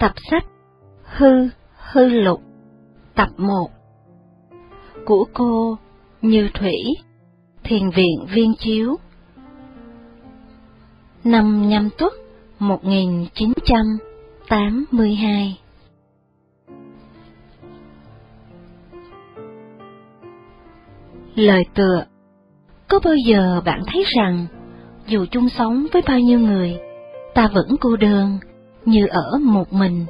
Tập sách Hư Hư Lục Tập 1 Của cô Như Thủy Thiền viện Viên Chiếu. Năm nhâm tuất 1982 Lời tựa. Có bao giờ bạn thấy rằng dù chung sống với bao nhiêu người, ta vẫn cô đơn như ở một mình.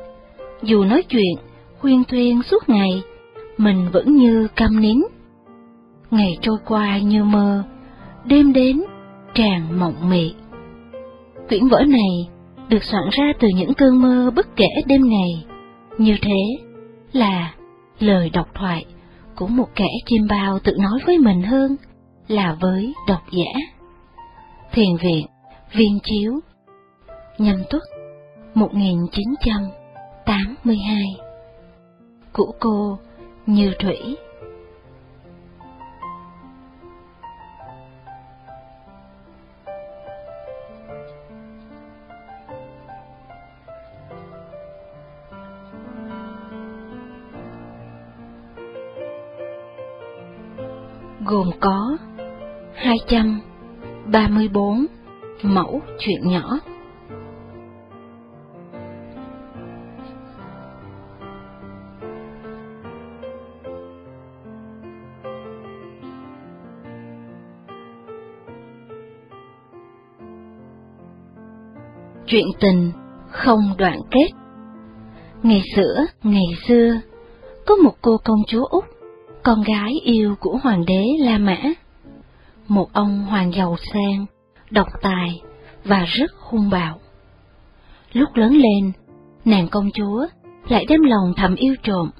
Dù nói chuyện, huyên thuyên suốt ngày, mình vẫn như câm nín. Ngày trôi qua như mơ, đêm đến, tràn mộng mị. Quyển vở này được soạn ra từ những cơn mơ bất kể đêm ngày, như thế là lời độc thoại của một kẻ chim bao tự nói với mình hơn là với độc giả. Thiền viện, viên chiếu, nhâm tuất 1982 của cô Như Thủy gồm có 234 mẫu chuyện nhỏ. Chuyện tình không đoạn kết Ngày xưa, ngày xưa, có một cô công chúa Úc, con gái yêu của hoàng đế La Mã. Một ông hoàng giàu sang, độc tài và rất hung bạo. Lúc lớn lên, nàng công chúa lại đem lòng thầm yêu trộm,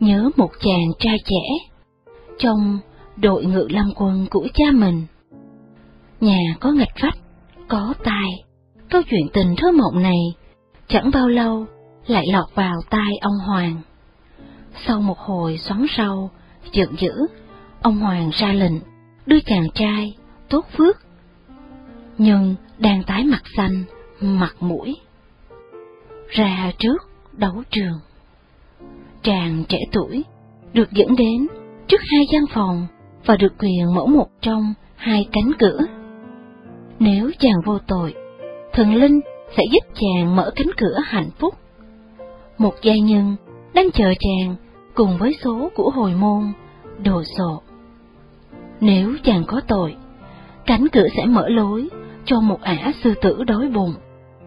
nhớ một chàng trai trẻ trong đội ngự lâm quân của cha mình. Nhà có nghịch vách, có tài, câu chuyện tình thơ mộng này chẳng bao lâu lại lọt vào tai ông Hoàng. Sau một hồi xoắn sâu, giận dữ, ông Hoàng ra lệnh đưa chàng trai tốt phước. Nhưng đang tái mặt xanh, mặt mũi. Ra trước đấu trường. Chàng trẻ tuổi được dẫn đến trước hai gian phòng và được quyền mở một trong hai cánh cửa. Nếu chàng vô tội, thần linh sẽ giúp chàng mở cánh cửa hạnh phúc. Một gia nhân đang chờ chàng cùng với số của hồi môn, đồ sộ. Nếu chàng có tội, cánh cửa sẽ mở lối cho một ả sư tử đói bụng,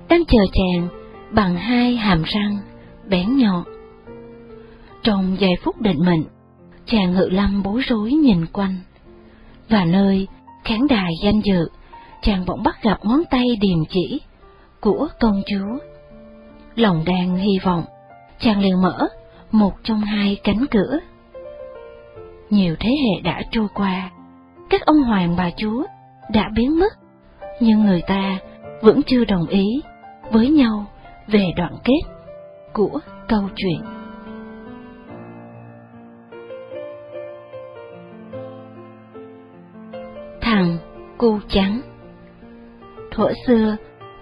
đang chờ chàng bằng hai hàm răng bén nhọn. Trong giây phút định mệnh, chàng ngự lâm bối rối nhìn quanh, và nơi khán đài danh dự, chàng bỗng bắt gặp ngón tay điềm chỉ của công chúa. Lòng đang hy vọng, chàng liền mở một trong hai cánh cửa. Nhiều thế hệ đã trôi qua, các ông hoàng bà chúa đã biến mất, nhưng người ta vẫn chưa đồng ý với nhau về đoạn kết của câu chuyện. Thằng cu trắng Thuở xưa,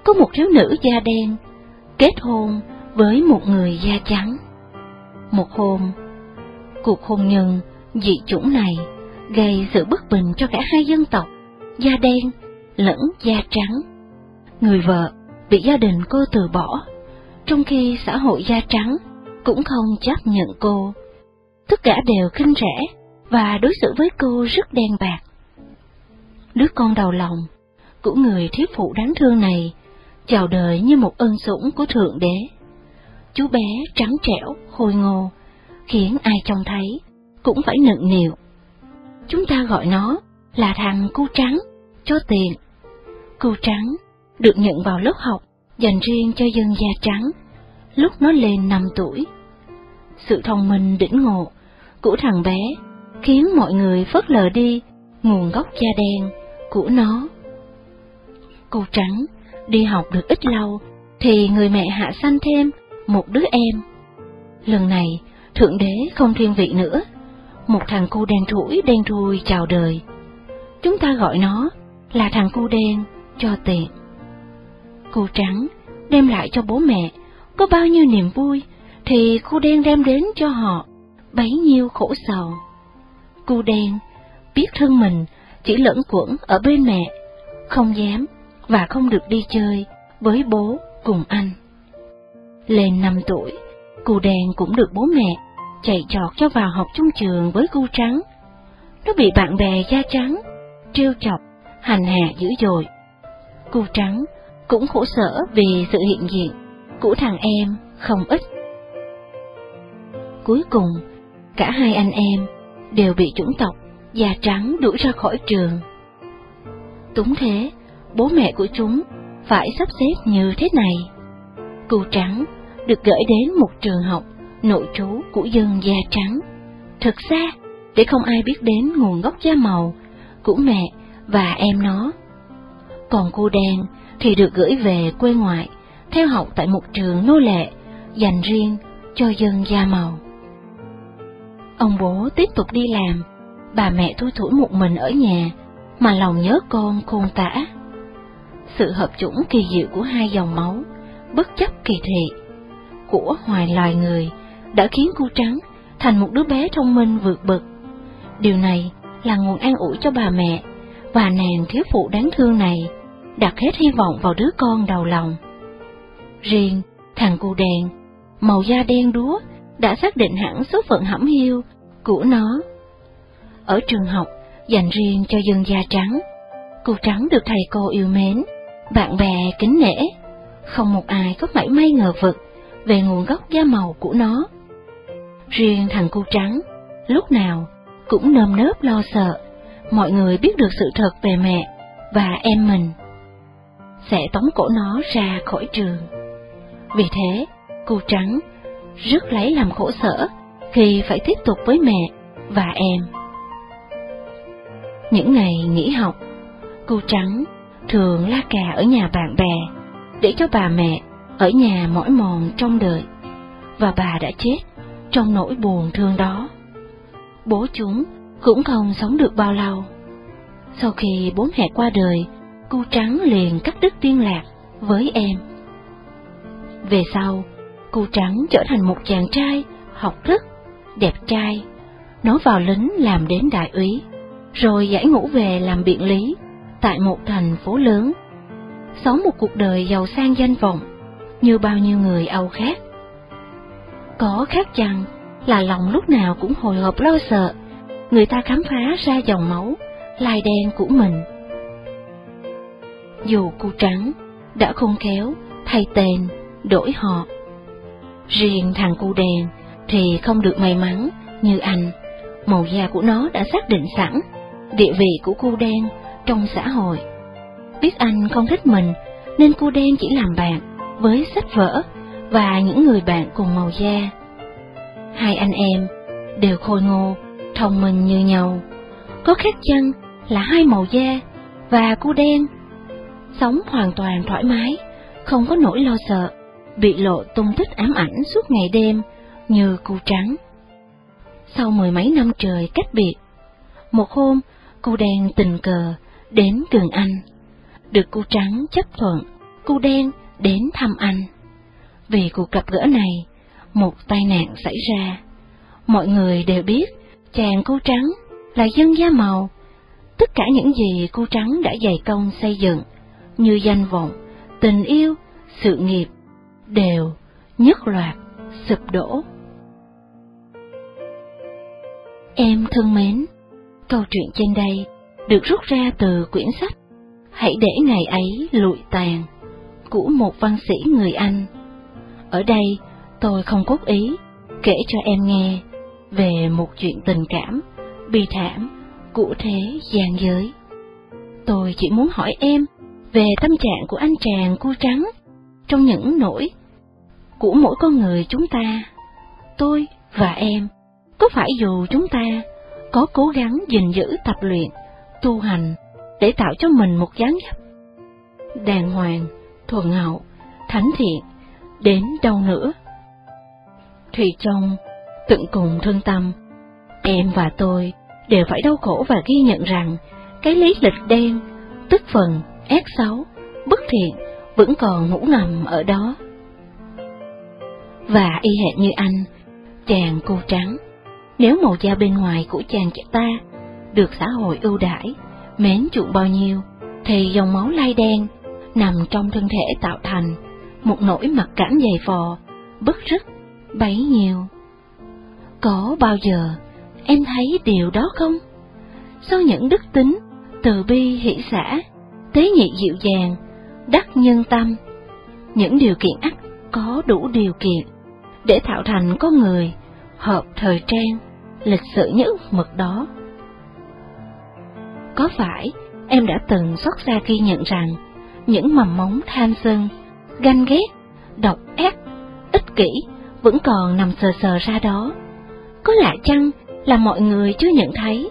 có một thiếu nữ da đen kết hôn với một người da trắng. Một hôm, cuộc hôn nhân dị chủng này gây sự bất bình cho cả hai dân tộc, da đen lẫn da trắng. Người vợ bị gia đình cô từ bỏ, trong khi xã hội da trắng cũng không chấp nhận cô. Tất cả đều khinh rẻ và đối xử với cô rất đen bạc. Đứa con đầu lòng của người thiếu phụ đáng thương này chào đời như một ơn sủng của Thượng Đế. Chú bé trắng trẻo, khôi ngô, khiến ai trông thấy cũng phải nựng nịu. Chúng ta gọi nó là thằng cu trắng, cho tiền. Cu trắng được nhận vào lớp học dành riêng cho dân da trắng lúc nó lên 5 tuổi. Sự thông minh đỉnh ngộ của thằng bé khiến mọi người phớt lờ đi nguồn gốc da đen của nó. Cô trắng đi học được ít lâu thì người mẹ hạ sanh thêm một đứa em. Lần này, Thượng Đế không thiên vị nữa, một thằng cu đen thủi đen thui chào đời. Chúng ta gọi nó là thằng cu đen cho tiện. Cô trắng đem lại cho bố mẹ có bao nhiêu niềm vui, thì cô đen đem đến cho họ bấy nhiêu khổ sầu. Cô đen biết thương mình chỉ lẫn quẩn ở bên mẹ, không dám và không được đi chơi với bố cùng anh. Lên năm tuổi, cô đèn cũng được bố mẹ chạy trọt cho vào học chung trường với cô trắng. Nó bị bạn bè da trắng, trêu chọc, hành hạ dữ dội. Cô trắng cũng khổ sở vì sự hiện diện của thằng em không ít. Cuối cùng, cả hai anh em đều bị chủng tộc da trắng đuổi ra khỏi trường. Túng thế, bố mẹ của chúng phải sắp xếp như thế này. Cô trắng được gửi đến một trường học nội trú của dân da trắng. Thực ra, để không ai biết đến nguồn gốc da màu của mẹ và em nó. Còn cô đen thì được gửi về quê ngoại theo học tại một trường nô lệ dành riêng cho dân da màu. Ông bố tiếp tục đi làm, bà mẹ thui thủi một mình ở nhà, mà lòng nhớ con khôn tả. Sự hợp chủng kỳ diệu của hai dòng máu, bất chấp kỳ thị, của hoài loài người đã khiến cô trắng thành một đứa bé thông minh vượt bậc. Điều này là nguồn an ủi cho bà mẹ, và nàng thiếu phụ đáng thương này đặt hết hy vọng vào đứa con đầu lòng. Riêng thằng cu đèn màu da đen đúa đã xác định hẳn số phận hẩm hiu của nó. Ở trường học dành riêng cho dân da trắng, cô trắng được thầy cô yêu mến, bạn bè kính nể, không một ai có mảy may ngờ vực về nguồn gốc da màu của nó. Riêng thằng cu trắng, lúc nào cũng nơm nớp lo sợ, mọi người biết được sự thật về mẹ và em mình. Sẽ tống cổ nó ra khỏi trường. Vì thế, cô trắng rất lấy làm khổ sở khi phải tiếp tục với mẹ và em. Những ngày nghỉ học, cô trắng thường la cà ở nhà bạn bè để cho bà mẹ ở nhà mỏi mòn trong đời, và bà đã chết trong nỗi buồn thương đó. Bố chúng cũng không sống được bao lâu. Sau khi bố mẹ qua đời, cô Trắng liền cắt đứt liên lạc với em. Về sau, cô Trắng trở thành một chàng trai học thức, đẹp trai. Nó vào lính làm đến đại úy, rồi giải ngũ về làm biện lý tại một thành phố lớn. Sống một cuộc đời giàu sang danh vọng, như bao nhiêu người Âu khác. Có khác chăng là lòng lúc nào cũng hồi hộp lo sợ, người ta khám phá ra dòng máu, lai đen của mình. Dù cô trắng đã khôn khéo thay tên, đổi họ. Riêng thằng cu đen thì không được may mắn như anh, màu da của nó đã xác định sẵn địa vị của cu đen trong xã hội. Biết anh không thích mình nên cô đen chỉ làm bạn với sách vở và những người bạn cùng màu da. Hai anh em đều khôi ngô, thông minh như nhau, có khác chăng là hai màu da và cô đen, sống hoàn toàn thoải mái, không có nỗi lo sợ, bị lộ tung tích ám ảnh suốt ngày đêm như cô trắng. Sau mười mấy năm trời cách biệt, một hôm cô đen tình cờ đến gần anh, được cô trắng chấp thuận, cô đen đến thăm anh. Vì cuộc gặp gỡ này, một tai nạn xảy ra. Mọi người đều biết chàng cô trắng là dân da màu. Tất cả những gì cô trắng đã dày công xây dựng, như danh vọng, tình yêu, sự nghiệp, đều nhất loạt sụp đổ. Em thân mến, câu chuyện trên đây được rút ra từ quyển sách Hãy để ngày ấy lụi tàn của một văn sĩ người Anh. Ở đây, tôi không cố ý kể cho em nghe về một chuyện tình cảm, bi thảm của thế gian giới. Tôi chỉ muốn hỏi em về tâm trạng của anh chàng cu trắng trong những nỗi của mỗi con người chúng ta. Tôi và em, có phải dù chúng ta có cố gắng gìn giữ tập luyện, tu hành để tạo cho mình một dáng dấp đàng hoàng thuần hậu, thánh thiện, đến đâu nữa. Thùy trong, tận cùng thương tâm, em và tôi đều phải đau khổ và ghi nhận rằng cái lý lịch đen, tức phần ác xấu, bất thiện vẫn còn ngủ nằm ở đó. Và y hệt như anh, chàng cô trắng, nếu màu da bên ngoài của chàng ta được xã hội ưu đãi, mến chuộng bao nhiêu, thì dòng máu lai đen nằm trong thân thể tạo thành một nỗi mặc cảm dày vò, bức rứt, bấy nhiêu. Có bao giờ em thấy điều đó không? Sau những đức tính, từ bi hỷ xã, tế nhị dịu dàng, đắc nhân tâm, những điều kiện ắt có đủ điều kiện để tạo thành con người hợp thời trang, lịch sự nhất mực đó. Có phải em đã từng xót xa khi nhận rằng những mầm móng tham sân, ganh ghét, độc ác, ích kỷ vẫn còn nằm sờ sờ ra đó? Có lạ chăng là mọi người chưa nhận thấy,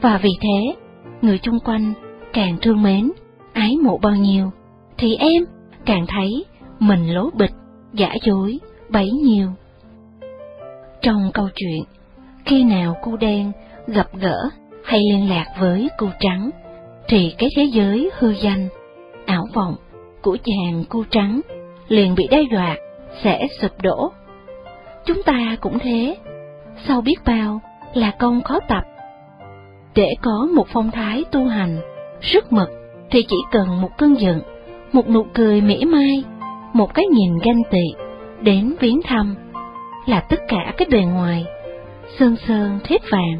và vì thế, người chung quanh càng thương mến, ái mộ bao nhiêu, thì em càng thấy mình lố bịch, giả dối, bấy nhiêu. Trong câu chuyện, khi nào cô đen gặp gỡ hay liên lạc với cô trắng, thì cái thế giới hư danh, ảo vọng của chàng cô trắng liền bị đe dọa sẽ sụp đổ. Chúng ta cũng thế, sau biết bao là công khó tập. Để có một phong thái tu hành, sức mực thì chỉ cần một cơn giận, một nụ cười mỉa mai, một cái nhìn ganh tị đến viếng thăm là tất cả cái bề ngoài sơn sơn thép vàng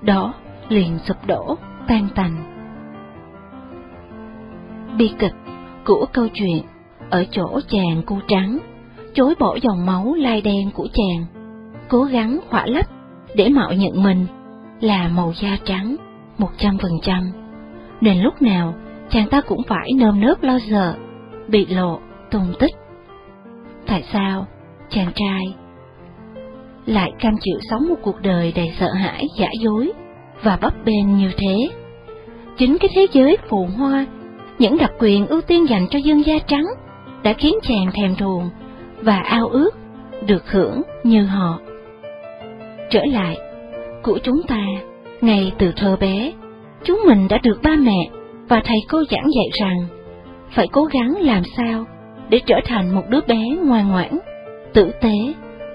đó liền sụp đổ tan tành. Bi kịch của câu chuyện ở chỗ chàng cu trắng chối bỏ dòng máu lai đen của chàng cố gắng khỏa lấp để mạo nhận mình là màu da trắng một trăm phần trăm. Nên lúc nào chàng ta cũng phải nơm nớp lo sợ bị lộ tung tích. Tại sao chàng trai lại cam chịu sống một cuộc đời đầy sợ hãi, giả dối? Và bấp bênh như thế. Chính cái thế giới phù hoa, những đặc quyền ưu tiên dành cho dân da trắng đã khiến chàng thèm thuồng và ao ước được hưởng như họ. Trở lại, của chúng ta, ngay từ thơ bé, chúng mình đã được ba mẹ và thầy cô giảng dạy rằng phải cố gắng làm sao để trở thành một đứa bé ngoan ngoãn, tử tế,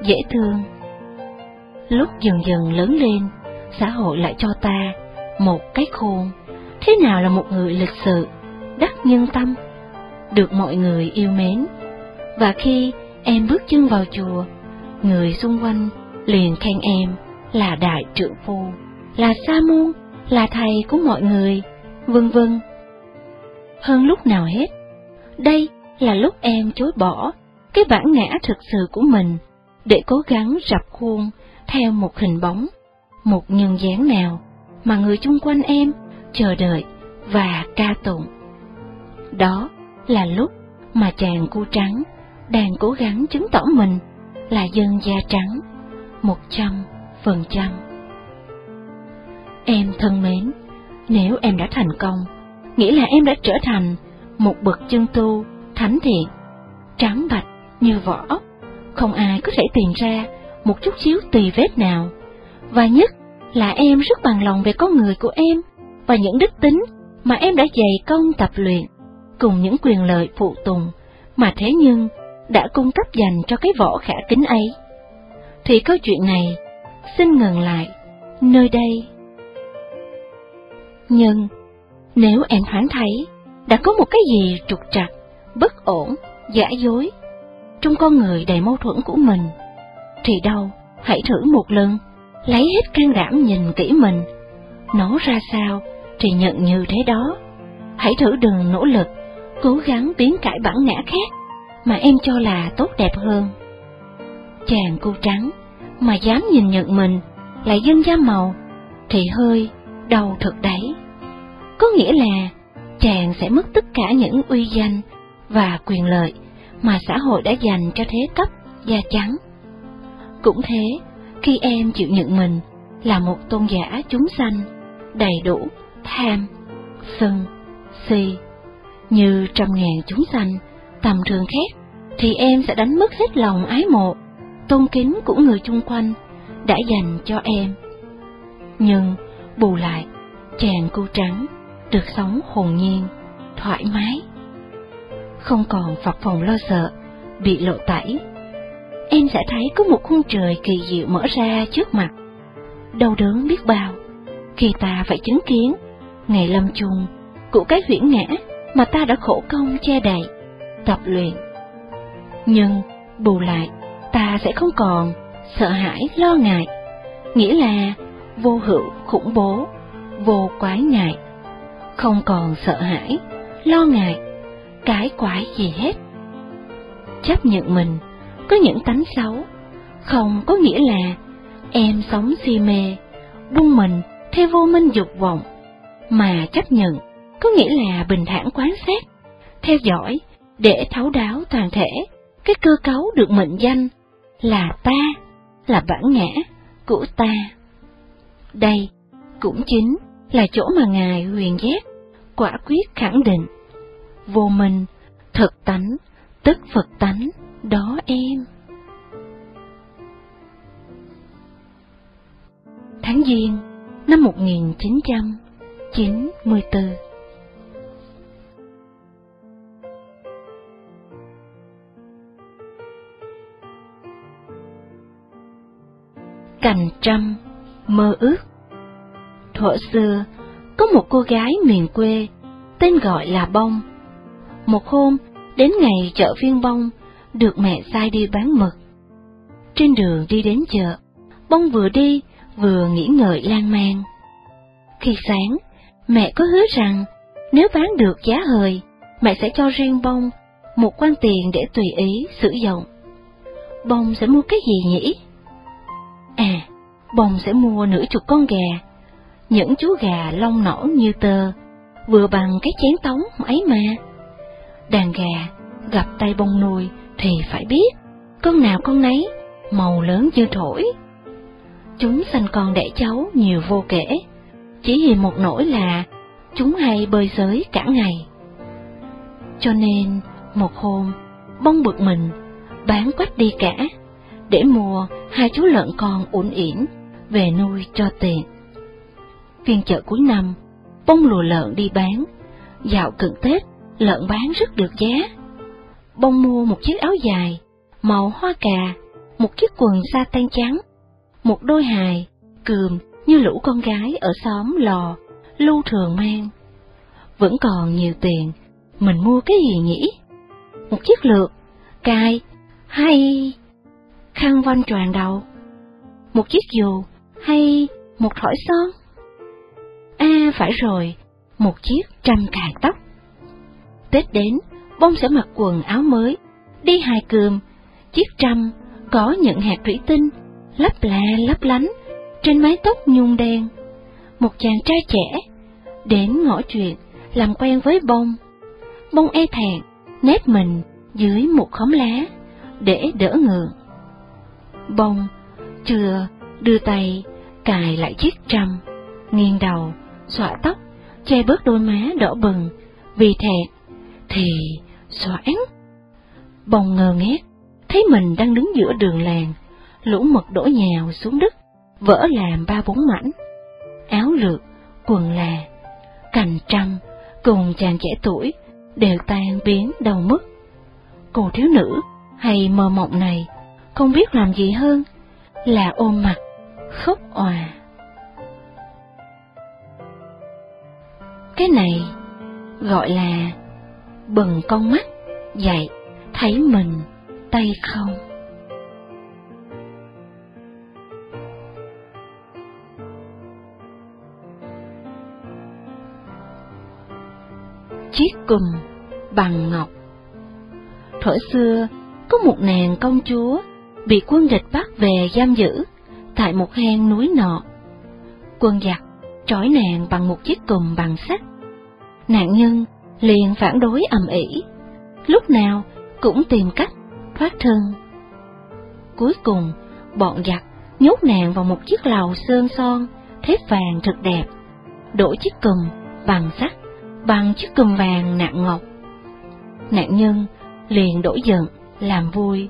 dễ thương Lúc dần dần lớn lên, xã hội lại cho ta một cái khuôn, thế nào là một người lịch sự, đắc nhân tâm, được mọi người yêu mến. Và khi em bước chân vào chùa, người xung quanh liền khen em là đại trưởng phu, là sa môn, là thầy của mọi người, vân vân. Hơn lúc nào hết, đây là lúc em chối bỏ cái bản ngã thực sự của mình để cố gắng rập khuôn theo một hình bóng, một nhân dáng nào mà người chung quanh em chờ đợi và ca tụng. Đó là lúc mà chàng cu trắng đang cố gắng chứng tỏ mình là dân da trắng, một trăm phần trăm. Em thân mến, nếu em đã thành công, nghĩa là em đã trở thành một bậc chân tu thánh thiện, trắng bạch như vỏ ốc, không ai có thể tìm ra một chút xíu tì vết nào. Và nhất là em rất bằng lòng về con người của em và những đức tính mà em đã dày công tập luyện, cùng những quyền lợi phụ tùng mà thế nhưng đã cung cấp dành cho cái vỏ khả kính ấy. Thì câu chuyện này xin ngừng lại nơi đây. Nhưng nếu em thoáng thấy đã có một cái gì trục trặc, bất ổn, giả dối trong con người đầy mâu thuẫn của mình, thì đâu, hãy thử một lần, lấy hết can đảm nhìn kỹ mình. Nó ra sao thì nhận như thế đó. Hãy thử đừng nỗ lực, cố gắng biến cải bản ngã khác mà em cho là tốt đẹp hơn. Chàng cô trắng mà dám nhìn nhận mình lại dân da màu thì hơi đau thật đấy. Có nghĩa là chàng sẽ mất tất cả những uy danh và quyền lợi mà xã hội đã dành cho thế cấp da trắng. Cũng thế, khi em chịu nhận mình là một tôn giả chúng sanh, đầy đủ, tham, sân, si, như trăm ngàn chúng sanh, tầm thường khác, thì em sẽ đánh mất hết lòng ái mộ, tôn kính của người chung quanh đã dành cho em. Nhưng, bù lại, chàng cô trắng được sống hồn nhiên, thoải mái, không còn phập phòng lo sợ, bị lộ tẩy em sẽ thấy có một khung trời kỳ diệu mở ra trước mặt. Đau đớn biết bao, khi ta phải chứng kiến ngày lâm chung của cái huyễn ngã mà ta đã khổ công che đậy, tập luyện. Nhưng bù lại, ta sẽ không còn sợ hãi lo ngại, nghĩa là vô hữu khủng bố, vô quái ngại, không còn sợ hãi, lo ngại, cái quái gì hết. Chấp nhận mình có những tánh xấu, không có nghĩa là em sống si mê, buông mình theo vô minh dục vọng, mà chấp nhận có nghĩa là bình thản quán xét, theo dõi để thấu đáo toàn thể. Cái cơ cấu được mệnh danh là ta, là bản ngã của ta. Đây cũng chính là chỗ mà Ngài huyền giác quả quyết khẳng định, vô minh, thực tánh, tức Phật tánh, đó em. Tháng Giêng năm 1994 Cành trăm, mơ ước Thuở xưa, có một cô gái miền quê, tên gọi là Bông. Một hôm, đến ngày chợ phiên bông, được mẹ sai đi bán mực. Trên đường đi đến chợ, Bông vừa đi, vừa nghĩ ngợi lan man. Khi sáng, mẹ có hứa rằng, nếu bán được giá hời, mẹ sẽ cho riêng Bông một quan tiền để tùy ý sử dụng. Bông sẽ mua cái gì nhỉ? À, Bông sẽ mua nửa chục con gà, những chú gà lông nõn như tơ, vừa bằng cái chén tống ấy mà. Đàn gà gặp tay bông nuôi thì phải biết, con nào con nấy, màu lớn như thổi. Chúng sanh con đẻ cháu nhiều vô kể, chỉ vì một nỗi là chúng hay bơi giới cả ngày. Cho nên, một hôm, bông bực mình, bán quách đi cả, để mua hai chú lợn con ổn ỉn về nuôi cho tiền. Phiên chợ cuối năm, bông lùa lợn đi bán, dạo cận Tết, lợn bán rất được giá. Bông mua một chiếc áo dài, màu hoa cà, một chiếc quần sa tan trắng, một đôi hài, cườm như lũ con gái ở xóm lò, lưu thường mang. Vẫn còn nhiều tiền, mình mua cái gì nhỉ? Một chiếc lược, cài, hay khăn voanh tròn đầu, một chiếc dù, hay một thỏi son? À phải rồi, một chiếc trăm cài tóc. Tết đến, bông sẽ mặc quần áo mới, đi hài cườm, chiếc trăm có những hạt thủy tinh, lấp lè lấp lánh, trên mái tóc nhung đen. Một chàng trai trẻ, đến ngõ chuyện, làm quen với bông. Bông e thẹn, nép mình dưới một khóm lá, để đỡ ngựa Bông chưa đưa tay cài lại chiếc trăm, nghiêng đầu, xõa tóc, che bớt đôi má đỏ bừng, vì thẹn, thì xoãn. bồng ngờ ngét, thấy mình đang đứng giữa đường làng, lũ mật đổ nhào xuống đất, vỡ làm ba bốn mảnh. Áo lược, quần là, cành trăm, cùng chàng trẻ tuổi, đều tan biến đầu mất. Cô thiếu nữ hay mơ mộng này, không biết làm gì hơn là ôm mặt, khóc òa. Cái này gọi là bừng con mắt, dậy, thấy mình, tay không. Chiếc cùm bằng ngọc Thuở xưa, có một nàng công chúa bị quân địch bắt về giam giữ tại một hang núi nọ. Quân giặc trói nàng bằng một chiếc cùm bằng sắt. Nạn nhân liền phản đối ầm ĩ, lúc nào cũng tìm cách thoát thân. Cuối cùng, bọn giặc nhốt nàng vào một chiếc lầu sơn son, thép vàng thật đẹp, đổi chiếc cùm bằng sắt bằng chiếc cùm vàng nặng ngọc. Nạn nhân liền đổi giận, làm vui,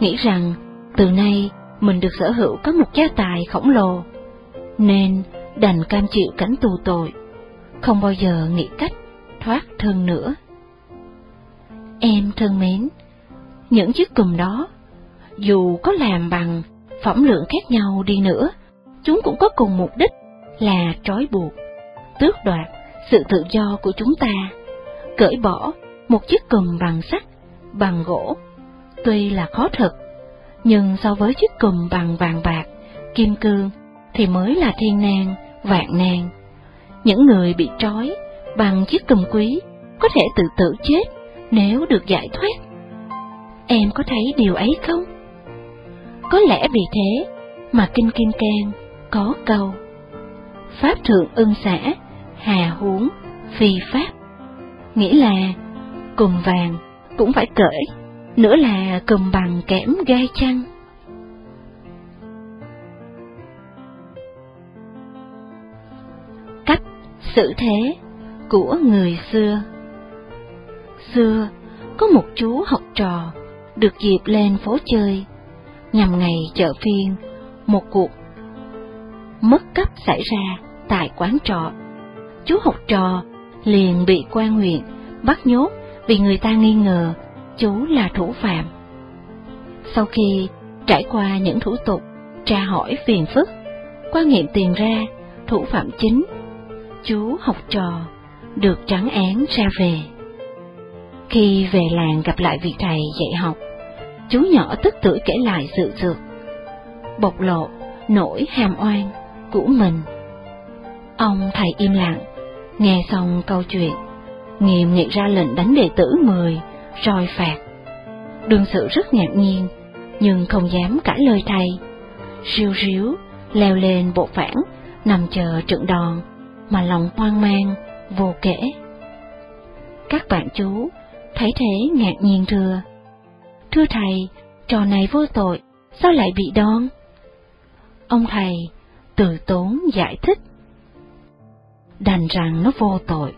nghĩ rằng từ nay mình được sở hữu có một gia tài khổng lồ, nên đành cam chịu cảnh tù tội, không bao giờ nghĩ cách thoát thân nữa. Em thân mến, những chiếc cùm đó, dù có làm bằng phẩm lượng khác nhau đi nữa, chúng cũng có cùng mục đích là trói buộc, tước đoạt sự tự do của chúng ta, cởi bỏ một chiếc cùm bằng sắt, bằng gỗ, tuy là khó thật nhưng so với chiếc cùm bằng vàng bạc, kim cương thì mới là thiên nan, vạn nan. Những người bị trói bằng chiếc cùm quý có thể tự tử chết nếu được giải thoát. Em có thấy điều ấy không? Có lẽ vì thế mà Kinh Kim Cang có câu Pháp thượng ưng xã, hà huống, phi pháp. Nghĩa là cùng vàng cũng phải cởi, nữa là cùng bằng kẽm gai chăng. Cách xử thế của người xưa Xưa, có một chú học trò được dịp lên phố chơi, nhằm ngày chợ phiên, một cuộc mất cấp xảy ra tại quán trọ. Chú học trò liền bị quan huyện bắt nhốt vì người ta nghi ngờ chú là thủ phạm. Sau khi trải qua những thủ tục tra hỏi phiền phức, quan nghiệm tìm ra thủ phạm chính, chú học trò được trắng án ra về. Khi về làng gặp lại vị thầy dạy học, chú nhỏ tức tưởi kể lại sự dược, bộc lộ nỗi hàm oan của mình. Ông thầy im lặng, nghe xong câu chuyện, nghiêm nghị ra lệnh đánh đệ tử mười, roi phạt. Đương sự rất ngạc nhiên, nhưng không dám cãi lời thầy. Riu riếu, leo lên bộ phản, nằm chờ trận đòn, mà lòng hoang mang, vô kể. Các bạn chú thấy thế ngạc nhiên thưa. Thưa thầy, trò này vô tội, sao lại bị đòn? Ông thầy từ tốn giải thích. Đành rằng nó vô tội,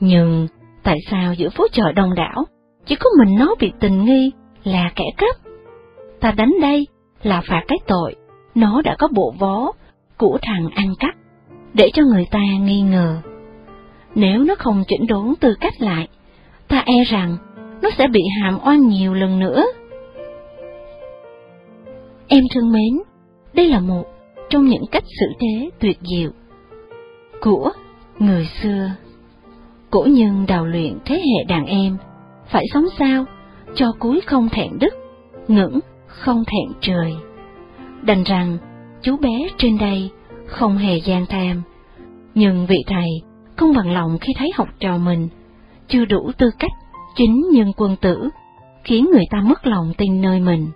nhưng tại sao giữa phố chợ đông đảo, chỉ có mình nó bị tình nghi là kẻ cướp? Ta đánh đây là phạt cái tội, nó đã có bộ vó của thằng ăn cắp, để cho người ta nghi ngờ. Nếu nó không chỉnh đốn tư cách lại, ta e rằng nó sẽ bị hàm oan nhiều lần nữa. Em thương mến, đây là một trong những cách xử thế tuyệt diệu của người xưa. Cổ nhân đào luyện thế hệ đàn em, phải sống sao cho cuối không thẹn đức, ngưỡng không thẹn trời. Đành rằng chú bé trên đây không hề gian tham, nhưng vị thầy không bằng lòng khi thấy học trò mình chưa đủ tư cách chính nhân quân tử, khiến người ta mất lòng tin nơi mình.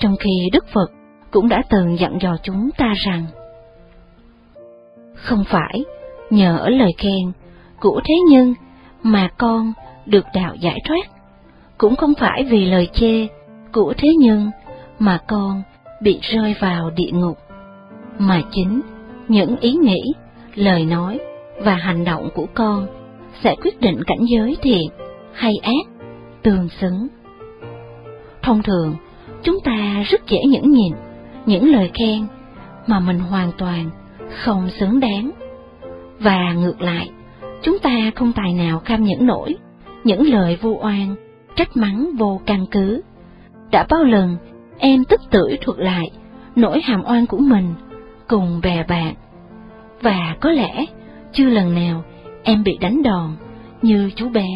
Trong khi Đức Phật cũng đã từng dặn dò chúng ta rằng không phải nhờ ở lời khen của thế nhân mà con được đạo giải thoát, cũng không phải vì lời chê của thế nhân mà con bị rơi vào địa ngục, mà chính những ý nghĩ, lời nói và hành động của con sẽ quyết định cảnh giới thiện hay ác, tương xứng. Thông thường, chúng ta rất dễ nhẫn nhịn những lời khen mà mình hoàn toàn không xứng đáng. Và ngược lại, chúng ta không tài nào cam nhẫn nổi những lời vu oan, trách mắng vô căn cứ. Đã bao lần em tức tưởi thuật lại nỗi hàm oan của mình cùng bè bạn, và có lẽ chưa lần nào em bị đánh đòn như chú bé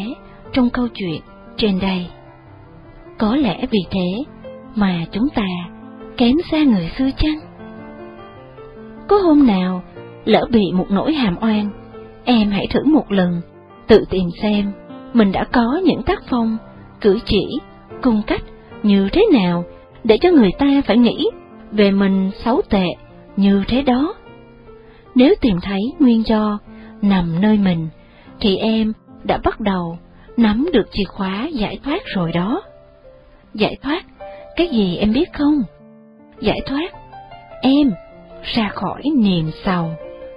trong câu chuyện trên đây. Có lẽ vì thế mà chúng ta kém xa người xưa chăng? Có hôm nào lỡ bị một nỗi hàm oan, em hãy thử một lần, tự tìm xem mình đã có những tác phong, cử chỉ, cung cách như thế nào để cho người ta phải nghĩ về mình xấu tệ như thế đó. Nếu tìm thấy nguyên do nằm nơi mình, thì em đã bắt đầu nắm được chìa khóa giải thoát rồi đó. Giải thoát, cái gì em biết không? Giải thoát, em ra khỏi niềm sầu,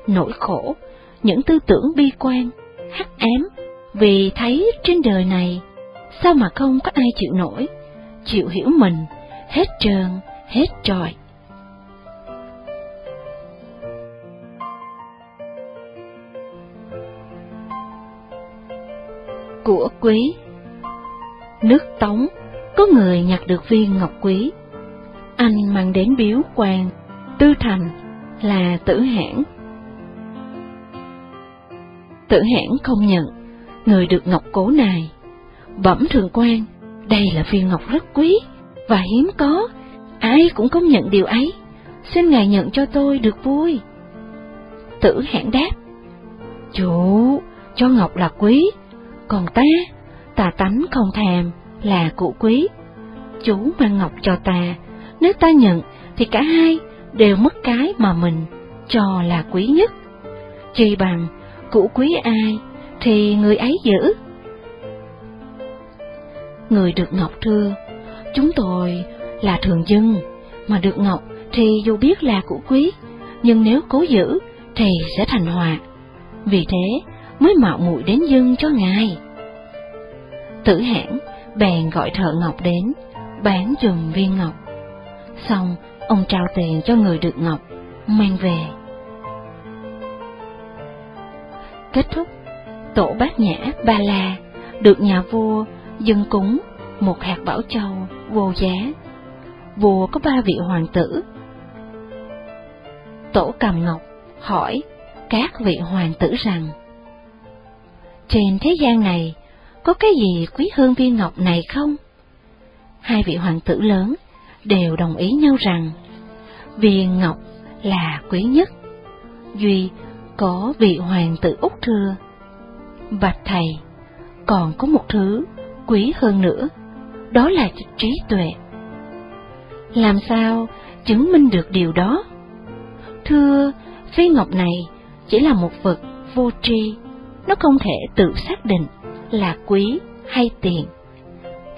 nỗi khổ, những tư tưởng bi quan, hắc ám, vì thấy trên đời này, sao mà không có ai chịu nổi, chịu hiểu mình, hết trơn, hết trọi. Của quý. Nước Tống có người nhặt được viên ngọc quý. Anh mang đến biếu quan, tư thành là tử hãn. Tử hãn không nhận, người được ngọc cố này. Bẩm thường quan, đây là viên ngọc rất quý và hiếm có, ai cũng công nhận điều ấy. Xin ngài nhận cho tôi được vui. Tử hãn đáp, Chủ, cho ngọc là quý, còn ta, ta tánh không thèm, là cụ quý. Chú mang ngọc cho ta, nếu ta nhận thì cả hai đều mất cái mà mình cho là quý nhất. Chỉ bằng cụ quý ai thì người ấy giữ. Người được ngọc thưa, chúng tôi là thường dân, mà được ngọc thì dù biết là cụ quý, nhưng nếu cố giữ thì sẽ thành họa. Vì thế mới mạo muội đến dâng cho ngài. Tử hãn bèn gọi thợ ngọc đến, bán chùm viên ngọc. Xong, ông trao tiền cho người được ngọc, mang về. Kết thúc, tổ bát nhã Ba La được nhà vua dân cúng một hạt bảo châu vô giá. Vua có ba vị hoàng tử. Tổ cầm ngọc hỏi các vị hoàng tử rằng trên thế gian này có cái gì quý hơn viên ngọc này không? Hai vị hoàng tử lớn đều đồng ý nhau rằng viên ngọc là quý nhất. Duy có vị hoàng tử Úc thưa, Bạch thầy, còn có một thứ quý hơn nữa, đó là trí tuệ. Làm sao chứng minh được điều đó? Thưa, viên ngọc này chỉ là một vật vô tri, nó không thể tự xác định là quý hay tiền.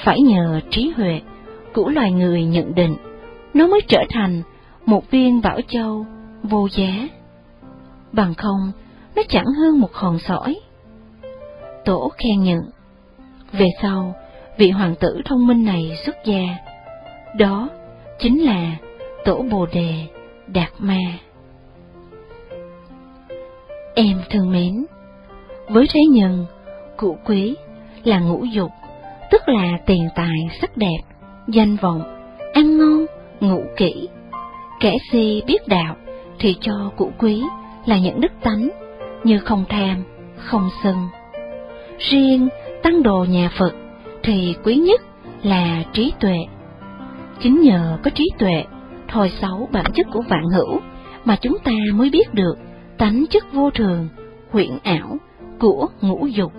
Phải nhờ trí huệ của loài người nhận định, nó mới trở thành một viên bảo châu vô giá. Bằng không, nó chẳng hơn một hòn sỏi. Tổ khen nhận. Về sau, vị hoàng tử thông minh này xuất gia. Đó chính là Tổ Bồ Đề Đạt Ma. Em thân mến, với thế nhân, cụ quý là ngũ dục, tức là tiền tài sắc đẹp, danh vọng, ăn ngon, ngủ kỹ. Kẻ si biết đạo thì cho cụ quý là những đức tánh như không tham, không sân. Riêng tăng đồ nhà Phật thì quý nhất là trí tuệ. Chính nhờ có trí tuệ, thôi xấu bản chất của vạn hữu mà chúng ta mới biết được tánh chất vô thường, huyễn ảo của ngũ dục.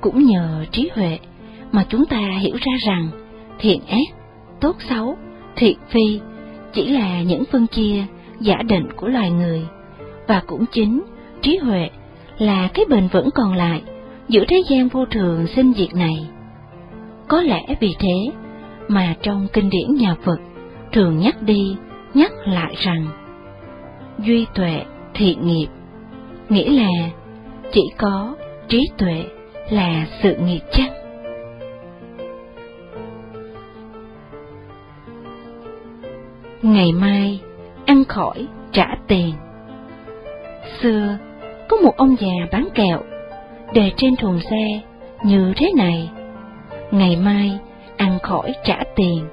Cũng nhờ trí huệ mà chúng ta hiểu ra rằng thiện ác, tốt xấu, thiện phi chỉ là những phân chia giả định của loài người, và cũng chính trí huệ là cái bền vững còn lại giữa thế gian vô thường sinh diệt này. Có lẽ vì thế mà trong kinh điển nhà Phật thường nhắc đi, nhắc lại rằng duy tuệ thiện nghiệp, nghĩa là chỉ có trí tuệ là sự nghiệp chăng? Ngày mai, ăn khỏi, trả tiền. Xưa, có một ông già bán kẹo, để trên thùng xe như thế này. Ngày mai, ăn khỏi trả tiền.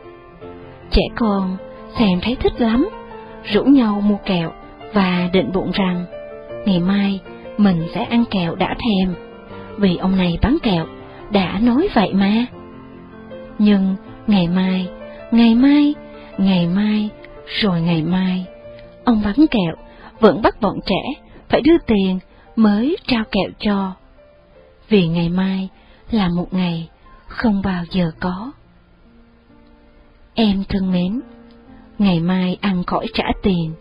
Trẻ con xem thấy thích lắm, rủ nhau mua kẹo và định bụng rằng ngày mai mình sẽ ăn kẹo đã thèm, vì ông này bán kẹo đã nói vậy mà. Nhưng ngày mai, ngày mai, ngày mai, rồi ngày mai, ông bán kẹo vẫn bắt bọn trẻ phải đưa tiền mới trao kẹo cho. Vì ngày mai là một ngày không bao giờ có. Em thân mến, ngày mai ăn khỏi trả tiền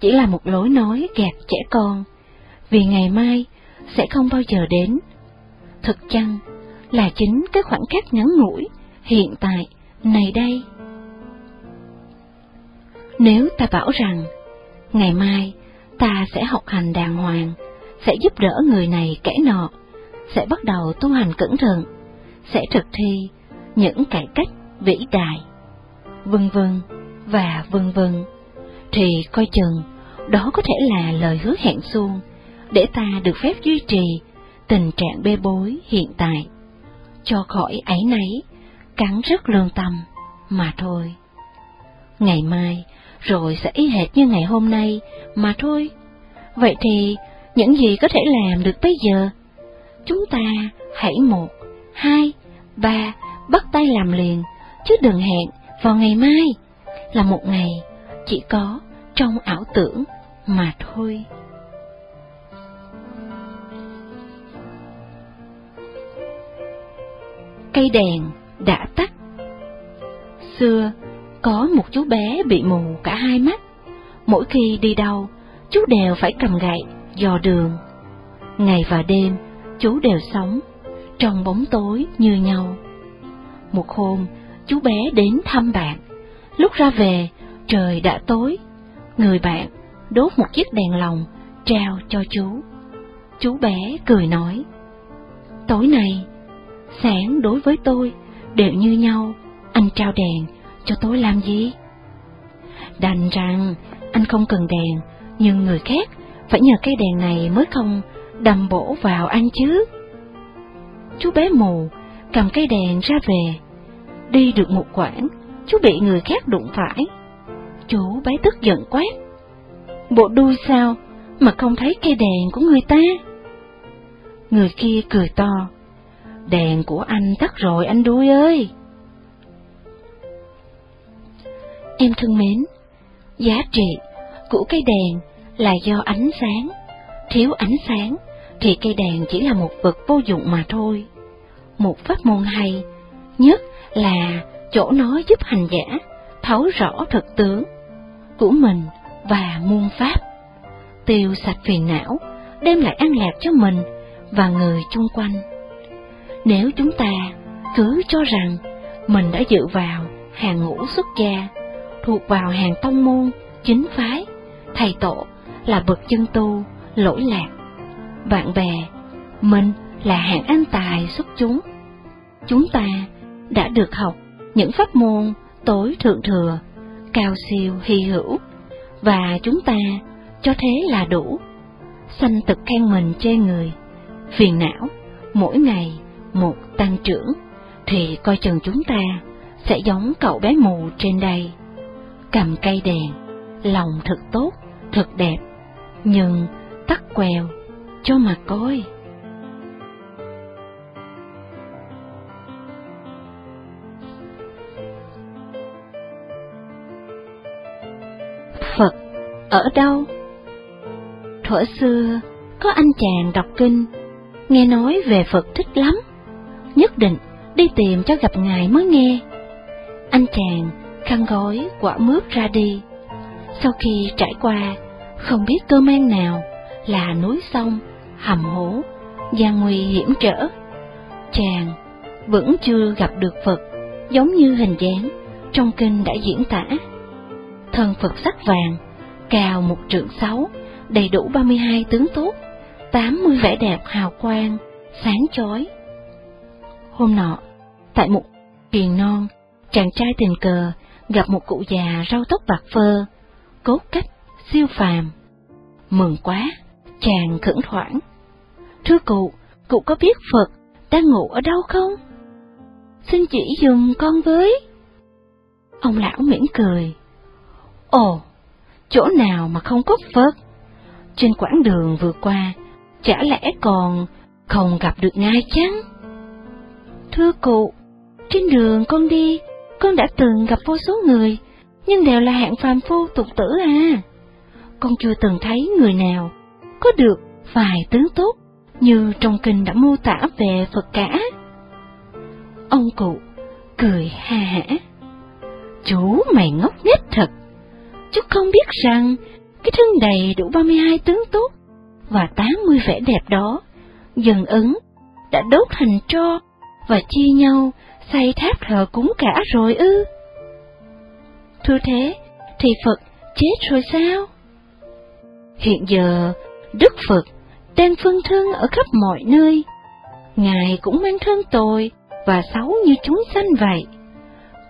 chỉ là một lối nói gạt trẻ con, vì ngày mai sẽ không bao giờ đến. Thực chăng là chính cái khoảng cách ngắn ngủi hiện tại này đây. Nếu ta bảo rằng ngày mai ta sẽ học hành đàng hoàng, sẽ giúp đỡ người này kẻ nọ, sẽ bắt đầu tu hành cẩn thận, sẽ thực thi những cải cách vĩ đại, vân vân và vân vân thì coi chừng đó có thể là lời hứa hẹn suông để ta được phép duy trì tình trạng bê bối hiện tại, cho khỏi ấy nấy, cắn rất lương tâm, mà thôi. Ngày mai, rồi sẽ y hệt như ngày hôm nay, mà thôi. Vậy thì, những gì có thể làm được bây giờ? Chúng ta hãy một, hai, ba, bắt tay làm liền, chứ đừng hẹn vào ngày mai, là một ngày chỉ có trong ảo tưởng mà thôi. Cây đèn đã tắt. Xưa, có một chú bé bị mù cả hai mắt. Mỗi khi đi đâu, chú đều phải cầm gậy, dò đường. Ngày và đêm, chú đều sống, trong bóng tối như nhau. Một hôm, chú bé đến thăm bạn. Lúc ra về, trời đã tối. Người bạn đốt một chiếc đèn lồng, trao cho chú. Chú bé cười nói, Tối nay, sáng đối với tôi đều như nhau, anh trao đèn cho tôi làm gì? Đành rằng anh không cần đèn, nhưng người khác phải nhờ cây đèn này mới không đầm bổ vào anh chứ. Chú bé mù cầm cây đèn ra về, đi được một quãng, chú bị người khác đụng phải. Chú bé tức giận quát. Bộ đuôi sao mà không thấy cây đèn của người ta? Người kia cười to. Đèn của anh tắt rồi anh đuôi ơi! Em thân mến, giá trị của cây đèn là do ánh sáng. Thiếu ánh sáng thì cây đèn chỉ là một vật vô dụng mà thôi. Một pháp môn hay nhất là chỗ nó giúp hành giả thấu rõ thực tướng của mình và muôn pháp, tiêu sạch phiền não, đem lại an lạc cho mình và người chung quanh. Nếu chúng ta cứ cho rằng mình đã dự vào hàng ngũ xuất gia, thuộc vào hàng tông môn, chính phái, thầy tổ là bậc chân tu, lỗi lạc, bạn bè, mình là hạng an tài xuất chúng. Chúng ta đã được học những pháp môn tối thượng thừa, cao siêu hy hữu, và chúng ta cho thế là đủ. Sanh tật khen mình chê người, phiền não, mỗi ngày một tăng trưởng, thì coi chừng chúng ta sẽ giống cậu bé mù trên đây. Cầm cây đèn, lòng thật tốt, thật đẹp, nhưng tắt quèo, cho mà coi. Phật ở đâu? Thuở xưa, có anh chàng đọc kinh, nghe nói về Phật thích lắm, nhất định đi tìm cho gặp Ngài mới nghe. Anh chàng khăn gói quả mướp ra đi, sau khi trải qua không biết cơ man nào là núi sông, hầm hố, gian nguy hiểm trở. Chàng vẫn chưa gặp được Phật giống như hình dáng trong kinh đã diễn tả thân Phật sắc vàng, cao một trượng sáu, đầy đủ 32 tướng tốt, 80 vẻ đẹp hào quang, sáng chói. Hôm nọ, tại một kiền non, chàng trai tình cờ gặp một cụ già rau tóc bạc phơ, cốt cách, siêu phàm. Mừng quá, chàng khẩn thoảng. Thưa cụ, cụ có biết Phật đang ngủ ở đâu không? Xin chỉ dùm con với. Ông lão mỉm cười, Ồ, chỗ nào mà không có Phật? Trên quãng đường vừa qua, chả lẽ còn không gặp được ngay chăng? Thưa cụ, trên đường con đi, con đã từng gặp vô số người, nhưng đều là hạng phàm phu tục tử à. Con chưa từng thấy người nào có được vài tướng tốt như trong kinh đã mô tả về Phật cả. Ông cụ cười ha hả. Chú mày ngốc nghếch thật Chú không biết rằng cái thân đầy đủ 32 tướng tốt và 80 vẻ đẹp đó, dần ứng, đã đốt thành tro và chia nhau xây tháp thờ cúng cả rồi ư. Thưa thế, thì Phật chết rồi sao? Hiện giờ, Đức Phật đang phương thân ở khắp mọi nơi. Ngài cũng mang thân tội và xấu như chúng sanh vậy.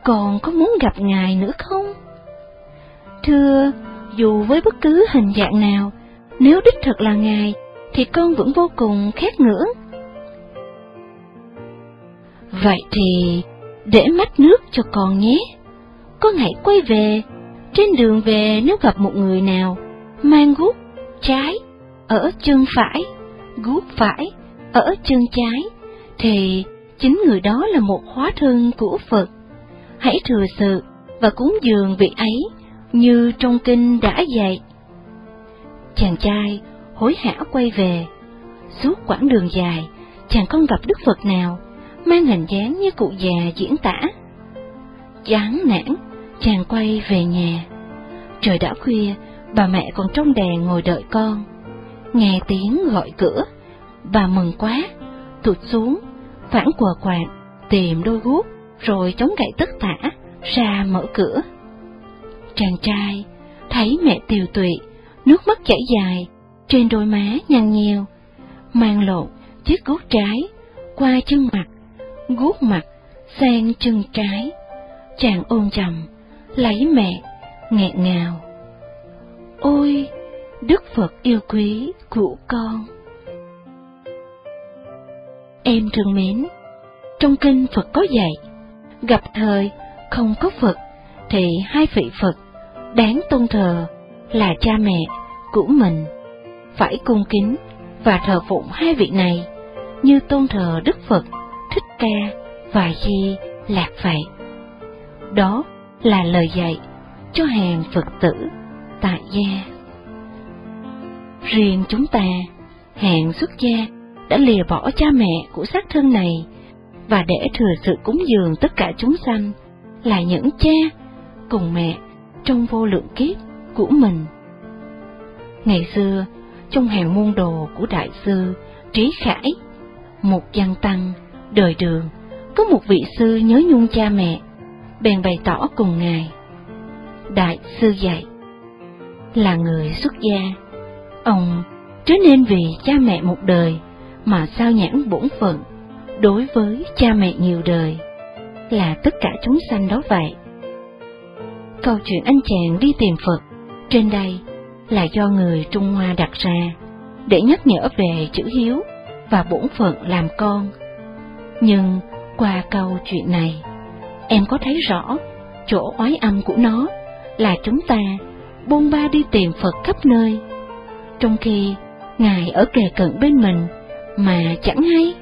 Còn có muốn gặp Ngài nữa không? Thưa, dù với bất cứ hình dạng nào, nếu đích thực là Ngài, thì con vẫn vô cùng khát ngưỡng. Vậy thì, để mắt nước cho con nhé. Con hãy quay về, trên đường về nếu gặp một người nào mang guốc trái ở chân phải, guốc phải ở chân trái, thì chính người đó là một hóa thân của Phật. Hãy thừa sự và cúng dường vị ấy như trong kinh đã dạy. Chàng trai hối hả quay về, suốt quãng đường dài, chàng không gặp Đức Phật nào mang hình dáng như cụ già diễn tả. Chán nản, chàng quay về nhà. Trời đã khuya, bà mẹ còn trong đèn ngồi đợi con. Nghe tiếng gọi cửa, bà mừng quá, tụt xuống, phản quờ quạt, tìm đôi guốc, rồi chống gậy tất tả, ra mở cửa. Chàng trai thấy mẹ tiều tụy, nước mắt chảy dài, trên đôi má nhăn nheo, mang lộn chiếc guốc trái qua chân mặt, guốc mặt sang chân trái. Chàng ôm chầm, lấy mẹ, nghẹn ngào. Ôi, Đức Phật yêu quý của con. Em thương mến, trong kinh Phật có dạy, gặp thời không có Phật thì hai vị Phật đáng tôn thờ là cha mẹ của mình. Phải cung kính và thờ phụng hai vị này như tôn thờ Đức Phật, Thích Ca và Di Lạc vậy. Đó là lời dạy cho hàng Phật tử tại gia. Riêng chúng ta, hàng xuất gia, đã lìa bỏ cha mẹ của xác thân này và để thừa sự cúng dường tất cả chúng sanh là những cha cùng mẹ trong vô lượng kiếp của mình. Ngày xưa, trong hàng môn đồ của Đại sư Trí Khải, một văn tăng, đời đường, có một vị sư nhớ nhung cha mẹ, bèn bày tỏ cùng ngài. Đại sư dạy, là người xuất gia, ông trở nên vì cha mẹ một đời mà sao nhãn bổn phận đối với cha mẹ nhiều đời, là tất cả chúng sanh đó vậy. Câu chuyện anh chàng đi tìm Phật trên đây là do người Trung Hoa đặt ra để nhắc nhở về chữ hiếu và bổn phận làm con. Nhưng qua câu chuyện này, em có thấy rõ chỗ oái âm của nó là chúng ta buông ba đi tìm Phật khắp nơi, trong khi Ngài ở kề cận bên mình mà chẳng hay.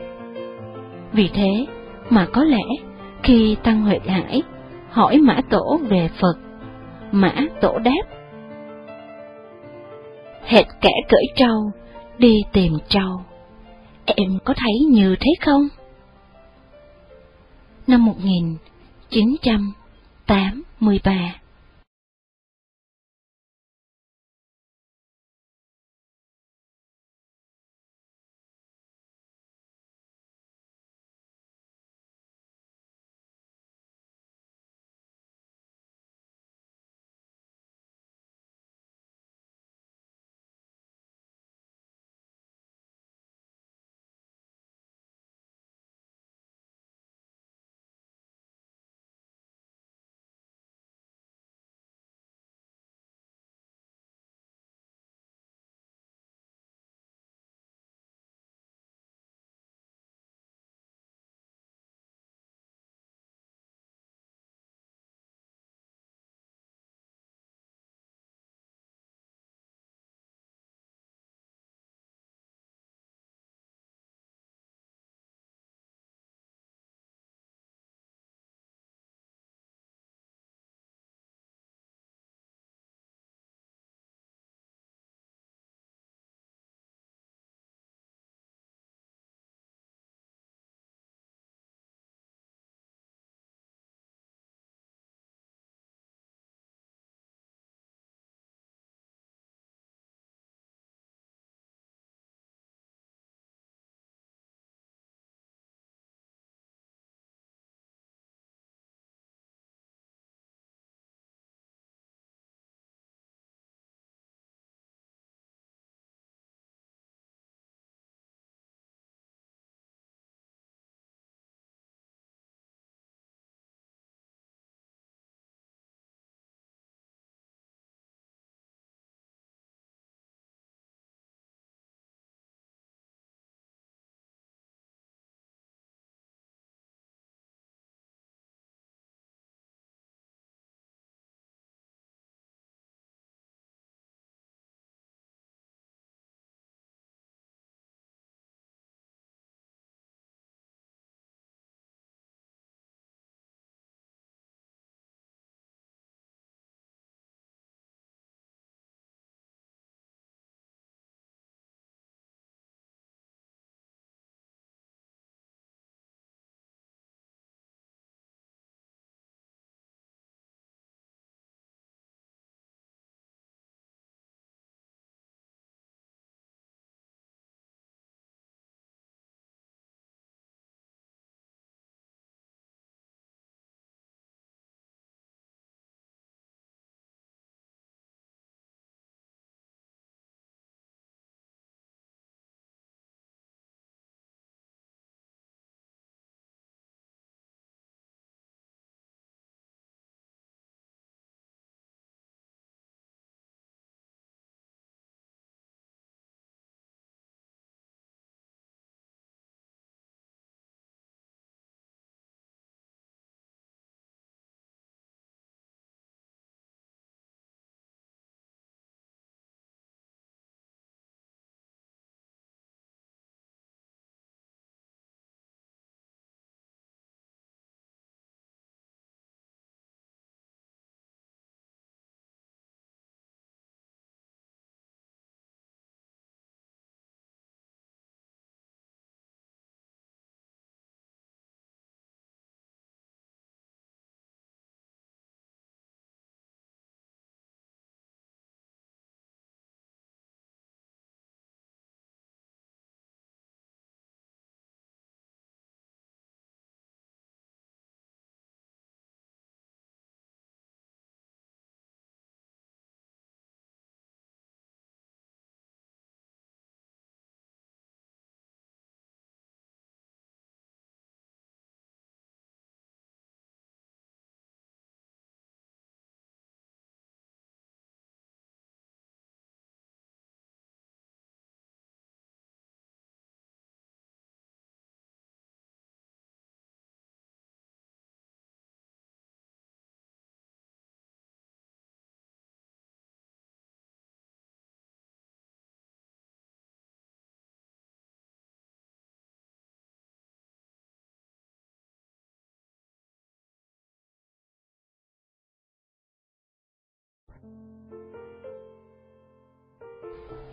Vì thế mà có lẽ khi Tăng Huệ Hải hỏi Mã Tổ về Phật, Mã Tổ đáp. Hệt kẻ cởi trâu, đi tìm trâu. Em có thấy như thế không? Năm 1983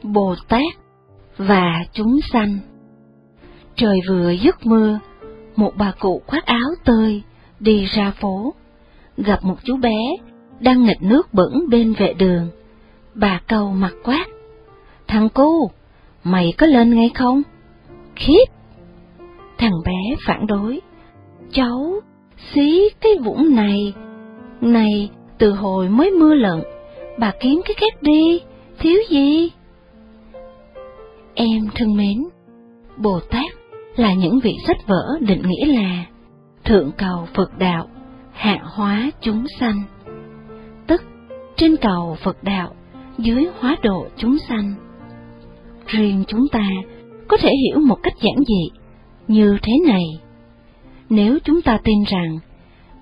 Bồ Tát và chúng sanh Trời vừa dứt mưa, một bà cụ khoác áo tơi đi ra phố, gặp một chú bé đang nghịch nước bẩn bên vệ đường. Bà cầu mặt quát, thằng cu, mày có lên ngay không? Khiếp! Thằng bé phản đối, cháu, xí cái vũng này, này từ hồi mới mưa lận, bà kiếm cái khác đi, thiếu gì? Em thân mến, Bồ Tát là những vị sách vở định nghĩa là thượng cầu Phật đạo, hạ hóa chúng sanh. Tức trên cầu Phật đạo, dưới hóa độ chúng sanh. Riêng chúng ta có thể hiểu một cách giản dị như thế này. Nếu chúng ta tin rằng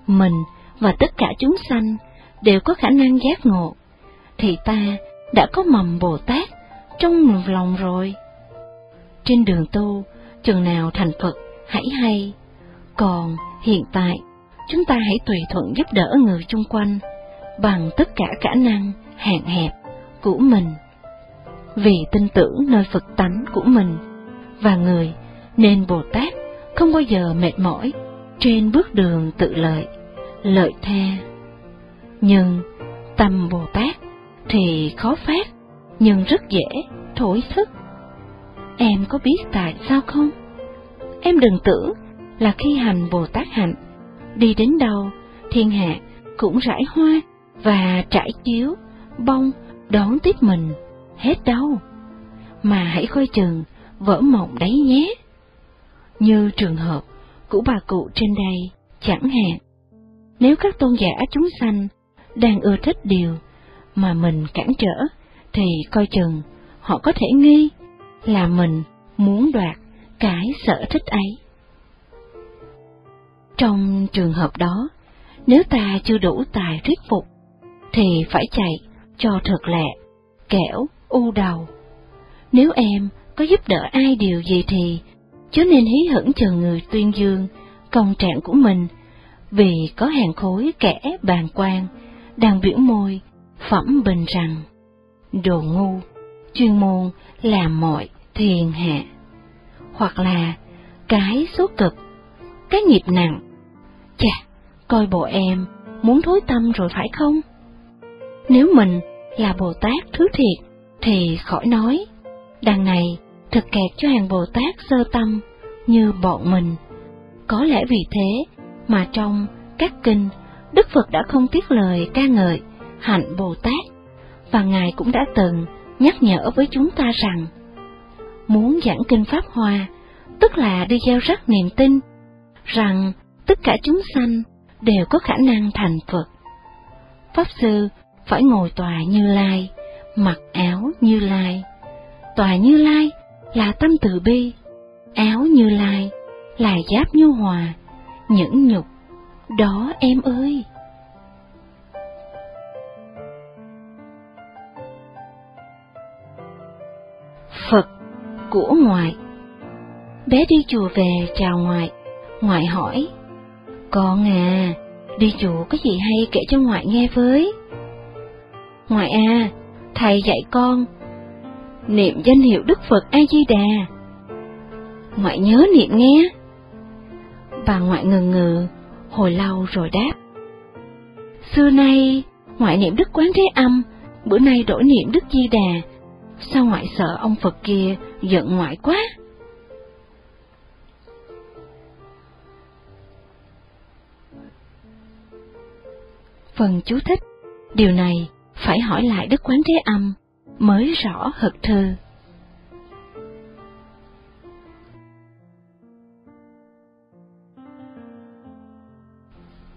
mình và tất cả chúng sanh đều có khả năng giác ngộ, thì ta đã có mầm Bồ Tát trong lòng rồi. Trên đường tu, chừng nào thành Phật, hãy hay. Còn hiện tại, chúng ta hãy tùy thuận giúp đỡ người chung quanh bằng tất cả khả năng hạn hẹp của mình. Vì tin tưởng nơi Phật tánh của mình và người nên Bồ Tát không bao giờ mệt mỏi trên bước đường tự lợi, lợi tha. Nhưng tâm Bồ Tát thì khó phát, nhưng rất dễ thổi thức. Em có biết tại sao không? Em đừng tưởng là khi hành Bồ Tát hạnh, đi đến đâu, thiên hạ cũng rải hoa và trải chiếu, bông đón tiếp mình, hết đâu. Mà hãy coi chừng, vỡ mộng đấy nhé. Như trường hợp của bà cụ trên đây, chẳng hạn. Nếu các tôn giả chúng sanh đang ưa thích điều mà mình cản trở, thì coi chừng họ có thể nghi là mình muốn đoạt cái sở thích ấy. Trong trường hợp đó, nếu ta chưa đủ tài thuyết phục, thì phải chạy cho thật lẹ, kẻo u đầu. Nếu em có giúp đỡ ai điều gì thì, chớ nên hí hửng chờ người tuyên dương công trạng của mình, vì có hàng khối kẻ bàn quan, đang biểu môi, phẩm bình rằng, đồ ngu, chuyên môn làm mọi thiền hạ, hoặc là cái số cực, cái nghiệp nặng. Chà, coi bộ em muốn thối tâm rồi phải không? Nếu mình là Bồ Tát thứ thiệt, thì khỏi nói, đằng này thật kẹt cho hàng Bồ Tát sơ tâm như bọn mình. Có lẽ vì thế mà trong các kinh, Đức Phật đã không tiếc lời ca ngợi hạnh Bồ Tát, và Ngài cũng đã từng nhắc nhở với chúng ta rằng, muốn giảng kinh Pháp Hoa, tức là đi gieo rắc niềm tin, rằng tất cả chúng sanh đều có khả năng thành Phật. Pháp Sư phải ngồi tòa như lai, mặc áo như lai. Tòa như lai là tâm từ bi, áo như lai là giáp nhu hòa, những nhục, đó em ơi. Của ngoại Bé đi chùa về chào ngoại, ngoại hỏi, Con à, đi chùa có gì hay kể cho ngoại nghe với? Ngoại à, thầy dạy con, niệm danh hiệu Đức Phật A-di-đà. Ngoại nhớ niệm nghe. Bà ngoại ngừng ngừ, hồi lâu rồi đáp. Xưa nay, ngoại niệm Đức Quán Thế Âm, bữa nay đổi niệm Đức Di Đà. Sao ngoại sợ ông Phật kia giận ngoại quá? Phần chú thích, điều này phải hỏi lại Đức Quán Thế Âm mới rõ hật thư.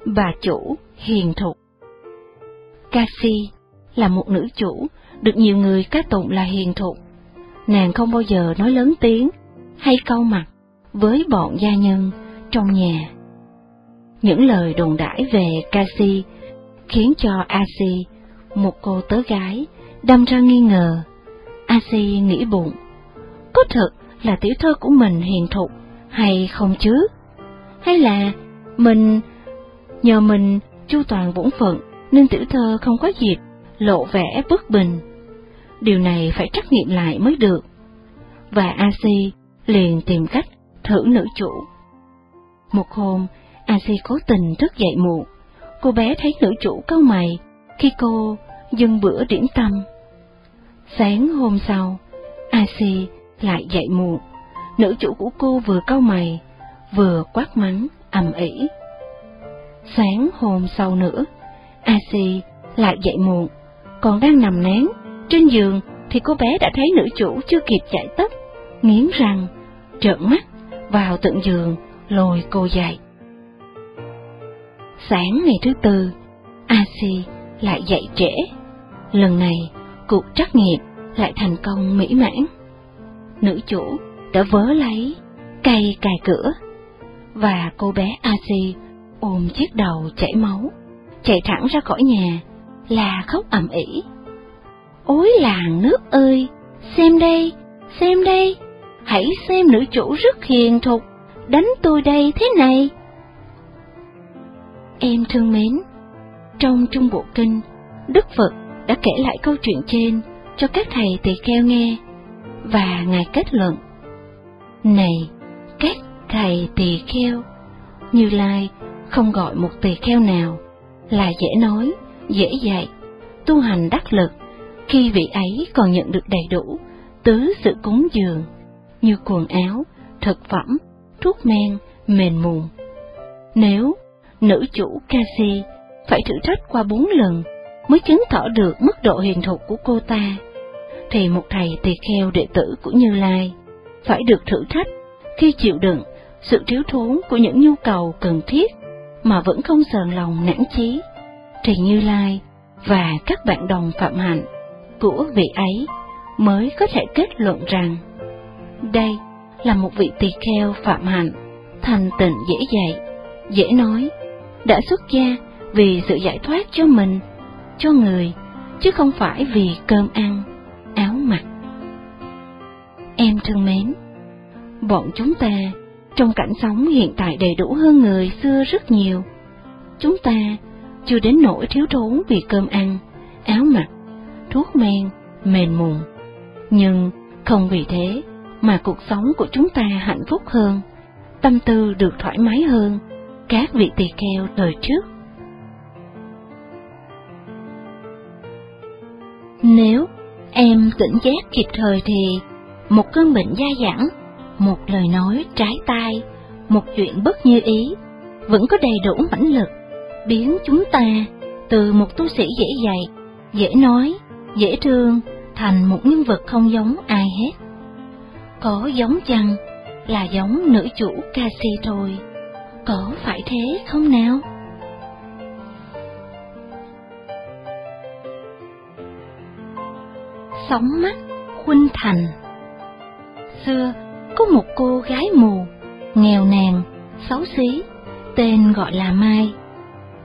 Bà chủ hiền thục Cassie là một nữ chủ được nhiều người ca tụng là hiền thục. Nàng không bao giờ nói lớn tiếng hay câu mặt với bọn gia nhân trong nhà. Những lời đồn đãi về Cassie khiến cho Asi, một cô tớ gái, đâm ra nghi ngờ. Asi nghĩ bụng, có thật là tiểu thơ của mình hiền thục hay không chứ? Hay là mình nhờ mình chu toàn bổn phận nên tiểu thơ không có dịp lộ vẻ bất bình. Điều này phải trắc nghiệm lại mới được. Và ac liền tìm cách thử nữ chủ. Một hôm, ac cố tình thức dậy muộn. Cô bé thấy nữ chủ cau mày khi cô dừng bữa điểm tâm. Sáng hôm sau, ac lại dậy muộn. Nữ chủ của cô vừa cau mày, vừa quát mắng ầm ĩ. Sáng hôm sau nữa, ac lại dậy muộn, còn đang nằm nén trên giường thì cô bé đã thấy nữ chủ chưa kịp chạy tất, nghiến răng, trợn mắt vào tận giường lôi cô dậy. Sáng ngày thứ tư, Asi lại dậy trễ. Lần này, cuộc trắc nghiệm lại thành công mỹ mãn. Nữ chủ đã vớ lấy cây cài cửa, và cô bé Asi ôm chiếc đầu chảy máu, chạy thẳng ra khỏi nhà, là khóc ầm ĩ. Ôi làng nước ơi, xem đây, xem đây, hãy xem nữ chủ rất hiền thục, đánh tôi đây thế này. Em thương mến, trong Trung Bộ Kinh, Đức Phật đã kể lại câu chuyện trên cho các thầy tỳ kheo nghe, và Ngài kết luận. Này, các thầy tỳ kheo, Như Lai không gọi một tỳ kheo nào là dễ nói, dễ dạy, tu hành đắc lực, khi vị ấy còn nhận được đầy đủ tứ sự cúng dường như quần áo, thực phẩm, thuốc men, mền mùn. Nếu nữ chủ Kasi phải thử thách qua bốn lần mới chứng tỏ được mức độ hiền thục của cô ta, thì một thầy tỳ kheo đệ tử của Như Lai phải được thử thách khi chịu đựng sự thiếu thốn của những nhu cầu cần thiết mà vẫn không sờn lòng nản chí, thì Như Lai và các bạn đồng phạm hạnh của vị ấy mới có thể kết luận rằng đây là một vị tỳ kheo phạm hạnh, thành tịnh dễ dạy, dễ nói, đã xuất gia vì sự giải thoát cho mình, cho người, chứ không phải vì cơm ăn, áo mặc. Em thân mến, bọn chúng ta trong cảnh sống hiện tại đầy đủ hơn người xưa rất nhiều. Chúng ta chưa đến nỗi thiếu thốn vì cơm ăn, áo mặc, thuốc men, mềm mùng. Nhưng không vì thế mà cuộc sống của chúng ta hạnh phúc hơn, tâm tư được thoải mái hơn các vị tỳ kheo đời trước. Nếu em tỉnh giác kịp thời thì một cơn bệnh dai dẳng, một lời nói trái tai, một chuyện bất như ý, vẫn có đầy đủ mãnh lực, biến chúng ta từ một tu sĩ dễ dạy, dễ nói, dễ thương, thành một nhân vật không giống ai hết. Có giống chăng là giống nữ chủ ca si thôi, có phải thế không nào? Sóng mắt khuynh thành Xưa, có một cô gái mù, nghèo nàn, xấu xí, tên gọi là Mai.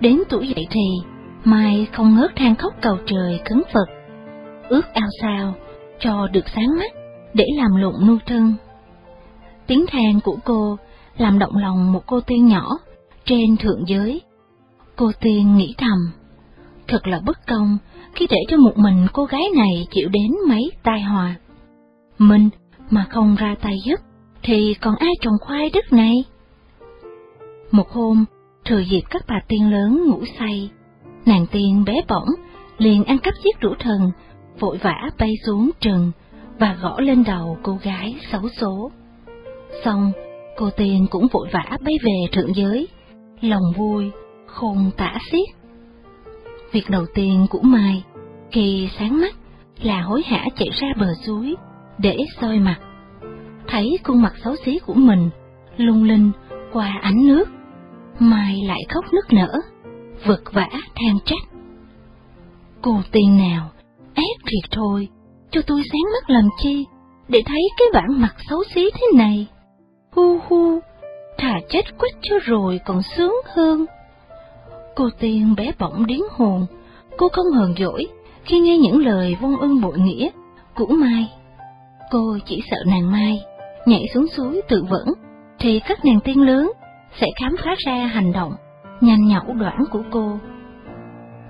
Đến tuổi dậy thì, Mai không ngớt than khóc cầu trời cấn Phật, ước ao sao cho được sáng mắt để làm lụng nuôi thân. Tiếng than của cô làm động lòng một cô tiên nhỏ trên thượng giới. Cô tiên nghĩ thầm, thật là bất công khi để cho một mình cô gái này chịu đến mấy tai họa. Mình mà không ra tay giúp, thì còn ai trồng khoai đất này? Một hôm, thừa dịp các bà tiên lớn ngủ say, nàng tiên bé bỏng liền ăn cắp chiếc rũ thần, vội vã bay xuống trần và gõ lên đầu cô gái xấu số. Xong, cô tiên cũng vội vã bay về thượng giới, lòng vui, khôn tả xiết. Việc đầu tiên của Mai, khi sáng mắt, là hối hả chạy ra bờ suối để soi mặt. Thấy khuôn mặt xấu xí của mình lung linh qua ánh nước, Mai lại khóc nức nở, vật vã than trách. Cô tiên nào, ép thiệt thôi, cho tôi sáng mắt làm chi, để thấy cái bản mặt xấu xí thế này. Hu hu, thà chết quýt cho rồi còn sướng hơn. Cô tiên bé bỏng điến hồn, cô không hờn dỗi khi nghe những lời vong ân bội nghĩa của Mai. Cô chỉ sợ nàng Mai nhảy xuống suối tự vẫn, thì các nàng tiên lớn sẽ khám phá ra hành động nhanh nhẩu đoạn của cô.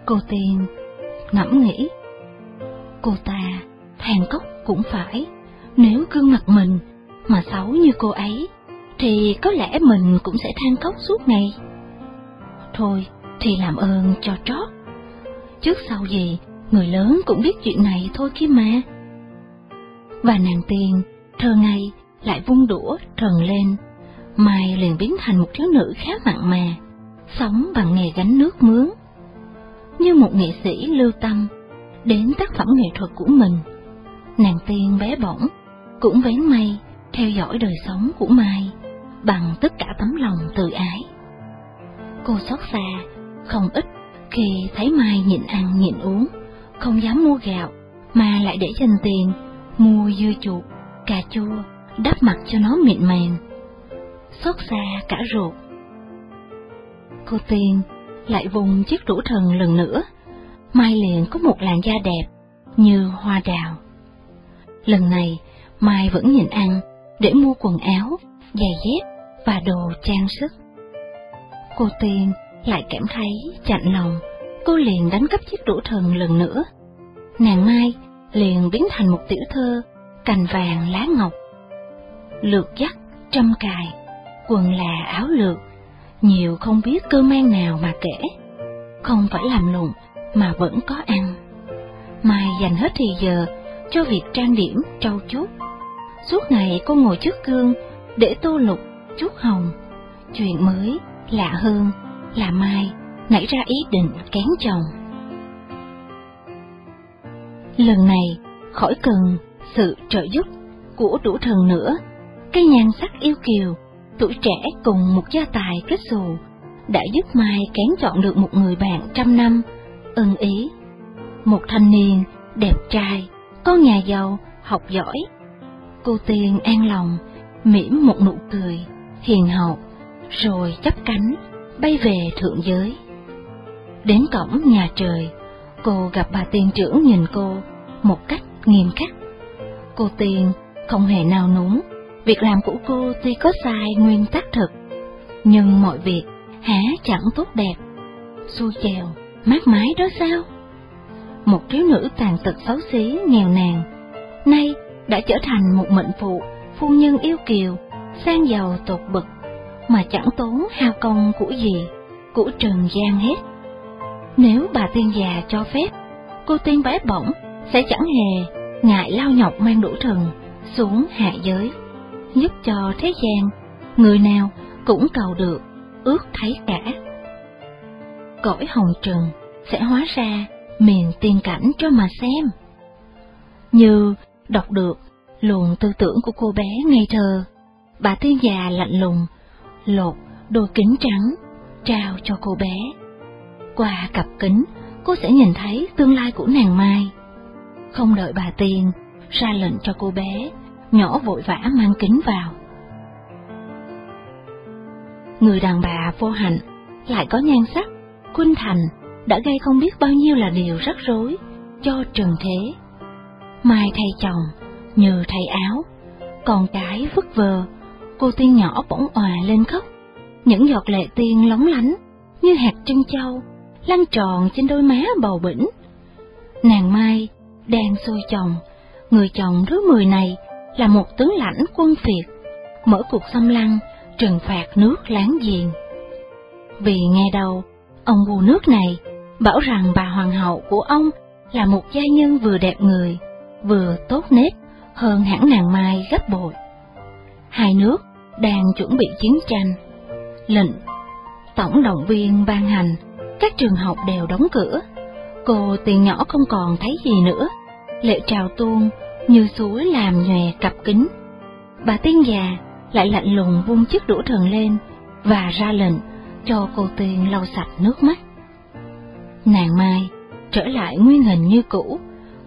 Cô tiên ngẫm nghĩ. Cô ta than cốc cũng phải, nếu gương mặt mình mà xấu như cô ấy, thì có lẽ mình cũng sẽ than cốc suốt ngày. Thôi, thì làm ơn cho trót. Trước sau gì, người lớn cũng biết chuyện này thôi kia mà. Và nàng tiên, thơ ngay, lại vung đũa trần lên, Mai liền biến thành một thiếu nữ khá mặn mà, sống bằng nghề gánh nước mướn. Như một nghệ sĩ lưu tâm, đến tác phẩm nghệ thuật của mình, nàng tiên bé bỏng, cũng vén mây, theo dõi đời sống của Mai, bằng tất cả tấm lòng từ ái. Cô xót xa, không ít khi thấy Mai nhịn ăn nhịn uống, không dám mua gạo, mà lại để dành tiền, mua dưa chuột, cà chua, đắp mặt cho nó mịn màng. Xót xa cả ruột. Cô Tiên lại vùng chiếc rũ thần lần nữa, Mai liền có một làn da đẹp, như hoa đào. Lần này, Mai vẫn nhịn ăn để mua quần áo, giày dép và đồ trang sức. Cô Tiên lại cảm thấy chạnh lòng, cô liền đánh cắp chiếc đũa thần lần nữa. Nàng Mai liền biến thành một tiểu thơ, cành vàng lá ngọc. Lượt dắt, trăm cài, quần là áo lượt, nhiều không biết cơ mang nào mà kể. Không phải làm lụng mà vẫn có ăn. Mai dành hết thì giờ cho việc trang điểm trau chuốt. Suốt ngày cô ngồi trước gương để tô lục, chút hồng. Chuyện mới, lạ hơn là Mai nảy ra ý định kén chồng. Lần này, khỏi cần sự trợ giúp của đủ thần nữa, cây nhan sắc yêu kiều, tuổi trẻ cùng một gia tài kết xù, đã giúp Mai kén chọn được một người bạn trăm năm, ưng ý. Một thanh niên, đẹp trai, con nhà giàu, học giỏi. Cô Tiên an lòng, mỉm một nụ cười, hiền hậu, rồi chấp cánh bay về thượng giới. Đến cổng nhà trời, cô gặp bà tiên trưởng nhìn cô một cách nghiêm khắc. Cô tiên không hề nào núng, việc làm của cô tuy có sai nguyên tắc thực, nhưng mọi việc há chẳng tốt đẹp, xui chèo, mát mái đó sao? Một thiếu nữ tàn tật xấu xí, nghèo nàn, nay đã trở thành một mệnh phụ, phu nhân yêu kiều, sang giàu tột bực mà chẳng tốn hao công của gì, của trần gian hết. Nếu bà tiên già cho phép, cô tiên bé bỏng sẽ chẳng hề ngại lao nhọc mang đủ thần xuống hạ giới, giúp cho thế gian, người nào cũng cầu được, ước thấy cả. Cõi hồng trần sẽ hóa ra miền tiên cảnh cho mà xem. Như đọc được luồng tư tưởng của cô bé ngây thơ, bà tiên già lạnh lùng lột đôi kính trắng, trao cho cô bé. Qua cặp kính, cô sẽ nhìn thấy tương lai của nàng Mai. Không đợi bà Tiên ra lệnh cho cô bé, nhỏ vội vã mang kính vào. Người đàn bà vô hạnh, lại có nhan sắc, khuynh thành, đã gây không biết bao nhiêu là điều rắc rối cho trần thế. Mai thay chồng, nhờ thay áo, còn cái vứt vờ cô tiên nhỏ bỗng òa lên khóc. Những giọt lệ tiên lóng lánh như hạt trân châu, lăn tròn trên đôi má bầu bỉnh. Nàng Mai đang xôi chồng, người chồng thứ mười này là một tướng lãnh quân phiệt, mở cuộc xâm lăng, trừng phạt nước láng giềng. Vì nghe đâu, ông vua nước này bảo rằng bà hoàng hậu của ông là một gia nhân vừa đẹp người, vừa tốt nết hơn hẳn nàng Mai gấp bội. Hai nước đang chuẩn bị chiến tranh. Lệnh tổng động viên ban hành, các trường học đều đóng cửa. Cô từ nhỏ không còn thấy gì nữa, lệ trào tuôn như suối làm nhòe cặp kính. Bà tiên già lại lạnh lùng vung chiếc đũa thần lên và ra lệnh cho cô tiên lau sạch nước mắt. Nàng Mai trở lại nguyên hình như cũ,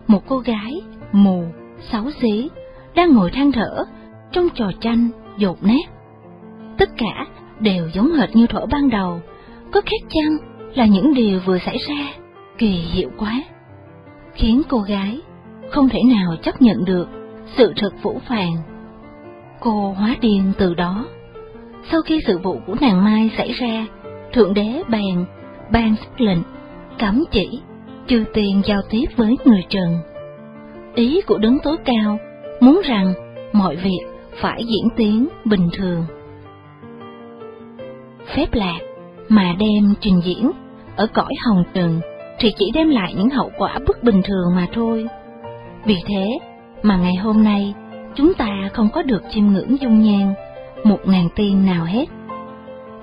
một cô gái mù, xấu xí, đang ngồi than thở trong trò tranh dột nát. Tất cả đều giống hệt như thuở ban đầu, có khác chăng là những điều vừa xảy ra kỳ hiệu quá, khiến cô gái không thể nào chấp nhận được sự thật vũ phàng. Cô hóa điên từ đó. Sau khi sự vụ của nàng Mai xảy ra, Thượng Đế bèn ban sắc lệnh cấm chỉ, trừ tiền giao tiếp với người trần. Ý của đấng tối cao, muốn rằng mọi việc phải diễn tiến bình thường. Phép lạc mà đem trình diễn ở cõi hồng trần thì chỉ đem lại những hậu quả bất bình thường mà thôi. Vì thế mà ngày hôm nay, chúng ta không có được chiêm ngưỡng dung nhan một ngàn tiên nào hết.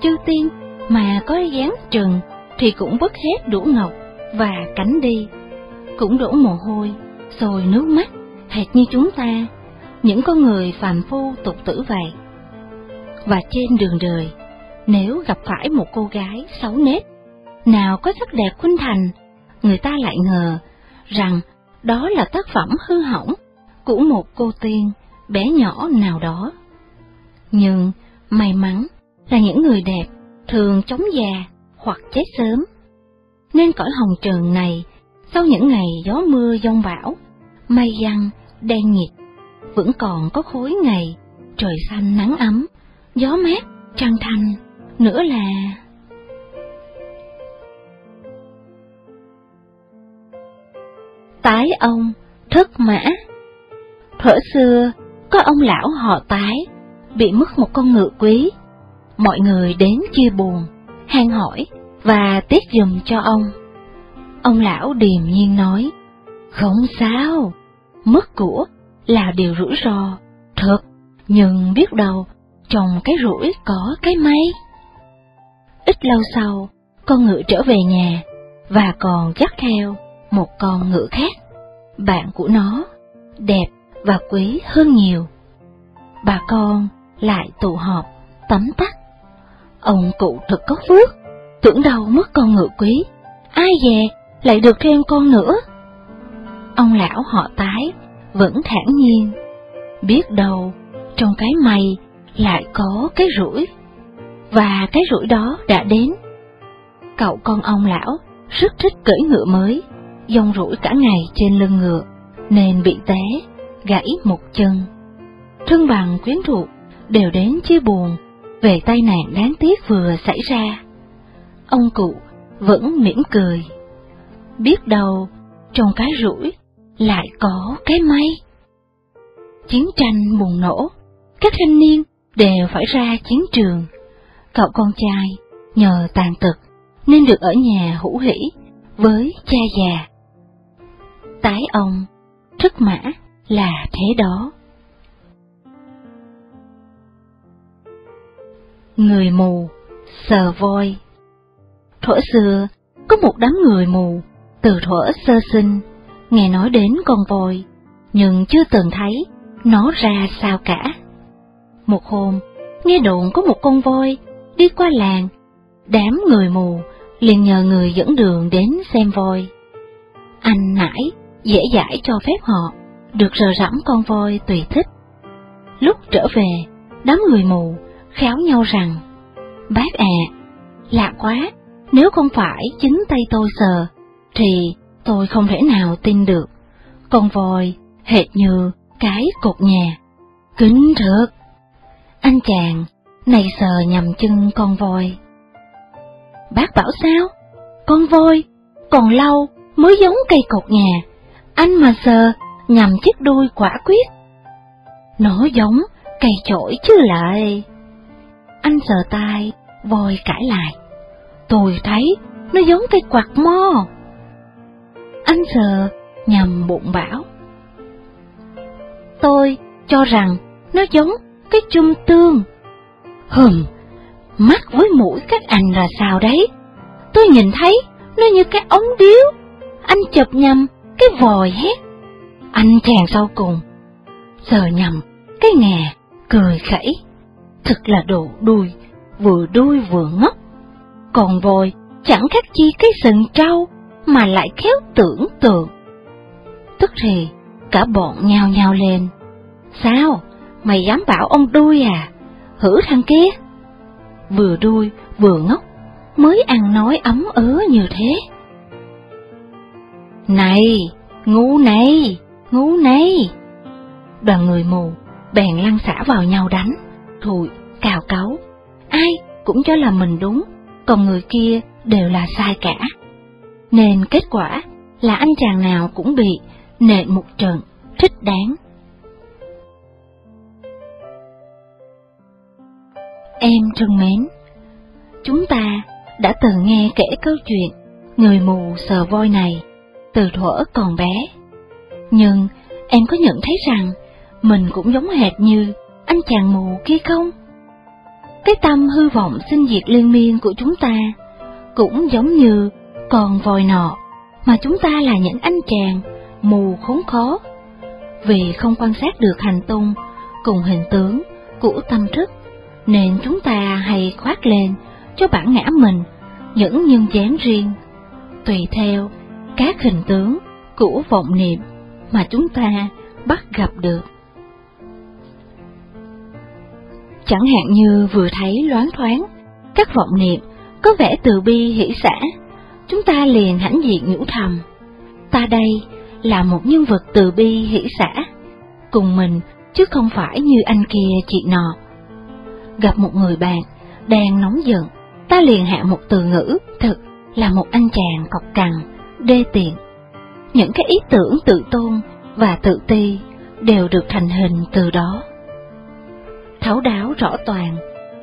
Chư tiên mà có dáng trần thì cũng vứt hết đũa ngọc và cánh đi, cũng đổ mồ hôi, rồi nước mắt, hệt như chúng ta, những con người phàm phu tục tử vậy. Và trên đường đời, nếu gặp phải một cô gái xấu nết, nào có sắc đẹp khuynh thành, người ta lại ngờ rằng đó là tác phẩm hư hỏng của một cô tiên bé nhỏ nào đó. Nhưng may mắn là những người đẹp thường chống già hoặc chết sớm. Nên cõi hồng trần này, sau những ngày gió mưa giông bão, mây giăng, đen nghịt, vẫn còn có khối ngày, trời xanh nắng ấm, gió mát, trăng thanh, nữa là... Tái ông, thất mã thở xưa, có ông lão họ tái, bị mất một con ngựa quý. Mọi người đến chia buồn, han hỏi và tiếc dùm cho ông. Ông lão điềm nhiên nói, không sao, mất của là điều rủi ro, thật, nhưng biết đâu, trồng cái rủi có cái may. Ít lâu sau, con ngựa trở về nhà, và còn dắt theo một con ngựa khác, bạn của nó, đẹp và quý hơn nhiều. Bà con lại tụ họp, tắm tắt. Ông cụ thật có phước, tưởng đâu mất con ngựa quý, ai về lại được thêm con nữa. Ông lão họ tái vẫn thản nhiên, biết đâu trong cái may lại có cái rủi, và cái rủi đó đã đến. Cậu con ông lão rất thích cưỡi ngựa mới, dông rủi cả ngày trên lưng ngựa, nên bị té, gãy một chân. Thân bằng quyến thuộc đều đến chia buồn về tai nạn đáng tiếc vừa xảy ra. Ông cụ vẫn mỉm cười. Biết đâu trong cái rủi lại có cái may. Chiến tranh bùng nổ, các thanh niên đều phải ra chiến trường. Cậu con trai nhờ tàn tật nên được ở nhà hữu hỷ với cha già. Tái ông, thức mã là thế đó. Người mù, sờ voi Thuở xưa, có một đám người mù, từ thuở sơ sinh, nghe nói đến con voi, nhưng chưa từng thấy nó ra sao cả. Một hôm, nghe đồn có một con voi đi qua làng, đám người mù liền nhờ người dẫn đường đến xem voi. Anh nãy dễ dãi cho phép họ được rờ rẫm con voi tùy thích. Lúc trở về, đám người mù khéo nhau rằng, bác à, lạ quá, nếu không phải chính tay tôi sờ, thì tôi không thể nào tin được. Con voi hệt như cái cột nhà. Kính rượt! Anh chàng, này sờ nhầm chân con voi. Bác bảo sao? Con voi, còn lâu mới giống cây cột nhà. Anh mà sờ nhằm chiếc đuôi quả quyết. Nó giống cây chổi chứ lại. Anh sờ tay, voi cãi lại. Tôi thấy nó giống cây quạt mo. Anh sờ nhầm bụng bảo. Tôi cho rằng nó giống cái chum tương. Hừm, mắt với mũi các anh là sao đấy? Tôi nhìn thấy nó như cái ống điếu. Anh chụp nhầm cái vòi hét. Anh chàng sau cùng, sờ nhầm cái nghè, cười khẩy. Thật là đồ đuôi, vừa đuôi vừa ngốc. Còn voi chẳng khác chi cái sừng trâu mà lại khéo tưởng tượng. Tức thì cả bọn nhao nhao lên. Sao? Mày dám bảo ông đuôi à? Hử thằng kia? Vừa đuôi vừa ngốc, mới ăn nói ấm ớ như thế. Này, ngu này, ngu này! Đoàn người mù bèn lăn xả vào nhau đánh, thùi, cào cấu. Ai cũng cho là mình đúng, còn người kia đều là sai cả. Nên kết quả là anh chàng nào cũng bị nện một trận thích đáng. Em thân mến, chúng ta đã từng nghe kể câu chuyện người mù sờ voi này từ thuở còn bé. Nhưng em có nhận thấy rằng mình cũng giống hệt như anh chàng mù kia không? Cái tâm hư vọng sinh diệt liên miên của chúng ta cũng giống như còn vòi nọ mà chúng ta là những anh chàng mù khốn khó vì không quan sát được hành tung cùng hình tướng của tâm thức, nên chúng ta hay khoác lên cho bản ngã mình những nhân dáng riêng, tùy theo các hình tướng của vọng niệm mà chúng ta bắt gặp được. Chẳng hạn như vừa thấy loáng thoáng, các vọng niệm có vẻ từ bi hỷ xã, chúng ta liền hãnh diện nhủ thầm. Ta đây là một nhân vật từ bi hỷ xã, cùng mình chứ không phải như anh kia chị nọ. Gặp một người bạn đang nóng giận, ta liền hạ một từ ngữ thực là một anh chàng cọc cằn, đê tiện. Những cái ý tưởng tự tôn và tự ti đều được thành hình từ đó. Thấu đáo rõ toàn,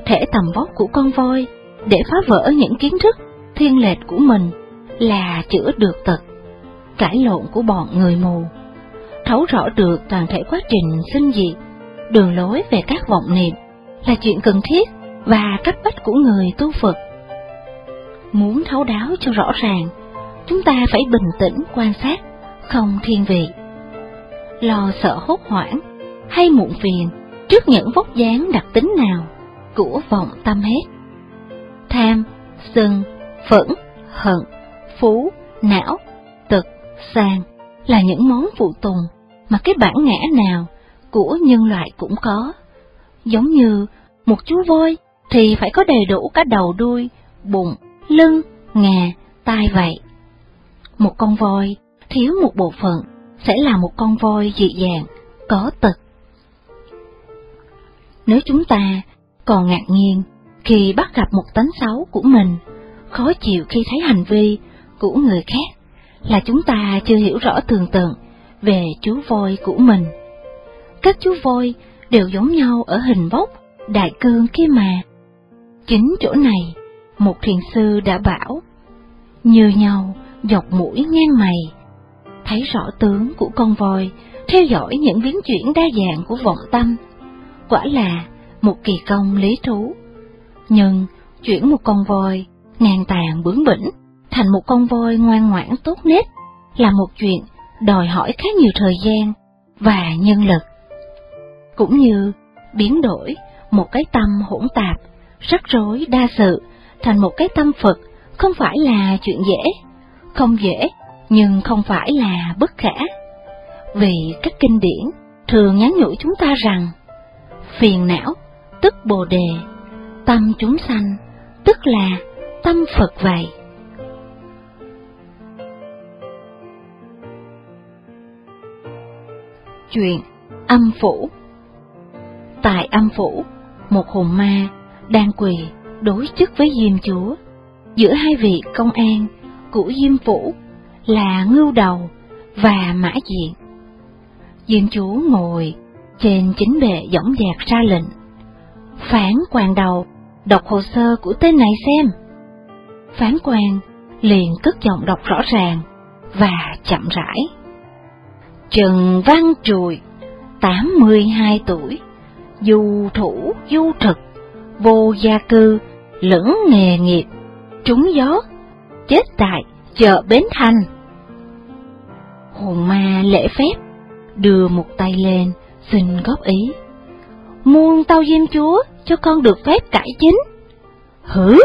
thể tầm vóc của con voi để phá vỡ những kiến thức thiên lệch của mình là chữa được tật, cãi lộn của bọn người mù. Thấu rõ được toàn thể quá trình sinh diệt, đường lối về các vọng niệm là chuyện cần thiết và cấp bách của người tu Phật. Muốn thấu đáo cho rõ ràng, chúng ta phải bình tĩnh quan sát, không thiên vị lo sợ hốt hoảng hay muộn phiền trước những vóc dáng đặc tính nào của vọng tâm hết. Tham, sân, phẫn, hận, phú, não, tật, sang là những món phụ tùng mà cái bản ngã nào của nhân loại cũng có. Giống như một chú voi thì phải có đầy đủ cả đầu đuôi, bụng, lưng, ngà, tai vậy. Một con voi thiếu một bộ phận sẽ là một con voi dị dạng, có tật. Nếu chúng ta còn ngạc nhiên khi bắt gặp một tánh xấu của mình, khó chịu khi thấy hành vi của người khác, là chúng ta chưa hiểu rõ tường tận về chú voi của mình. Các chú voi đều giống nhau ở hình vóc, đại cương kia mà. Chính chỗ này, một thiền sư đã bảo, như nhau dọc mũi ngang mày, thấy rõ tướng của con voi, theo dõi những biến chuyển đa dạng của vọng tâm. Quả là một kỳ công lý thú. Nhưng chuyển một con voi ngang tàn bướng bỉnh thành một con voi ngoan ngoãn tốt nết là một chuyện đòi hỏi khá nhiều thời gian và nhân lực. Cũng như biến đổi một cái tâm hỗn tạp, rắc rối đa sự thành một cái tâm Phật không phải là chuyện dễ, không dễ nhưng không phải là bất khả. Vì các kinh điển thường nhắn nhủ chúng ta rằng, phiền não tức bồ đề, tâm chúng sanh tức là tâm Phật vậy. Chuyện âm phủ Tại âm phủ, một hồn ma đang quỳ đối chức với Diêm Chúa, giữa hai vị công an của Diêm Phủ là ngưu đầu và mã diện. Diêm Chúa ngồi trên chính bệ dõng dạc ra lệnh. Phán quan đầu, đọc hồ sơ của tên này xem. Phán quan liền cất giọng đọc rõ ràng và chậm rãi. Trần Văn Trùi, 82 tuổi, du thủ du thực, vô gia cư, lẫn nghề nghiệp, trúng gió, chết tại chợ Bến Thành hồn ma lễ phép, đưa một tay lên, xin góp ý. Muôn tao diêm chúa, cho con được phép cải chính. Hử?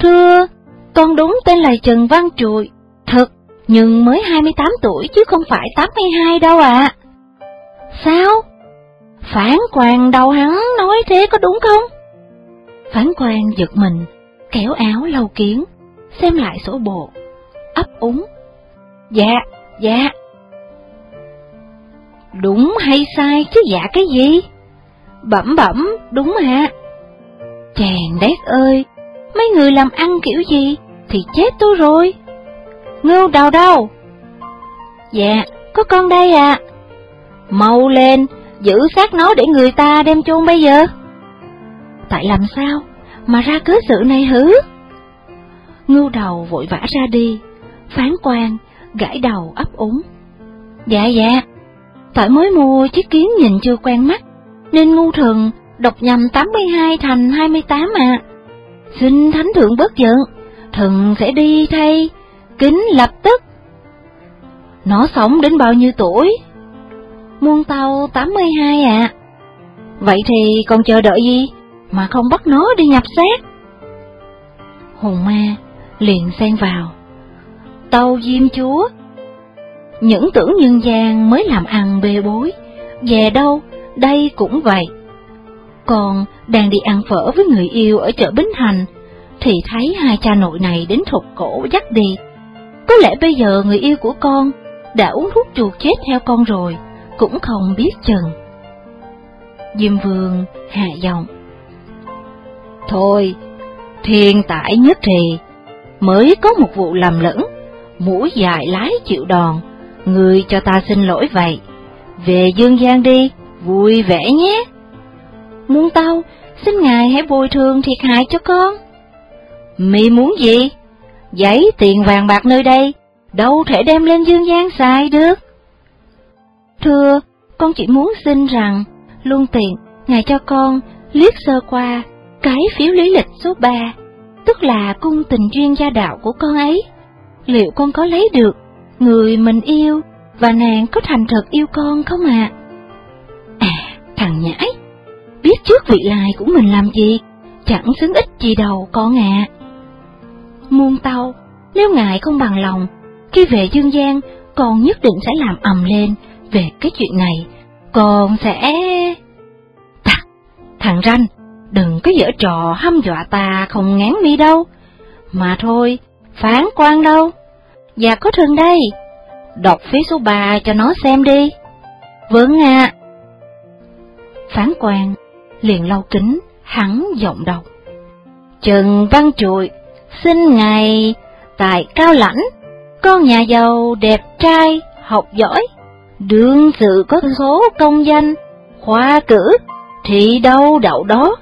Thưa, con đúng tên là Trần Văn Trùi, thật, nhưng mới 28 tuổi chứ không phải 82 đâu ạ. À. Sao? Phản quan đầu hắn nói thế có đúng không? Phán quan giật mình, kéo áo lâu kiến, xem lại sổ bộ, ấp úng. Dạ, Dạ. Đúng hay sai chứ dạ cái gì? Bẩm bẩm, đúng hả? Chàng đét ơi, mấy người làm ăn kiểu gì thì chết tôi rồi. Ngưu đầu đâu, Dạ, có con đây ạ. À. Mau lên, giữ xác nó để người ta đem chôn bây giờ. Tại làm sao mà ra cớ sự này hứ? Ngưu đầu vội vã ra đi, phán quan gãi đầu ấp úng. Dạ dạ, tại mới mua chiếc kiến nhìn chưa quen mắt, nên ngu thần đọc nhầm 82 thành 28 à. Xin thánh thượng bớt giận, thần sẽ đi thay, kính lập tức. Nó sống đến bao nhiêu tuổi? Muôn tàu 82 ạ. À. Vậy thì còn chờ đợi gì mà không bắt nó đi nhập xác? Hồn ma liền xen vào. Tàu diêm chúa. Những tưởng nhân gian mới làm ăn bê bối, về đâu, đây cũng vậy. Còn đang đi ăn phở với người yêu ở chợ Bến Thành, thì thấy hai cha nội này đến thục cổ dắt đi. Có lẽ bây giờ người yêu của con đã uống thuốc chuột chết theo con rồi, cũng không biết chừng. Diêm Vương hạ giọng. Thôi, thiên tải nhất thì mới có một vụ làm lẫn, mũi dài lái chịu đòn, người cho ta xin lỗi vậy. Về dương gian đi, vui vẻ nhé. Muôn tao, xin ngài hãy bồi thường thiệt hại cho con. Mi muốn gì? Giấy tiền vàng bạc nơi đây, đâu thể đem lên dương gian xài được. Thưa, con chỉ muốn xin rằng, luôn tiện, ngài cho con liếc sơ qua cái phiếu lý lịch số 3, tức là cung tình duyên gia đạo của con ấy. Liệu con có lấy được người mình yêu và nàng có thành thật yêu con không ạ? À? à, thằng nhãi, biết trước vị lai của mình làm gì, chẳng xứng ích gì đâu con ạ. À. Muôn tâu nếu ngài không bằng lòng, khi về dương gian, con nhất định sẽ làm ầm lên về cái chuyện này, con sẽ... Tặc, thằng ranh, đừng có dở trò hăm dọa ta không ngán mi đâu. Mà thôi, phán quan đâu? Dạ có thường đây. Đọc phía số ba cho nó xem đi. Vâng ạ. À. Phán quan liền lau kính, hắn giọng đọc. Trần Văn Trụi, xin ngài tại cao lãnh, con nhà giàu đẹp trai, học giỏi, đương sự có số công danh, khoa cử, thì đâu đậu đó.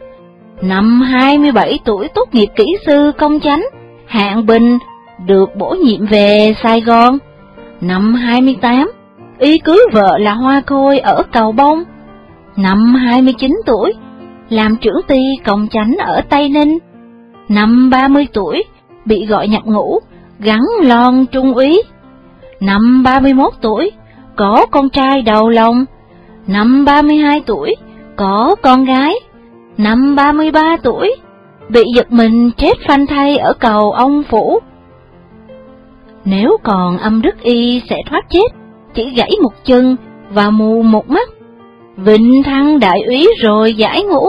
Năm 27 tuổi tốt nghiệp kỹ sư công chánh, hạng bình, được bổ nhiệm về Sài Gòn. Năm 28, y cưới vợ là Hoa Khôi ở Cầu Bông. Năm 29 tuổi, làm trưởng ty cộng chánh ở Tây Ninh. Năm 30 tuổi, bị gọi nhập ngũ, gắn lon trung úy. Năm 31 tuổi, có con trai đầu lòng. Năm 32 tuổi, có con gái. Năm 33 tuổi, bị giật mình chết phanh thay ở cầu ông Phủ. Nếu còn âm đức y sẽ thoát chết, chỉ gãy một chân và mù một mắt. Vịnh thăng đại úy rồi giải ngũ.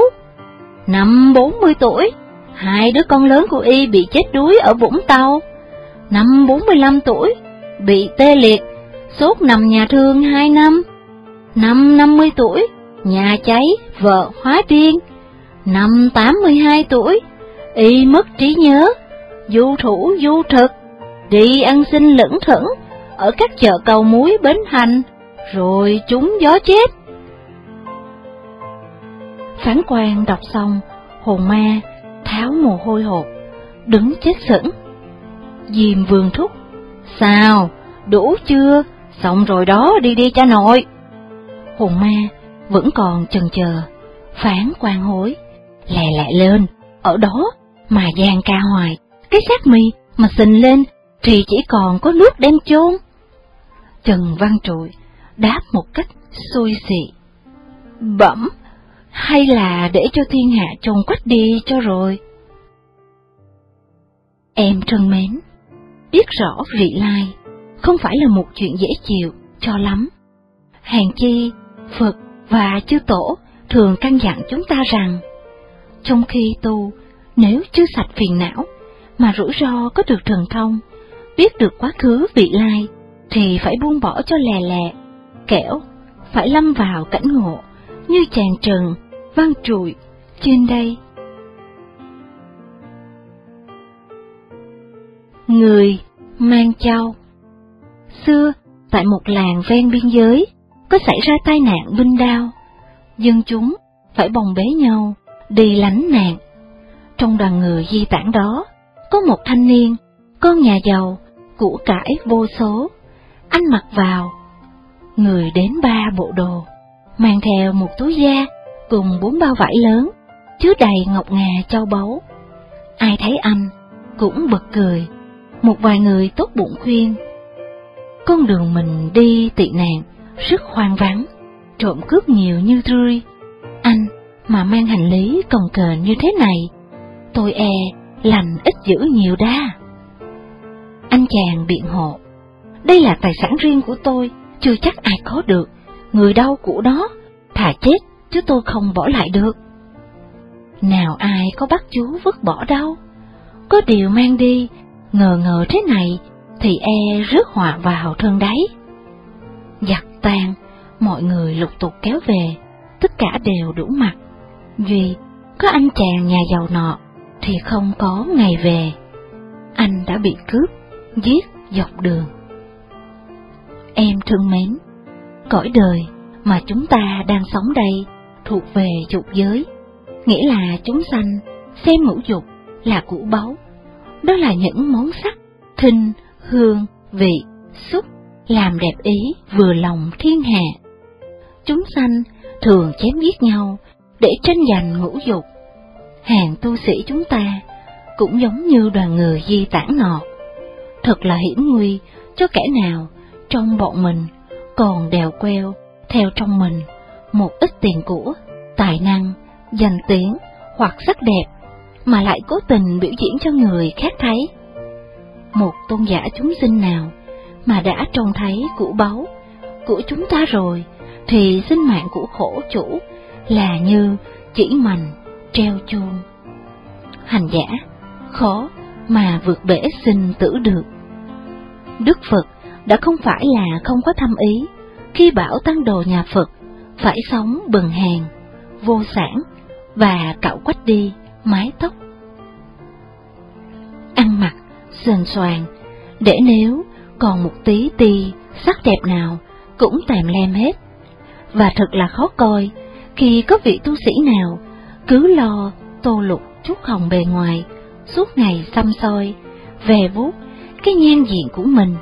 Năm 40 tuổi, hai đứa con lớn của y bị chết đuối ở Vũng Tàu. Năm 45 tuổi, bị tê liệt, sốt nằm nhà thương hai năm. Năm 50 tuổi, nhà cháy, vợ hóa điên. Năm 82 tuổi, y mất trí nhớ, du thủ du thực, đi ăn xin lững thững ở các chợ cầu muối bến hành, rồi chúng gió chết. Phán quan đọc xong, hồn ma tháo mồ hôi hột, đứng chết sững. Diêm vương thúc, sao, đủ chưa, xong rồi đó đi đi cha nội. Hồn ma vẫn còn chần chờ, phán quan hối, lè lẹ lên, ở đó mà gian ca hoài, cái xác mì mà xình lên thì chỉ còn có nước đem chôn. Trần Văn Trụi đáp một cách xui xị. Bẩm, hay là để cho thiên hạ chôn quách đi cho rồi? Em thân mến, biết rõ vị lai không phải là một chuyện dễ chịu cho lắm. Hèn chi, Phật và chư tổ thường căn dặn chúng ta rằng, trong khi tu, nếu chưa sạch phiền não, mà rủi ro có được thần thông, biết được quá khứ vị lai, thì phải buông bỏ cho lè lẹ, kẻo, phải lâm vào cảnh ngộ, như chàng trần, văn trụi, trên đây. Người mang châu Xưa, tại một làng ven biên giới, có xảy ra tai nạn binh đao. Dân chúng phải bồng bế nhau, đi lánh nạn. Trong đoàn người di tản đó, có một thanh niên, con nhà giàu, của cải vô số. Anh mặc vào, người đến ba bộ đồ, mang theo một túi da cùng bốn bao vải lớn, chứa đầy ngọc ngà châu báu. Ai thấy anh cũng bật cười, một vài người tốt bụng khuyên. Con đường mình đi tị nạn, rất hoang vắng, trộm cướp nhiều như rươi. Anh mà mang hành lý cồng kềnh như thế này, tôi e lành ít dữ nhiều đa. Anh chàng biện hộ, đây là tài sản riêng của tôi, chưa chắc ai có được, người đau của đó, thà chết chứ tôi không bỏ lại được. Nào ai có bắt chú vứt bỏ đâu, có điều mang đi, ngờ ngờ thế này thì e rước họa vào thân đấy. giặt tan, mọi người lục tục kéo về, tất cả đều đủ mặt. Duy, có anh chàng nhà giàu nọ, thì không có ngày về. Anh đã bị cướp, giết dọc đường. Em thương mến, cõi đời mà chúng ta đang sống đây thuộc về dục giới, nghĩa là chúng sanh xem ngũ dục là củ báu. Đó là những món sắc, thinh, hương, vị, xúc, làm đẹp ý vừa lòng thiên hạ. Chúng sanh thường chém giết nhau để tranh giành ngũ dục. Hàng tu sĩ chúng ta cũng giống như đoàn người di tản nọ. Thật là hiểm nguy cho kẻ nào trong bọn mình còn đèo queo theo trong mình một ít tiền của, tài năng, danh tiếng hoặc sắc đẹp mà lại cố tình biểu diễn cho người khác thấy. Một tôn giả chúng sinh nào mà đã trông thấy củ báu của chúng ta rồi, thì sinh mạng của khổ chủ là như chỉ mành treo chuông. Hành giả khó mà vượt bể sinh tử được. Đức Phật đã không phải là không có thâm ý khi bảo tăng đồ nhà Phật phải sống bần hàn, vô sản và cạo quách đi mái tóc. Ăn mặc sền soàn, để nếu còn một tí ti sắc đẹp nào cũng tèm lem hết. Và thật là khó coi khi có vị tu sĩ nào cứ lo tô lục chút hồng bề ngoài, suốt ngày xăm soi, về vuốt cái nhan diện của mình.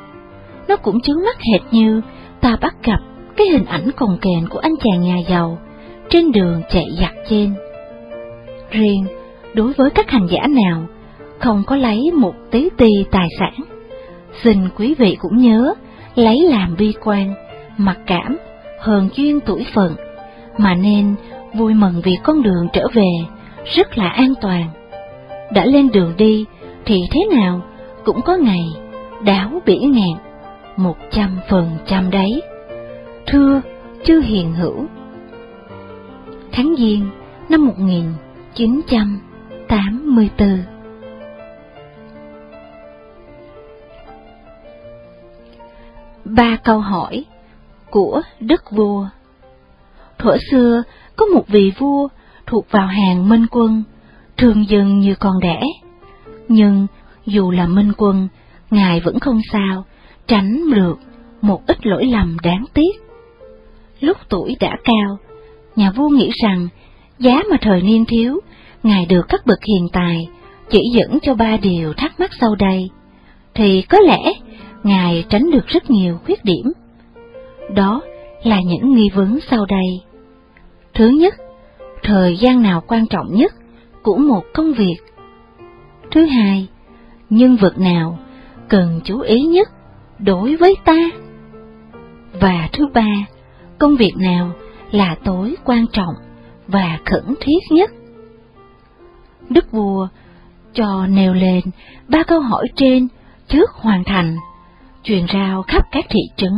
Nó cũng chướng mắt hệt như ta bắt gặp cái hình ảnh cồng kềnh của anh chàng nhà giàu trên đường chạy giặt trên. Riêng đối với các hành giả nào không có lấy một tí ti tài sản, xin quý vị cũng nhớ lấy làm bi quan, mặc cảm, hờn duyên tuổi phận, mà nên vui mừng vì con đường trở về rất là an toàn. Đã lên đường đi thì thế nào cũng có ngày đáo bỉ ngạn, một trăm phần trăm đấy. Thưa chư hiền hữu Tháng Giêng năm 1984 Ba câu hỏi của Đức Vua Thuở xưa có một vị vua thuộc vào hàng minh quân, thường dân như con đẻ. Nhưng dù là minh quân, ngài vẫn không sao, tránh được một ít lỗi lầm đáng tiếc. Lúc tuổi đã cao, nhà vua nghĩ rằng giá mà thời niên thiếu, ngài được các bậc hiền tài chỉ dẫn cho ba điều thắc mắc sau đây, thì có lẽ ngài tránh được rất nhiều khuyết điểm. Đó là những nghi vấn sau đây. Thứ nhất, thời gian nào quan trọng nhất của một công việc. Thứ hai, nhân vật nào cần chú ý nhất đối với ta. Và thứ ba, công việc nào là tối quan trọng và khẩn thiết nhất. Đức vua cho nêu lên ba câu hỏi trên trước hoàn thành, truyền rao khắp các thị trấn,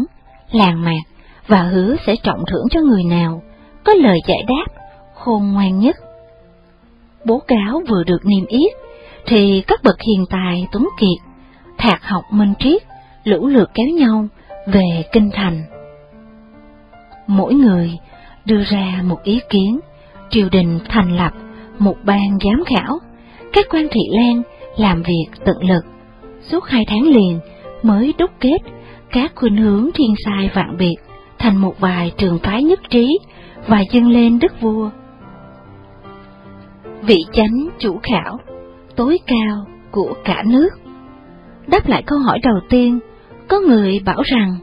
làng mạc và hứa sẽ trọng thưởng cho người nào có lời giải đáp khôn ngoan nhất. Bố cáo vừa được niêm yết, thì các bậc hiền tài tuấn kiệt, thạc học minh triết, lũ lượt kéo nhau về kinh thành. Mỗi người đưa ra một ý kiến, triều đình thành lập một ban giám khảo, các quan thị lan làm việc tận lực, suốt hai tháng liền mới đúc kết các khuynh hướng thiên sai vạn biệt thành một vài trường phái nhất trí và dâng lên đức vua. Vị chánh chủ khảo, tối cao của cả nước. Đáp lại câu hỏi đầu tiên, có người bảo rằng,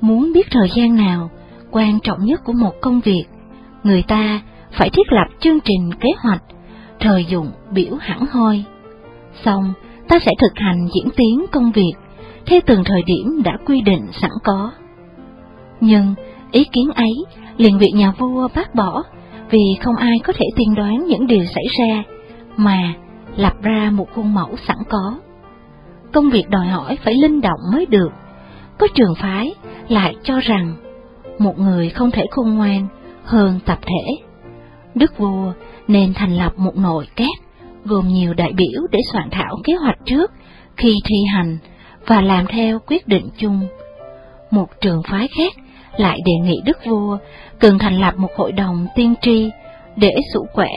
muốn biết thời gian nào quan trọng nhất của một công việc, người ta phải thiết lập chương trình kế hoạch, thời dụng biểu hẳn hoi. Xong, ta sẽ thực hành diễn tiến công việc theo từng thời điểm đã quy định sẵn có. Nhưng ý kiến ấy liền bị nhà vua bác bỏ vì không ai có thể tiên đoán những điều xảy ra, mà lập ra một khuôn mẫu sẵn có. Công việc đòi hỏi phải linh động mới được. Có trường phái lại cho rằng một người không thể khôn ngoan hơn tập thể. Đức vua nên thành lập một nội các, gồm nhiều đại biểu để soạn thảo kế hoạch trước khi thi hành và làm theo quyết định chung. Một trường phái khác lại đề nghị đức vua cần thành lập một hội đồng tiên tri để sủ quẻ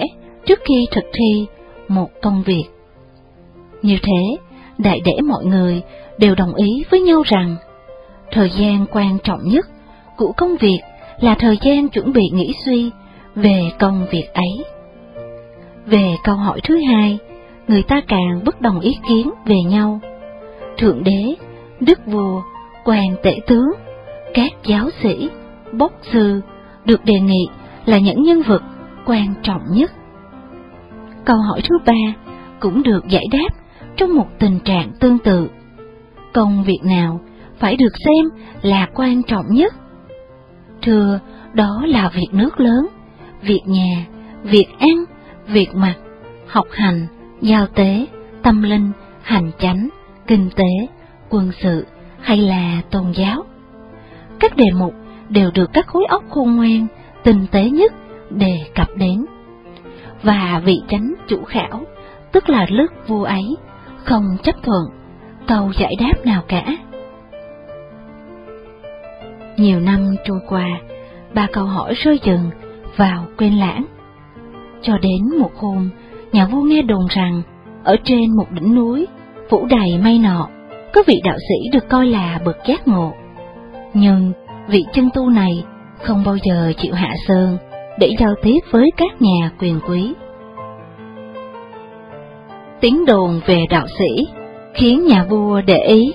trước khi thực thi một công việc. Như thế, đại để mọi người đều đồng ý với nhau rằng thời gian quan trọng nhất của công việc là thời gian chuẩn bị nghĩ suy về công việc ấy. Về câu hỏi thứ hai, người ta càng bất đồng ý kiến về nhau. Thượng đế, đức vua, quan tể tướng, các giáo sĩ, bốc sư được đề nghị là những nhân vật quan trọng nhất. Câu hỏi thứ ba cũng được giải đáp trong một tình trạng tương tự. Công việc nào phải được xem là quan trọng nhất? Thưa, đó là việc nước lớn, việc nhà, việc ăn, việc mặc, học hành, giao tế, tâm linh, hành chánh, kinh tế, quân sự hay là tôn giáo. Các đề mục đều được các khối óc khôn ngoan, tinh tế nhất đề cập đến. Và vị chánh chủ khảo, tức là lớp vua ấy, không chấp thuận câu giải đáp nào cả. Nhiều năm trôi qua, ba câu hỏi rơi dừng vào quên lãng. Cho đến một hôm, nhà vua nghe đồn rằng, ở trên một đỉnh núi, phủ đầy mây nọ, có vị đạo sĩ được coi là bậc giác ngộ. Nhưng vị chân tu này không bao giờ chịu hạ sơn để giao tiếp với các nhà quyền quý. Tiếng đồn về đạo sĩ khiến nhà vua để ý,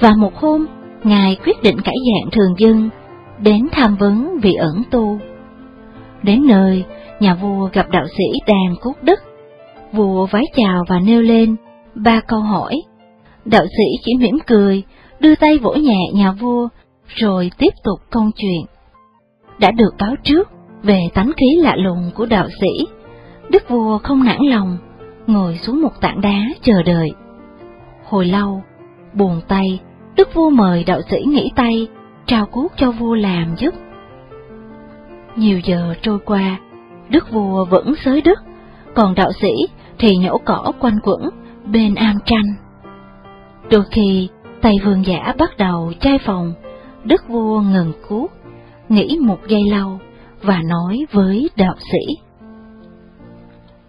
và một hôm, ngài quyết định cải dạng thường dân, đến tham vấn vị ẩn tu. Đến nơi, nhà vua gặp đạo sĩ đang cốt đất. Vua vái chào và nêu lên ba câu hỏi. Đạo sĩ chỉ mỉm cười, đưa tay vỗ nhẹ nhà vua, rồi tiếp tục công chuyện. Đã được báo trước về tánh khí lạ lùng của đạo sĩ, đức vua không nản lòng, ngồi xuống một tảng đá chờ đợi. Hồi lâu, buồn tay, đức vua mời đạo sĩ nghỉ tay, trao cuốc cho vua làm giúp. Nhiều giờ trôi qua, đức vua vẫn xới đất, còn đạo sĩ thì nhổ cỏ quanh quẩn bên am tranh. Đôi khi, tay vương giả bắt đầu chai phòng, đức vua ngừng cuốc, nghĩ một giây lâu và nói với đạo sĩ.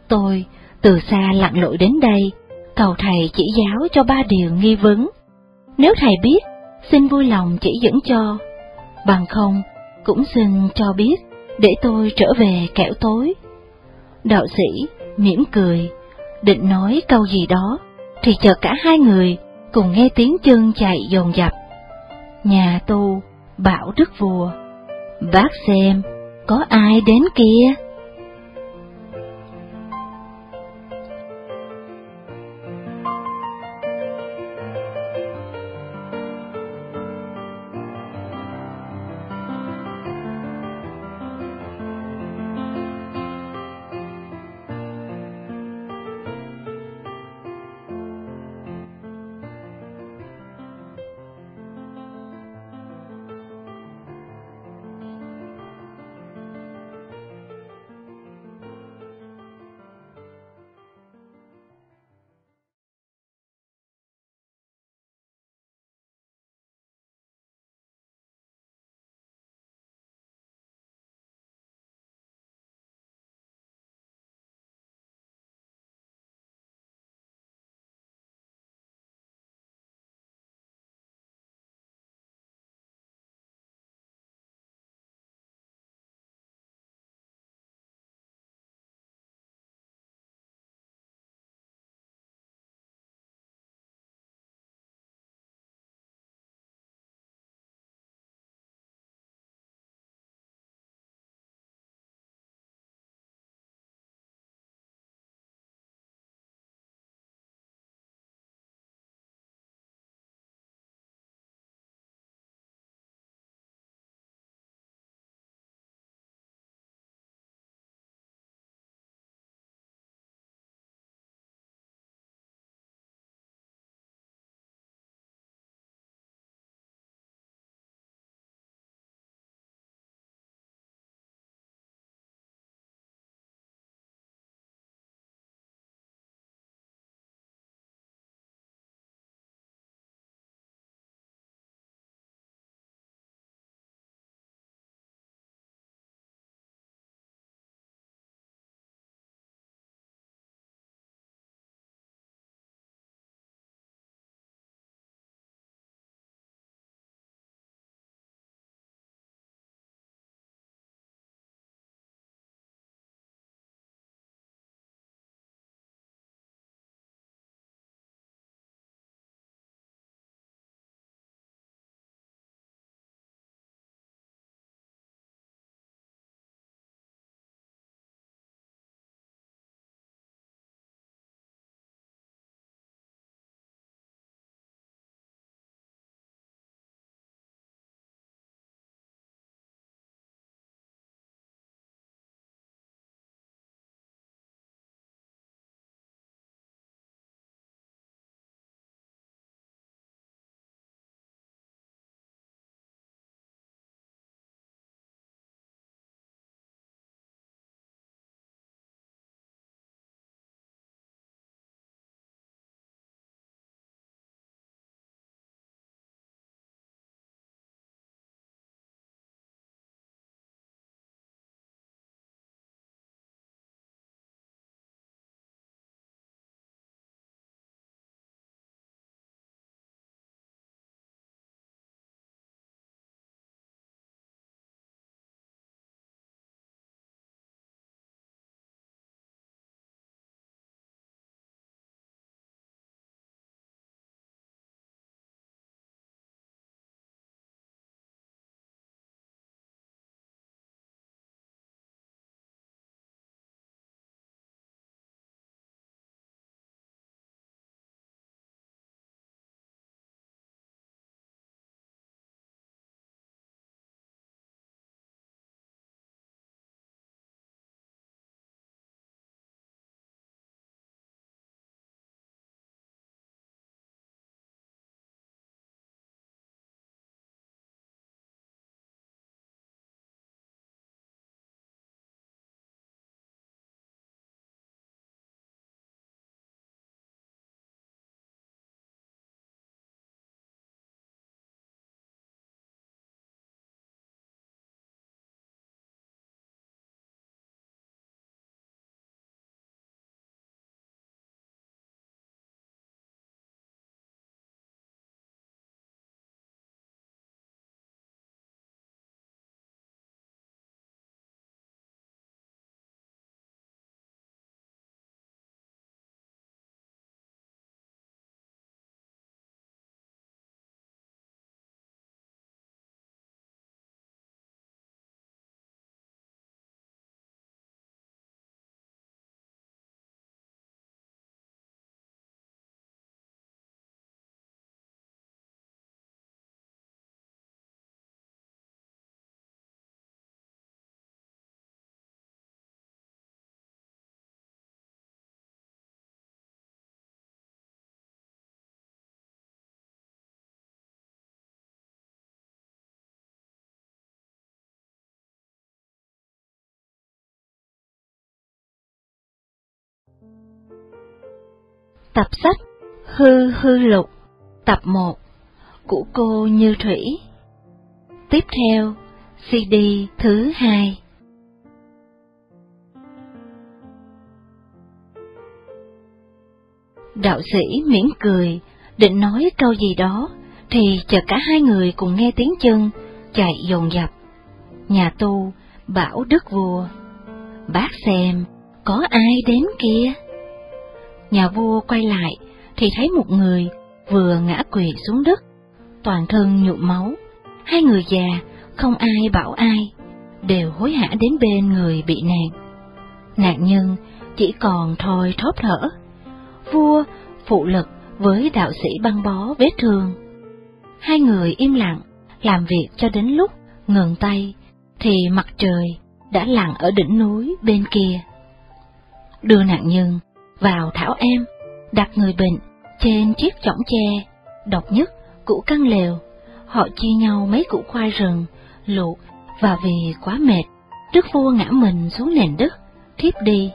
Tôi từ xa lặn lội đến đây, cầu thầy chỉ giáo cho ba điều nghi vấn. Nếu thầy biết, xin vui lòng chỉ dẫn cho, bằng không, cũng xin cho biết để tôi trở về kẻo tối. Đạo sĩ mỉm cười, định nói câu gì đó, thì chợt cả hai người cùng nghe tiếng chân chạy dồn dập. Nhà tu bảo đức vua, bác xem, có ai đến kia? Tập sách Hư Hư Lục Tập 1 của cô Như Thủy Tiếp theo CD thứ hai Đạo sĩ mỉm cười, định nói câu gì đó, thì chợt cả hai người cùng nghe tiếng chân, chạy dồn dập. Nhà tu, bảo đức vua, bác xem, có ai đến kia? Nhà vua quay lại, thì thấy một người vừa ngã quỵ xuống đất, toàn thân nhuộm máu. Hai người già, không ai bảo ai, đều hối hả đến bên người bị nạn. Nạn nhân chỉ còn thôi thóp thở. Vua phụ lực với đạo sĩ băng bó vết thương. Hai người im lặng, làm việc cho đến lúc ngừng tay, thì mặt trời đã lặn ở đỉnh núi bên kia. Đưa nạn nhân vào thảo em, đặt người bệnh trên chiếc chõng tre, độc nhất củ căn lều, họ chia nhau mấy củ khoai rừng, luộc, và vì quá mệt, đức vua ngã mình xuống nền đất, thiếp đi.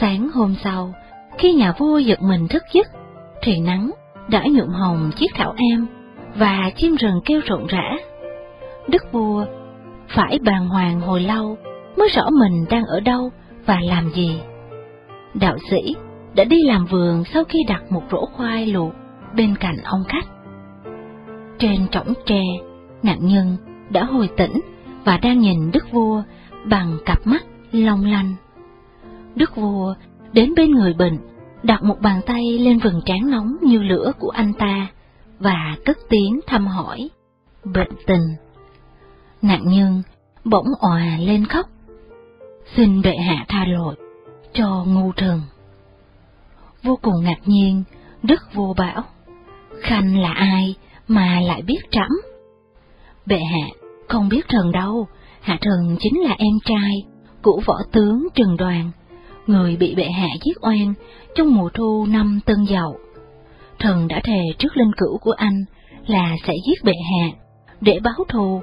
Sáng hôm sau, khi nhà vua giật mình thức giấc, thì nắng đã nhuộm hồng chiếc thảo em và chim rừng kêu rộn rã. Đức vua phải bàng hoàng hồi lâu mới rõ mình đang ở đâu và làm gì. Đạo sĩ đã đi làm vườn sau khi đặt một rổ khoai luộc bên cạnh ông khách. Trên trỏng tre, nạn nhân đã hồi tỉnh và đang nhìn đức vua bằng cặp mắt long lanh. Đức vua đến bên người bệnh, đặt một bàn tay lên vầng trán nóng như lửa của anh ta và cất tiếng thăm hỏi, bệnh tình. Nạn nhân bỗng òa lên khóc, xin bệ hạ tha lỗi cho ngu thần. Vô cùng ngạc nhiên, Đức vô bảo, Khanh là ai mà lại biết trẫm? Bệ hạ không biết thần đâu, hạ thần chính là em trai của võ tướng Trần Đoàn, người bị bệ hạ giết oan trong mùa thu năm Tân Dậu. Thần đã thề trước linh cữu của anh là sẽ giết bệ hạ để báo thù.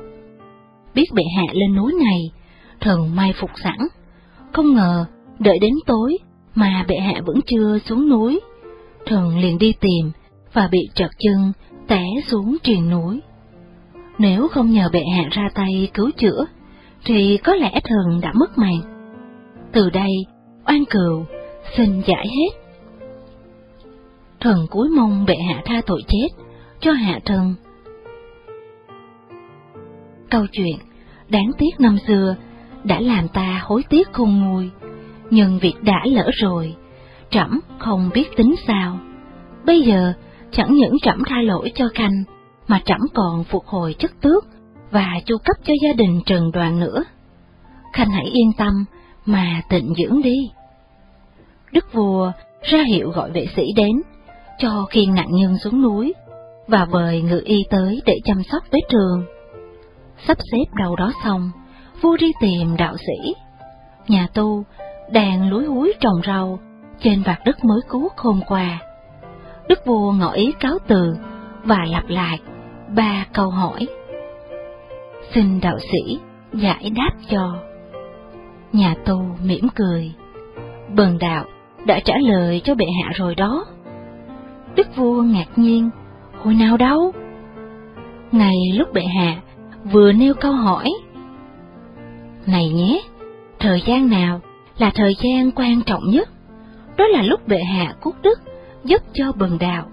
Biết bệ hạ lên núi này, thần mai phục sẵn, không ngờ đợi đến tối mà bệ hạ vẫn chưa xuống núi. Thần liền đi tìm và bị trật chân té xuống triền núi. Nếu không nhờ bệ hạ ra tay cứu chữa, thì có lẽ thần đã mất mạng. Từ đây, oan cừu xin giải hết. Thần cuối mong bệ hạ tha tội chết cho hạ thần. Câu chuyện đáng tiếc năm xưa đã làm ta hối tiếc khôn nguôi, nhưng việc đã lỡ rồi, trẫm không biết tính sao. Bây giờ chẳng những trẫm tha lỗi cho Khanh, mà trẫm còn phục hồi chức tước và chu cấp cho gia đình Trần Đoàn nữa. Khanh hãy yên tâm mà tịnh dưỡng đi. Đức vua ra hiệu gọi vệ sĩ đến, cho khiêng nạn nhân xuống núi, và mời ngự y tới để chăm sóc vết thương. Sắp xếp đầu đó xong, vua đi tìm đạo sĩ. Nhà tu đang lúi húi trồng rau trên vạt đất mới cứu hôm qua. Đức vua ngỏ ý cáo từ và lặp lại ba câu hỏi. Xin đạo sĩ giải đáp cho. Nhà tu mỉm cười. Bần đạo đã trả lời cho bệ hạ rồi đó. Đức vua ngạc nhiên, hồi nào đâu? Ngày lúc bệ hạ vừa nêu câu hỏi. Này nhé, thời gian nào là thời gian quan trọng nhất? Đó là lúc bệ hạ cốt đức giúp cho bần đạo.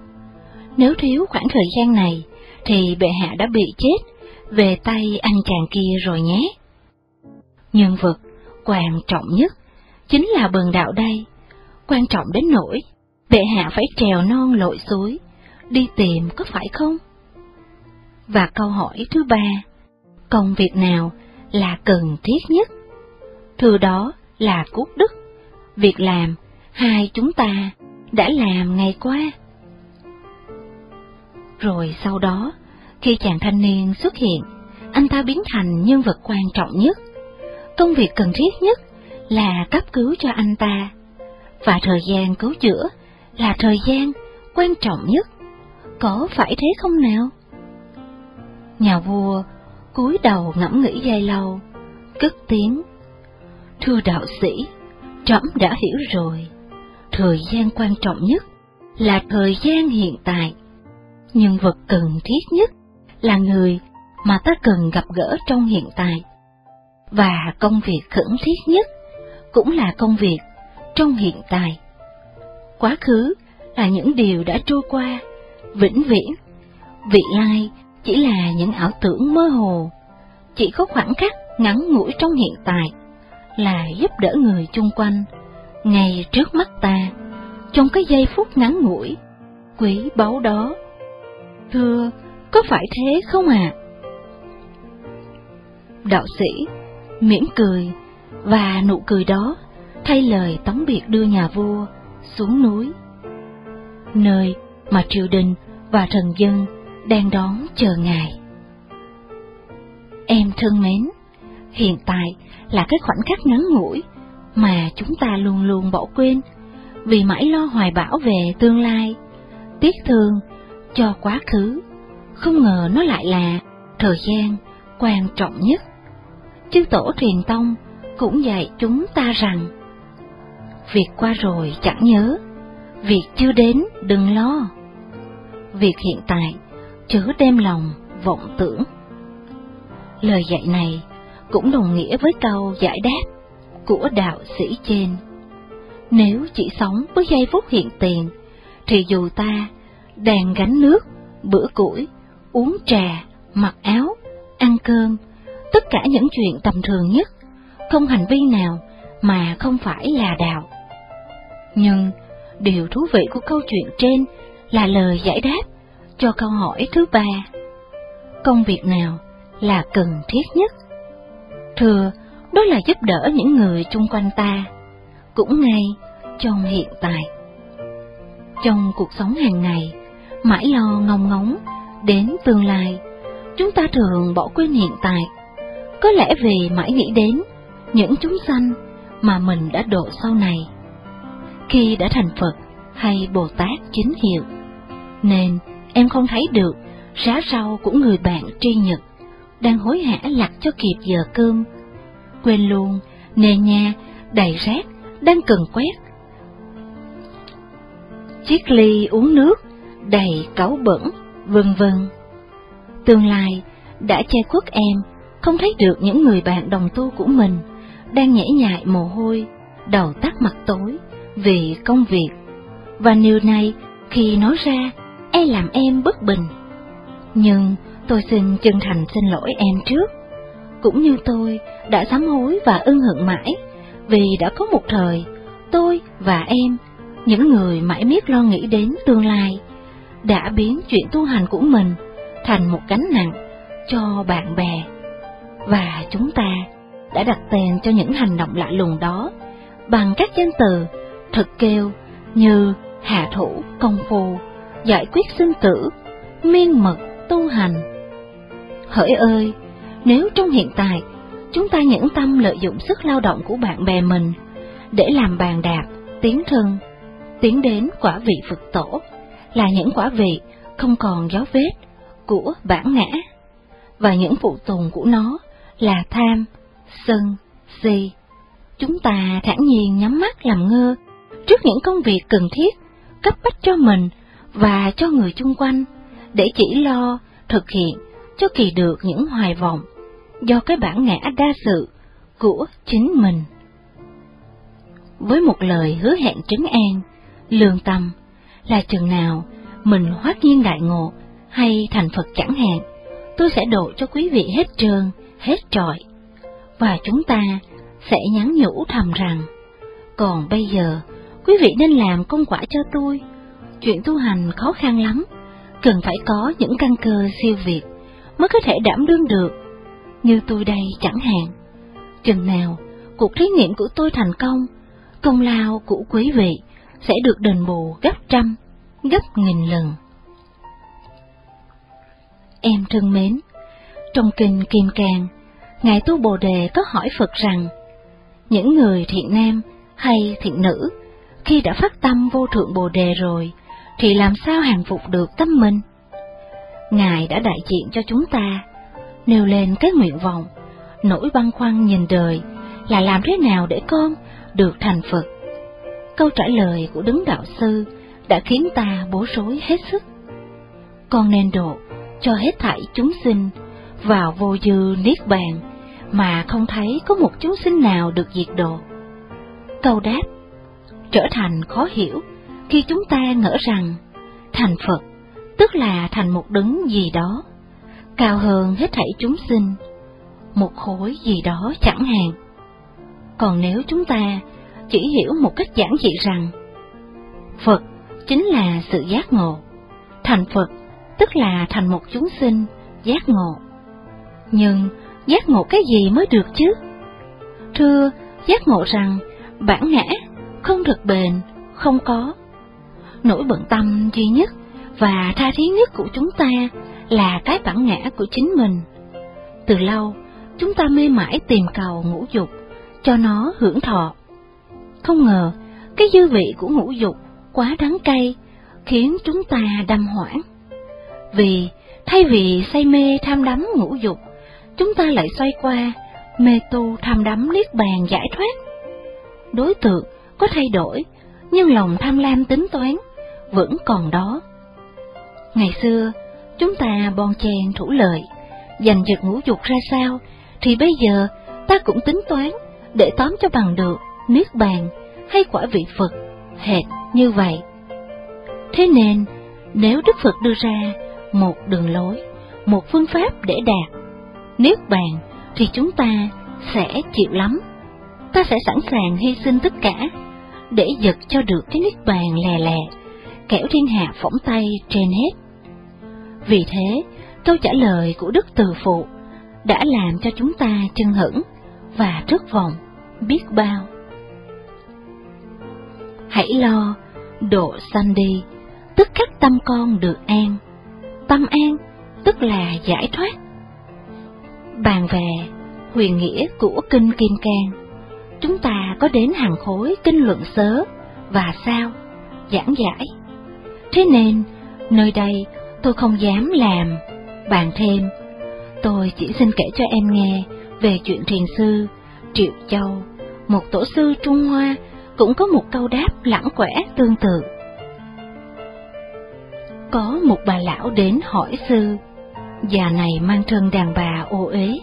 Nếu thiếu khoảng thời gian này, thì bệ hạ đã bị chết về tay anh chàng kia rồi nhé. Nhân vật quan trọng nhất chính là bần đạo đây, quan trọng đến nỗi bệ hạ phải trèo non lội suối, đi tìm có phải không? Và câu hỏi thứ ba, công việc nào là cần thiết nhất? Thưa đó là cốt đức, việc làm hai chúng ta đã làm ngày qua. Rồi sau đó, khi chàng thanh niên xuất hiện, anh ta biến thành nhân vật quan trọng nhất. Công việc cần thiết nhất là cấp cứu cho anh ta, và thời gian cứu chữa là thời gian quan trọng nhất. Có phải thế không nào? Nhà vua cúi đầu ngẫm nghĩ dài lâu, cất tiếng. Thưa đạo sĩ, trẫm đã hiểu rồi. Thời gian quan trọng nhất là thời gian hiện tại. Nhân vật cần thiết nhất là người mà ta cần gặp gỡ trong hiện tại. Và công việc khẩn thiết nhất cũng là công việc trong hiện tại. Quá khứ là những điều đã trôi qua, vĩnh viễn. Vị lai chỉ là những ảo tưởng mơ hồ, chỉ có khoảng khắc ngắn ngủi trong hiện tại là giúp đỡ người chung quanh. Ngay trước mắt ta, trong cái giây phút ngắn ngủi quý báu đó. Thưa, có phải thế không ạ? À? đạo sĩ mỉm cười và nụ cười đó thay lời tống biệt đưa nhà vua xuống núi. Nơi mà triều đình và thần dân đang đón chờ ngài. Em thân mến hiện tại là cái khoảnh khắc ngắn ngủi mà chúng ta luôn luôn bỏ quên vì mãi lo hoài bão về tương lai, tiếc thương cho quá khứ, không ngờ nó lại là thời gian quan trọng nhất. Chư tổ truyền tông cũng dạy chúng ta rằng, việc qua rồi chẳng nhớ, việc chưa đến đừng lo. Việc hiện tại chớ đem lòng vọng tưởng. Lời dạy này cũng đồng nghĩa với câu giải đáp của đạo sĩ trên. Nếu chỉ sống với giây phút hiện tiền, thì dù ta đàn gánh nước, bữa củi, uống trà, mặc áo, ăn cơm, tất cả những chuyện tầm thường nhất, không hành vi nào mà không phải là đạo. Nhưng điều thú vị của câu chuyện trên là lời giải đáp cho câu hỏi thứ ba. Công việc nào là cần thiết nhất? Thừa đó là giúp đỡ những người chung quanh ta, cũng ngay trong hiện tại. Trong cuộc sống hàng ngày, mãi lo ngông ngóng đến tương lai, chúng ta thường bỏ quên hiện tại. Có lẽ vì mãi nghĩ đến những chúng sanh mà mình đã độ sau này. Khi đã thành Phật hay Bồ Tát chính hiệu, nên em không thấy được giá rau của người bạn tri nhật đang hối hả lặt cho kịp giờ cơm quên luôn, nề nhà, đầy rác, đang cần quét. Chiếc ly uống nước, đầy cáu bẩn, vân vân. Tương lai đã che khuất em, không thấy được những người bạn đồng tu của mình đang nhảy nhại mồ hôi, đầu tắt mặt tối vì công việc. Và điều này khi nói ra, e làm em bất bình. Nhưng tôi xin chân thành xin lỗi em trước cũng như tôi đã sám hối và ưng hận mãi, vì đã có một thời, tôi và em, những người mãi miết lo nghĩ đến tương lai, đã biến chuyện tu hành của mình thành một gánh nặng cho bạn bè. Và chúng ta đã đặt tên cho những hành động lạ lùng đó bằng các danh từ thực kêu như hạ thủ công phu, giải quyết sinh tử, miên mật tu hành. Hỡi ơi, nếu trong hiện tại chúng ta nhẫn tâm lợi dụng sức lao động của bạn bè mình để làm bàn đạp, tiến thân, tiến đến quả vị Phật tổ, là những quả vị không còn dấu vết của bản ngã, và những phụ tùng của nó là tham, sân, si. Chúng ta thản nhiên nhắm mắt làm ngơ trước những công việc cần thiết, cấp bách cho mình và cho người chung quanh, để chỉ lo thực hiện cho kỳ được những hoài vọng do cái bản ngã đa sự của chính mình. Với một lời hứa hẹn trấn an, lương tâm là chừng nào mình hoát nhiên đại ngộ hay thành Phật chẳng hạn, tôi sẽ độ cho quý vị hết trơn, hết trọi, và chúng ta sẽ nhắn nhủ thầm rằng, còn bây giờ, quý vị nên làm công quả cho tôi, chuyện tu hành khó khăn lắm, cần phải có những căn cơ siêu việt mới có thể đảm đương được như tôi đây chẳng hạn. Chừng nào cuộc thí nghiệm của tôi thành công, công lao của quý vị sẽ được đền bù gấp trăm, gấp nghìn lần. Em thân mến, trong kinh Kim Cang, Ngài Tu Bồ Đề có hỏi Phật rằng, những người thiện nam hay thiện nữ, khi đã phát tâm vô thượng Bồ Đề rồi, thì làm sao hàng phục được tâm mình? Ngài đã đại diện cho chúng ta nêu lên cái nguyện vọng, nỗi băn khoăn nhìn đời là làm thế nào để con được thành Phật. Câu trả lời của Đứng Đạo Sư đã khiến ta bối rối hết sức. Con nên độ cho hết thảy chúng sinh vào vô dư niết bàn mà không thấy có một chúng sinh nào được diệt độ. Câu đáp trở thành khó hiểu khi chúng ta ngỡ rằng thành Phật tức là thành một đấng gì đó cao hơn hết thảy chúng sinh, một khối gì đó chẳng hạn. Còn nếu chúng ta chỉ hiểu một cách giản dị rằng Phật chính là sự giác ngộ, thành Phật tức là thành một chúng sinh giác ngộ. Nhưng giác ngộ cái gì mới được chứ? Thưa, giác ngộ rằng bản ngã không thực bền, không có. Nỗi bận tâm duy nhất và tha thiết nhất của chúng ta là cái bản ngã của chính mình. Từ lâu, chúng ta mê mãi tìm cầu ngũ dục, cho nó hưởng thọ. Không ngờ, cái dư vị của ngũ dục quá đắng cay, khiến chúng ta đâm hoảng. Vì, thay vì say mê tham đắm ngũ dục, chúng ta lại xoay qua mê tu tham đắm niết bàn giải thoát. Đối tượng có thay đổi, nhưng lòng tham lam tính toán vẫn còn đó. Ngày xưa, chúng ta bon chen thủ lợi, giành giật ngũ dục ra sao, thì bây giờ ta cũng tính toán để tóm cho bằng được niết bàn hay quả vị Phật hệt như vậy. Thế nên, nếu Đức Phật đưa ra một đường lối, một phương pháp để đạt niết bàn, thì chúng ta sẽ chịu lắm. Ta sẽ sẵn sàng hy sinh tất cả để giật cho được cái niết bàn lè lè, kẻo thiên hạ phỏng tay trên hết. Vì thế, câu trả lời của Đức Từ Phụ đã làm cho chúng ta chân hững và rất vọng biết bao. Hãy lo, độ sanh đi, tức khắc tâm con được an. Tâm an, tức là giải thoát. Bàn về huyền nghĩa của Kinh Kim Cang, chúng ta có đến hàng khối kinh luận sớ và sao, giảng giải. Thế nên, nơi đây tôi không dám làm, bàn thêm. Tôi chỉ xin kể cho em nghe về chuyện thiền sư Triệu Châu, một tổ sư Trung Hoa cũng có một câu đáp lãng quẻ tương tự. Có một bà lão đến hỏi sư, già này mang thân đàn bà ô uế,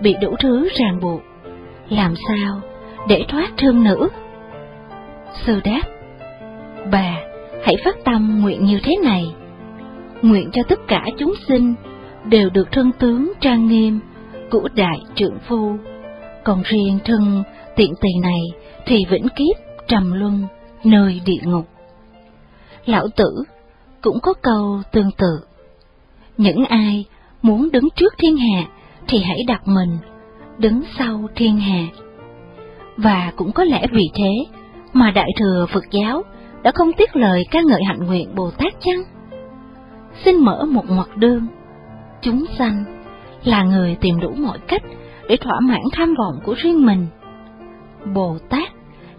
bị đủ thứ ràng buộc, làm sao để thoát thương nữ? Sư đáp, bà hãy phát tâm nguyện như thế này nguyện cho tất cả chúng sinh đều được thân tướng trang nghiêm của đại trượng phu, còn riêng thân tiện tỳ này thì vĩnh kiếp trầm luân nơi địa ngục. Lão tử cũng có câu tương tự. Những ai muốn đứng trước thiên hạ thì hãy đặt mình đứng sau thiên hạ. Và cũng có lẽ vì thế mà Đại Thừa Phật giáo đã không tiếc lời ca ngợi hạnh nguyện Bồ Tát chăng? Xin mở một ngoặc đơn. Chúng sanh là người tìm đủ mọi cách để thỏa mãn tham vọng của riêng mình. Bồ Tát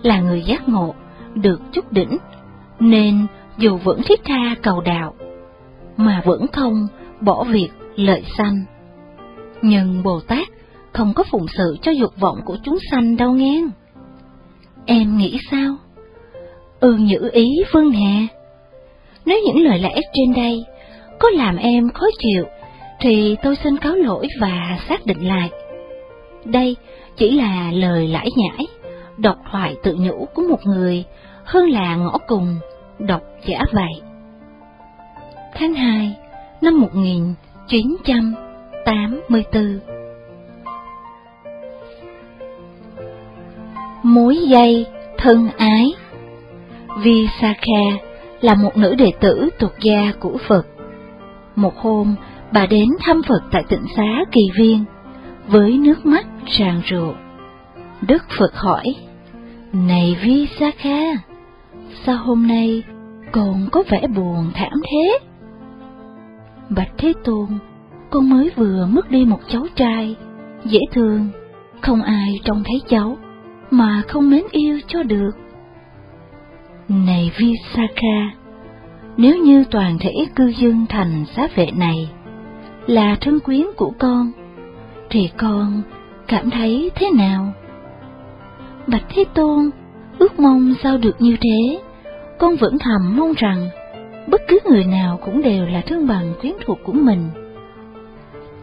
là người giác ngộ, được chút đỉnh, nên dù vẫn thiết tha cầu đạo, mà vẫn không bỏ việc lợi sanh. Nhưng Bồ Tát không có phụng sự cho dục vọng của chúng sanh đâu nghe. Em nghĩ sao? Ừ nhữ ý vương Hà. Nếu những lời lẽ trên đây có làm em khó chịu, thì tôi xin cáo lỗi và xác định lại. Đây chỉ là lời lãi nhãi, độc thoại tự nhủ của một người, hơn là ngõ cùng, độc giả vậy. Tháng 2 năm 1984 Mối dây thân ái Visakha là một nữ đệ tử thuộc gia của Phật. Một hôm, bà đến thăm Phật tại tịnh xá Kỳ Viên, với nước mắt tràn rụa Đức Phật hỏi, Này Vi Sa Kha, sao hôm nay còn có vẻ buồn thảm thế? Bạch Thế Tôn, con mới vừa mất đi một cháu trai, dễ thương, không ai trông thấy cháu, mà không mến yêu cho được. Này Vi Sa Kha nếu như toàn thể cư dân thành xá vệ này là thân quyến của con, thì con cảm thấy thế nào? Bạch Thế Tôn ước mong sao được như thế, con vẫn thầm mong rằng bất cứ người nào cũng đều là thương bằng quyến thuộc của mình.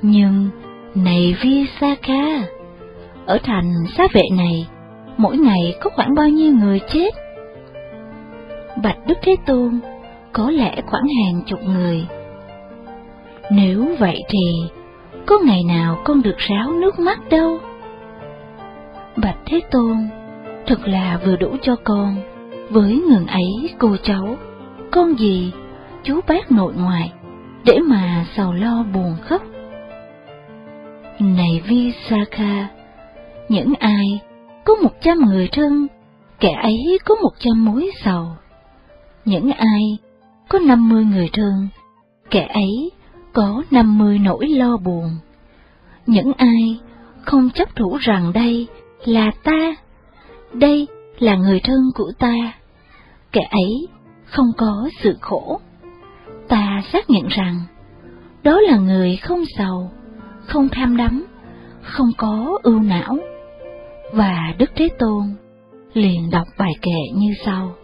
Nhưng, này Visakha, ở thành xá vệ này, mỗi ngày có khoảng bao nhiêu người chết? Bạch Đức Thế Tôn, có lẽ khoảng hàng chục người. Nếu vậy thì, có ngày nào con được ráo nước mắt đâu? Bạch Thế Tôn, thật là vừa đủ cho con, với ngừng ấy cô cháu, con gì, chú bác nội ngoại, để mà sầu lo buồn khóc. Này Visakha, những ai có một trăm người thân, kẻ ấy có một trăm mối sầu. Những ai có năm mươi người thương, kẻ ấy có năm mươi nỗi lo buồn. Những ai không chấp thủ rằng đây là ta, đây là người thân của ta, kẻ ấy không có sự khổ. Ta xác nhận rằng đó là người không giàu, không tham đắm, không có ưu não. Và Đức Thế Tôn liền đọc bài kệ như sau.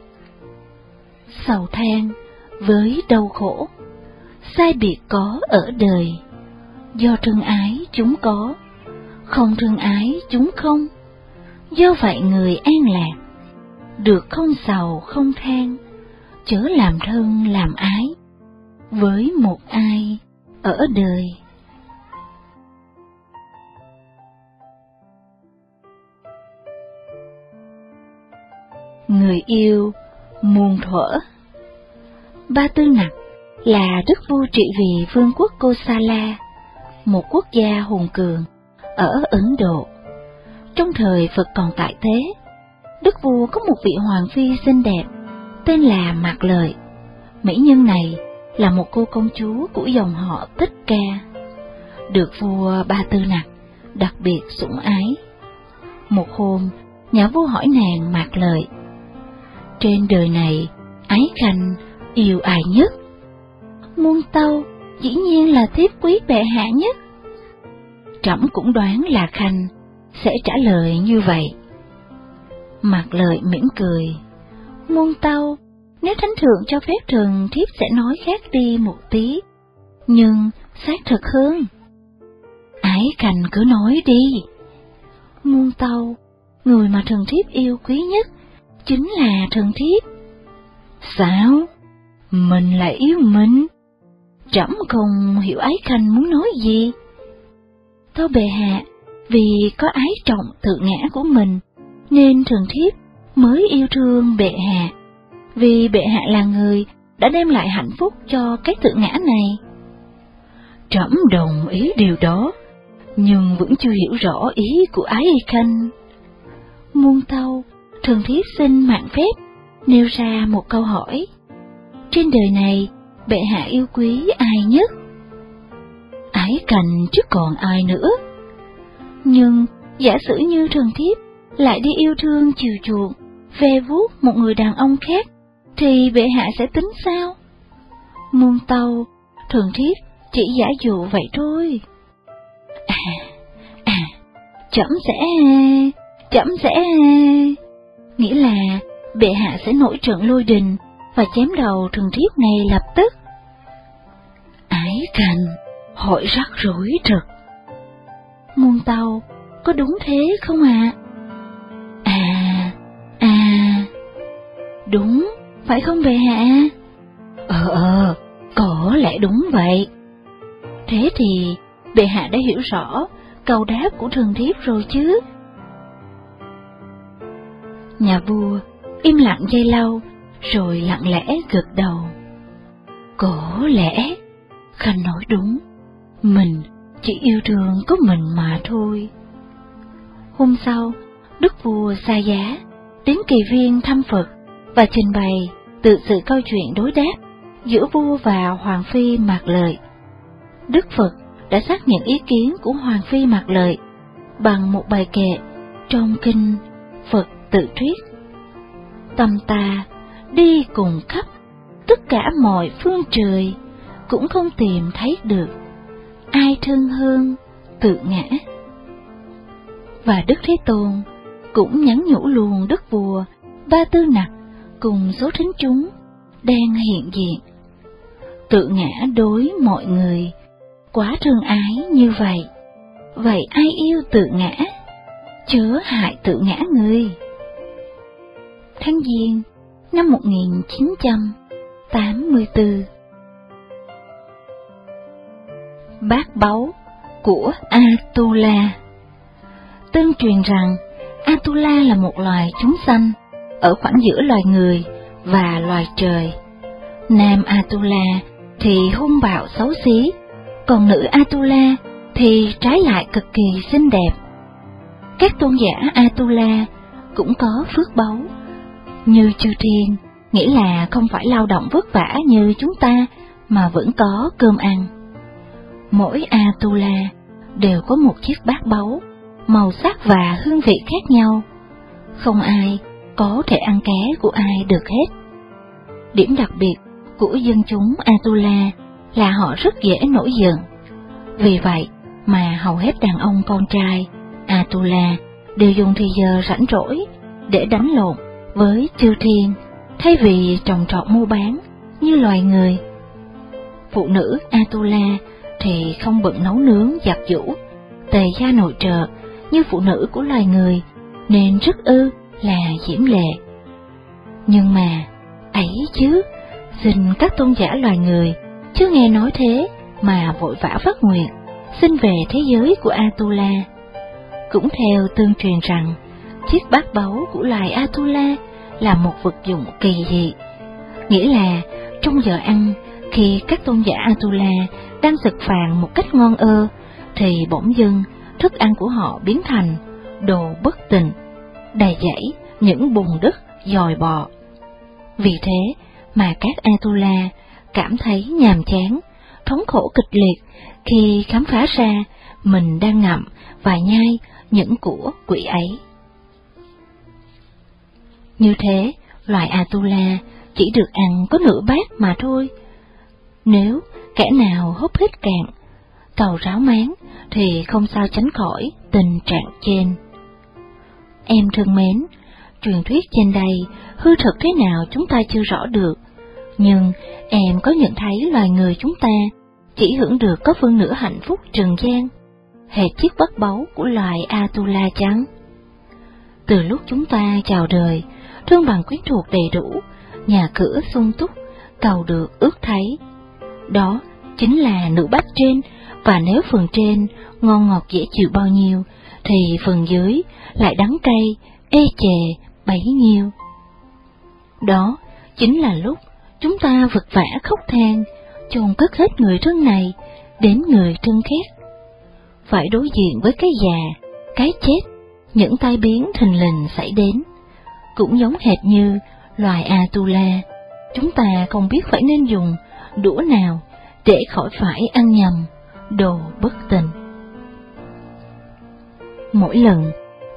Sầu than với đau khổ, sai biệt có ở đời, do thương ái chúng có, không thương ái chúng không, do vậy người an lạc, được không sầu không than, chớ làm thân làm ái, với một ai ở đời. Người yêu muôn thuở. Ba Tư Nặc là đức vua trị vì vương quốc Kosala, một quốc gia hùng cường ở Ấn Độ. Trong thời Phật còn tại thế, đức vua có một vị hoàng phi xinh đẹp tên là Mạc Lợi. Mỹ nhân này là một cô công chúa của dòng họ Tích Ca, được vua Ba Tư Nặc đặc biệt sủng ái. Một hôm, nhà vua hỏi nàng Mạc Lợi, trên đời này, ái khanh yêu ai nhất? Muôn tâu dĩ nhiên là thiếp quý bệ hạ nhất. Trẫm cũng đoán là khanh sẽ trả lời như vậy. Mặt lợi mỉm cười. Muôn tâu, nếu thánh thượng cho phép thường thiếp sẽ nói khác đi một tí, nhưng xác thực hơn. Ái khanh cứ nói đi. Muôn tâu, người mà thần thiếp yêu quý nhất chính là thần thiếp. Sao? Mình lại yêu mình? Trẫm không hiểu ái khanh muốn nói gì. Tâu bệ hạ, vì có ái trọng tự ngã của mình, nên thường thiếp mới yêu thương bệ hạ. Vì bệ hạ là người đã đem lại hạnh phúc cho cái tự ngã này. Trẫm đồng ý điều đó, nhưng vẫn chưa hiểu rõ ý của ái khanh. Muôn tâu thường thiết xin mạng phép nêu ra một câu hỏi. Trên đời này, bệ hạ yêu quý ai nhất? Ái cành chứ còn ai nữa. Nhưng giả sử như thường thiếp lại đi yêu thương chiều chuộng, về vuốt một người đàn ông khác, thì bệ hạ sẽ tính sao? Muôn tâu, thường thiếp chỉ giả dụ vậy thôi. À, à, chậm sẽ, chậm sẽ nghĩa là bệ hạ sẽ nổi trận lôi đình và chém đầu thường thiếp ngay lập tức. Ái cành hỏi rắc rối rực. Muôn tàu, có đúng thế không ạ? À? à, à, đúng, phải không bệ hạ? Ờ ờ, có lẽ đúng vậy. Thế thì bệ hạ đã hiểu rõ câu đáp của thường thiếp rồi chứ? Nhà vua im lặng dây lâu, rồi lặng lẽ gật đầu. Có lẽ, Khanh nói đúng, mình chỉ yêu thương có mình mà thôi. Hôm sau, đức vua xa giá, đến kỳ viên thăm Phật và trình bày tự sự câu chuyện đối đáp giữa vua và Hoàng Phi Mạc Lợi. Đức Phật đã xác nhận ý kiến của Hoàng Phi Mạc Lợi bằng một bài kệ trong kinh Phật tự thuyết. Tâm ta đi cùng khắp tất cả mọi phương trời, cũng không tìm thấy được ai thương hơn tự ngã. Và Đức Thế Tôn cũng nhắn nhủ luôn Đức Vua Ba Tư Nặc cùng số thính chúng đang hiện diện. Tự ngã đối mọi người, quá thương ái như vậy. Vậy ai yêu tự ngã, chớ hại tự ngã người. Tháng Giêng năm 1984 Bát báu của Atula Tương truyền rằng Atula là một loài chúng sanh ở khoảng giữa loài người và loài trời. Nam Atula thì hung bạo xấu xí, còn nữ Atula thì trái lại cực kỳ xinh đẹp. Các tôn giả Atula cũng có phước báu, như chư thiên, nghĩa là không phải lao động vất vả như chúng ta mà vẫn có cơm ăn. Mỗi Atula đều có một chiếc bát báu, màu sắc và hương vị khác nhau. Không ai có thể ăn ké của ai được hết. Điểm đặc biệt của dân chúng Atula là họ rất dễ nổi giận. Vì vậy mà hầu hết đàn ông con trai Atula đều dùng thời giờ rảnh rỗi để đánh lộn với chư thiên thay vì trồng trọt mua bán như loài người. Phụ nữ Atula thì không bận nấu nướng giặt giũ, tề gia nội trợ như phụ nữ của loài người, nên rất ư là diễm lệ. Nhưng mà, ấy chứ, xin các tôn giả loài người, chưa nghe nói thế mà vội vã phát nguyện, xin về thế giới của Atula. Cũng theo tương truyền rằng, chiếc bát báu của loài Atula là một vật dụng kỳ dị, nghĩa là trong giờ ăn, khi các tôn giả Atula đang sực phàn một cách ngon ơ, thì bỗng dưng thức ăn của họ biến thành đồ bất tình, đầy dẫy những bùn đất dòi bọ. Vì thế mà các Atula cảm thấy nhàm chán, thống khổ kịch liệt khi khám phá ra mình đang ngậm và nhai những của quỷ ấy. Như thế, loài Atula chỉ được ăn có nửa bát mà thôi. Nếu kẻ nào hút hết cạn, cầu ráo máng thì không sao tránh khỏi tình trạng trên. Em thương mến, truyền thuyết trên đây hư thực thế nào chúng ta chưa rõ được, nhưng em có nhận thấy loài người chúng ta chỉ hưởng được có phương nửa hạnh phúc trần gian, hệt chiếc bất báu của loài Atula trắng. Từ lúc chúng ta chào đời, thương bằng quyến thuộc đầy đủ, nhà cửa sung túc, cầu được ước thấy. Đó chính là nữ bát trên, và nếu phần trên ngon ngọt dễ chịu bao nhiêu, thì phần dưới lại đắng cay, ê chề, bấy nhiêu. Đó chính là lúc chúng ta vật vã khóc than, chôn cất hết người thân này đến người thân khác. Phải đối diện với cái già, cái chết, những tai biến thình lình xảy đến. Cũng giống hệt như loài Atula, chúng ta không biết phải nên dùng đũa nào để khỏi phải ăn nhầm đồ bất tình. Mỗi lần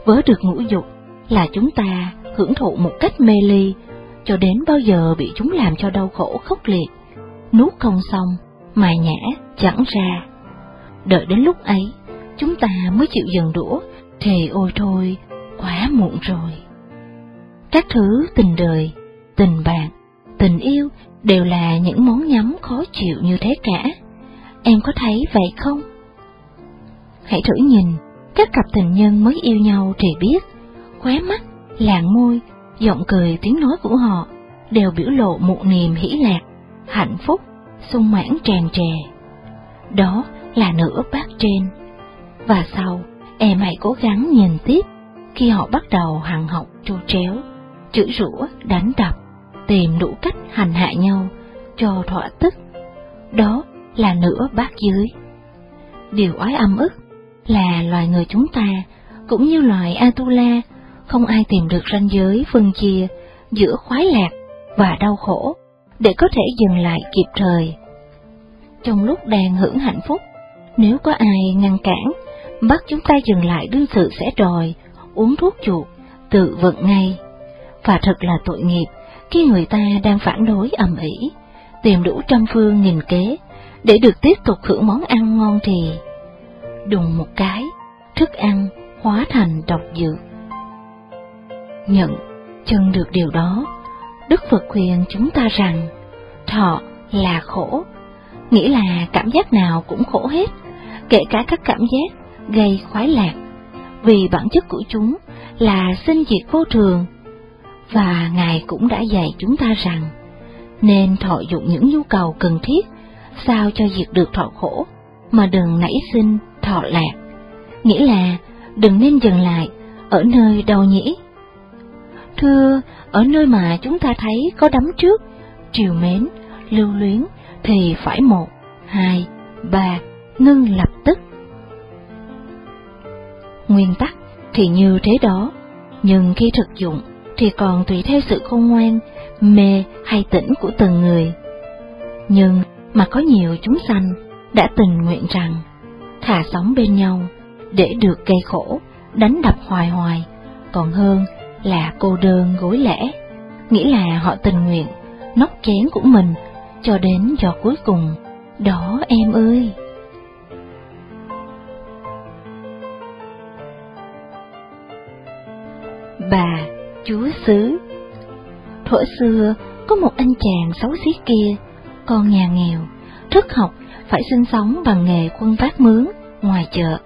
vớ được ngũ dục là chúng ta hưởng thụ một cách mê ly, cho đến bao giờ bị chúng làm cho đau khổ khốc liệt, nuốt không xong, mài nhã chẳng ra. Đợi đến lúc ấy, chúng ta mới chịu dần đũa, thì ôi thôi, quá muộn rồi. Các thứ tình đời, tình bạn, tình yêu đều là những món nhắm khó chịu như thế cả. Em có thấy vậy không? Hãy thử nhìn, các cặp tình nhân mới yêu nhau thì biết, khóe mắt, làn môi, giọng cười tiếng nói của họ đều biểu lộ một niềm hỷ lạc, hạnh phúc, sung mãn tràn trề. Đó là nửa bát trên. Và sau, em hãy cố gắng nhìn tiếp khi họ bắt đầu hằng học trô tréo, chửi rủa, đánh đập, tìm đủ cách hành hạ nhau cho thỏa tức. Đó là nửa bát dưới. Điều oái âm ức là loài người chúng ta, cũng như loài Atula, không ai tìm được ranh giới phân chia giữa khoái lạc và đau khổ để có thể dừng lại kịp thời. Trong lúc đang hưởng hạnh phúc, nếu có ai ngăn cản, bắt chúng ta dừng lại đương sự sẽ đòi, uống thuốc chuột, tự vận ngay. Và thật là tội nghiệp khi người ta đang phản đối ầm ĩ, tìm đủ trăm phương nghìn kế để được tiếp tục hưởng món ăn ngon thì đùng một cái, thức ăn hóa thành độc dược. Nhận chân được điều đó, Đức Phật khuyên chúng ta rằng, thọ là khổ, nghĩa là cảm giác nào cũng khổ hết, kể cả các cảm giác gây khoái lạc, vì bản chất của chúng là sinh diệt vô thường. Và Ngài cũng đã dạy chúng ta rằng, nên thọ dụng những nhu cầu cần thiết, sao cho diệt được thọ khổ, mà đừng nảy sinh thọ lạc. Nghĩa là đừng nên dừng lại ở nơi đâu nhỉ? Thưa, ở nơi mà chúng ta thấy có đắm trước, triều mến, lưu luyến, thì phải một, hai, ba, ngưng lập tức. Nguyên tắc thì như thế đó, nhưng khi thực dụng thì còn tùy theo sự khôn ngoan, mê hay tỉnh của từng người. Nhưng mà có nhiều chúng sanh đã tình nguyện rằng thà sống bên nhau để được gây khổ, đánh đập hoài hoài, còn hơn là cô đơn gối lẽ. nghĩa là họ tình nguyện nóc chén của mình cho đến giọt cuối cùng. Đó em ơi! Bà, chúa xứ Thuở xưa, có một anh chàng xấu xí kia, con nhà nghèo, thức học, phải sinh sống bằng nghề quân vác mướn ngoài chợ.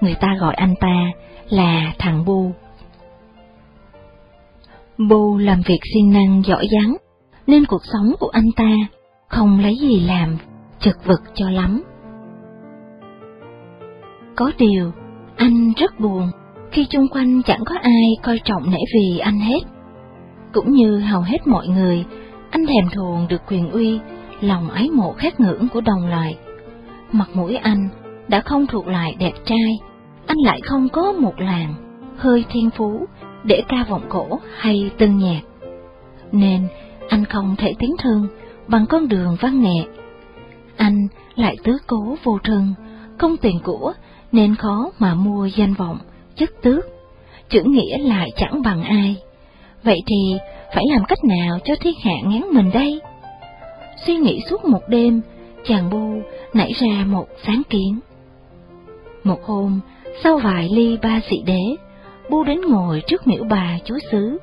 Người ta gọi anh ta là thằng Bu. Bu làm việc siêng năng giỏi giắng, nên cuộc sống của anh ta không lấy gì làm, chật vật cho lắm. Có điều, anh rất buồn khi chung quanh chẳng có ai coi trọng nể vì anh hết. Cũng như hầu hết mọi người, anh thèm thuồng được quyền uy, lòng ái mộ khát ngưỡng của đồng loại. Mặt mũi anh đã không thuộc lại đẹp trai, anh lại không có một làng, hơi thiên phú để ca vọng cổ hay tân nhạc. Nên anh không thể tiến thân bằng con đường văn nghệ. Anh lại tứ cố vô thân, không tiền của nên khó mà mua danh vọng, chức tước, chữ nghĩa lại chẳng bằng ai. Vậy thì phải làm cách nào cho thiên hạ ngán mình đây? Suy nghĩ suốt một đêm, chàng bu nảy ra một sáng kiến. Một hôm, sau vài ly ba sĩ đế, bu đến ngồi trước miễu bà chúa xứ.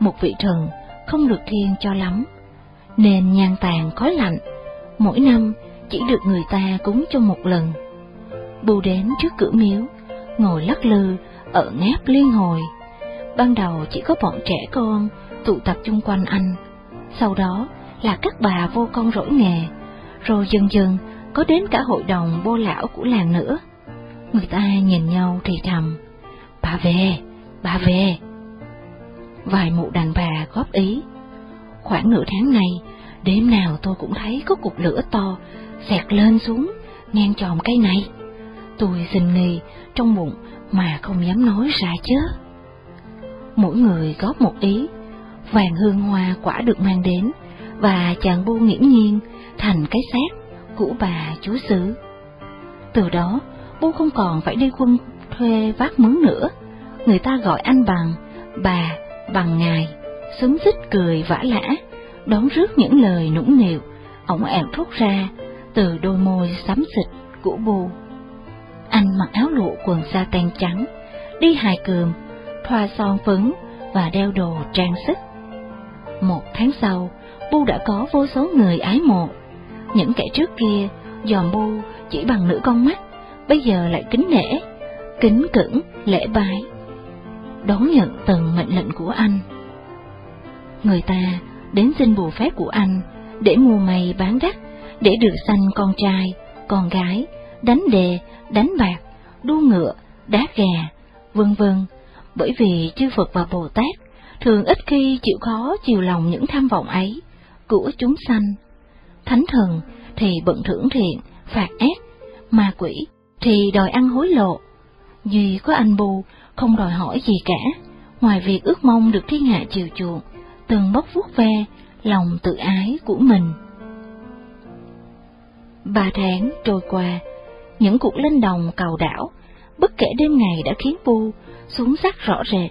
Một vị thần không được thiên cho lắm, nên nhan tàn khói lạnh, mỗi năm chỉ được người ta cúng cho một lần. Bu đến trước cửa miếu, ngồi lắc lư, ở ngáp liên hồi. Ban đầu chỉ có bọn trẻ con tụ tập chung quanh anh, sau đó là các bà vô con rỗi nghề, rồi dần dần có đến cả hội đồng bô lão của làng nữa. Người ta nhìn nhau thì thầm, bà về, bà về. Vài mụ đàn bà góp ý, khoảng nửa tháng này, đêm nào tôi cũng thấy có cục lửa to, xẹt lên xuống, ngang tròn cây này. Tôi xin nghỉ trong bụng mà không dám nói ra chứ. Mỗi người góp một ý, vàng hương hoa quả được mang đến, và chàng bu nghiễm nhiên thành cái xác của bà chúa xứ. Từ đó, bu không còn phải đi quân thuê vác mướn nữa, người ta gọi anh bằng bà, bằng ngài, súng xích cười vã lã, đón rước những lời nũng nịu, ổng ẻo thốt ra từ đôi môi xám xịt của bu. Anh mặc áo lụa quần sa tan trắng, đi hài cườm, thoa son phấn và đeo đồ trang sức. Một tháng sau, Bu đã có vô số người ái mộ. Những kẻ trước kia dòm Bu chỉ bằng nửa con mắt, bây giờ lại kính nể, kính cẩn, lễ bái, đón nhận từng mệnh lệnh của anh. Người ta đến xin bù phép của anh để mua mày bán đắt, để được sanh con trai, con gái, đánh đề, đánh bạc, đua ngựa, đá gà, vân vân, bởi vì chư Phật và Bồ Tát thường ít khi chịu khó chiều lòng những tham vọng ấy của chúng sanh. Thánh thần thì bận thưởng thiện, phạt ác, ma quỷ thì đòi ăn hối lộ. Duy có anh bù không đòi hỏi gì cả, ngoài việc ước mong được thiên hạ chiều chuộng, từng bốc vuốt ve lòng tự ái của mình. Ba tháng trôi qua, những cuộc lên đồng cầu đảo, bất kể đêm ngày đã khiến Bu xuống sắc rõ rệt.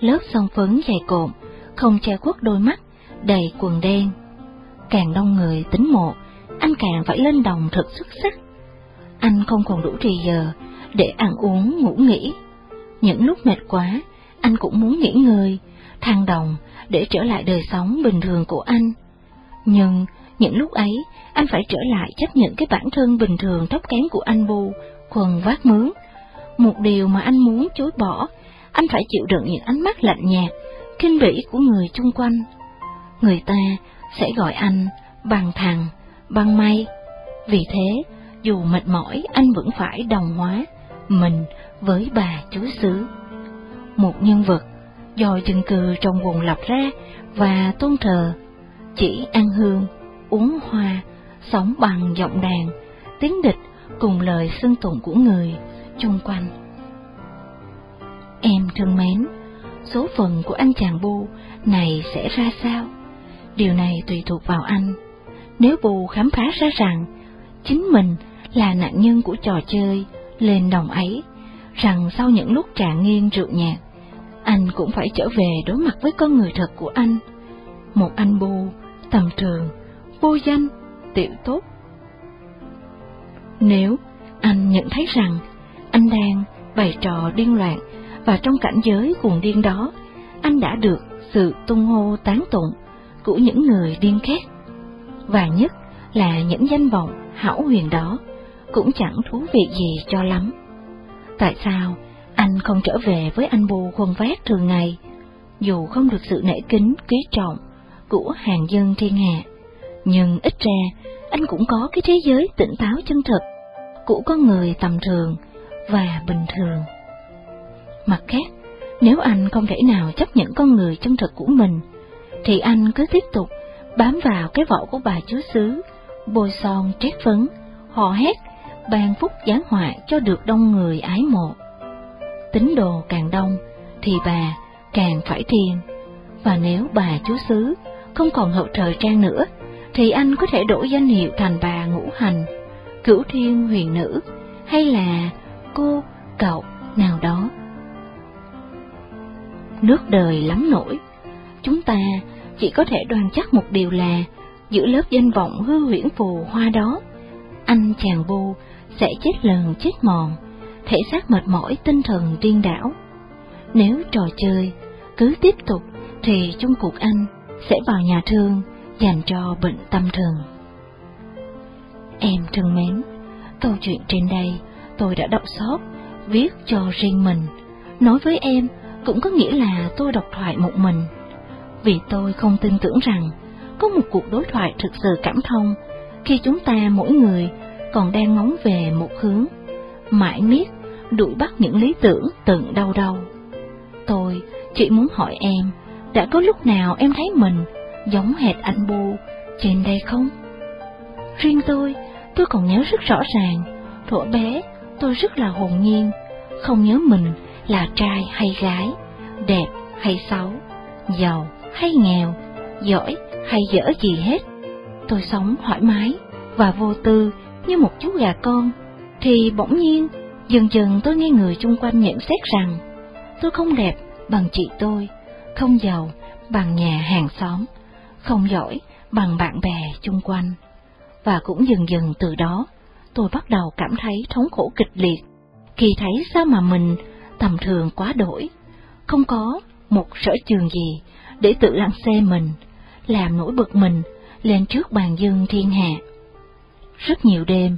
Lớp son phấn dày cộm, không che khuất đôi mắt, đầy quần đen. Càng đông người tính một, anh càng phải lên đồng thật xuất sắc. Anh không còn đủ trì giờ để ăn uống ngủ nghỉ. Những lúc mệt quá, anh cũng muốn nghỉ ngơi, thang đồng để trở lại đời sống bình thường của anh. Nhưng những lúc ấy, anh phải trở lại chấp nhận cái bản thân bình thường thấp kém của anh bù, quần vác mướn. Một điều mà anh muốn chối bỏ, anh phải chịu đựng những ánh mắt lạnh nhạt, kinh bỉ của người chung quanh. Người ta sẽ gọi anh bằng thằng, bằng may. Vì thế, dù mệt mỏi, anh vẫn phải đồng hóa mình với bà chúa xứ. Một nhân vật do dân cư trong vùng lập ra và tôn thờ, chỉ ăn hương, uống hoa, sống bằng giọng đàn, tiếng địch cùng lời xưng tụng của người chung quanh. Em thân mến, số phận của anh chàng bu này sẽ ra sao? Điều này tùy thuộc vào anh. Nếu bù khám phá ra rằng chính mình là nạn nhân của trò chơi lên đồng ấy, rằng sau những lúc trà nghiêng rượu nhạt, anh cũng phải trở về đối mặt với con người thật của anh. Một anh bù, tầm thường, vô danh, tiểu tốt. Nếu anh nhận thấy rằng anh đang bày trò điên loạn và trong cảnh giới cuồng điên đó, anh đã được sự tung hô tán tụng của những người điên khác. Và nhất là những danh vọng hảo huyền đó cũng chẳng thú vị gì cho lắm. Tại sao anh không trở về với anh bù khuôn vác thường ngày, dù không được sự nể kính, quý trọng của hàng dân thiên hạ, nhưng ít ra anh cũng có cái thế giới tỉnh táo chân thực của con người tầm thường và bình thường. Mặt khác, nếu anh không thể nào chấp nhận con người chân thực của mình, thì anh cứ tiếp tục bám vào cái vỏ của bà chúa xứ, bôi son trét phấn, hò hét, ban phúc giáng họa cho được đông người ái mộ. tín đồ càng đông, thì bà càng phải thiền và nếu bà chúa xứ không còn hậu trời trang nữa, thì anh có thể đổi danh hiệu thành bà ngũ hành, cửu thiên huyền nữ, hay là cô, cậu nào đó. Nước đời lắm nổi, chúng ta chỉ có thể đoàn chắc một điều là giữa lớp danh vọng hư huyễn phù hoa đó, anh chàng vô sẽ chết lần chết mòn, thể xác mệt mỏi tinh thần điên đảo. Nếu trò chơi cứ tiếp tục thì chung cuộc anh sẽ vào nhà thương dành cho bệnh tâm thần. Em thân mến, câu chuyện trên đây tôi đã đọc xót, viết cho riêng mình. Nói với em cũng có nghĩa là tôi đọc thoại một mình, vì tôi không tin tưởng rằng có một cuộc đối thoại thực sự cảm thông khi chúng ta mỗi người còn đang ngóng về một hướng, mãi miết đuổi bắt những lý tưởng từng đau đầu Tôi chỉ muốn hỏi em, đã có lúc nào em thấy mình giống hệt anh bù trên đây không? Riêng tôi, tôi còn nhớ rất rõ ràng, thuở bé tôi rất là hồn nhiên, không nhớ mình là trai hay gái, đẹp hay xấu, giàu hay nghèo, giỏi hay dở gì hết. Tôi sống thoải mái và vô tư như một chú gà con, thì bỗng nhiên, dần dần tôi nghe người chung quanh nhận xét rằng tôi không đẹp bằng chị tôi, không giàu bằng nhà hàng xóm, không giỏi bằng bạn bè chung quanh. Và cũng dần dần từ đó, tôi bắt đầu cảm thấy thống khổ kịch liệt, khi thấy sao mà mình tầm thường quá đổi, không có một sở trường gì để tự lăng xê mình, làm nổi bực mình lên trước bàn dân thiên hạ. Rất nhiều đêm,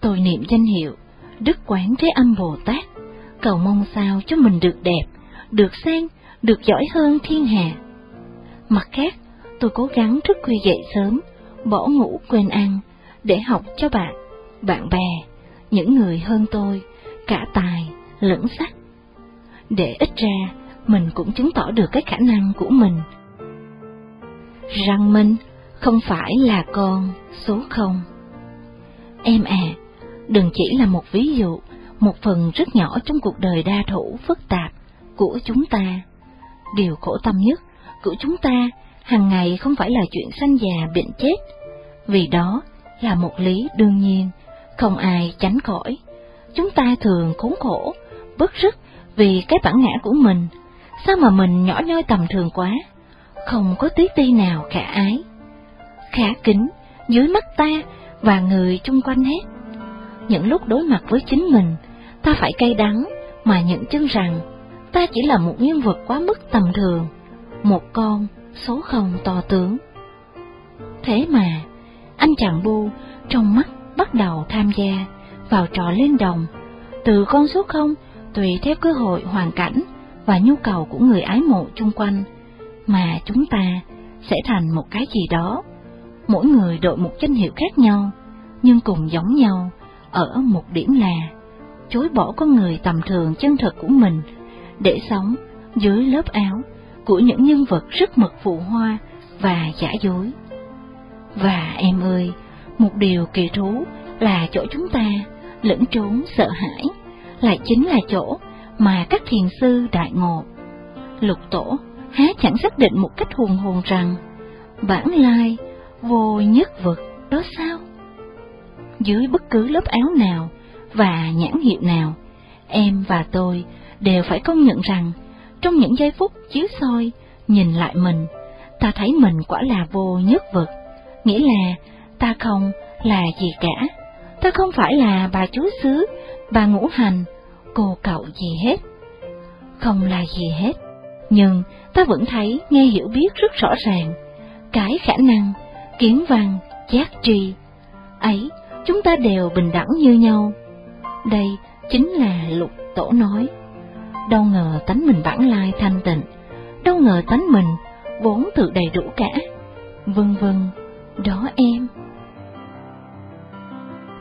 tôi niệm danh hiệu Đức Quán Thế Âm Bồ Tát, cầu mong sao cho mình được đẹp, được sang, được giỏi hơn thiên hạ. Mặt khác, tôi cố gắng thức khuya dậy sớm, bỏ ngủ quên ăn, để học cho bạn, bạn bè, những người hơn tôi, cả tài, lẫn sắc. Để ít ra, mình cũng chứng tỏ được cái khả năng của mình. Rằng mình không phải là con số không. Em à, đừng chỉ là một ví dụ, một phần rất nhỏ trong cuộc đời đa thủ phức tạp của chúng ta. Điều khổ tâm nhất của chúng ta hàng ngày không phải là chuyện sanh già bệnh chết, vì đó là một lý đương nhiên, không ai tránh khỏi. Chúng ta thường khốn khổ, bức rứt vì cái bản ngã của mình, sao mà mình nhỏ nhoi tầm thường quá, không có tí ti nào khả ái. Khả kính, dưới mắt ta và người chung quanh hết. Những lúc đối mặt với chính mình, ta phải cay đắng mà nhận chân rằng ta chỉ là một nhân vật quá mức tầm thường, một con số không to tướng. Thế mà, anh chàng bu trong mắt bắt đầu tham gia vào trò lên đồng, từ con số không tùy theo cơ hội hoàn cảnh và nhu cầu của người ái mộ chung quanh, mà chúng ta sẽ thành một cái gì đó. Mỗi người đội một danh hiệu khác nhau, nhưng cùng giống nhau ở một điểm là chối bỏ con người tầm thường chân thật của mình để sống dưới lớp áo của những nhân vật rất mật phụ hoa và giả dối. Và em ơi, một điều kỳ thú là chỗ chúng ta lẫn trốn sợ hãi, lại chính là chỗ mà các thiền sư đại ngộ. Lục tổ há chẳng xác định một cách hùng hồn rằng bản lai vô nhất vực đó sao? Dưới bất cứ lớp áo nào và nhãn hiệu nào, em và tôi đều phải công nhận rằng trong những giây phút chiếu soi nhìn lại mình, ta thấy mình quả là vô nhất vực, nghĩa là ta không là gì cả, ta không phải là bà chúa xứ, bà ngũ hành, cô cậu gì hết. Không là gì hết, nhưng ta vẫn thấy nghe hiểu biết rất rõ ràng, cái khả năng, kiến văn, giác tri, ấy chúng ta đều bình đẳng như nhau. Đây chính là lục tổ nói. Đâu ngờ tánh mình bản lai thanh tịnh, đâu ngờ tánh mình vốn tự đầy đủ cả. Vân vân, đó em.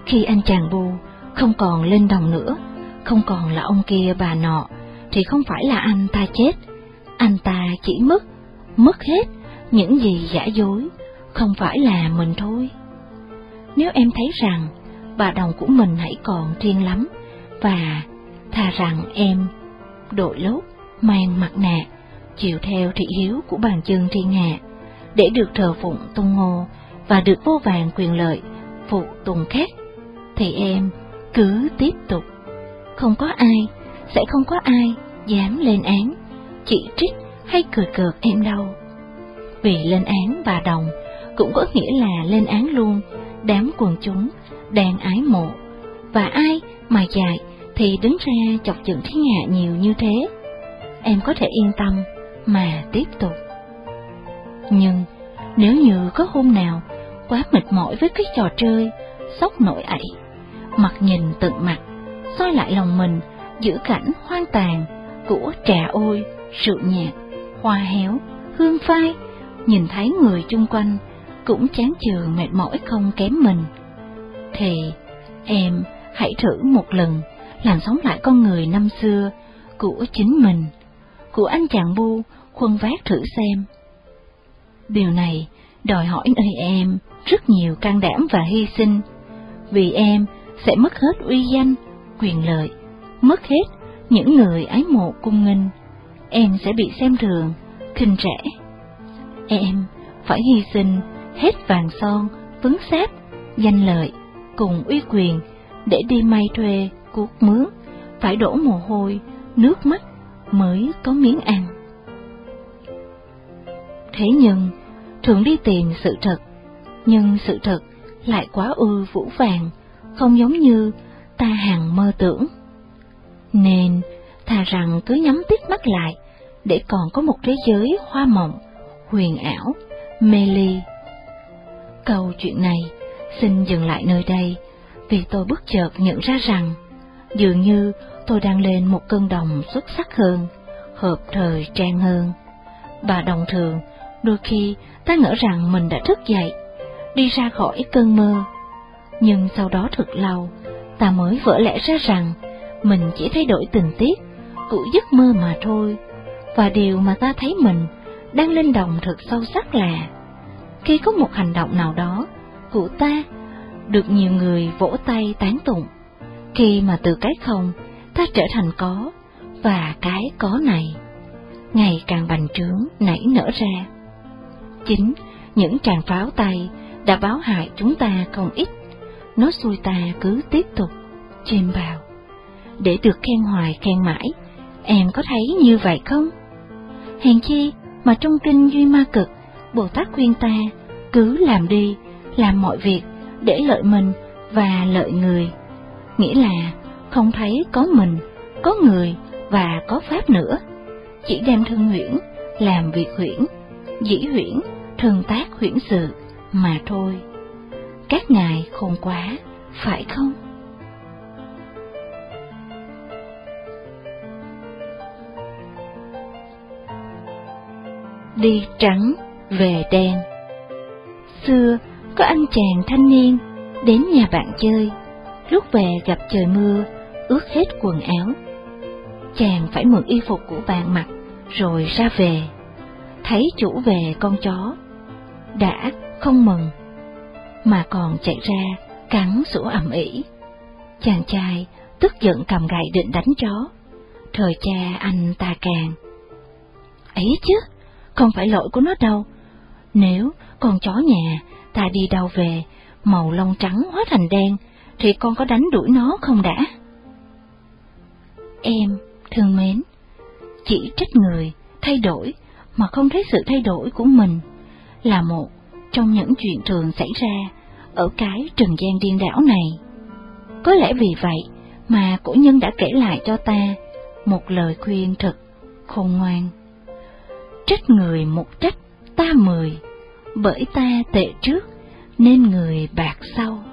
Khi anh chàng bu không còn lên đồng nữa, không còn là ông kia bà nọ, thì không phải là anh ta chết, anh ta chỉ mất, mất hết những gì giả dối, không phải là mình thôi. Nếu em thấy rằng bà đồng của mình hãy còn thiên lắm, và thà rằng em đội lốt, mang mặt nạ, chịu theo thị hiếu của bàn chân thiên hạ, để được thờ phụng tôn ngô và được vô vàng quyền lợi phụ tùng khác, thì em cứ tiếp tục. Không có ai, sẽ không có ai dám lên án, chỉ trích hay cười cợt em đâu. Vì lên án bà đồng cũng có nghĩa là lên án luôn đám quần chúng đang ái mộ, và ai mà dạy thì đứng ra chọc giận thiên hạ nhiều như thế. Em có thể yên tâm mà tiếp tục. Nhưng nếu như có hôm nào quá mệt mỏi với cái trò chơi, sốc nổi ẩy, mặt nhìn tận mặt, soi lại lòng mình giữa cảnh hoang tàn của trà ôi, rượu nhạt, hoa héo, hương phai, nhìn thấy người chung quanh cũng chán chường mệt mỏi không kém mình. Thì em hãy thử một lần làm sống lại con người năm xưa của chính mình, của anh chàng bu khuân vác thử xem. Điều này đòi hỏi nơi em rất nhiều can đảm và hy sinh, vì em sẽ mất hết uy danh, quyền lợi, mất hết những người ái mộ cung nghinh, em sẽ bị xem thường, khinh rẻ. Em phải hy sinh hết vàng son, vấn sáp, danh lợi cùng uy quyền để đi may thuê cuốc mướn, phải đổ mồ hôi, nước mắt mới có miếng ăn. Thế nhưng, thường đi tìm sự thật, nhưng sự thật lại quá ư vũ vàng, không giống như ta hằng mơ tưởng. Nên, thà rằng cứ nhắm tít mắt lại, để còn có một thế giới hoa mộng, huyền ảo, mê ly. Câu chuyện này xin dừng lại nơi đây, vì tôi bất chợt nhận ra rằng Dường như tôi đang lên một cơn đồng xuất sắc hơn, hợp thời trang hơn. Bà đồng thường, đôi khi ta ngỡ rằng mình đã thức dậy, đi ra khỏi cơn mơ. Nhưng sau đó thật lâu, ta mới vỡ lẽ ra rằng mình chỉ thay đổi tình tiết của giấc mơ mà thôi. Và điều mà ta thấy mình đang lên đồng thật sâu sắc là khi có một hành động nào đó của ta được nhiều người vỗ tay tán tụng khi mà từ cái không, ta trở thành có, và cái có này, ngày càng bành trướng nảy nở ra. Chính những tràng pháo tay đã báo hại chúng ta không ít, nó xui ta cứ tiếp tục, chêm vào. Để được khen hoài khen mãi, em có thấy như vậy không? Hèn chi mà trong kinh Duy Ma Cực, Bồ Tát khuyên ta cứ làm đi, làm mọi việc để lợi mình và lợi người nghĩa là không thấy có mình, có người và có pháp nữa, chỉ đem thân huyễn làm việc huyễn, dĩ huyễn, thường tác huyễn sự mà thôi. Các ngài khôn quá, phải không? Đi trắng, về đen Xưa, có anh chàng thanh niên đến nhà bạn chơi, lúc về gặp trời mưa, ướt hết quần áo. Chàng phải mượn y phục của bạn mặc, rồi ra về. Thấy chủ về con chó, đã không mừng, mà còn chạy ra cắn sủa ầm ĩ. Chàng trai tức giận cầm gậy định đánh chó, thời cha anh ta càng. Ấy chứ, không phải lỗi của nó đâu. Nếu con chó nhà ta đi đâu về, màu lông trắng hóa thành đen, thì con có đánh đuổi nó không đã? Em, thương mến, chỉ trách người thay đổi mà không thấy sự thay đổi của mình là một trong những chuyện thường xảy ra ở cái trần gian điên đảo này. Có lẽ vì vậy mà cổ nhân đã kể lại cho ta một lời khuyên thật khôn ngoan. Trách người một trách ta mười, bởi ta tệ trước nên người bạc sau.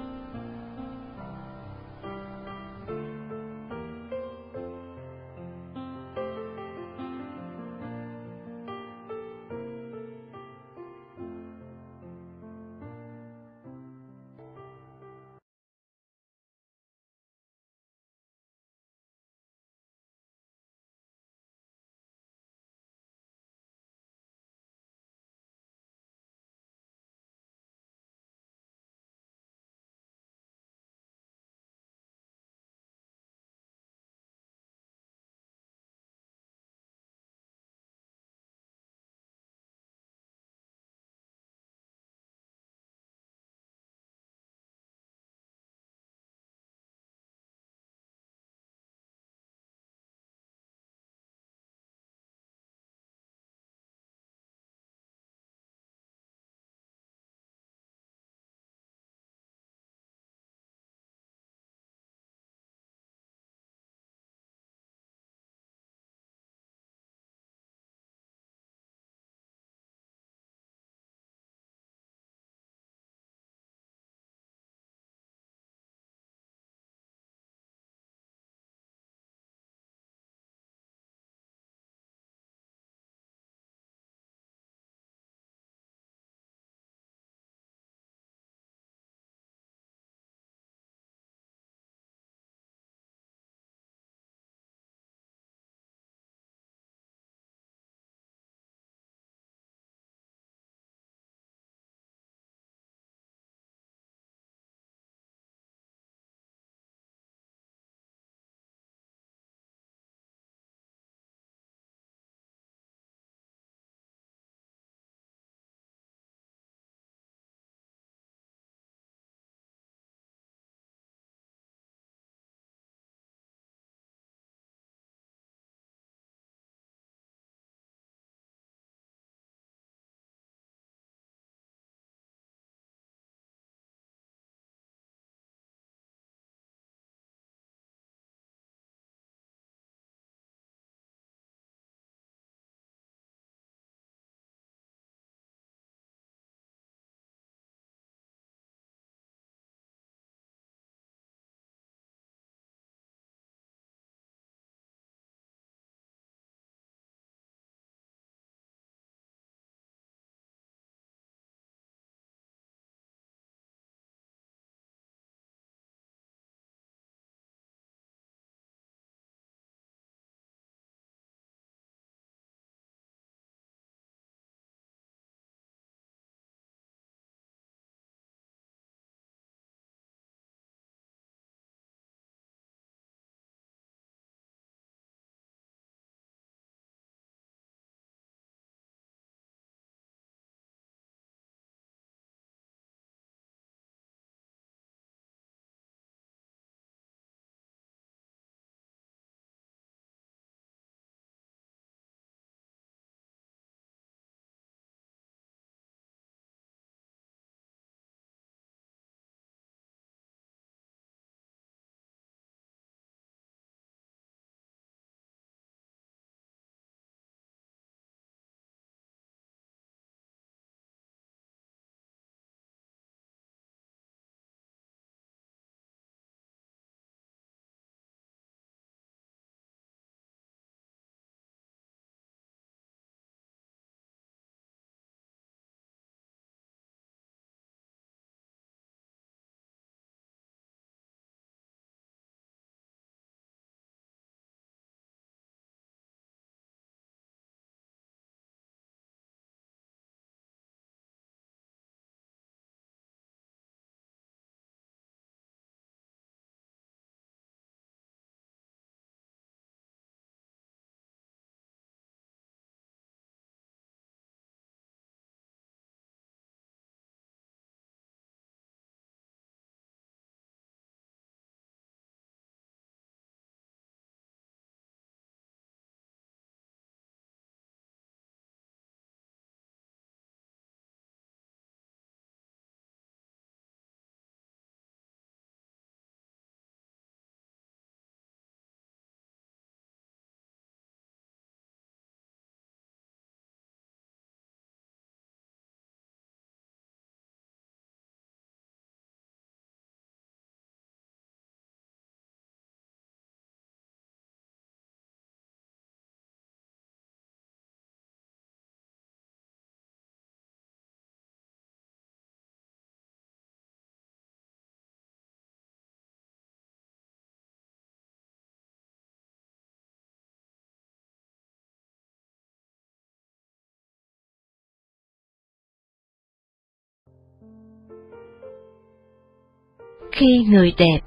Khi người đẹp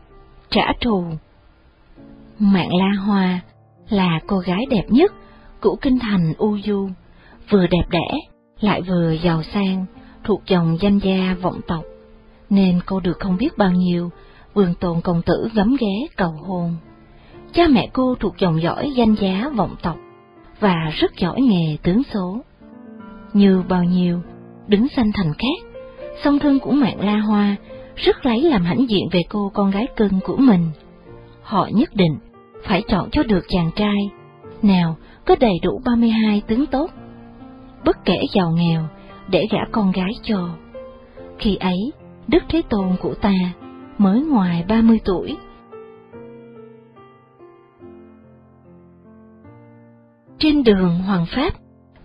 trả thù Mạng La Hoa là cô gái đẹp nhất của kinh thành U Du, vừa đẹp đẽ, lại vừa giàu sang, thuộc dòng danh gia vọng tộc, nên cô được không biết bao nhiêu vườn tồn công tử gấm ghé cầu hôn. Cha mẹ cô thuộc dòng dõi danh giá vọng tộc và rất giỏi nghề tướng số. Như bao nhiêu, đứng sanh thành khác, song thân của mạng La Hoa rất lấy làm hãnh diện về cô con gái cưng của mình. Họ nhất định phải chọn cho được chàng trai, nào có đầy đủ 32 tướng tốt, bất kể giàu nghèo, để gả con gái cho. Khi ấy, Đức Thế Tôn của ta mới ngoài 30 tuổi. Trên đường Hoàng Pháp,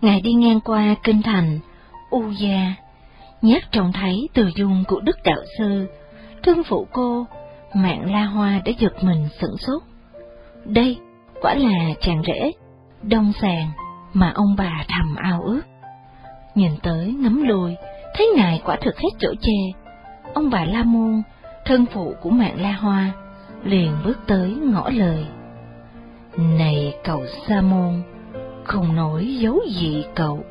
Ngài đi ngang qua kinh thành U Gia, nhát trông thấy từ dung của Đức Đạo Sư, thương phụ cô, mạng La Hoa đã giật mình sửng sốt. Đây, quả là chàng rể, đông sàng, mà ông bà thầm ao ước. Nhìn tới ngắm lùi, thấy ngài quả thực hết chỗ chê. Ông bà La Môn, thân phụ của mạng La Hoa, liền bước tới ngõ lời. Này cậu Sa Môn, không nói dấu gì cậu,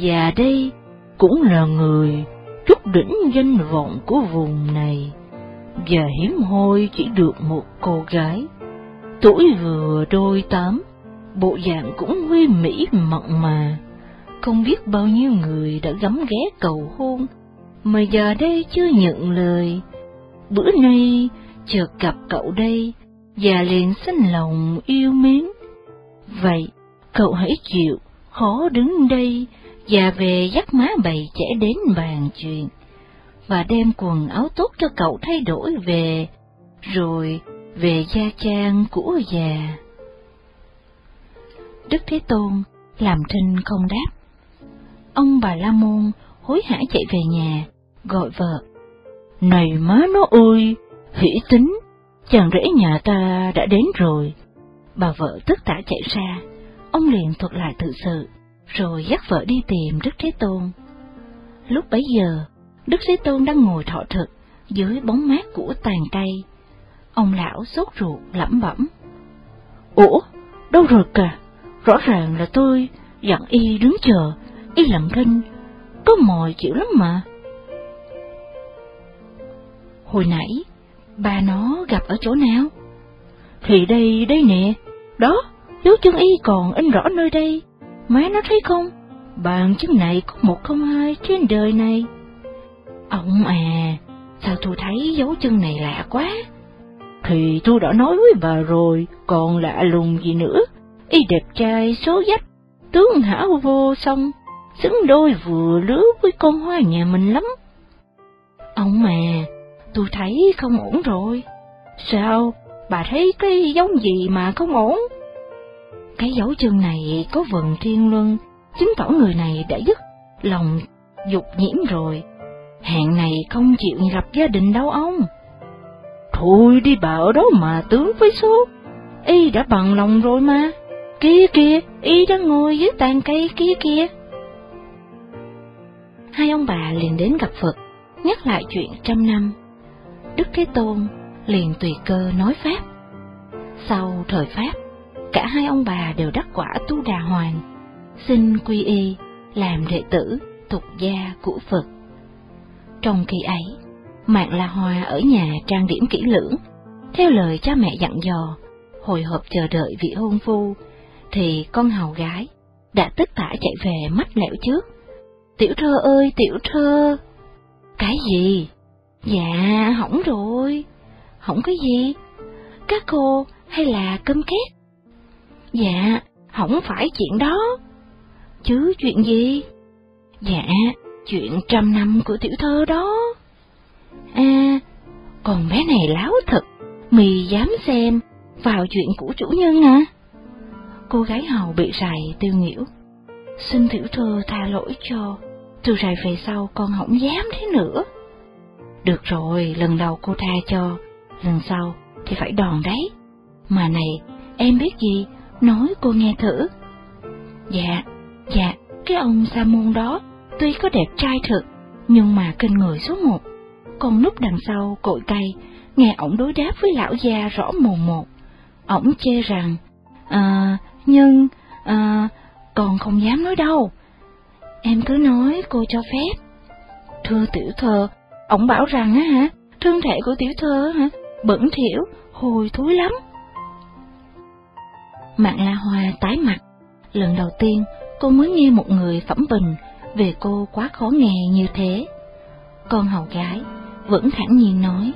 và đây cũng là người trúc đỉnh danh vọng của vùng này, và hiếm hoi chỉ được một cô gái, tuổi vừa đôi tám, bộ dạng cũng huy mỹ mặn mà, không biết bao nhiêu người đã gắm ghé cầu hôn, mà giờ đây chưa nhận lời. Bữa nay chợt gặp cậu đây, và liền sinh lòng yêu mến. Vậy, cậu hãy chịu, khó đứng đây, và về dắt má bầy trẻ đến bàn chuyện, và đem quần áo tốt cho cậu thay đổi về, rồi về gia trang của già. Đức Thế Tôn làm thinh không đáp. Ông bà La Môn hối hả chạy về nhà, gọi vợ. Này má nó ơi, hỷ tính, chàng rể nhà ta đã đến rồi. Bà vợ tức tả chạy ra, ông liền thuật lại tự sự, rồi dắt vợ đi tìm Đức Thế Tôn. Lúc bấy giờ, Đức Thế Tôn đang ngồi thọ thực dưới bóng mát của tàn cây. Ông lão sốt ruột lẩm bẩm. Ủa, đâu rồi cả? Rõ ràng là tôi dặn y đứng chờ, y lặng thinh, có mồi chịu lắm mà. Hồi nãy, bà nó gặp ở chỗ nào? Thì đây, đây nè, đó, dấu chân y còn in rõ nơi đây, má nó thấy không? Bàn chân này có một không hai trên đời này. Ông à, sao tôi thấy dấu chân này lạ quá? Thì tôi đã nói với bà rồi, còn lạ lùng gì nữa y đẹp trai số dách, tướng hảo vô song, xứng đôi vừa lứa với con hoa nhà mình lắm. Ông mà, tôi thấy không ổn rồi. Sao, bà thấy cái giống gì mà không ổn? Cái dấu chân này có vần thiên luân, chứng tỏ người này đã dứt lòng dục nhiễm rồi. Hẹn này không chịu gặp gia đình đâu ông. Thôi đi bà ở đó mà tướng với số, y đã bằng lòng rồi mà. Kia kia y đang ngồi dưới tàn cây kia kia. Hai ông bà liền đến gặp Phật, nhắc lại chuyện trăm năm. Đức Thế Tôn liền tùy cơ nói Pháp. Sau thời Pháp, cả hai ông bà đều đắc quả tu đà hoàng, xin quy y, làm đệ tử, tục gia của Phật. Trong khi ấy, Mạng La Hoa ở nhà trang điểm kỹ lưỡng, theo lời cha mẹ dặn dò, hồi hộp chờ đợi vị hôn phu thì con hầu gái đã tức tả chạy về mắt lẹo trước. Tiểu thơ ơi, tiểu thơ! Cái gì? Dạ, hỏng rồi. Hỏng cái gì? Các cô hay là cơm két? Dạ, không phải chuyện đó. Chứ chuyện gì? Dạ, chuyện trăm năm của tiểu thơ đó. À, còn bé này láo thật, mì dám xem vào chuyện của chủ nhân à? cô gái hầu bị rài tiêu nghỉu. Xin tiểu thơ tha lỗi cho, từ rài về sau con không dám thế nữa. Được rồi, lần đầu cô tha cho, lần sau thì phải đòn đấy. Mà này, em biết gì, nói cô nghe thử. Dạ, dạ, cái ông Sa môn đó, tuy có đẹp trai thật, nhưng mà kinh người số một. Con núp đằng sau cội cây, nghe ổng đối đáp với lão già rõ mồn một. Ổng chê rằng, à, nhưng, à, còn không dám nói đâu. Em cứ nói cô cho phép. Thưa tiểu thơ, ổng bảo rằng á hả, thân thể của tiểu thơ hả, bẩn thỉu, hồi thối lắm. Mạng La Hoa tái mặt, lần đầu tiên cô mới nghe một người phẩm bình về cô quá khó nghe như thế. Con hầu gái vẫn thản nhiên nói,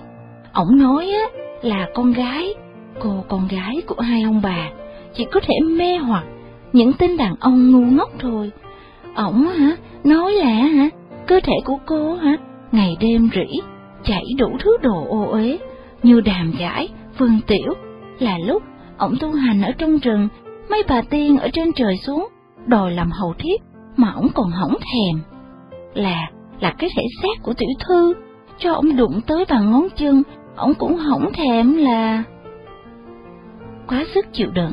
ổng nói á là con gái, cô con gái của hai ông bà, chỉ có thể mê hoặc những tên đàn ông ngu ngốc thôi. Ổng hả, nói là hả, cơ thể của cô hả, ngày đêm rỉ, chảy đủ thứ đồ ô uế như đàm giải, phương tiểu, là lúc ổng tu hành ở trong rừng, mấy bà tiên ở trên trời xuống, đòi làm hầu thiếp mà ổng còn hỏng thèm. Là, là cái thể xác của tiểu thư, cho ổng đụng tới bằng ngón chân, ổng cũng hỏng thèm là... Quá sức chịu đựng,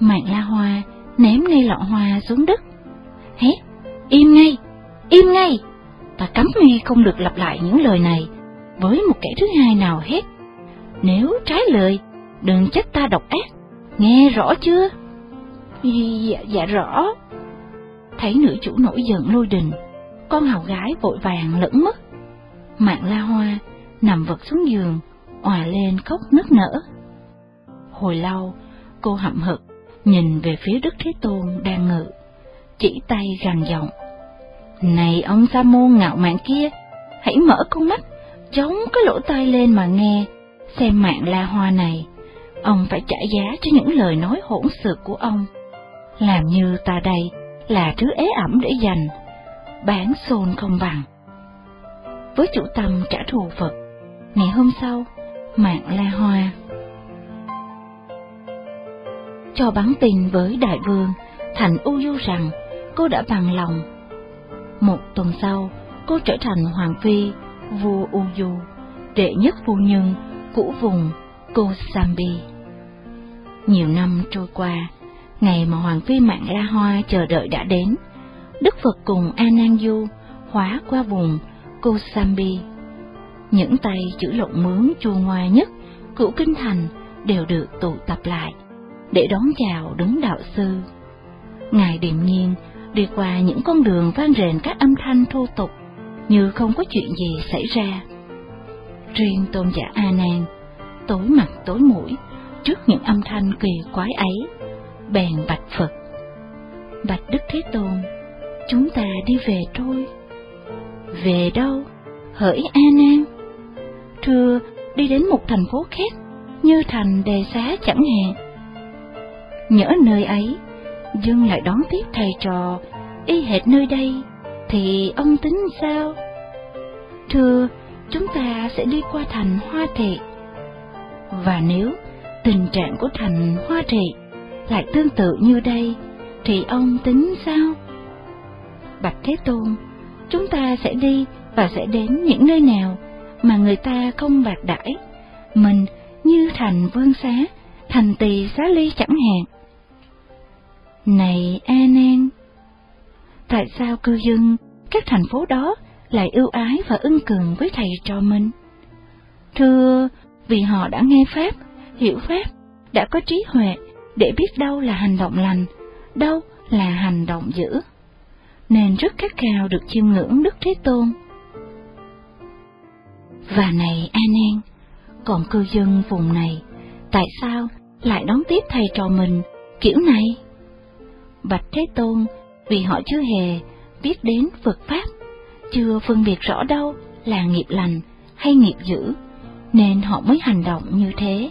mạng la hoa ném ngay lọ hoa xuống đất. Hét, im ngay, im ngay, ta cấm mi không được lặp lại những lời này với một kẻ thứ hai nào hết. Nếu trái lời, đừng trách ta độc ác, nghe rõ chưa? Dạ, dạ, dạ rõ. Thấy nữ chủ nổi giận lôi đình, con hầu gái vội vàng lẫn mất. Mạng la hoa nằm vật xuống giường, òa lên khóc nức nở. Hồi lâu, cô hậm hực nhìn về phía Đức Thế Tôn đang ngự, chỉ tay gằn giọng. Này ông Sa môn ngạo mạn kia, hãy mở con mắt, chống cái lỗ tai lên mà nghe, xem mạng la hoa này, ông phải trả giá cho những lời nói hỗn xược của ông. Làm như ta đây là thứ ế ẩm để dành, bán xôn không bằng. Với chủ tâm trả thù Phật, ngày hôm sau, mạng la hoa cho bắn tin với đại vương thành u du rằng cô đã bằng lòng. Một tuần sau, cô trở thành hoàng phi vua u du, đệ nhất phu nhân của vùng Kosambi. Nhiều năm trôi qua, ngày mà hoàng phi mạng La Hoa chờ đợi đã đến. Đức Phật cùng A Nan Du hóa qua vùng Kosambi. Những tay chữ lộn mướn chua ngoa nhất cửu kinh thành đều được tụ tập lại để đón chào đứng đạo sư. Ngài điềm nhiên đi qua những con đường vang rền các âm thanh thô tục như không có chuyện gì xảy ra. Riêng tôn giả A Nan tối mặt tối mũi trước những âm thanh kỳ quái ấy, bèn bạch Phật. Bạch Đức Thế Tôn, chúng ta đi về thôi. Về đâu? Hỡi A Nan. Thưa, đi đến một thành phố khác, như thành đề xá chẳng hạn nhỡ nơi ấy, Dương lại đón tiếp thầy trò, y hệt nơi đây, thì ông tính sao? Thưa, chúng ta sẽ đi qua thành Hoa Thị. Và nếu tình trạng của thành Hoa trị lại tương tự như đây, thì ông tính sao? Bạch Thế Tôn, chúng ta sẽ đi và sẽ đến những nơi nào mà người ta không bạc đãi, mình như thành vương xá, thành tỳ xá ly chẳng hạn. Này A Nan, tại sao cư dân các thành phố đó lại ưu ái và ưng cường với thầy trò mình? Thưa, vì họ đã nghe Pháp, hiểu Pháp, đã có trí huệ để biết đâu là hành động lành, đâu là hành động dữ, nên rất khát khao được chiêm ngưỡng Đức Thế Tôn. Và này A Nan, còn cư dân vùng này, tại sao lại đón tiếp thầy trò mình kiểu này? Bạch Thế Tôn vì họ chưa hề biết đến Phật Pháp, chưa phân biệt rõ đâu là nghiệp lành hay nghiệp dữ, nên họ mới hành động như thế.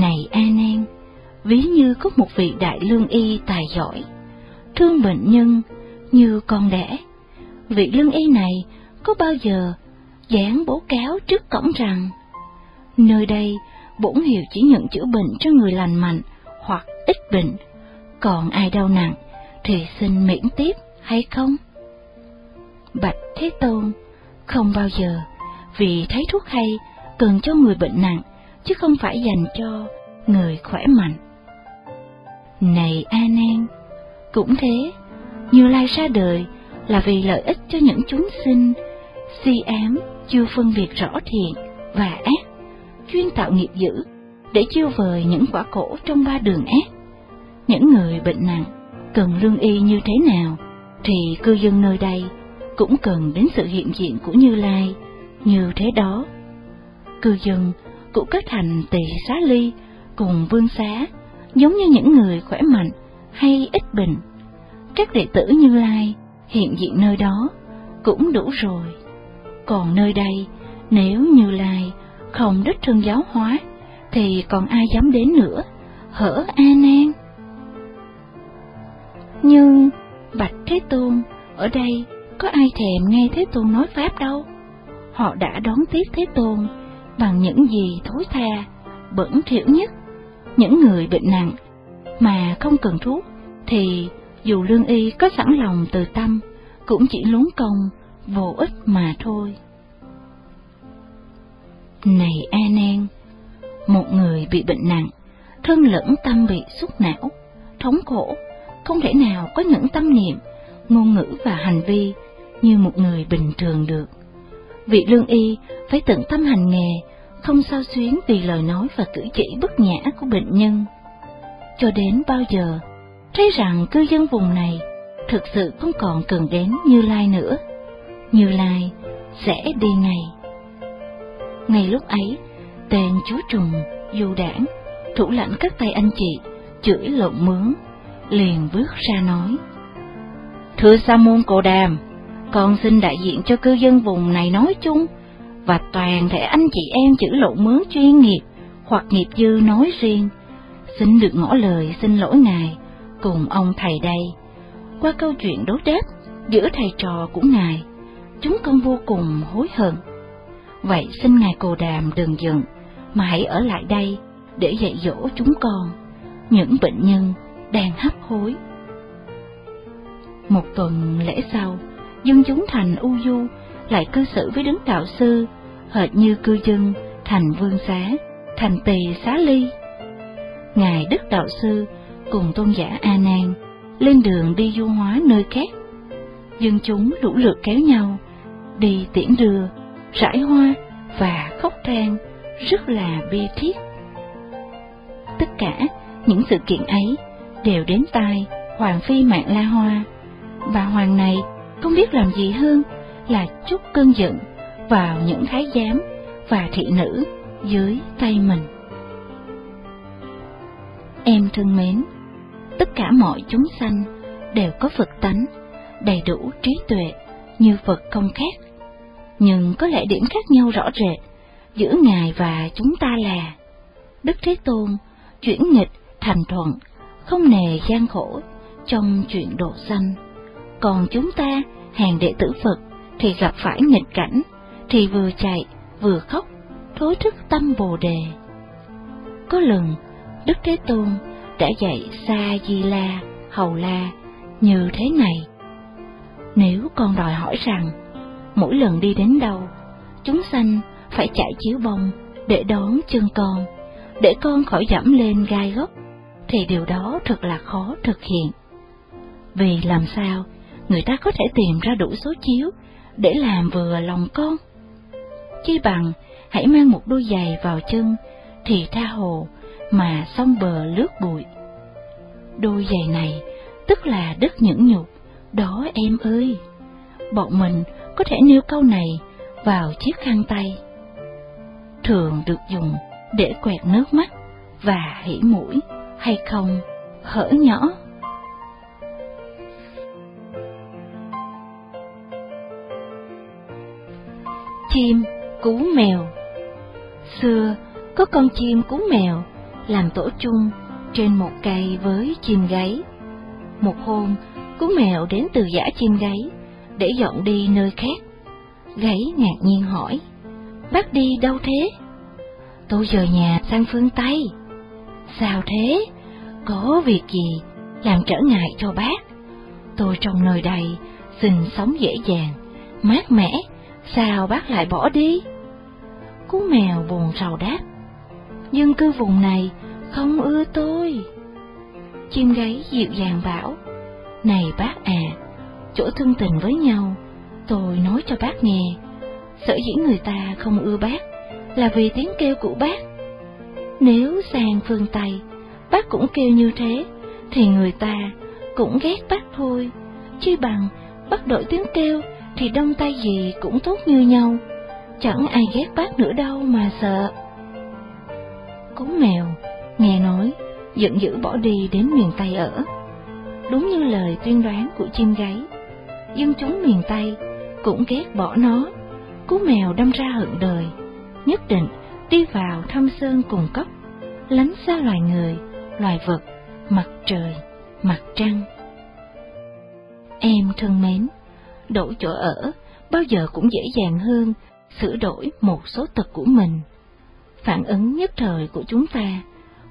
Này A Nan, ví như có một vị đại lương y tài giỏi, thương bệnh nhân như con đẻ. Vị lương y này có bao giờ dán bố cáo trước cổng rằng nơi đây bổn hiệu chỉ nhận chữa bệnh cho người lành mạnh hoặc ít bệnh còn ai đau nặng thì xin miễn tiếp hay không? Bạch Thế Tôn, không bao giờ, vì thấy thuốc hay cần cho người bệnh nặng, chứ không phải dành cho người khỏe mạnh. Này A Nan, cũng thế, Như Lai ra đời là vì lợi ích cho những chúng sinh, si ám chưa phân biệt rõ thiện và ác chuyên tạo nghiệp dữ, để chiêu vời những quả khổ trong ba đường ác. Những người bệnh nặng cần lương y như thế nào, thì cư dân nơi đây cũng cần đến sự hiện diện của Như Lai như thế đó. Cư dân cụ kết thành tỳ xá ly cùng vương xá, giống như những người khỏe mạnh hay ít bệnh. Các đệ tử Như Lai hiện diện nơi đó cũng đủ rồi. Còn nơi đây, nếu Như Lai không đích thân giáo hóa, thì còn ai dám đến nữa, hở A Nan. Nhưng Bạch Thế Tôn, ở đây có ai thèm nghe Thế Tôn nói Pháp đâu. Họ đã đón tiếp Thế Tôn bằng những gì thối tha, bẩn thỉu nhất. Những người bệnh nặng mà không cần thuốc thì dù lương y có sẵn lòng từ tâm cũng chỉ lún công vô ích mà thôi. Này A Nan, một người bị bệnh nặng, thân lẫn tâm bị xúc não, thống khổ, không thể nào có những tâm niệm, ngôn ngữ và hành vi như một người bình thường được. Vị lương y phải tận tâm hành nghề, không sao xuyến vì lời nói và cử chỉ bất nhã của bệnh nhân. Cho đến bao giờ, thấy rằng cư dân vùng này thực sự không còn cần đến Như Lai nữa. Như Lai sẽ đi ngay. Ngay lúc ấy, tên chúa trùng, du đảng, thủ lãnh các tay anh chị, chửi lộn mướn, liền bước ra nói. Thưa Sa môn Cổ Đàm, con xin đại diện cho cư dân vùng này nói chung, và toàn thể anh chị em chữ lộ mướn chuyên nghiệp hoặc nghiệp dư nói riêng, xin được ngỏ lời xin lỗi ngài cùng ông thầy đây. Qua câu chuyện đối đáp giữa thầy trò của ngài, chúng con vô cùng hối hận. Vậy xin ngài Cồ Đàm đừng giận, mà hãy ở lại đây để dạy dỗ chúng con, những bệnh nhân đang hấp hối. Một tuần lễ sau, dân chúng thành U Du lại cư xử với đấng đạo sư, hệt như cư dân thành vương xá, thành tỳ xá ly. Ngài Đức Đạo Sư cùng tôn giả A Nan lên đường đi du hóa nơi khác. Dân chúng lũ lượt kéo nhau, đi tiễn đưa, rải hoa và khóc than rất là bi thiết. Tất cả những sự kiện ấy đều đến tai Hoàng Phi Mạng La Hoa, và Hoàng này không biết làm gì hơn là chút cơn giận vào những thái giám và thị nữ dưới tay mình. Em thân mến, tất cả mọi chúng sanh đều có Phật tánh, đầy đủ trí tuệ như Phật không khác. Nhưng có lẽ điểm khác nhau rõ rệt giữa Ngài và chúng ta là Đức Thế Tôn chuyển nghịch thành thuận, không nề gian khổ trong chuyện độ sanh. Còn chúng ta, hàng đệ tử Phật, thì gặp phải nghịch cảnh, thì vừa chạy, vừa khóc, thối thức tâm Bồ Đề. Có lần, Đức Thế Tôn đã dạy Sa Di La, Hầu La như thế này. Nếu con đòi hỏi rằng, mỗi lần đi đến đâu, chúng sanh phải chạy chiếu bông để đón chân con, để con khỏi dẫm lên gai gốc, thì điều đó thật là khó thực hiện. Vì làm sao người ta có thể tìm ra đủ số chiếu để làm vừa lòng con? Chi bằng hãy mang một đôi giày vào chân thì tha hồ mà song bờ lướt bụi. Đôi giày này tức là đất nhẫn nhục, đó em ơi. Bọn mình có thể nêu câu này vào chiếc khăn tay. Thường được dùng để quẹt nước mắt và hỉ mũi hay không hở nhỏ. Chim cú mèo Xưa có con chim cú mèo làm tổ chung trên một cây với chim gáy. Một hôm, cú mèo đến từ giả chim gáy để dọn đi nơi khác. Gáy ngạc nhiên hỏi, bác đi đâu thế? Tôi rời nhà sang phương Tây. Sao thế? Có việc gì làm trở ngại cho bác? Tôi trong nơi đây xin sống dễ dàng, mát mẻ, sao bác lại bỏ đi? Cú mèo buồn rầu đáp, dân cư vùng này không ưa tôi. Chim gáy dịu dàng bảo, này bác à, chỗ thương tình với nhau, tôi nói cho bác nghe, sở dĩ người ta không ưa bác là vì tiếng kêu của bác. Nếu sang phương Tây, bác cũng kêu như thế, thì người ta cũng ghét bác thôi, chi bằng bác đổi tiếng kêu thì đông tay gì cũng tốt như nhau, chẳng ai ghét bác nữa đâu mà sợ. Cú mèo, nghe nói, giận dữ bỏ đi đến miền Tây ở. Đúng như lời tuyên đoán của chim gáy, dân chúng miền Tây cũng ghét bỏ nó. Cú mèo đâm ra hận đời, nhất định đi vào thăm sơn cùng cốc, lánh xa loài người, loài vật, mặt trời, mặt trăng. Em thân mến, đổi chỗ ở bao giờ cũng dễ dàng hơn sửa đổi một số tật của mình. Phản ứng nhất thời của chúng ta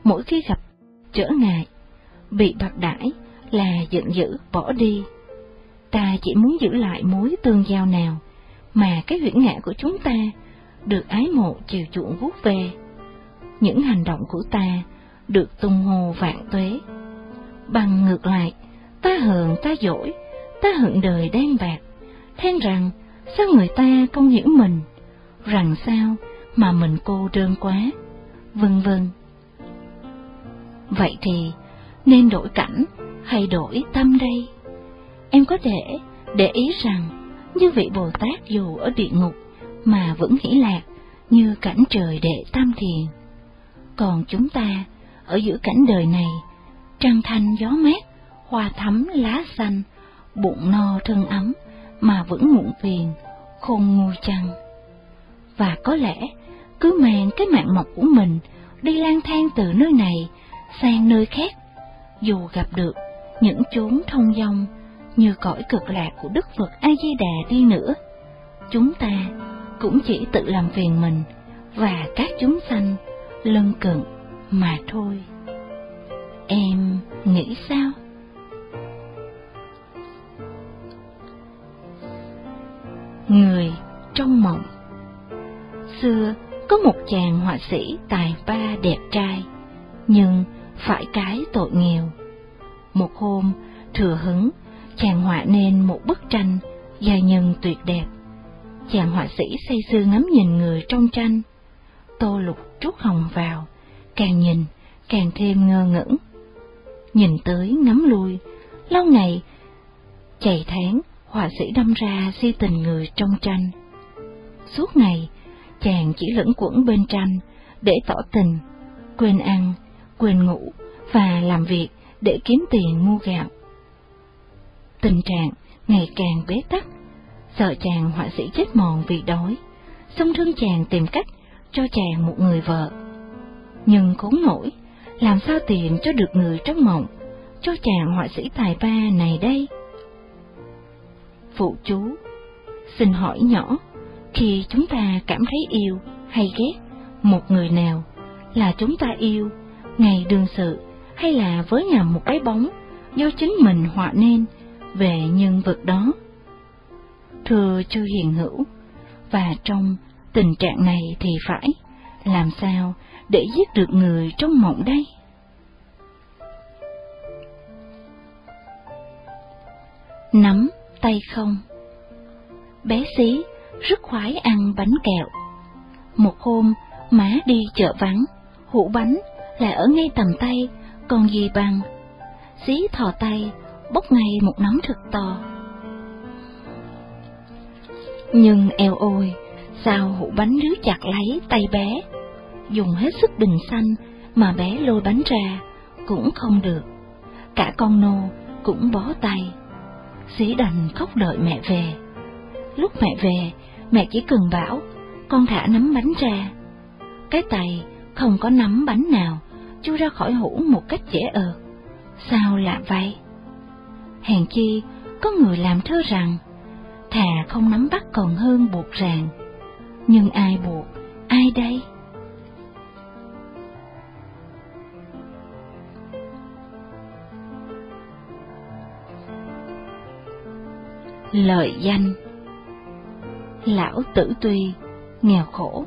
mỗi khi gặp trở ngại, bị bạc đãi là giận dữ bỏ đi. Ta chỉ muốn giữ lại mối tương giao nào mà cái huyễn ngã của chúng ta được ái mộ chiều chuộng vuốt về. Những hành động của ta được tung hồ vạn tuế. Bằng ngược lại, ta hờn ta dỗi, ta hận đời đen bạc, than rằng sao người ta không hiểu mình, rằng sao mà mình cô đơn quá, vân vân. Vậy thì nên đổi cảnh hay đổi tâm đây? Em có thể để ý rằng như vị Bồ Tát dù ở địa ngục mà vẫn hỷ lạc như cảnh trời đệ tam thiền. Còn chúng ta ở giữa cảnh đời này, trăng thanh gió mát, hoa thắm lá xanh, bụng no thân ấm mà vẫn muộn phiền, khôn ngu chăng. Và có lẽ cứ mang cái mạng mọc của mình đi lang thang từ nơi này sang nơi khác, dù gặp được những chốn thông dong như cõi cực lạc của Đức Phật A Di Đà đi nữa, chúng ta cũng chỉ tự làm phiền mình và các chúng sanh lân cận mà thôi. Em nghĩ sao? Người trong mộng Xưa có một chàng họa sĩ tài ba đẹp trai, nhưng phải cái tội nghèo. Một hôm, thừa hứng, chàng họa nên một bức tranh gia nhân tuyệt đẹp. Chàng họa sĩ say sưa ngắm nhìn người trong tranh. Tô lục trút hồng vào, càng nhìn, càng thêm ngơ ngẩn. Nhìn tới ngắm lui, lâu ngày, chày tháng, họa sĩ đâm ra si tình người trong tranh. Suốt ngày, chàng chỉ lẫn quẩn bên tranh để tỏ tình, quên ăn, quên ngủ và làm việc để kiếm tiền mua gạo. Tình trạng ngày càng bế tắc, sợ chàng họa sĩ chết mòn vì đói, xong thương chàng tìm cách cho chàng một người vợ. Nhưng khốn nổi, làm sao tìm cho được người trong mộng, cho chàng họa sĩ tài ba này đây? Phụ chú, xin hỏi nhỏ, khi chúng ta cảm thấy yêu hay ghét một người nào, là chúng ta yêu ngày đương sự hay là với nhà một cái bóng do chính mình họa nên về nhân vật đó. Thưa chư hiền hữu, và trong tình trạng này thì phải làm sao để giết được người trong mộng đây? Nắm tay không Bé xí rất khoái ăn bánh kẹo. Một hôm, má đi chợ vắng, hũ bánh là ở ngay tầm tay, còn gì bằng. Xí thò tay, bốc ngay một nắm thật to. Nhưng eo ôi, sao hũ bánh níu chặt lấy tay bé, dùng hết sức bình xanh mà bé lôi bánh ra, cũng không được. Cả con nô cũng bó tay dĩ đành khóc đợi mẹ về. Lúc mẹ về, mẹ chỉ cần bảo, con thả nắm bánh ra. Cái tay không có nắm bánh nào, chui ra khỏi hũ một cách dễ ợt. Sao lạ vậy? Hèn chi, có người làm thơ rằng, thà không nắm bắt còn hơn buộc ràng. Nhưng ai buộc, ai đây? Lợi danh Lão tử tuy nghèo khổ,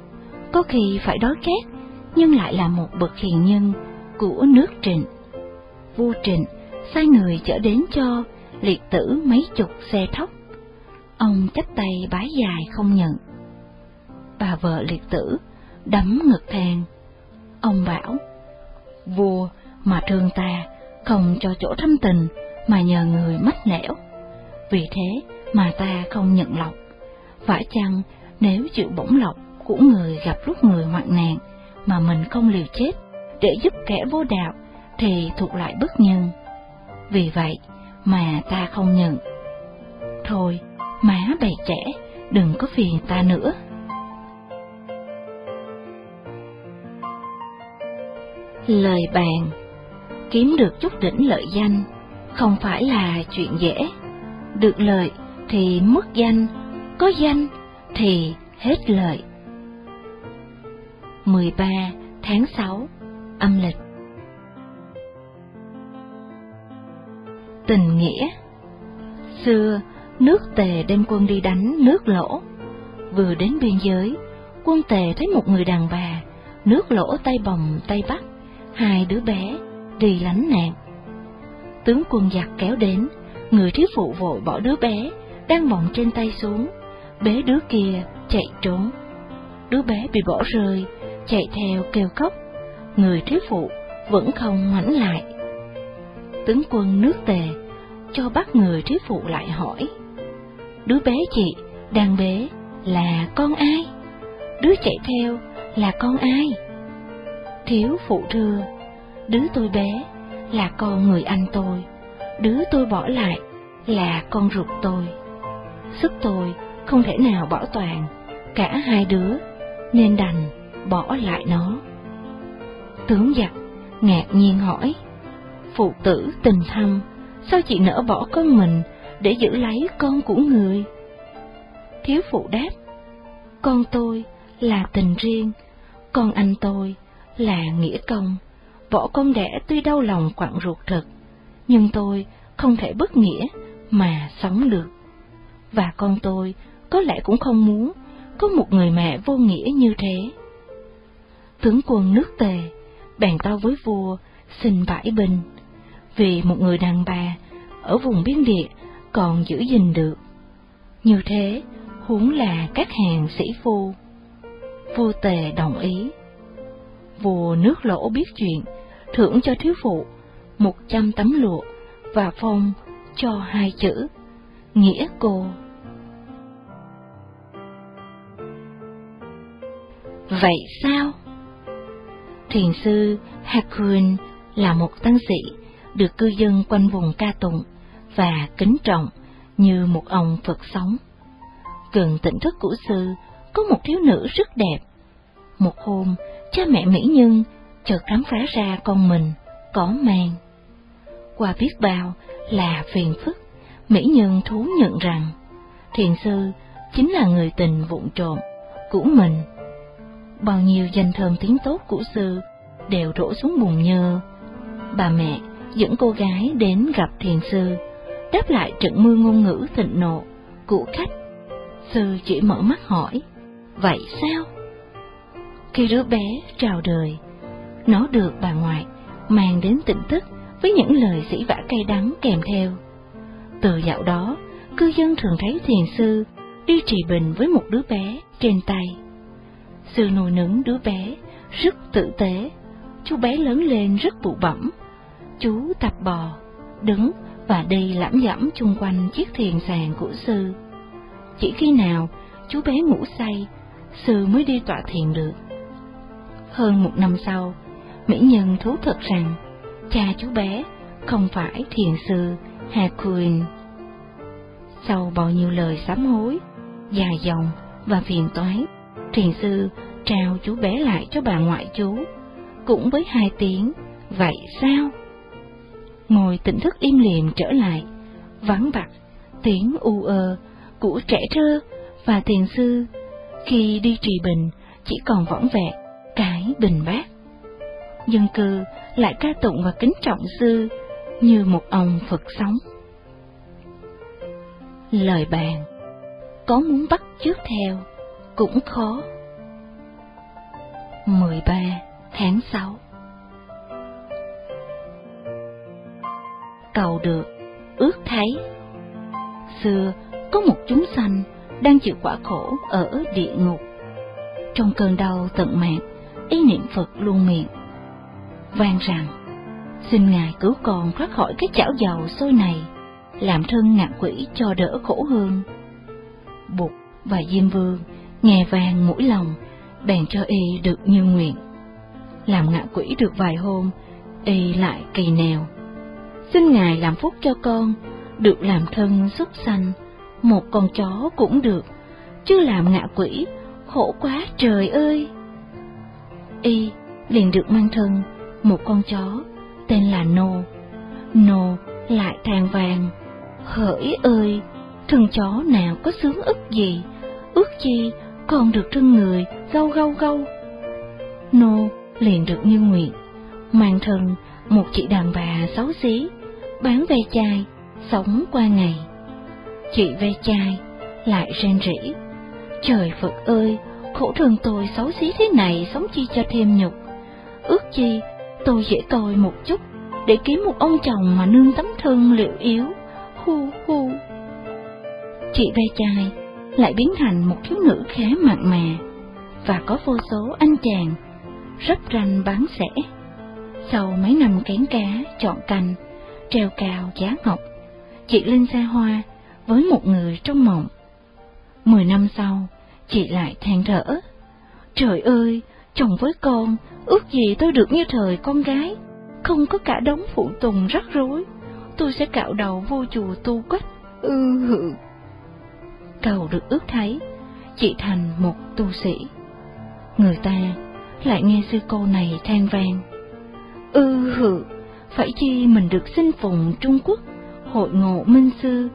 có khi phải đói khát, nhưng lại là một bậc hiền nhân của nước Trịnh. Vua Trịnh sai người chở đến cho liệt tử mấy chục xe thóc. Ông chắp tay bái dài không nhận. Bà vợ liệt tử đấm ngực than. Ông bảo, vua mà thương ta, không cho chỗ thâm tình, mà nhờ người mách lẻo. Vì thế mà ta không nhận lọc. Phải chăng nếu chịu bổng lọc của người gặp lúc người hoạn nạn, mà mình không liều chết để giúp kẻ vô đạo, thì thuộc lại bất nhân. Vì vậy mà ta không nhận. Thôi, má bày trẻ, đừng có phiền ta nữa. Lời bàn Kiếm được chút đỉnh lợi danh không phải là chuyện dễ. Được lợi thì mất danh, có danh thì hết lợi. 13 tháng 6 âm lịch Tình nghĩa Xưa, nước tề đem quân đi đánh nước lỗ. Vừa đến biên giới, quân tề thấy một người đàn bà, nước lỗ tay bồng tay bắt, hai đứa bé đi lánh nạn. Tướng quân giặc kéo đến, người thiếu phụ vội bỏ đứa bé đang mọng trên tay xuống, bế đứa kia chạy trốn. Đứa bé bị bỏ rơi, chạy theo kêu khóc, người thiếu phụ vẫn không ngoảnh lại. Tướng quân nước tề cho bắt người thiếu phụ lại hỏi, đứa bé chị đang bế là con ai? Đứa chạy theo là con ai? Thiếu phụ thưa, đứa tôi bé là con người anh tôi, đứa tôi bỏ lại là con ruột tôi. Sức tôi không thể nào bảo toàn cả hai đứa, nên đành bỏ lại nó. Tướng giặc ngạc nhiên hỏi, phụ tử tình thâm, sao chị nỡ bỏ con mình để giữ lấy con của người? Thiếu phụ đáp, con tôi là tình riêng, con anh tôi là nghĩa công võ công đẻ tuy đau lòng quặn ruột thật, nhưng tôi không thể bất nghĩa mà sống được. Và con tôi có lẽ cũng không muốn có một người mẹ vô nghĩa như thế. Tướng quân nước tề bèn tao với vua xin bãi bình vì một người đàn bà ở vùng biên địa còn giữ gìn được. Như thế, huống là các hàng sĩ phu. Vua tề đồng ý. Vua nước lỗ biết chuyện, thưởng cho thiếu phụ một trăm tấm lụa và phong cho hai chữ nghĩa cô. Vậy sao? Thiền sư Hakun là một tăng sĩ được cư dân quanh vùng ca tụng và kính trọng như một ông Phật sống. Gần tỉnh thức của sư có một thiếu nữ rất đẹp. Một hôm, cha mẹ mỹ nhân chợt khám phá ra con mình có mang. Qua biết bao là phiền phức, mỹ nhân thú nhận rằng thiền sư chính là người tình vụng trộm của mình. Bao nhiêu danh thơm tiếng tốt của sư đều đổ xuống bùn nhơ. Bà mẹ dẫn cô gái đến gặp thiền sư, đáp lại trận mưa ngôn ngữ thịnh nộ của khách. Sư chỉ mở mắt hỏi, vậy sao? Khi đứa bé chào đời, nó được bà ngoại mang đến tỉnh thức với những lời sĩ vả cay đắng kèm theo. Từ dạo đó, cư dân thường thấy thiền sư đi trì bình với một đứa bé trên tay. Sư nuôi nấng đứa bé rất tử tế, chú bé lớn lên rất bụ bẩm. Chú tập bò, đứng và đi lãm dẫm chung quanh chiếc thiền sàn của sư. Chỉ khi nào chú bé ngủ say, sư mới đi tọa thiền được. Hơn một năm sau, Mỹ Nhân thú thật rằng cha chú bé không phải thiền sư Hakuin. Sau bao nhiêu lời sám hối, dài dòng và phiền toái, thiền sư trao chú bé lại cho bà ngoại chú, cũng với hai tiếng, vậy sao? Ngồi tỉnh thức im lìm trở lại, vắng bặt, tiếng u ơ của trẻ thơ và thiền sư, khi đi trì bình chỉ còn võng vẹn cái bình bát dân cư lại ca tụng và kính trọng sư như một ông Phật sống. Lời bàn có muốn bắt chước theo cũng khó. 13 tháng 6 Cầu được, ước thấy Xưa có một chúng sanh đang chịu quả khổ ở địa ngục. Trong cơn đau tận mạng, ý niệm Phật luôn miệng. Vang rằng, xin Ngài cứu con thoát khỏi cái chảo dầu sôi này, làm thân ngạ quỷ cho đỡ khổ hơn. Bụt và Diêm Vương nghe vàng mũi lòng, bèn cho y được như nguyện. Làm ngạ quỷ được vài hôm, y lại kỳ nèo. Xin Ngài làm phúc cho con, được làm thân xuất sanh, một con chó cũng được, chứ làm ngạ quỷ, khổ quá trời ơi! Y liền được mang thân một con chó tên là Nô. Nô lại than vàng, hỡi ơi, thân chó nào có sướng ức gì, ước chi còn được thân người gâu gâu gâu. Nô liền được như nguyện, mang thân một chị đàn bà xấu xí, bán ve chai, sống qua ngày. Chị ve chai lại rên rỉ, trời Phật ơi, khổ thân tôi xấu xí thế này sống chi cho thêm nhục. Ước chi tôi dễ tôi một chút để kiếm một ông chồng mà nương tấm thân liệu yếu. Hu hu. Chị ve chai lại biến thành một thiếu nữ khá mặn mà và có vô số anh chàng rất ranh bán sẻ. Sau mấy năm kén cá, chọn cành treo cao giá ngọc, chị lên xa hoa với một người trong mộng. Mười năm sau, chị lại than thở. Trời ơi, chồng với con, ước gì tôi được như thời con gái, không có cả đống phụ tùng rắc rối, tôi sẽ cạo đầu vô chùa tu quách. Ừ hự. Cầu được ước thấy, chị thành một tu sĩ. Người ta lại nghe sư cô này than vang. Ừ hự, phải chi mình được sinh phùng Trung Quốc, hội ngộ minh sư,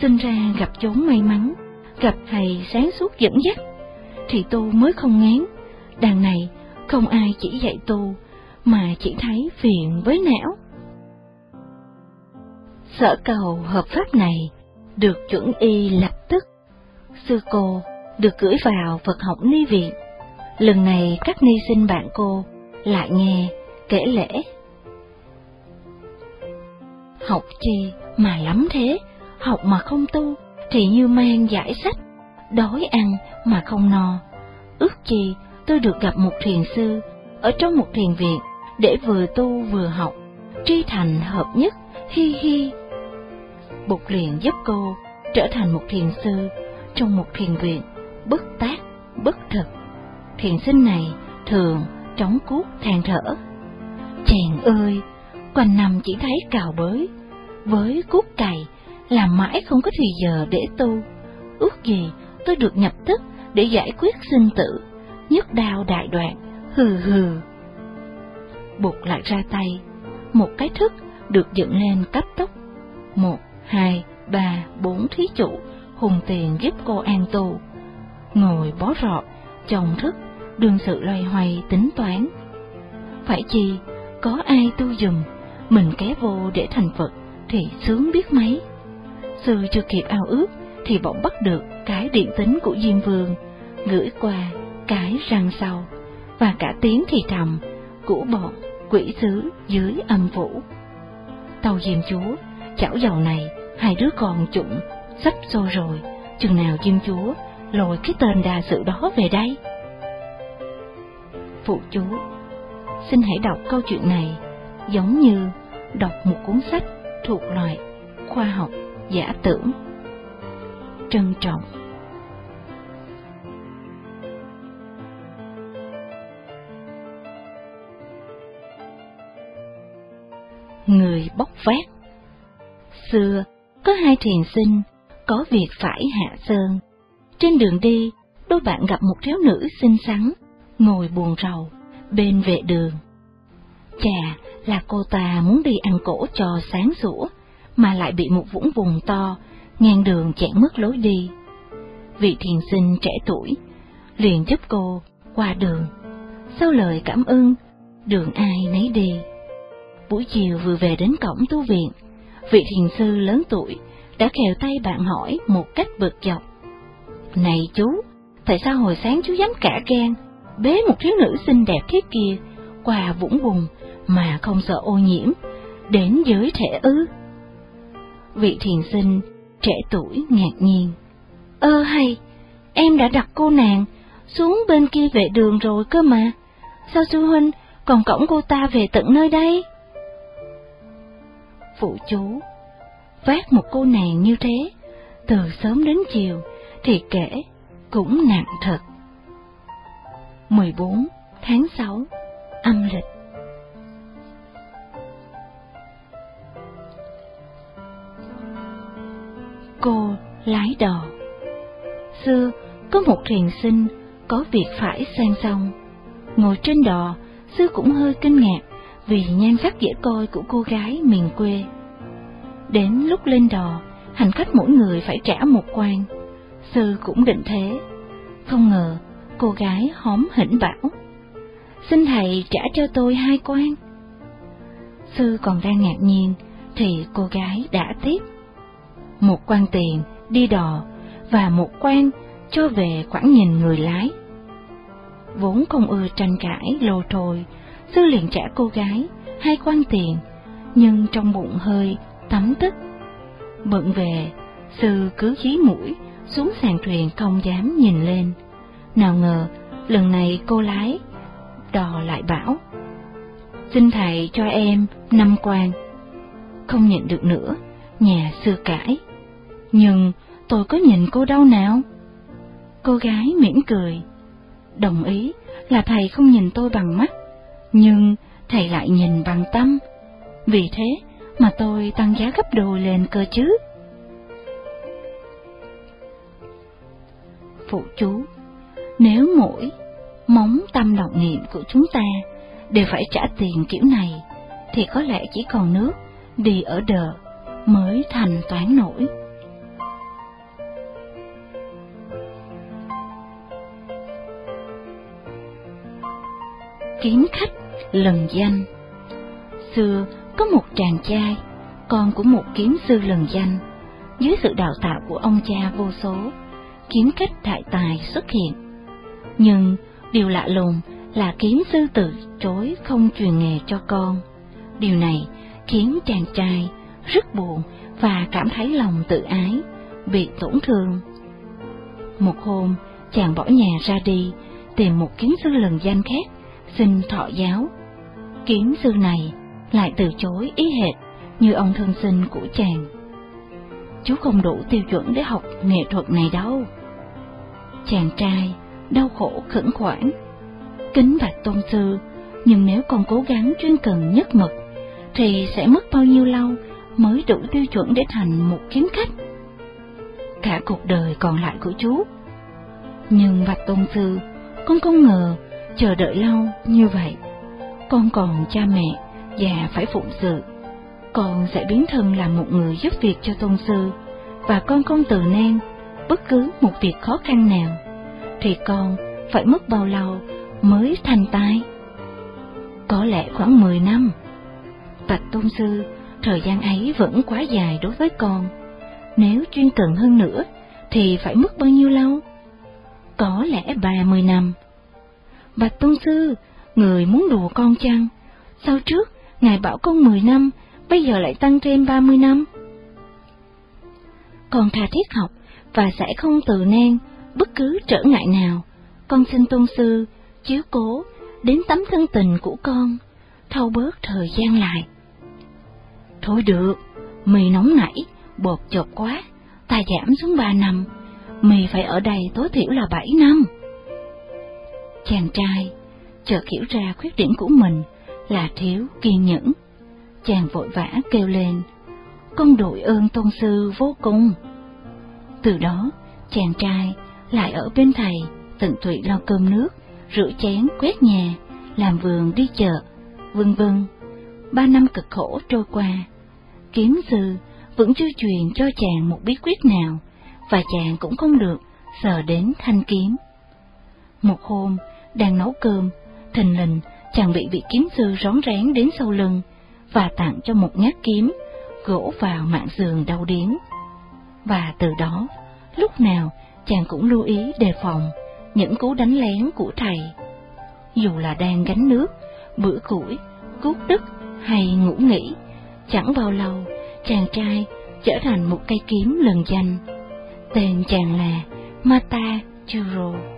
sinh ra gặp chốn may mắn, gặp thầy sáng suốt dẫn dắt, thì tu mới không ngán. Đằng này không ai chỉ dạy tu, mà chỉ thấy phiền với não. Sở cầu hợp pháp này được chuẩn y lập tức. Sư cô được gửi vào Phật học ni viện. Lần này các ni sinh bạn cô lại nghe kể lễ. Học chi mà lắm thế, học mà không tu thì như mang giải sách, đói ăn mà không no. Ước chi tôi được gặp một thiền sư ở trong một thiền viện để vừa tu vừa học, tri thành hợp nhất, hi hi. Bụt liền giúp cô trở thành một thiền sư trong một thiền viện, bất tác, bất thực. Thiền sinh này thường trống cuốc than thở. Chàng ơi, quanh năm chỉ thấy cào bới, với cuốc cày, làm mãi không có thì giờ để tu. Ước gì tôi được nhập thức để giải quyết sinh tử, nhất đao đại đoạn, hừ hừ. Bụt lại ra tay, một cái thức được dựng lên cấp tốc. Một, hai, ba, bốn thí chủ, hùng tiền giúp cô an tù. Ngồi bó rọ, chồng thức, đương sự loay hoay tính toán. Phải chi, có ai tu dùm, mình ké vô để thành Phật thì sướng biết mấy. Sư chưa kịp ao ước thì bỗng bắt được cái điện tính của Diêm Vương, gửi qua cái răng sau, và cả tiếng thì thầm của bọn quỷ sứ dưới âm phủ. Tàu Diêm Chúa, chảo dầu này, hai đứa con trụng, sắp xô rồi, chừng nào Diêm Chúa lôi cái tên đa sự đó về đây? Phụ chú, xin hãy đọc câu chuyện này giống như đọc một cuốn sách thuộc loại khoa học giả tưởng. Trân trọng Người bốc vác Xưa, có hai thiền sinh, có việc phải hạ sơn. Trên đường đi, đôi bạn gặp một thiếu nữ xinh xắn, ngồi buồn rầu, bên vệ đường. Chà, là cô ta muốn đi ăn cổ cho sáng sủa, mà lại bị một vũng vùng to, ngang đường chặn mất lối đi. Vị thiền sinh trẻ tuổi, liền giúp cô qua đường. Sau lời cảm ơn, đường ai nấy đi. Buổi chiều vừa về đến cổng tu viện, vị thiền sư lớn tuổi đã khều tay bạn hỏi một cách bực dọc. Này chú, tại sao hồi sáng chú dám cả gan, bế một thiếu nữ xinh đẹp thế kia qua vũng bùn mà không sợ ô nhiễm, đến giới thể ư? Vị thiền sinh trẻ tuổi ngạc nhiên. Ơ hay, em đã đặt cô nàng xuống bên kia vệ đường rồi cơ mà. Sao sư huynh còn cổng cô ta về tận nơi đây? Phụ chú, vác một cô nàng như thế, từ sớm đến chiều, thì kể cũng nặng thật. 14 tháng 6 âm lịch Cô lái đò Xưa có một thiền sinh có việc phải sang sông. Ngồi trên đò, sư cũng hơi kinh ngạc vì nhan sắc dễ coi của cô gái miền quê. Đến lúc lên đò, hành khách mỗi người phải trả một quan. Sư cũng định thế. Không ngờ, cô gái hóm hỉnh bảo. Xin thầy trả cho tôi hai quan. Sư còn đang ngạc nhiên, thì cô gái đã tiếp. Một quan tiền đi đò và một quan cho về quãng nhìn người lái. Vốn không ưa tranh cãi lồ thôi, sư liền trả cô gái hai quan tiền, nhưng trong bụng hơi tắm tức. Bận về, sư cứ khí mũi xuống sàn thuyền không dám nhìn lên. Nào ngờ, lần này cô lái, đò lại bảo, xin thầy cho em năm quan. Không nhận được nữa, nhà sư cãi. Nhưng tôi có nhìn cô đâu nào? Cô gái mỉm cười, đồng ý là thầy không nhìn tôi bằng mắt, nhưng thầy lại nhìn bằng tâm. Vì thế mà tôi tăng giá gấp đôi lên cơ chứ. Phụ chú, nếu mỗi móng tâm động niệm của chúng ta đều phải trả tiền kiểu này, thì có lẽ chỉ còn nước đi ở đờ mới thành toán nổi. Kiếm khách lần danh. Xưa có một chàng trai, con của một kiếm sư lần danh, dưới sự đào tạo của ông cha vô số, kiếm khách đại tài xuất hiện. Nhưng điều lạ lùng là kiếm sư từ chối không truyền nghề cho con. Điều này khiến chàng trai rất buồn và cảm thấy lòng tự ái, bị tổn thương. Một hôm, chàng bỏ nhà ra đi, tìm một kiếm sư lần danh khác xin thọ giáo. Kiến sư này lại từ chối ý hệt như ông thân sinh của chàng. Chú không đủ tiêu chuẩn để học nghệ thuật này đâu. Chàng trai đau khổ khẩn khoản, kính bạch tôn sư, nhưng nếu còn cố gắng chuyên cần nhất mực, thì sẽ mất bao nhiêu lâu mới đủ tiêu chuẩn để thành một kiếm khách? Cả cuộc đời còn lại của chú. Nhưng bạch tôn sư, con không ngờ chờ đợi lâu như vậy, con còn cha mẹ và phải phụng sự. Con sẽ biến thân làm một người giúp việc cho tôn sư, và con không từ nan bất cứ một việc khó khăn nào, thì con phải mất bao lâu mới thành tài? Có lẽ khoảng 10 năm. Bạch tôn sư, thời gian ấy vẫn quá dài đối với con. Nếu chuyên cần hơn nữa, thì phải mất bao nhiêu lâu? Có lẽ 30 năm Bạch Tôn Sư, người muốn đùa con chăng? Sao trước, Ngài bảo con 10 năm, bây giờ lại tăng thêm 30 năm? Con tha thiết học và sẽ không từ nan bất cứ trở ngại nào. Con xin Tôn Sư chiếu cố đến tấm thân tình của con, thâu bớt thời gian lại. Thôi được, mì nóng nảy, bột chột quá, ta giảm xuống ba năm, mì phải ở đây tối thiểu là bảy năm. Chàng trai chợt hiểu ra khuyết điểm của mình là thiếu kiên nhẫn. Chàng vội vã kêu lên, con đội ơn tôn sư vô cùng. Từ đó, chàng trai lại ở bên thầy, tận tụy lo cơm nước, rửa chén, quét nhà, làm vườn đi chợ, vân vân. Ba năm cực khổ trôi qua, kiếm sư vẫn chưa truyền cho chàng một bí quyết nào, và chàng cũng không được sờ đến thanh kiếm. Một hôm, đang nấu cơm, thình lình chàng bị vị kiếm sư rón rén đến sau lưng và tặng cho một nhát kiếm gỗ vào mạng giường đau điếng. Và từ đó, lúc nào chàng cũng lưu ý đề phòng những cú đánh lén của thầy. Dù là đang gánh nước, bữa củi, cút đất hay ngủ nghỉ, chẳng bao lâu chàng trai trở thành một cây kiếm lần danh. Tên chàng là Mata Churo.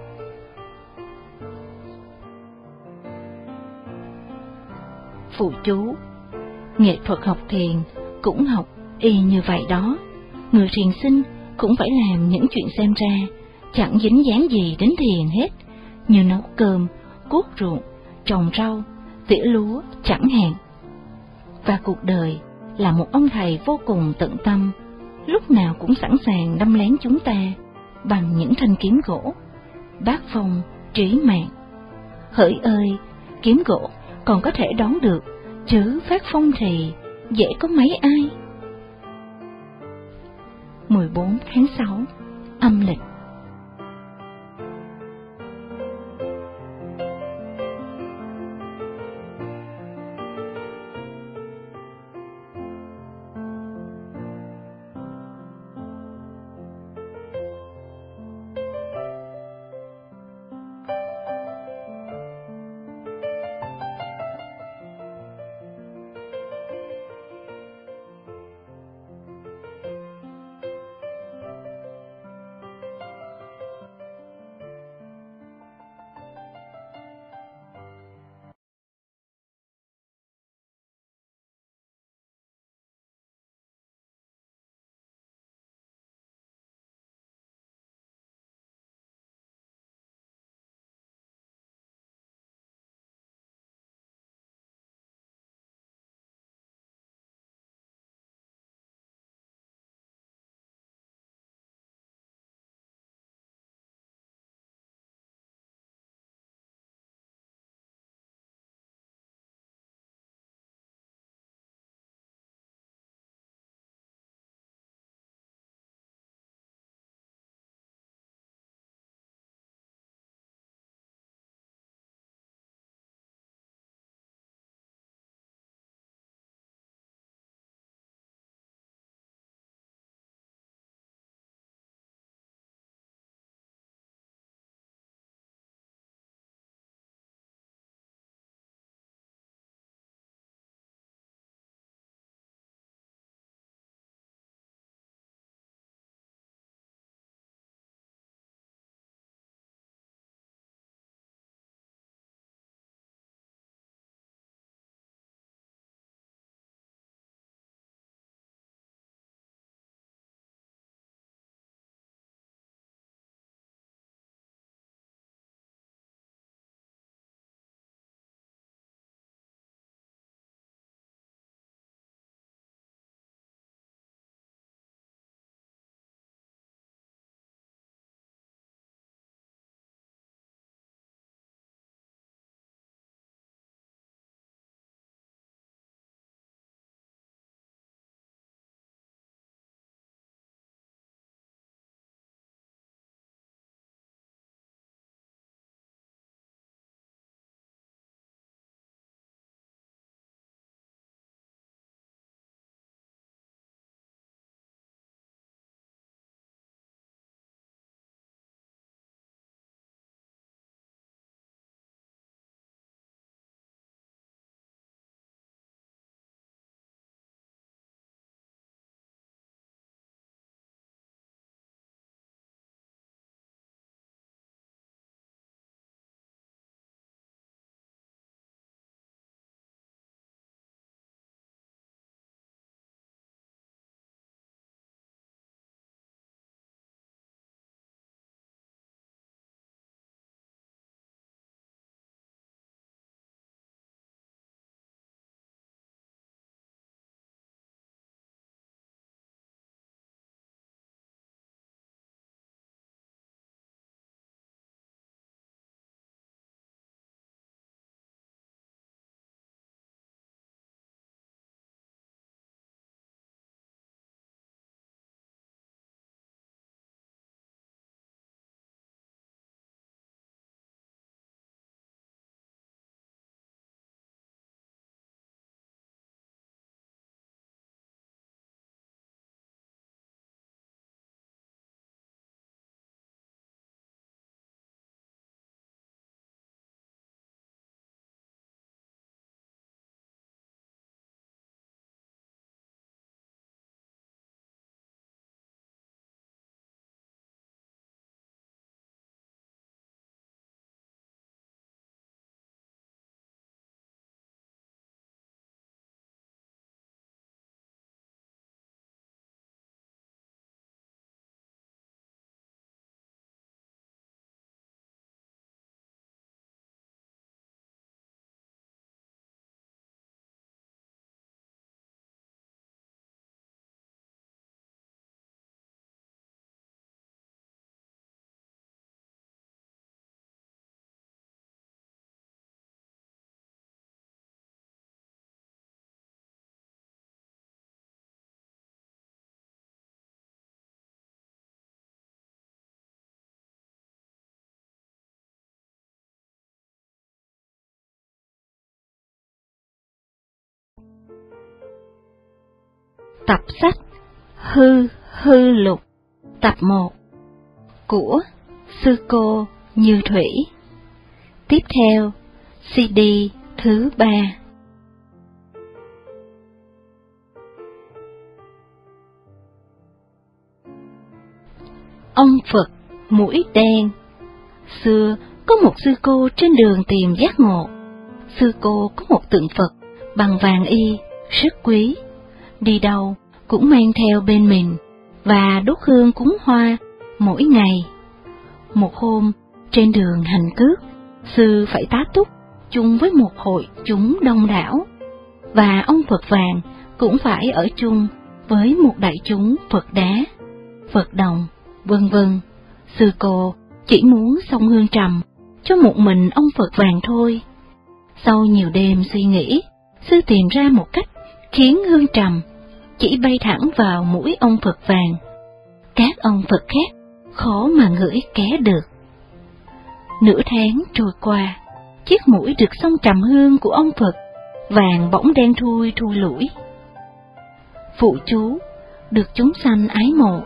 Phụ chú. Nghệ thuật học thiền cũng học y như vậy đó. Người thiền sinh cũng phải làm những chuyện xem ra chẳng dính dáng gì đến thiền hết, như nấu cơm, cuốc ruộng, trồng rau, tỉa lúa chẳng hạn. Và cuộc đời là một ông thầy vô cùng tận tâm, lúc nào cũng sẵn sàng đâm lén chúng ta bằng những thanh kiếm gỗ, bát phong, trí mạng. Hỡi ơi, kiếm gỗ còn có thể đón được, chứ phát phong thì dễ có mấy ai. 14 tháng 6 âm lịch Tập sách Hư Hư Lục Tập 1 Của Sư Cô Như Thủy Tiếp theo CD thứ ba Ông Phật Mũi Đen Xưa có một sư cô trên đường tìm giác ngộ. Sư cô có một tượng Phật bằng vàng y, rất quý. Đi đâu cũng mang theo bên mình và đốt hương cúng hoa mỗi ngày. Một hôm, trên đường hành cước, sư phải tá túc chung với một hội chúng đông đảo, và ông Phật vàng cũng phải ở chung với một đại chúng Phật đá, Phật đồng, vân vân. Sư cô chỉ muốn sông hương trầm cho một mình ông Phật vàng thôi. Sau nhiều đêm suy nghĩ, sư tìm ra một cách khiến hương trầm chỉ bay thẳng vào mũi ông Phật vàng. Các ông Phật khác khó mà ngửi ké được. Nửa tháng trôi qua, chiếc mũi được xông trầm hương của ông Phật vàng bỗng đen thui thui lũi. Phụ chú được chúng sanh ái mộ,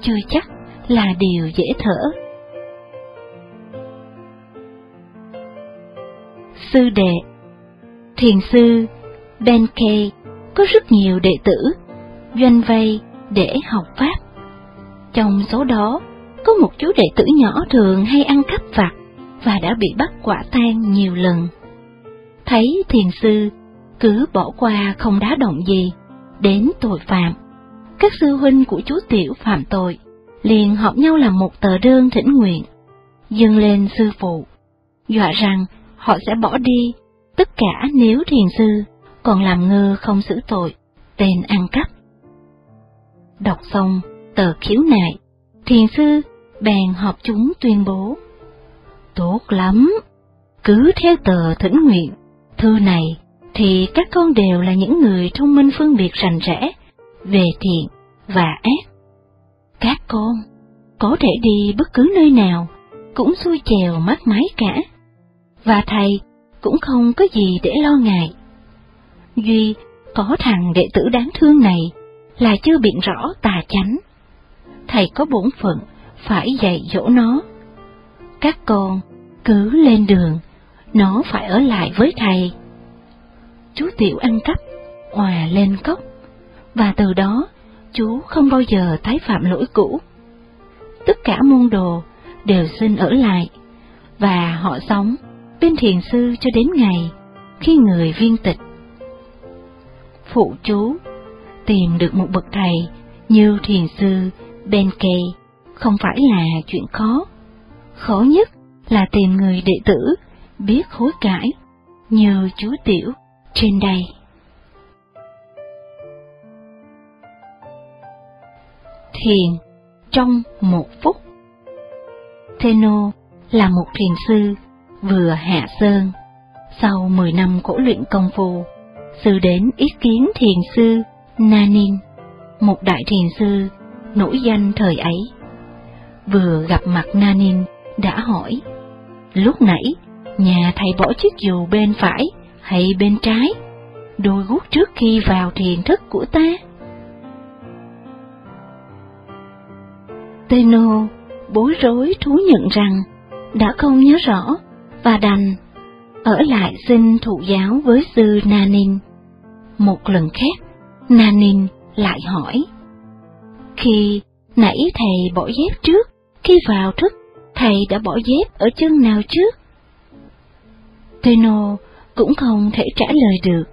chưa chắc là điều dễ thở. Sư đệ Thiền sư Ben Kay có rất nhiều đệ tử doanh vay để học Pháp. Trong số đó, có một chú đệ tử nhỏ thường hay ăn cắp vặt và đã bị bắt quả tang nhiều lần. Thấy thiền sư cứ bỏ qua không đá động gì đến tội phạm, các sư huynh của chú Tiểu phạm tội liền họp nhau làm một tờ đơn thỉnh nguyện, dâng lên sư phụ, dọa rằng họ sẽ bỏ đi, tất cả nếu thiền sư còn làm ngơ không xử tội, tên ăn cắp. Đọc xong tờ khiếu nại, thiền sư bèn họp chúng tuyên bố. Tốt lắm, cứ theo tờ thỉnh nguyện, thư này thì các con đều là những người thông minh phân biệt rành rẽ về thiện và ác. Các con có thể đi bất cứ nơi nào, cũng xuôi chèo mát mái cả. Và thầy cũng không có gì để lo ngại. Duy có thằng đệ tử đáng thương này là chưa biện rõ tà chánh. Thầy có bổn phận phải dạy dỗ nó. Các con cứ lên đường, nó phải ở lại với thầy. Chú Tiểu ăn cắp, hòa lên cốc, và từ đó chú không bao giờ tái phạm lỗi cũ. Tất cả môn đồ đều xin ở lại, và họ sống bên thiền sư cho đến ngày khi người viên tịch. Phụ chú tìm được một bậc thầy như thiền sư Ben không phải là chuyện khó. Khó nhất là tìm người đệ tử biết hối cải như chú Tiểu trên đây. Thiền trong một phút Theno là một thiền sư vừa hạ sơn. Sau 10 năm khổ luyện công phu, sư đến ý kiến thiền sư Nanin, một đại thiền sư nổi danh thời ấy. Vừa gặp mặt Nanin đã hỏi, lúc nãy nhà thầy bỏ chiếc dù bên phải hay bên trái, đôi guốc trước khi vào thiền thức của ta? Teno bối rối thú nhận rằng đã không nhớ rõ và đành ở lại xin thụ giáo với sư Nanin. Một lần khác, Nanin lại hỏi, khi nãy thầy bỏ dép trước, khi vào thức, thầy đã bỏ dép ở chân nào trước? Teno cũng không thể trả lời được.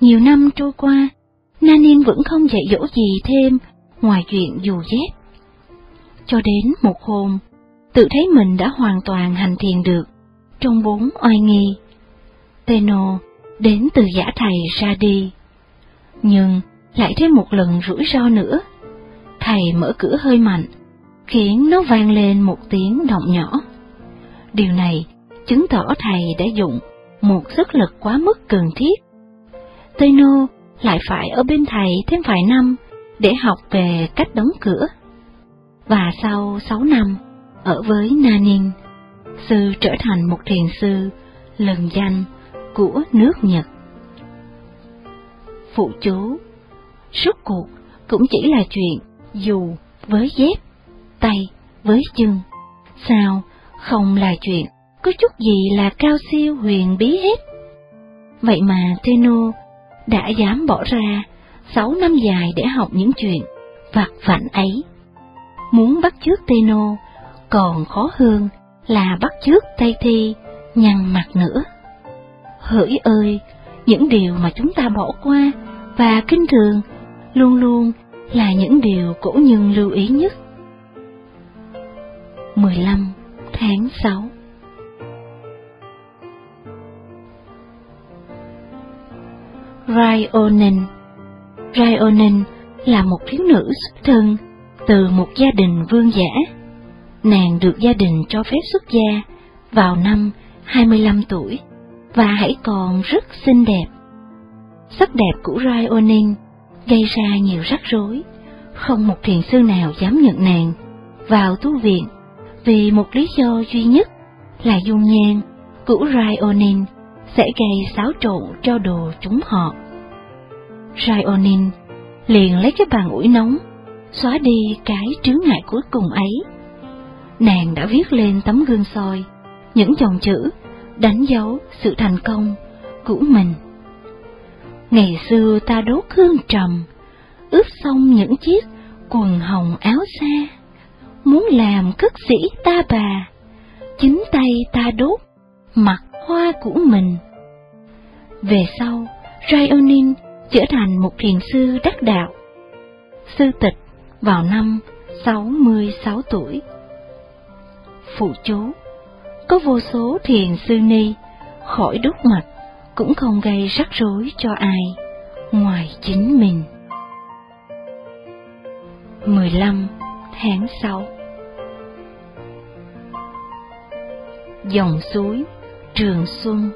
Nhiều năm trôi qua, Nanin vẫn không dạy dỗ gì thêm ngoài chuyện dù dép. Cho đến một hôm, tự thấy mình đã hoàn toàn hành thiền được, trong bốn oai nghi. Teno đến từ giả thầy ra đi. Nhưng lại thêm một lần rủi ro nữa. Thầy mở cửa hơi mạnh, khiến nó vang lên một tiếng động nhỏ. Điều này chứng tỏ thầy đã dụng một sức lực quá mức cần thiết. Teno lại phải ở bên thầy thêm vài năm để học về cách đóng cửa. Và sau sáu năm, ở với Nanin, sư trở thành một thiền sư lừng danh của nước Nhật. Phụ chú Suốt cuộc cũng chỉ là chuyện dù với dép, tay với chân. Sao không là chuyện có chút gì là cao siêu huyền bí hết. Vậy mà Teno đã dám bỏ ra sáu năm dài để học những chuyện vặt vảnh ấy. Muốn bắt chước Teno còn khó hơn là bắt chước Tây Thi nhăn mặt nữa. Hỡi ơi, những điều mà chúng ta bỏ qua và kinh thường luôn luôn là những điều cổ nhân lưu ý nhất. 15 tháng 6 Rionin Rionin là một thiếu nữ xuất thân từ một gia đình vương giả. Nàng được gia đình cho phép xuất gia vào năm 25 tuổi và hãy còn rất xinh đẹp. Sắc đẹp của Ryonen gây ra nhiều rắc rối, không một thiền sư nào dám nhận nàng vào tu viện vì một lý do duy nhất là dung nhan của Ryonin sẽ gây xáo trộn cho đồ chúng họ. Ryonin liền lấy cái bàn ủi nóng, xóa đi cái trướng ngại cuối cùng ấy. Nàng đã viết lên tấm gương soi những dòng chữ đánh dấu sự thành công của mình. Ngày xưa ta đốt hương trầm, ướp xong những chiếc quần hồng áo xa, muốn làm cất sĩ ta bà, chính tay ta đốt mặt hoa của mình. Về sau, Ryonin trở thành một thiền sư đắc đạo. Sư tịch vào năm 66 tuổi. Phụ chú có vô số thiền sư ni khỏi đúc mặt cũng không gây rắc rối cho ai ngoài chính mình. 15 tháng 6 Dòng suối Trường Xuân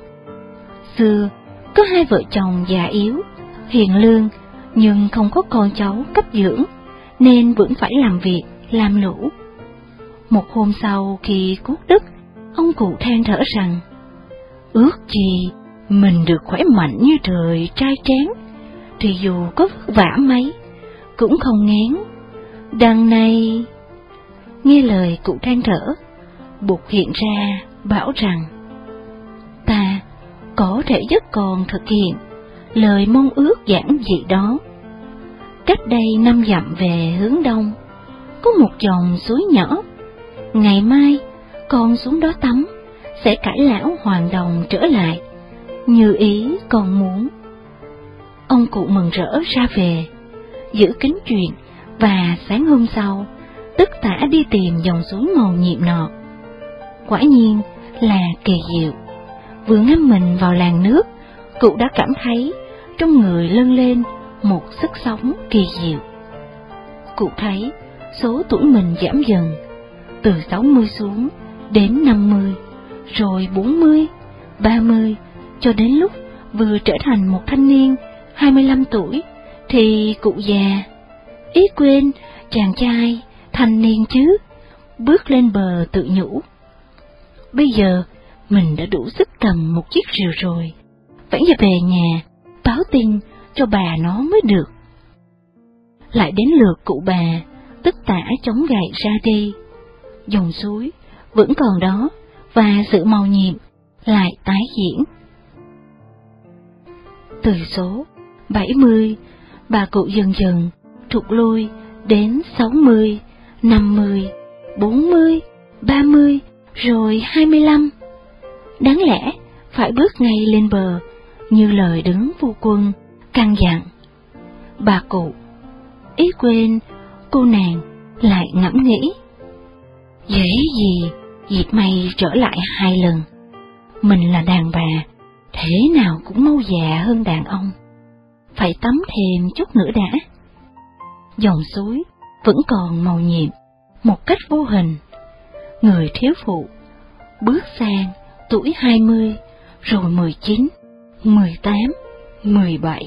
Xưa, có hai vợ chồng già yếu, hiền lương, nhưng không có con cháu cấp dưỡng, nên vẫn phải làm việc, làm lũ. Một hôm sau khi cuốc đất, ông cụ than thở rằng, ước gì mình được khỏe mạnh như trời trai tráng, thì dù có vất vả mấy, cũng không ngán. Đằng này... Nghe lời cụ than thở, Bụt hiện ra bảo rằng, ta có thể rất còn thực hiện lời mong ước giản dị đó. Cách đây năm dặm về hướng đông, có một dòng suối nhỏ. Ngày mai, con xuống đó tắm, sẽ cải lão hoàng đồng trở lại, như ý con muốn. Ông cụ mừng rỡ ra về, giữ kính chuyện, và sáng hôm sau, tất tả đi tìm dòng suối màu nhiệm nọ. Quả nhiên là kỳ diệu vừa ngâm mình vào làn nước, cụ đã cảm thấy trong người lân lên một sức sống kỳ diệu. Cụ thấy số tuổi mình giảm dần, từ 60 xuống đến 50, rồi 40, 30, cho đến lúc vừa trở thành một thanh niên 25 tuổi, thì cụ già. Ý quên, chàng trai, thanh niên chứ, bước lên bờ tự nhủ. Bây giờ mình đã đủ sức cầm một chiếc rìu rồi, phải về về nhà, báo tin cho bà nó mới được. Lại đến lượt cụ bà, tất tả chống gậy ra đi. Dòng suối vẫn còn đó, và sự màu nhiệm lại tái diễn. Từ số 70, bà cụ dần dần trục lui đến 60, 50, 40, 30, rồi 25 đáng lẽ phải bước ngay lên bờ, như lời đứng phu quân, căn dặn. Bà cụ, ý quên, cô nàng lại ngẫm nghĩ. Dễ gì, dịp may trở lại hai lần. Mình là đàn bà, thế nào cũng mau già hơn đàn ông. Phải tắm thêm chút nữa đã. Dòng suối vẫn còn màu nhiệm, một cách vô hình. Người thiếu phụ bước sang tuổi 20, rồi 19, 18, 17.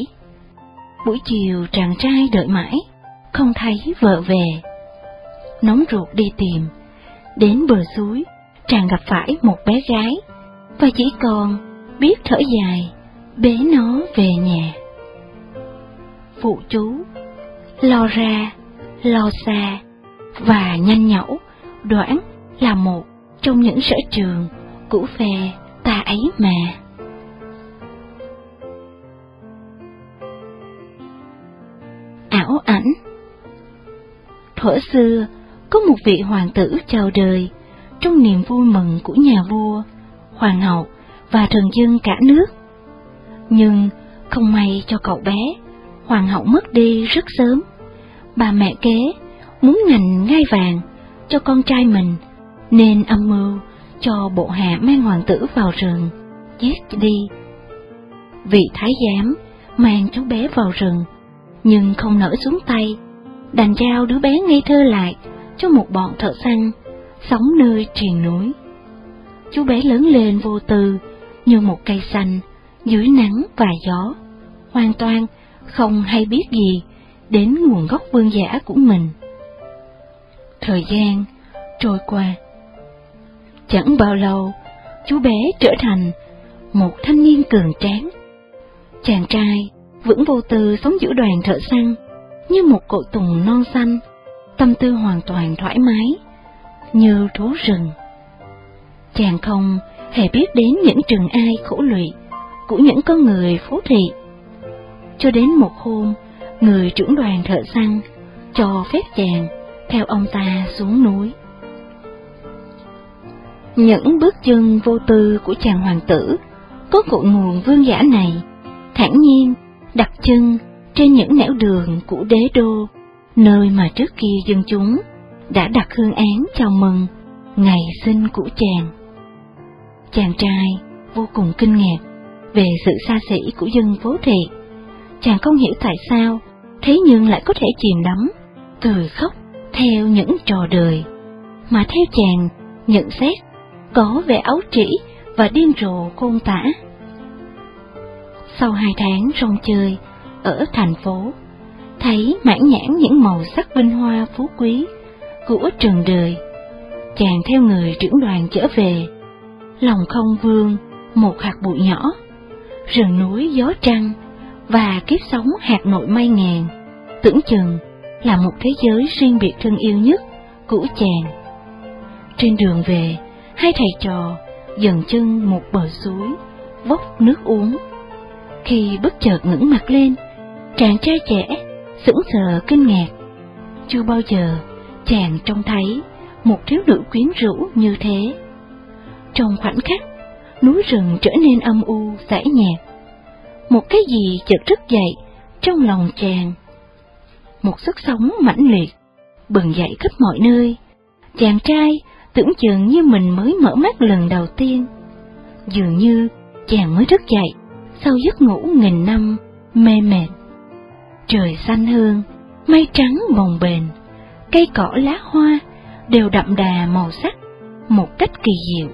Buổi chiều chàng trai đợi mãi, không thấy vợ về. Nóng ruột đi tìm, đến bờ suối, chàng gặp phải một bé gái, và chỉ còn biết thở dài, bế nó về nhà. Phụ chú lo ra, lo xa, và nhanh nhẩu, đoán là một trong những sở trường của phe ta ấy mà. Ảo ảnh Thuở xưa, có một vị hoàng tử chào đời, trong niềm vui mừng của nhà vua, hoàng hậu và thần dân cả nước. Nhưng không may cho cậu bé, hoàng hậu mất đi rất sớm. Bà mẹ kế muốn ngành ngai vàng cho con trai mình, nên âm mưu cho bộ hạ mang hoàng tử vào rừng, giết đi. Vị thái giám mang chú bé vào rừng, nhưng không nỡ xuống tay, đành trao đứa bé ngây thơ lại cho một bọn thợ săn sống nơi triền núi. Chú bé lớn lên vô tư như một cây xanh dưới nắng và gió, hoàn toàn không hay biết gì đến nguồn gốc vương giả của mình. Thời gian trôi qua. Chẳng bao lâu, chú bé trở thành một thanh niên cường tráng. Chàng trai vẫn vô tư sống giữa đoàn thợ săn như một cội tùng non xanh, tâm tư hoàn toàn thoải mái, như thú rừng. Chàng không hề biết đến những trường ai khổ lụy của những con người phố thị. Cho đến một hôm, người trưởng đoàn thợ săn cho phép chàng theo ông ta xuống núi. Những bước chân vô tư của chàng hoàng tử có cội nguồn vương giả này, thản nhiên đặt chân trên những nẻo đường của đế đô, nơi mà trước kia dân chúng đã đặt hương án chào mừng ngày sinh của chàng. Chàng trai vô cùng kinh ngạc về sự xa xỉ của dân phố thị. Chàng không hiểu tại sao thế nhưng lại có thể chìm đắm, cười khóc theo những trò đời, mà theo chàng nhận xét có vẻ ấu trĩ và điên rồ khôn tả. Sau hai tháng rong chơi ở thành phố, thấy mãn nhãn những màu sắc vinh hoa phú quý của trần đời, chàng theo người trưởng đoàn trở về, lòng không vương một hạt bụi nhỏ, rừng núi gió trăng và kiếp sống hạt nội mây ngàn, tưởng chừng là một thế giới riêng biệt thân yêu nhất của chàng. Trên đường về, hai thầy trò dần chân một bờ suối, vốc nước uống. Khi bất chợt ngẩng mặt lên, chàng trai trẻ sững sờ kinh ngạc. Chưa bao giờ chàng trông thấy một thiếu nữ quyến rũ như thế. Trong khoảnh khắc, núi rừng trở nên âm u, giải nhạt. Một cái gì chợt thức dậy trong lòng chàng. Một sức sống mãnh liệt, bừng dậy khắp mọi nơi. Chàng trai tưởng chừng như mình mới mở mắt lần đầu tiên. Dường như chàng mới thức dậy sau giấc ngủ nghìn năm mê mệt. Trời xanh hương, mây trắng bồng bềnh, cây cỏ lá hoa đều đậm đà màu sắc một cách kỳ diệu.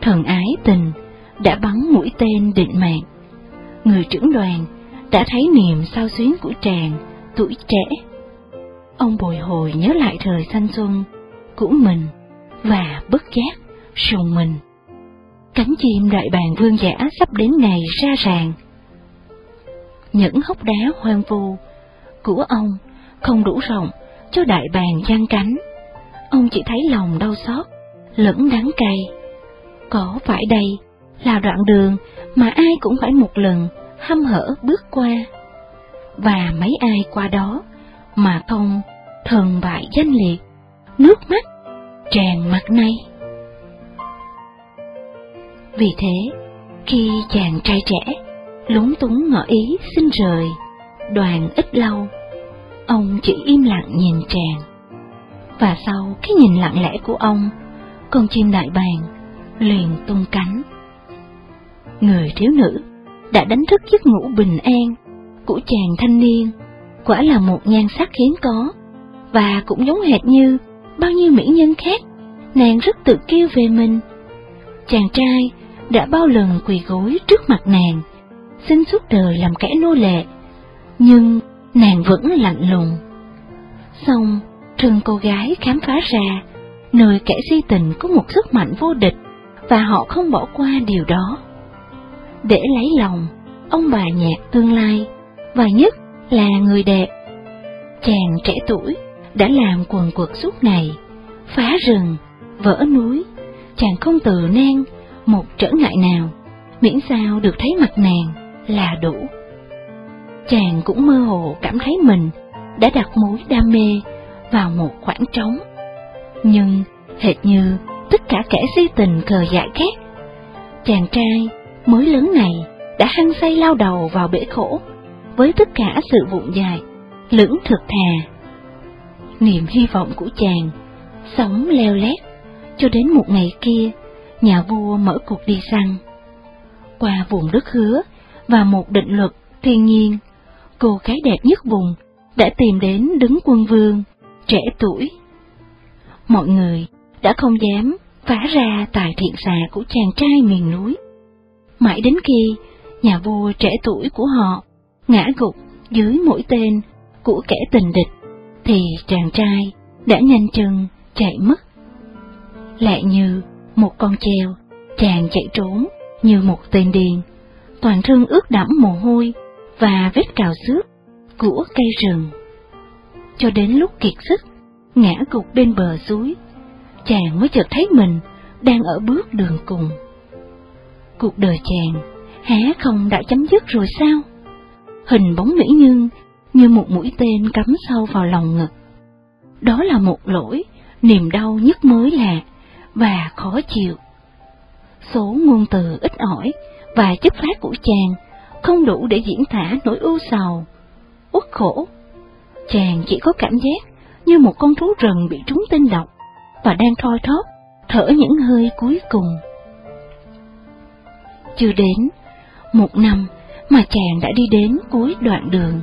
Thần ái tình đã bắn mũi tên định mạng. Người trưởng đoàn đã thấy niềm sao xuyến của chàng tuổi trẻ. Ông bồi hồi nhớ lại thời thanh xuân của mình và bất giác sùng mình. Cánh chim đại bàng vương giả sắp đến ngày ra ràng. Những hốc đá hoang vu của ông không đủ rộng cho đại bàng gian cánh. Ông chỉ thấy lòng đau xót, lẫn đắng cay. Có phải đây là đoạn đường mà ai cũng phải một lần hăm hở bước qua? Và mấy ai qua đó mà không thần bại danh liệt, nước mắt tràn mặt nay. Vì thế, khi chàng trai trẻ lúng túng ngỏ ý xin rời, đoàn ít lâu, ông chỉ im lặng nhìn chàng. Và sau cái nhìn lặng lẽ của ông, con chim đại bàng liền tung cánh. Người thiếu nữ đã đánh thức giấc ngủ bình an của chàng thanh niên, quả là một nhan sắc hiếm có, và cũng giống hệt như bao nhiêu mỹ nhân khác nàng rất tự kiêu về mình. Chàng trai đã bao lần quỳ gối trước mặt nàng, xin suốt đời làm kẻ nô lệ, nhưng nàng vẫn lạnh lùng. Xong, Trương cô gái khám phá ra, nơi kẻ si tình có một sức mạnh vô địch, và họ không bỏ qua điều đó. Để lấy lòng, ông bà nhạc tương lai, và nhất là người đẹp. Chàng trẻ tuổi đã làm quần quật suốt ngày, phá rừng, vỡ núi, chàng không từ nan một trở ngại nào, miễn sao được thấy mặt nàng là đủ. Chàng cũng mơ hồ cảm thấy mình đã đặt mối đam mê vào một khoảng trống. Nhưng hệt như tất cả kẻ si tình cờ dại khác, chàng trai mới lớn này đã hăng say lao đầu vào bể khổ với tất cả sự vụn dài, lưỡng thực thà. Niềm hy vọng của chàng sống leo lét cho đến một ngày kia, nhà vua mở cuộc đi săn. Qua vùng đất hứa và một định luật thiên nhiên, cô gái đẹp nhất vùng đã tìm đến đứng quân vương, trẻ tuổi. Mọi người đã không dám phá ra tài thiện xà của chàng trai miền núi. Mãi đến khi nhà vua trẻ tuổi của họ ngã gục dưới mũi tên của kẻ tình địch, thì chàng trai đã nhanh chân chạy mất. Lại như một con treo, chàng chạy trốn như một tên điên, toàn thân ướt đẫm mồ hôi và vết cào xước của cây rừng. Cho đến lúc kiệt sức, ngã gục bên bờ suối, chàng mới chợt thấy mình đang ở bước đường cùng. Cuộc đời chàng há không đã chấm dứt rồi sao? Hình bóng mỹ nhân như một mũi tên cắm sâu vào lòng ngực. Đó là một lỗi, niềm đau nhất mới lạ và khó chịu. Số ngôn từ ít ỏi và chất phát của chàng không đủ để diễn tả nỗi ưu sầu, uất khổ. Chàng chỉ có cảm giác như một con thú rừng bị trúng tên độc và đang thoi thóp thở những hơi cuối cùng. Chưa đến một năm mà chàng đã đi đến cuối đoạn đường.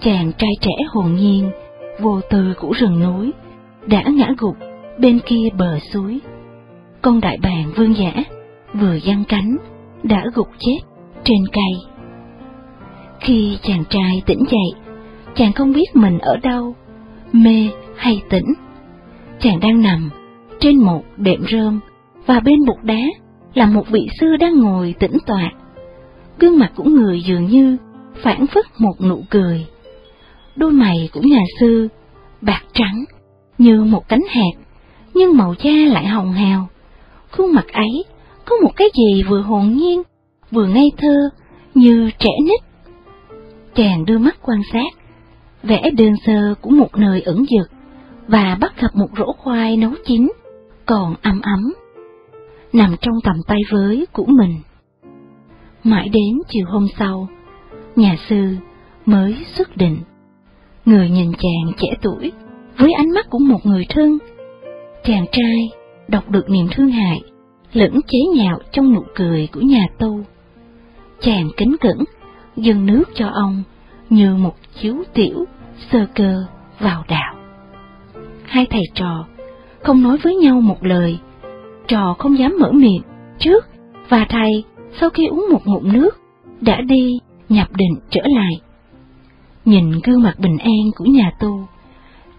Chàng trai trẻ hồn nhiên, vô tư của rừng núi, đã ngã gục bên kia bờ suối. Con đại bàng vương giả vừa giăng cánh đã gục chết trên cây. Khi chàng trai tỉnh dậy, chàng không biết mình ở đâu, mê hay tỉnh. Chàng đang nằm trên một đệm rơm và bên bục đá là một vị sư đang ngồi tĩnh tọa. Gương mặt của người dường như phản phất một nụ cười. Đôi mày của nhà sư bạc trắng như một cánh hạt, nhưng màu da lại hồng hào. Khuôn mặt ấy có một cái gì vừa hồn nhiên, vừa ngây thơ như trẻ nít. Chàng đưa mắt quan sát, vẽ đơn sơ của một nơi ẩn dực và bắt gặp một rổ khoai nấu chín còn ấm ấm, nằm trong tầm tay với của mình. Mãi đến chiều hôm sau, nhà sư mới xuất định. Người nhìn chàng trẻ tuổi với ánh mắt của một người thân. Chàng trai đọc được niềm thương hại, lẫn chế nhạo trong nụ cười của nhà tu. Chàng kính cẩn, dâng nước cho ông như một chiếu tiểu sơ cơ vào đạo. Hai thầy trò không nói với nhau một lời. Trò không dám mở miệng trước, và thầy, sau khi uống một ngụm nước, đã đi nhập định trở lại. Nhìn gương mặt bình an của nhà tu,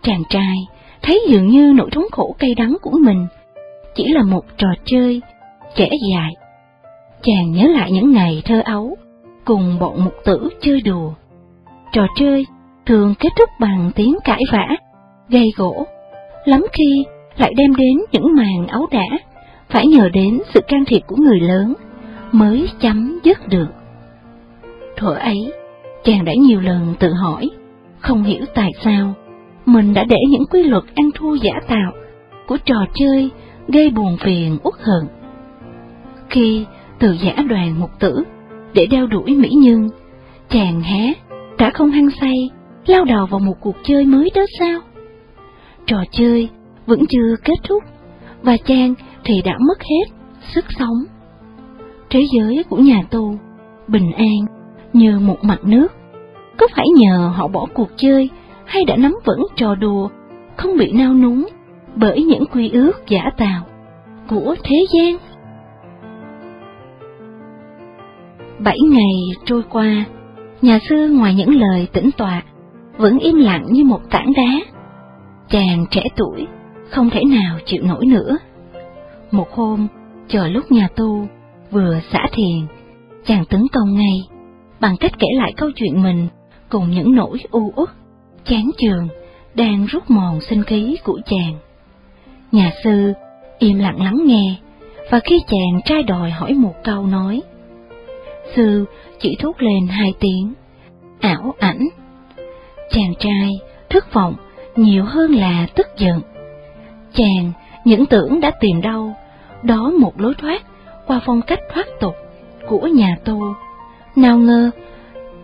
chàng trai thấy dường như nỗi thống khổ cay đắng của mình chỉ là một trò chơi trẻ dài. Chàng nhớ lại những ngày thơ ấu, cùng bọn mục tử chơi đùa. Trò chơi thường kết thúc bằng tiếng cãi vã, gây gỗ, lắm khi lại đem đến những màn ấu đả, phải nhờ đến sự can thiệp của người lớn mới chấm dứt được. Thuở ấy, chàng đã nhiều lần tự hỏi, không hiểu tại sao mình đã để những quy luật ăn thua giả tạo của trò chơi gây buồn phiền uất hận. Khi từ giả đoàn mục tử để đeo đuổi mỹ nhân, chàng hé đã không hăng say lao đầu vào một cuộc chơi mới đó sao? Trò chơi vẫn chưa kết thúc, và chàng thì đã mất hết sức sống. Thế giới của nhà tu, bình an như một mặt nước, có phải nhờ họ bỏ cuộc chơi hay đã nắm vững trò đùa, không bị nao núng bởi những quy ước giả tạo của thế gian? Bảy ngày trôi qua, nhà sư ngoài những lời tĩnh tọa, vẫn im lặng như một tảng đá. Chàng trẻ tuổi không thể nào chịu nổi nữa. Một hôm, chờ lúc nhà tu vừa xả thiền, chàng tấn công ngay, bằng cách kể lại câu chuyện mình cùng những nỗi u uất, chán trường, đang rút mòn sinh khí của chàng. Nhà sư im lặng lắng nghe, và khi chàng trai đòi hỏi một câu nói, sư chỉ thốt lên hai tiếng, ảo ảnh. Chàng trai thất vọng nhiều hơn là tức giận. Chàng những tưởng đã tìm đâu, đó một lối thoát qua phong cách thoát tục của nhà tu. Nào ngờ,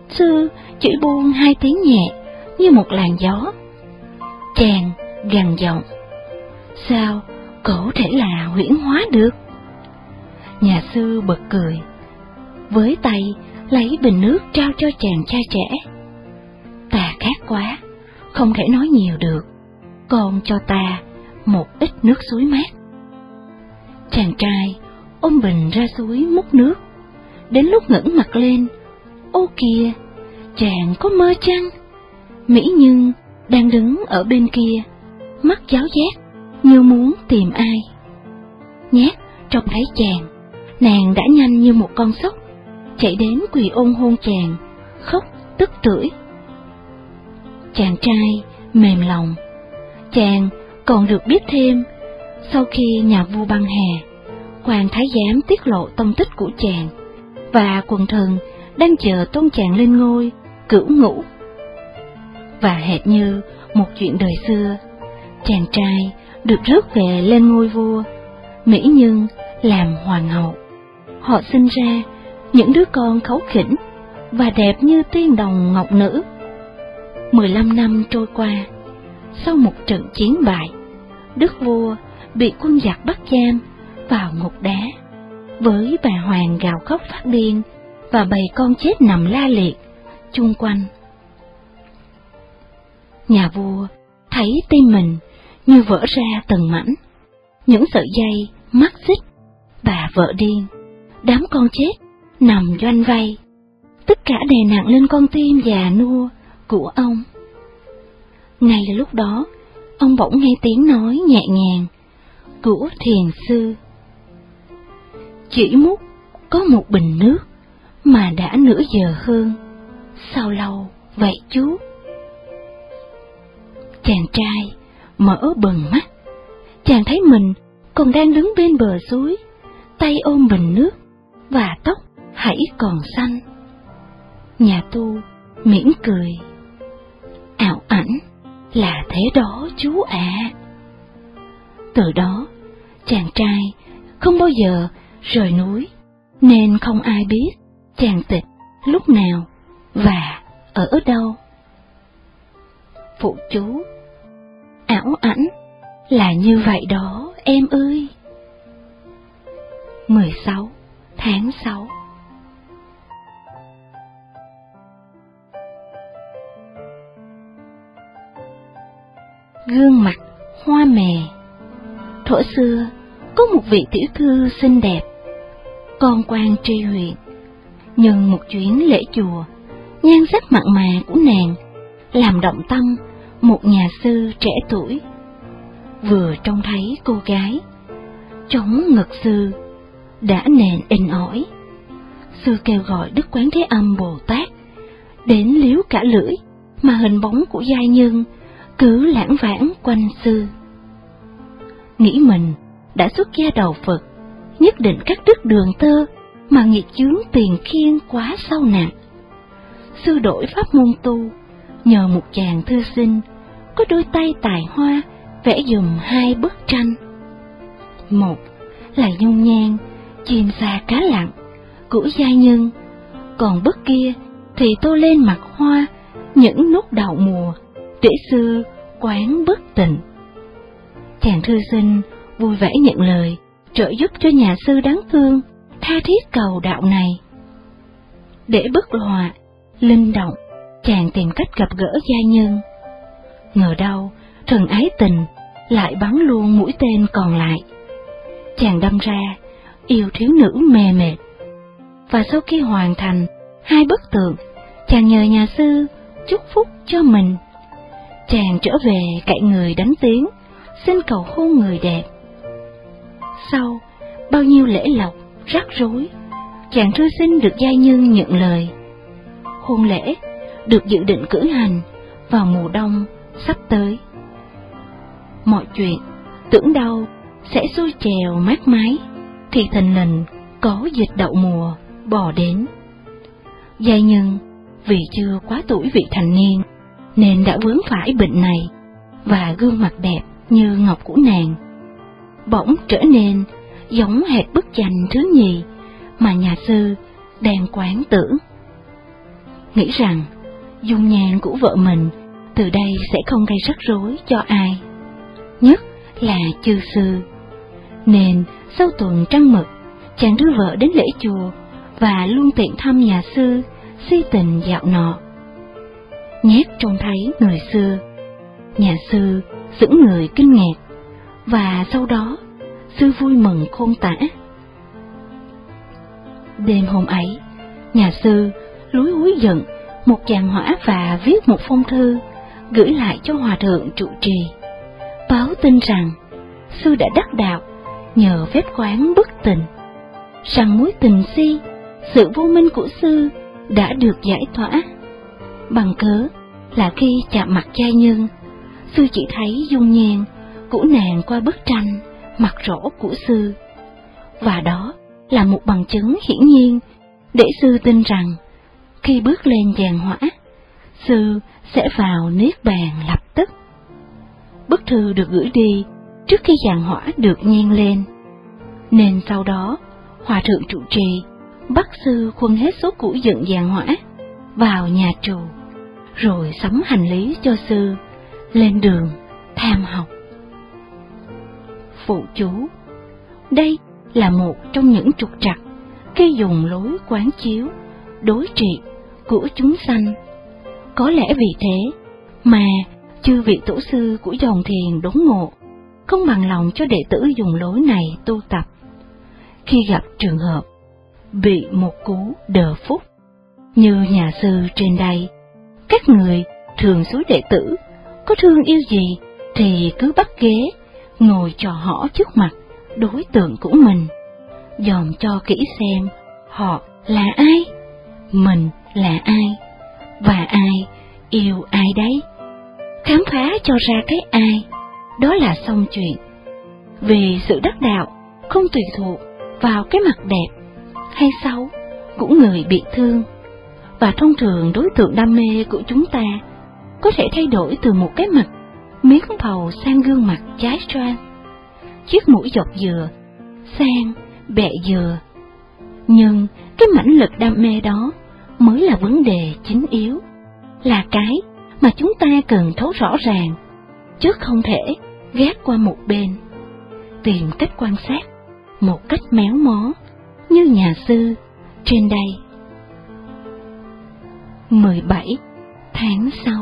sư chỉ buông hai tiếng nhẹ như một làn gió. Chàng gằn giọng, sao cổ thể là huyễn hóa được? Nhà sư bật cười, với tay lấy bình nước trao cho chàng trai trẻ. Ta khát quá, không thể nói nhiều được, còn cho ta một ít nước suối mát. Chàng trai ôm bình ra suối múc nước, đến lúc ngẩng mặt lên, ô kìa, chàng có mơ chăng? Mỹ Nhân đang đứng ở bên kia, mắt giáo giác, như muốn tìm ai. Nhát trông thấy chàng, nàng đã nhanh như một con sóc, chạy đến quỳ ôm hôn chàng, khóc tức tưởi. Chàng trai mềm lòng, chàng còn được biết thêm, sau khi nhà vua băng hà, hoàng thái giám tiết lộ tông tích của chàng, và quần thần đang chờ tôn chàng lên ngôi, cửu ngũ. Và hệt như một chuyện đời xưa, chàng trai được rước về lên ngôi vua, mỹ nhân làm hoàng hậu. Họ sinh ra những đứa con khấu khỉnh và đẹp như tiên đồng ngọc nữ. Mười lăm năm trôi qua, sau một trận chiến bại, đức vua bị quân giặc bắt giam vào ngục đá, với bà hoàng gào khóc phát điên và bầy con chết nằm la liệt chung quanh. Nhà vua thấy tim mình như vỡ ra từng mảnh, những sợi dây mắc xích, bà vợ điên, đám con chết nằm doanh vay tất cả đè nặng lên con tim già nua của ông. Ngay lúc đó, ông bỗng nghe tiếng nói nhẹ nhàng của thiền sư. Chỉ múc có một bình nước mà đã nửa giờ hơn, sao lâu vậy chú? Chàng trai mở bừng mắt, chàng thấy mình còn đang đứng bên bờ suối, tay ôm bình nước và tóc hãy còn xanh. Nhà tu mỉm cười, ảo ảnh là thế đó chú ạ. Từ đó, chàng trai không bao giờ rời núi, nên không ai biết chàng tịch lúc nào và ở đâu. Phụ chú, ảo ảnh là như vậy đó em ơi. 16 tháng 6 Gương mặt hoa mè Thổ xưa, có một vị tiểu thư xinh đẹp, con quan tri huyện. Nhưng một chuyến lễ chùa, nhan sắc mặn mà của nàng làm động tâm một nhà sư trẻ tuổi. Vừa trông thấy cô gái, chống ngực sư, đã nền in ỏi. Sư kêu gọi Đức Quán Thế Âm Bồ Tát, đến liếu cả lưỡi, mà hình bóng của giai nhân cứ lãng vãng quanh sư. Nghĩ mình đã xuất gia đầu Phật, nhất định cắt đứt đường tơ mà nghiệt chướng tiền khiên quá sâu nặng. Sư đổi pháp môn tu, nhờ một chàng thư sinh có đôi tay tài hoa vẽ dùm hai bức tranh. Một là nhung nhan, chim xa cá lặng của gia nhân, còn bức kia thì tô lên mặt hoa những nút đào mùa để xưa quán bất tình. Chàng thư sinh vui vẻ nhận lời, trợ giúp cho nhà sư đáng thương, tha thiết cầu đạo này. Để bất hòa, linh động, chàng tìm cách gặp gỡ gia nhân. Ngờ đâu, thần ái tình lại bắn luôn mũi tên còn lại. Chàng đâm ra, yêu thiếu nữ mê mệt. Và sau khi hoàn thành hai bức tượng, chàng nhờ nhà sư chúc phúc cho mình chàng trở về cạnh người đánh tiếng, xin cầu hôn người đẹp. Sau, bao nhiêu lễ lộc, rắc rối, chàng thư sinh được giai nhân nhận lời. Hôn lễ được dự định cử hành vào mùa đông sắp tới. Mọi chuyện tưởng đâu sẽ xuôi chèo mát mái, thì thình lình có dịch đậu mùa bò đến. Giai nhưng vì chưa quá tuổi vị thành niên nên đã vướng phải bệnh này và gương mặt đẹp như ngọc của nàng bỗng trở nên giống hệt bức tranh thứ nhì mà nhà sư đang quán tưởng. Nghĩ rằng dung nhan của vợ mình từ đây sẽ không gây rắc rối cho ai, nhất là chư sư. Nên sau tuần trăng mật chàng đưa vợ đến lễ chùa và luôn tiện thăm nhà sư, si tình dạo nọ. Nhét trông thấy người xưa, nhà sư sững người kinh ngạc, và sau đó sư vui mừng khôn tả. Đêm hôm ấy, nhà sư lúi húi giận một chàng hỏa và viết một phong thư gửi lại cho hòa thượng trụ trì, báo tin rằng sư đã đắc đạo nhờ phép quán bất tình, rằng mối tình si, sự vô minh của sư đã được giải tỏa. Bằng cớ là khi chạm mặt cha nhân, sư chỉ thấy dung nhan của nàng qua bức tranh mặt rõ của sư. Và đó là một bằng chứng hiển nhiên để sư tin rằng khi bước lên giàn hỏa, sư sẽ vào niết bàn lập tức. Bức thư được gửi đi trước khi giàn hỏa được nhen lên, nên sau đó hòa thượng trụ trì bắt sư khuân hết số củ dựng giàn hỏa vào nhà trù, rồi sắm hành lý cho sư lên đường tham học phụ chú. Đây là một trong những trục trặc khi dùng lối quán chiếu, đối trị của chúng sanh. Có lẽ vì thế mà chư vị tổ sư của dòng thiền đốn ngộ không bằng lòng cho đệ tử dùng lối này tu tập. Khi gặp trường hợp bị một cú đờ phúc như nhà sư trên đây, các người thường suối đệ tử có thương yêu gì thì cứ bắt ghế ngồi trò họ trước mặt đối tượng của mình, dòm cho kỹ xem họ là ai, mình là ai, và ai yêu ai đấy. Khám phá cho ra cái ai, đó là xong chuyện. Vì sự đắc đạo không tùy thuộc vào cái mặt đẹp hay xấu của người bị thương, và thông thường đối tượng đam mê của chúng ta có thể thay đổi từ một cái mặt miếng bầu sang gương mặt trái xoan chiếc mũi dọc dừa sang bẹ dừa. Nhưng cái mãnh lực đam mê đó mới là vấn đề chính yếu, là cái mà chúng ta cần thấu rõ ràng, chứ không thể gác qua một bên, tìm cách quan sát một cách méo mó như nhà sư trên đây. 17 tháng 6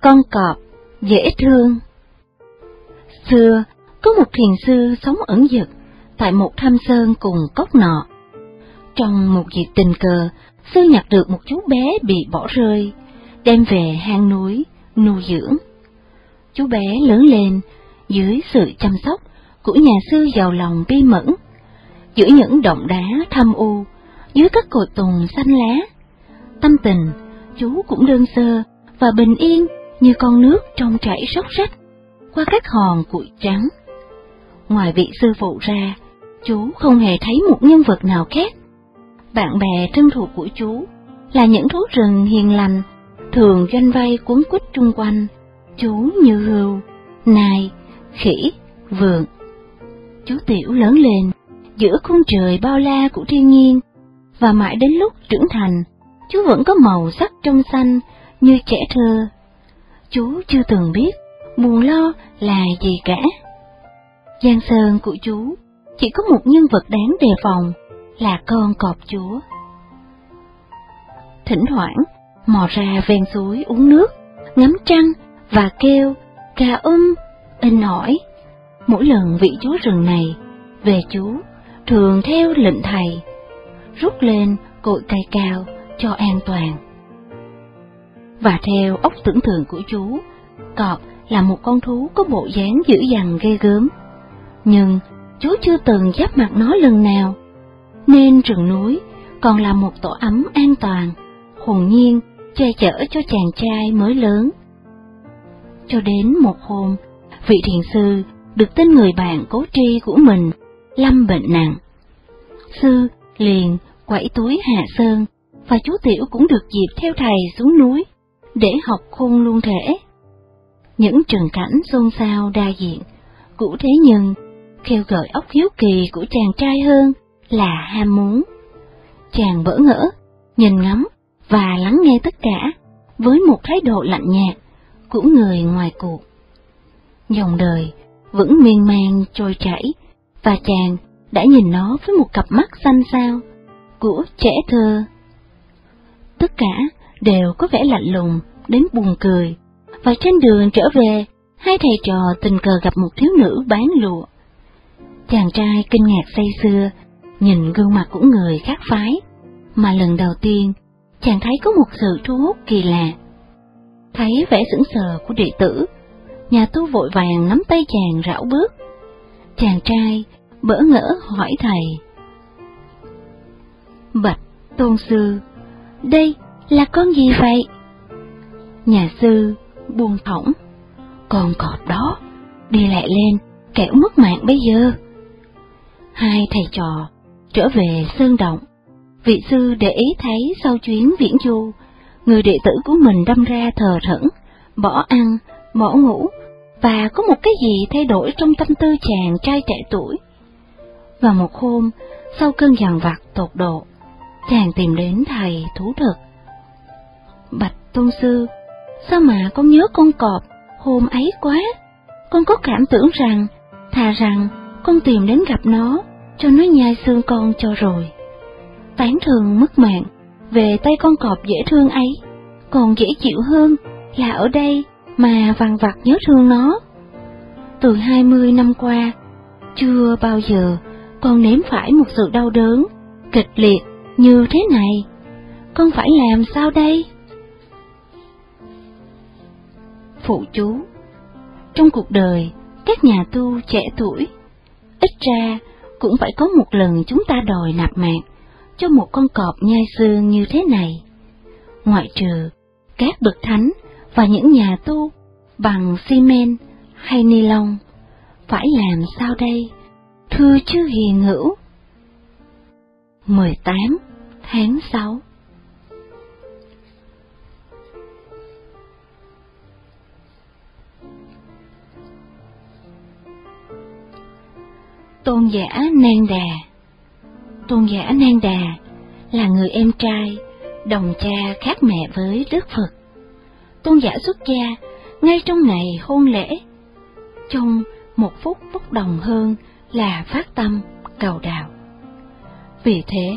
con cọp, dễ thương. Xưa, có một thiền sư sống ẩn dật tại một thâm sơn cùng cốc nọ. Trong một dịp tình cờ, sư nhặt được một chú bé bị bỏ rơi, đem về hang núi, nuôi dưỡng. Chú bé lớn lên dưới sự chăm sóc của nhà sư giàu lòng bi mẫn, giữa những động đá thâm u, dưới các cội tùng xanh lá. Tâm tình, chú cũng đơn sơ và bình yên như con nước trong chảy róc rách qua các hòn cuội trắng. Ngoài vị sư phụ ra, chú không hề thấy một nhân vật nào khác. Bạn bè thân thuộc của chú là những thú rừng hiền lành, thường doanh vay cuốn quýt chung quanh, chú như hươu, nai, khỉ, vượn. Chú Tiểu lớn lên giữa khung trời bao la của thiên nhiên, và mãi đến lúc trưởng thành, chú vẫn có màu sắc trong xanh như trẻ thơ. Chú chưa từng biết buồn lo là gì cả. Giang sơn của chú chỉ có một nhân vật đáng đề phòng là con cọp chúa. Thỉnh thoảng, mò ra ven suối uống nước, ngắm trăng và kêu cà um, in hỏi. Mỗi lần vị chúa rừng này về chú thường theo lệnh thầy, rút lên cội cây cao cho an toàn. Và theo óc tưởng tượng của chú, cọp là một con thú có bộ dáng dữ dằn ghê gớm. Nhưng chú chưa từng giáp mặt nó lần nào, nên rừng núi còn là một tổ ấm an toàn, hồn nhiên che chở cho chàng trai mới lớn. Cho đến một hôm, vị thiền sư được tin người bạn cố tri của mình lâm bệnh nặng. Sư liền quẩy túi hạ sơn, và chú Tiểu cũng được dịp theo thầy xuống núi để học khôn luôn thể. Những trường cảnh xôn xao đa diện, cũ thế nhưng kêu gợi óc hiếu kỳ của chàng trai hơn là ham muốn. Chàng bỡ ngỡ, nhìn ngắm và lắng nghe tất cả với một thái độ lạnh nhạt của người ngoài cuộc. Dòng đời vẫn miên man trôi chảy, và chàng đã nhìn nó với một cặp mắt xanh xao của trẻ thơ. Tất cả đều có vẻ lạnh lùng đến buồn cười, và trên đường trở về, hai thầy trò tình cờ gặp một thiếu nữ bán lụa. Chàng trai kinh ngạc say xưa, nhìn gương mặt của người khác phái, mà lần đầu tiên chàng thấy có một sự thu hút kỳ lạ. Thấy vẻ sững sờ của đệ tử, nhà tu vội vàng nắm tay chàng rảo bước. Chàng trai bỡ ngỡ hỏi thầy. Bạch Tôn Sư, đây là con gì vậy? Nhà sư buông thõng, con cọp đó, đi lại lên, kẻo mất mạng bây giờ. Hai thầy trò trở về sơn động, vị sư để ý thấy sau chuyến viễn du, người đệ tử của mình đâm ra thờ thẫn, bỏ ăn, bỏ ngủ, và có một cái gì thay đổi trong tâm tư chàng trai trẻ tuổi. Và một hôm, sau cơn dằn vặt tột độ, chàng tìm đến thầy thú thực. Bạch Tôn Sư, sao mà con nhớ con cọp hôm ấy quá? Con có cảm tưởng rằng, thà rằng con tìm đến gặp nó, cho nó nhai xương con cho rồi. Tán thường mất mạng, về tay con cọp dễ thương ấy, còn dễ chịu hơn là ở đây mà vằn vặt nhớ thương nó. Từ hai mươi năm qua, chưa bao giờ con nếm phải một sự đau đớn, kịch liệt như thế này. Con phải làm sao đây? Phụ chú Trong cuộc đời, các nhà tu trẻ tuổi, ít ra cũng phải có một lần chúng ta đòi nạp mạng cho một con cọp nhai xương như thế này. Ngoại trừ các bậc thánh và những nhà tu bằng xi men hay ni lông, phải làm sao đây? Thưa chư hiền hữu 18 tháng 6 Tôn giả Nan Đà Tôn giả Nan Đà là người em trai, đồng cha khác mẹ với Đức Phật. Tôn giả xuất gia ngay trong ngày hôn lễ, trong một phút bốc đồng hơn là phát tâm cầu đạo. Vì thế,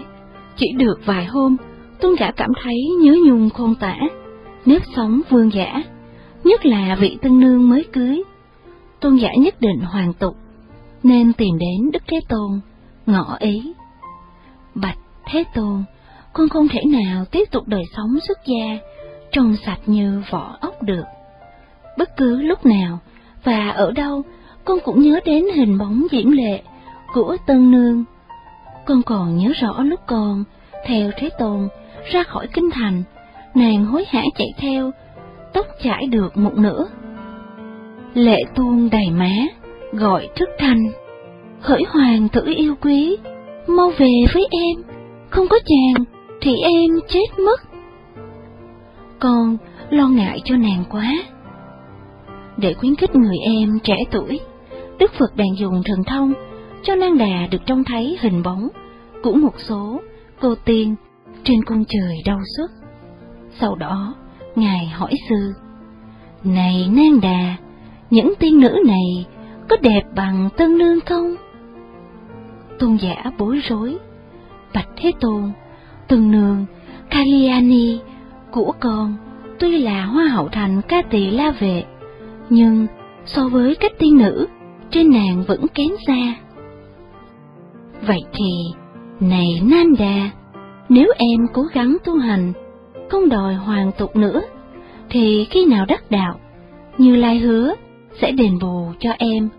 chỉ được vài hôm, tôn giả cảm thấy nhớ nhung khôn tả, nếp sống vương giả, nhất là vị tân nương mới cưới. Tôn giả nhất định hoàn tục, nên tìm đến Đức Thế Tôn, ngỏ ý. Bạch Thế Tôn, con không thể nào tiếp tục đời sống xuất gia, trong sạch như vỏ ốc được. Bất cứ lúc nào và ở đâu, con cũng nhớ đến hình bóng diễn lệ của Tân Nương. Con còn nhớ rõ lúc con, theo Thế Tôn, ra khỏi kinh thành, nàng hối hả chạy theo, tóc chải được một nửa. Lệ tuôn đầy má, gọi thức thành, Hỡi hoàng tử yêu quý, mau về với em, không có chàng thì em chết mất. Con lo ngại cho nàng quá. Để khuyến khích người em trẻ tuổi, Đức Phật bèn dùng thần thông cho Nang Đà được trông thấy hình bóng của một số cô tiên trên cung trời đau xuất. Sau đó, Ngài hỏi sư, Này Nang Đà, những tiên nữ này có đẹp bằng tân nương không? Tôn giả bối rối, Bạch Thế Tôn, tân nương Kaliani của con tuy là hoa hậu thành ca tỳ la vệ, nhưng so với các tiên nữ, trên nàng vẫn kém xa. Vậy thì, này nam đà, nếu em cố gắng tu hành, không đòi hoàn tục nữa, thì khi nào đắc đạo, Như Lai hứa sẽ đền bù cho em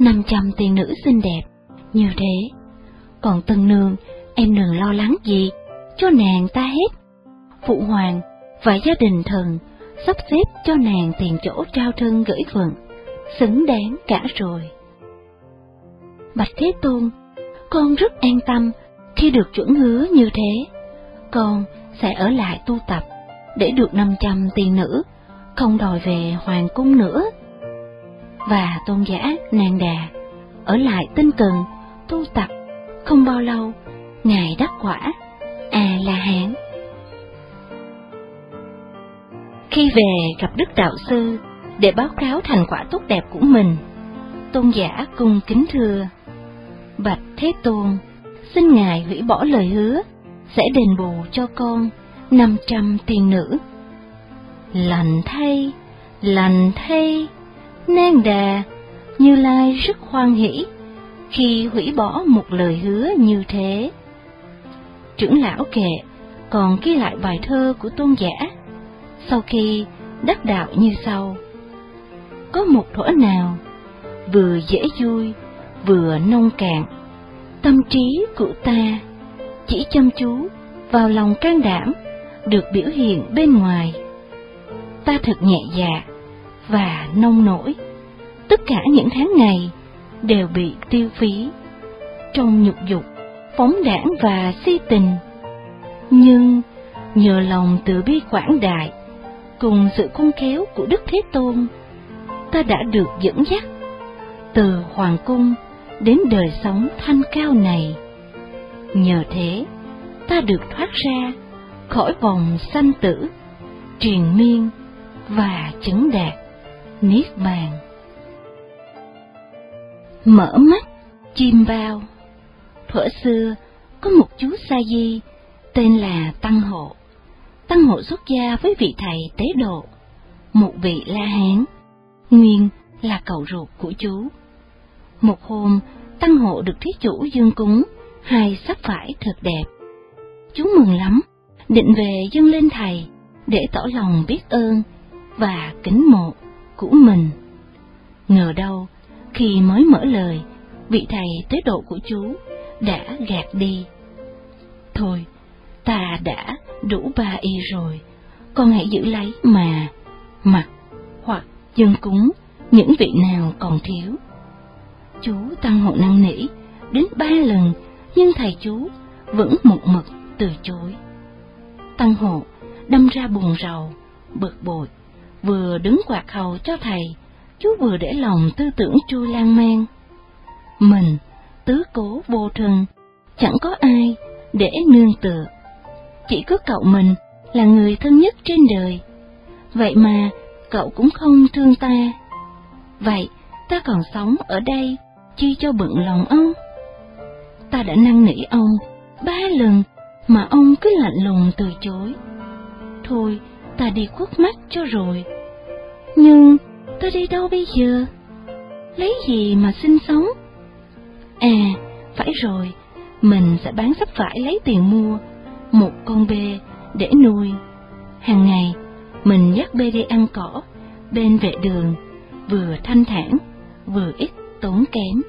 500 tiên nữ xinh đẹp, như thế. Còn Tân Nương, em đừng lo lắng gì, cho nàng ta hết. Phụ Hoàng và gia đình thần sắp xếp cho nàng tiền chỗ trao thân gửi phận, xứng đáng cả rồi. Bạch Thế Tôn, con rất an tâm khi được chuẩn hứa như thế. Con sẽ ở lại tu tập để được 500 tiền nữ, không đòi về hoàng cung nữa. Và tôn giả nàng đà. Ở lại tinh cần, tu tập không bao lâu, ngài đắc quả. À la hán khi về gặp đức đạo sư để báo cáo thành quả tốt đẹp của mình, tôn giả cung kính thưa, bạch thế tôn, xin ngài hủy bỏ lời hứa sẽ đền bù cho con năm trăm tiền nữ. Lành thay lành thay nan đà, như lai rất hoan hỷ khi hủy bỏ một lời hứa như thế. Trưởng lão kệ còn ghi lại bài thơ của tôn giả sau khi đắc đạo như sau. Có một thuở nào vừa dễ vui, vừa nông cạn, tâm trí của ta chỉ chăm chú vào lòng can đảm được biểu hiện bên ngoài. Ta thật nhẹ dạ và nông nổi. Tất cả những tháng ngày đều bị tiêu phí trong nhục dục, phóng đảng và si tình. Nhưng nhờ lòng từ bi quảng đại cùng sự khôn khéo của đức thế tôn, ta đã được dẫn dắt từ hoàng cung đến đời sống thanh cao này. Nhờ thế, ta được thoát ra khỏi vòng sanh tử, triền miên và chứng đạt niết bàn. Mở mắt, chim bao. Thuở xưa, có một chú sa di, tên là tăng hộ. Tăng hộ xuất gia với vị thầy tế độ, một vị la hán, nguyên là cậu ruột của chú. Một hôm, tăng hộ được thí chủ dương cúng hai sắp phải thật đẹp. Chú mừng lắm, định về dâng lên thầy để tỏ lòng biết ơn và kính mộ của mình. Ngờ đâu, khi mới mở lời, vị thầy tế độ của chú đã gạt đi. Thôi, ta đã đủ ba y rồi, con hãy giữ lấy mà mặc hoặc dân cúng, những vị nào còn thiếu. Chú tăng hộ năng nỉ đến ba lần, nhưng thầy chú vẫn một mực từ chối. Tăng hộ đâm ra buồn rầu, bực bội vừa đứng quạt hầu cho thầy, chú vừa để lòng tư tưởng chui lan man. Mình, tứ cố vô thân chẳng có ai để nương tựa. Chỉ có cậu mình là người thân nhất trên đời. Vậy mà cậu cũng không thương ta. Vậy ta còn sống ở đây chi cho bận lòng ông? Ta đã năn nỉ ông ba lần mà ông cứ lạnh lùng từ chối. Thôi ta đi khuất mắt cho rồi Nhưng ta đi đâu bây giờ? Lấy gì mà sinh sống? À, phải rồi, mình sẽ bán sắp phải lấy tiền mua một con bê để nuôi. Hàng ngày, mình dắt bê đi ăn cỏ bên vệ đường, vừa thanh thản, vừa ít tốn kém.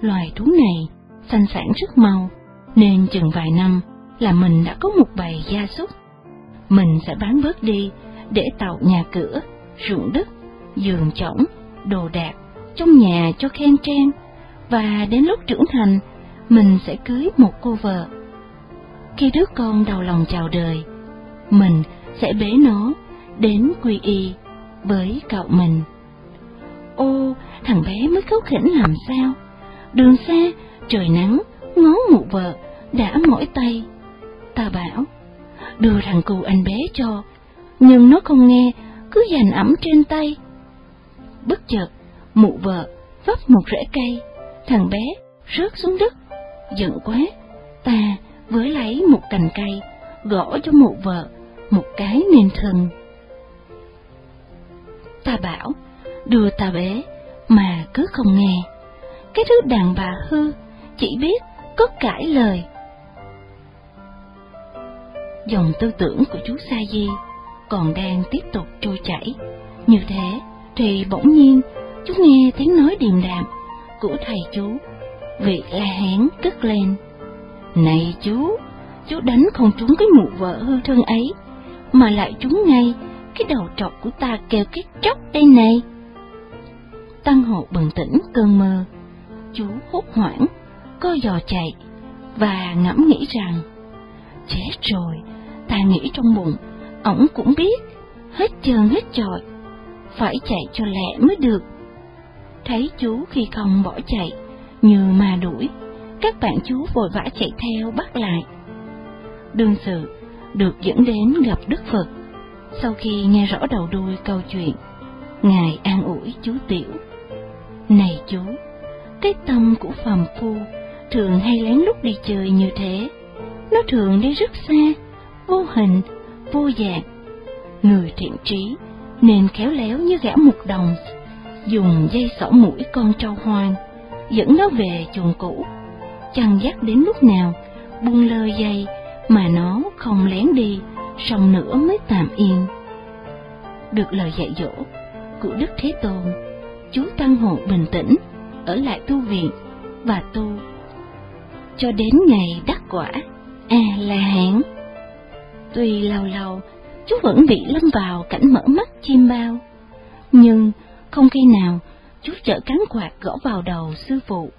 Loài thú này sanh sản rất mau, nên chừng vài năm là mình đã có một bầy gia súc. Mình sẽ bán bớt đi để tạo nhà cửa, ruộng đất, giường chõng, đồ đạc trong nhà cho khen trang và đến lúc trưởng thành mình sẽ cưới một cô vợ. Khi đứa con đầu lòng chào đời, mình sẽ bế nó đến quy y với cậu mình. Ô, thằng bé mới khấu khỉnh làm sao? Đường xa, trời nắng, ngó mụ vợ, đã mỏi tay. Ta bảo, đưa thằng cụ anh bé cho, nhưng nó không nghe, cứ dành ẩm trên tay. Bất chợt, mụ vợ vấp một rễ cây, thằng bé rớt xuống đất, giận quá, ta với lấy một cành cây, gõ cho mụ vợ một cái nên thần. Ta bảo, đưa ta bé, mà cứ không nghe. Cái thứ đàn bà hư, chỉ biết có cãi lời. Dòng tư tưởng của chú Sa Di còn đang tiếp tục trôi chảy. Như thế, thì bỗng nhiên, chú nghe tiếng nói điềm đạm của thầy chú. Vị la hán cất lên. Này chú, chú đánh không trúng cái mụ vợ hư thân ấy, mà lại trúng ngay cái đầu trọc của ta kêu cái chóc đây này. Tăng hộ bừng tỉnh cơn mơ, chú hốt hoảng, co giò chạy, và ngẫm nghĩ rằng, chết rồi, ta nghĩ trong bụng, ổng cũng biết, hết trơn hết trọi, phải chạy cho lẹ mới được. Thấy chú khi không bỏ chạy, như ma đuổi, các bạn chú vội vã chạy theo bắt lại. Đương sự được dẫn đến gặp Đức Phật. Sau khi nghe rõ đầu đuôi câu chuyện, Ngài an ủi chú Tiểu. Này chú, cái tâm của phàm phu thường hay lén lút đi chơi như thế. Nó thường đi rất xa, vô hình, vô dạng. Người thiện trí nên khéo léo như gã mục đồng, dùng dây xỏ mũi con trâu hoang, dẫn nó về chuồng cũ. Chẳng dắt đến lúc nào, buông lơi dây mà nó không lén đi, xong nữa mới tạm yên. Được lời dạy dỗ của Đức Thế Tôn, chú Tăng Hộ bình tĩnh, ở lại tu viện và tu cho đến ngày đắc quả a la hán tuy lâu lâu, chú vẫn bị lâm vào cảnh mở mắt chim bao. Nhưng không khi nào chú chở cán quạt gõ vào đầu sư phụ,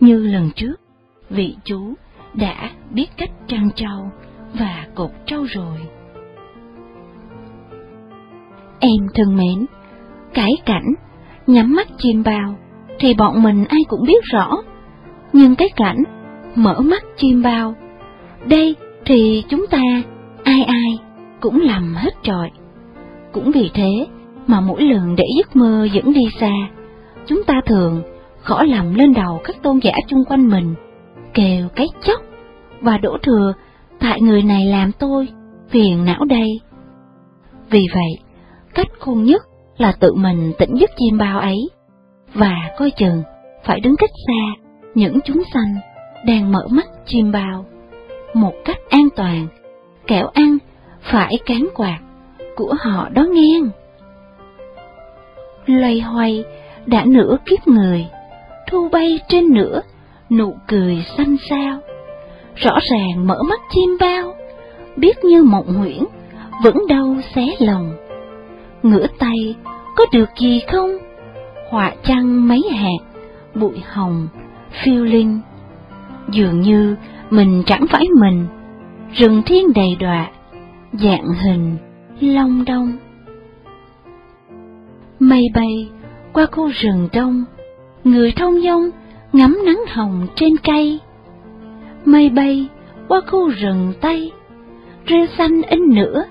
như lần trước vị chú đã biết cách trang trâu và cột trâu rồi. Em thân mến, cái cảnh nhắm mắt chim bao thì bọn mình ai cũng biết rõ. Nhưng cái cảnh mở mắt chim bao, đây thì chúng ta ai ai cũng làm hết trọi. Cũng vì thế mà mỗi lần để giấc mơ dẫn đi xa, chúng ta thường khỏ lầm lên đầu các tôn giả chung quanh mình, kêu cái chóc và đổ thừa, tại người này làm tôi phiền não đây. Vì vậy, cách khôn nhất là tự mình tỉnh giấc chim bao ấy và coi chừng phải đứng cách xa những chúng sanh đang mở mắt chim bao một cách an toàn kẹo ăn, phải cán quạt, của họ đó nghe. Lây hoay đã nửa kiếp người, thu bay trên nửa, nụ cười xanh xao. Rõ ràng mở mắt chim bao, biết như mộng huyễn, vẫn đau xé lòng. Ngửa tay có được gì không? Họa chăng mấy hạt, bụi hồng, phiêu linh? Dường như mình chẳng phải mình rừng thiên đầy đọa, dạng hình long đông. Mây bay qua khu rừng đông, người thông dong ngắm nắng hồng trên cây. Mây bay qua khu rừng tây, rêu xanh in nữa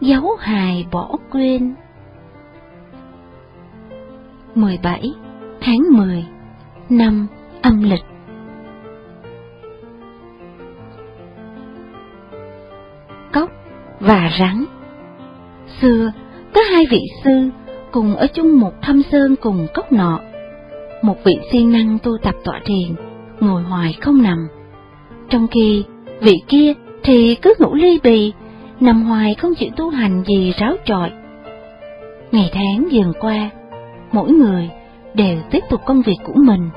dấu hài bỏ quên. 17 tháng 10 năm âm lịch. Cốc và rắn Xưa, có hai vị sư cùng ở chung một thâm sơn cùng cốc nọ. Một vị siêng năng tu tập tọa thiền, ngồi hoài không nằm. Trong khi vị kia thì cứ ngủ ly bì, nằm hoài không chịu tu hành gì ráo trọi. Ngày tháng dần qua, mỗi người đều tiếp tục công việc của mình,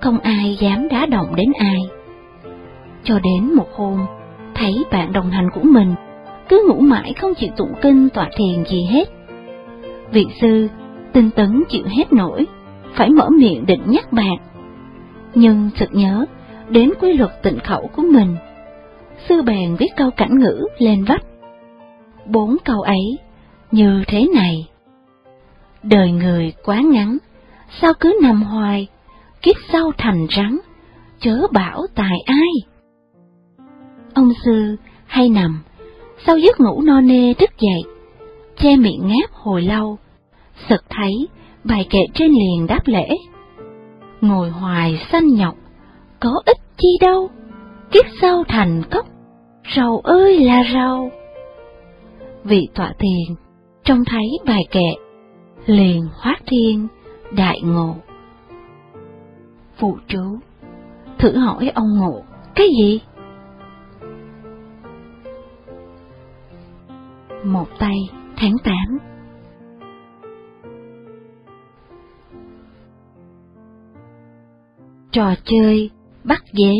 không ai dám đá động đến ai. Cho đến một hôm, thấy bạn đồng hành của mình cứ ngủ mãi không chịu tụng kinh tọa thiền gì hết. Vị sư tinh tấn chịu hết nổi, phải mở miệng định nhắc bạn. Nhưng sực nhớ đến quy luật tịnh khẩu của mình, sư bèn viết câu cảnh ngữ lên vách. Bốn câu ấy như thế này. Đời người quá ngắn, sao cứ nằm hoài, kiếp sau thành rắn, chớ bảo tài ai. Ông sư hay nằm, sau giấc ngủ no nê thức dậy, che miệng ngáp hồi lâu, sực thấy bài kệ trên liền đáp lễ. Ngồi hoài sanh nhọc, có ích chi đâu, kiếp sau thành cốc, rầu ơi là rầu. Vị tọa thiền, trông thấy bài kệ, liền hóa thiên, đại ngộ. Phụ chú, thử hỏi ông ngộ, cái gì? Một tay tháng 8 Trò chơi bắt dế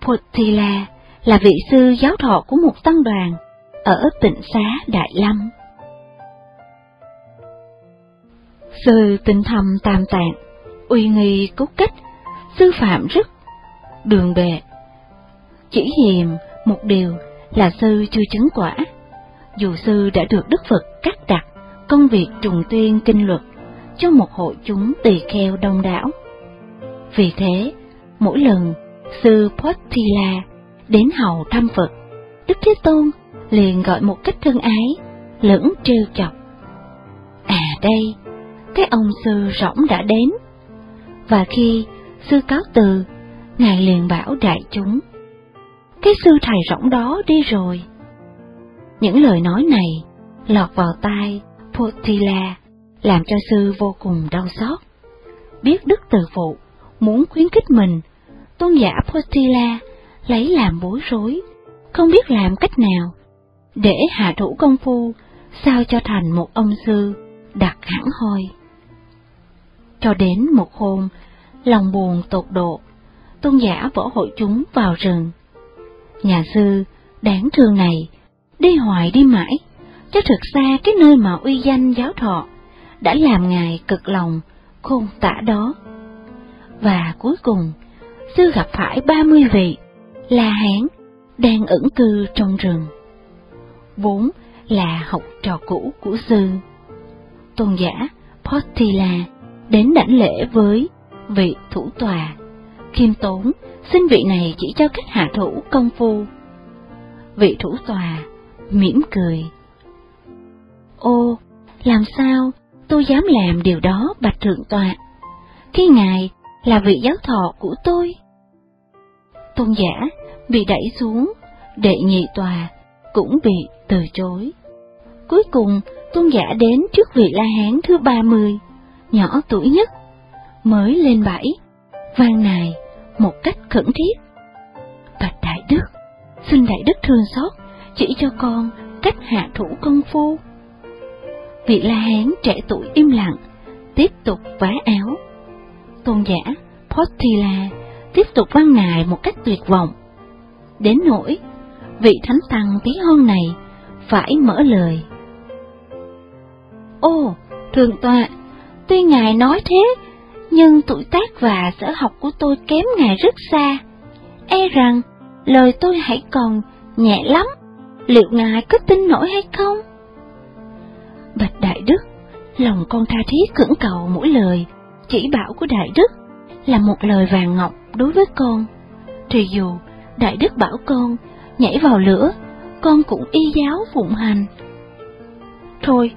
Potila là vị sư giáo thọ của một tăng đoàn ở tỉnh xá Đại Lâm. Sư tinh thầm tam tạng, uy nghi cốt cách, sư phạm rất đường bệ. Chỉ hiềm một điều là sư chưa chứng quả dù sư đã được Đức Phật cắt đặt công việc trùng tuyên kinh luật cho một hội chúng tỳ kheo đông đảo. Vì thế, mỗi lần sư Potila đến hầu thăm Phật, Đức Thế Tôn liền gọi một cách thân ái, lẫn trêu chọc. À đây, cái ông sư rỗng đã đến. Và khi sư cáo từ, Ngài liền bảo đại chúng, cái sư thầy rỗng đó đi rồi những lời nói này lọt vào tai Potila, làm cho sư vô cùng đau xót. Biết đức từ phụ, muốn khuyến khích mình, tôn giả Potila lấy làm bối rối, không biết làm cách nào, để hạ thủ công phu, sao cho thành một ông sư đặc hẳn hoi. Cho đến một hôm, lòng buồn tột độ, tôn giả võ hội chúng vào rừng. Nhà sư đáng thương này đi hoài đi mãi, chứ thực ra cái nơi mà uy danh giáo thọ đã làm ngài cực lòng, khôn tả đó. Và cuối cùng, sư gặp phải ba mươi vị, là hán, đang ẩn cư trong rừng. Vốn là học trò cũ của sư. Tôn giả Potila đến đảnh lễ với vị thủ tòa. Khiêm tốn, xin vị này chỉ cho cách hạ thủ công phu. Vị thủ tòa mỉm cười. Ô, làm sao tôi dám làm điều đó bạch thượng tọa, khi ngài là vị giáo thọ của tôi? Tôn giả bị đẩy xuống, đệ nhị tòa cũng bị từ chối. Cuối cùng, tôn giả đến trước vị La Hán thứ ba mươi, nhỏ tuổi nhất, mới lên bảy vang nài một cách khẩn thiết. Bạch Đại Đức, xin Đại Đức thương xót, chỉ cho con cách hạ thủ công phu. Vị La Hán trẻ tuổi im lặng, tiếp tục vá áo. Tôn giả Potila tiếp tục văn nài một cách tuyệt vọng. Đến nỗi, vị thánh tăng tí hon này phải mở lời. Ô, thường tọa, tuy ngài nói thế, nhưng tuổi tác và sở học của tôi kém ngài rất xa. E rằng lời tôi hãy còn nhẹ lắm liệu ngài có tin nổi hay không? Bạch Đại Đức, lòng con tha thiết cưỡng cầu mỗi lời, chỉ bảo của Đại Đức là một lời vàng ngọc đối với con. Thì dù Đại Đức bảo con nhảy vào lửa, con cũng y giáo phụng hành. Thôi,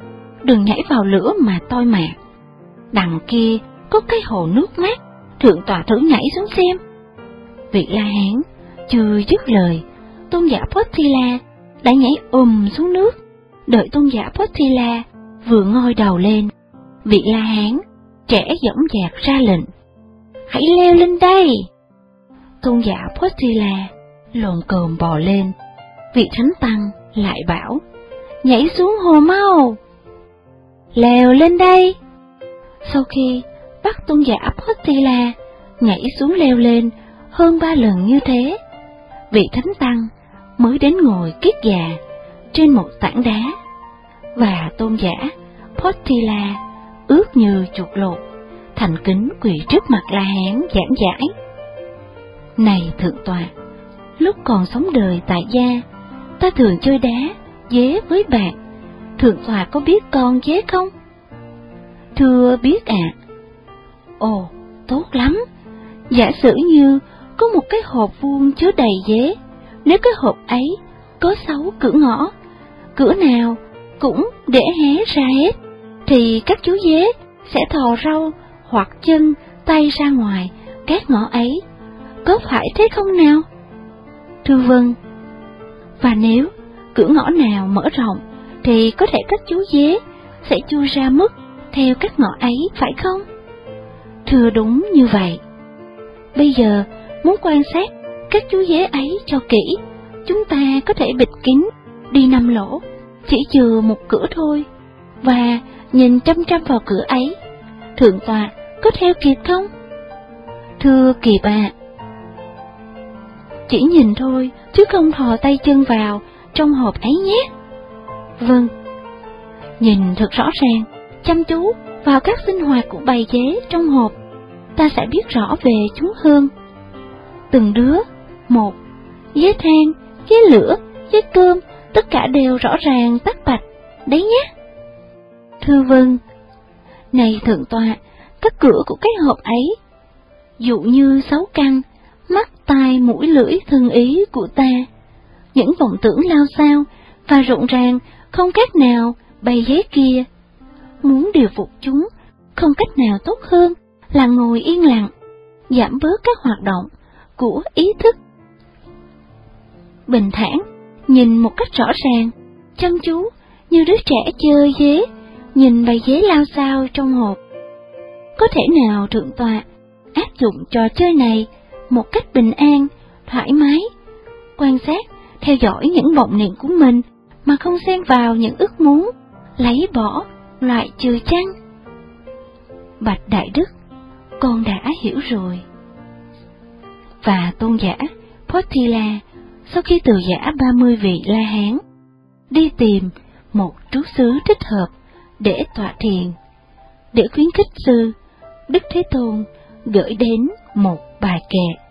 đừng nhảy vào lửa mà toi mạc. Đằng kia có cái hồ nước mát, thượng tọa thử nhảy xuống xem. Vị La Hán chưa dứt lời, tôn giả Potila đã nhảy ùm xuống nước, đợi tôn giả Potila vừa ngoi đầu lên, vị La Hán trẻ dõng dạc ra lệnh. Hãy leo lên đây! Tôn giả Potila lồn cồm bò lên, vị thánh tăng lại bảo, nhảy xuống hồ mau! Leo lên đây! Sau khi bắt tôn giả Potila nhảy xuống leo lên hơn ba lần như thế, vị thánh tăng mới đến ngồi kiết già trên một tảng đá, và tôn giả Potila ướt như chuột lột, thành kính quỳ trước mặt La Hán giảng giải. Này thượng tọa, lúc còn sống đời tại gia, ta thường chơi đá, dế với bạn, thượng tọa có biết con dế không? Thưa biết ạ. À. Ồ, tốt lắm. Giả sử như có một cái hộp vuông chứa đầy dế, nếu cái hộp ấy có sáu cửa ngõ, cửa nào cũng để hé ra hết, thì các chú dế sẽ thò râu hoặc chân tay ra ngoài các ngõ ấy. Có phải thế không nào? Thưa vâng. Và nếu cửa ngõ nào mở rộng, thì có thể các chú dế sẽ chui ra mất theo các ngõ ấy phải không? Thưa đúng như vậy. Bây giờ, muốn quan sát các chú dế ấy cho kỹ, chúng ta có thể bịt kín, đi năm lỗ, chỉ chừa một cửa thôi, và nhìn chăm chăm vào cửa ấy. Thượng tọa có theo kịp không? Thưa kịp ạ. À. Chỉ nhìn thôi, chứ không thò tay chân vào trong hộp ấy nhé. Vâng. Nhìn thật rõ ràng, chăm chú vào các sinh hoạt của bầy dế trong hộp, ta sẽ biết rõ về chúng hơn. Từng đứa, một, dế than, dế lửa, dế cơm, tất cả đều rõ ràng tắt bạch, đấy nhé. Thư vân, này thượng tọa, các cửa của cái hộp ấy, dụ như sáu căn, mắt, tai, mũi, lưỡi, thân ý của ta, những vọng tưởng lao sao và rộn ràng không cách nào bày giấy kia muốn điều phục chúng, không cách nào tốt hơn là ngồi yên lặng, giảm bớt các hoạt động của ý thức. Bình thản, nhìn một cách rõ ràng, chăm chú như đứa trẻ chơi dế, nhìn bầy dế lao sao trong hộp. Có thể nào thượng tọa áp dụng trò chơi này một cách bình an, thoải mái, quan sát, theo dõi những vọng niệm của mình mà không xen vào những ước muốn, lấy bỏ loại trừ chăng? Bạch Đại Đức, con đã hiểu rồi. Và tôn giả Potila, sau khi từ giả ba mươi vị La Hán, đi tìm một trú xứ thích hợp để tọa thiền, để khuyến khích sư, Đức Thế Tôn gửi đến một bài kệ.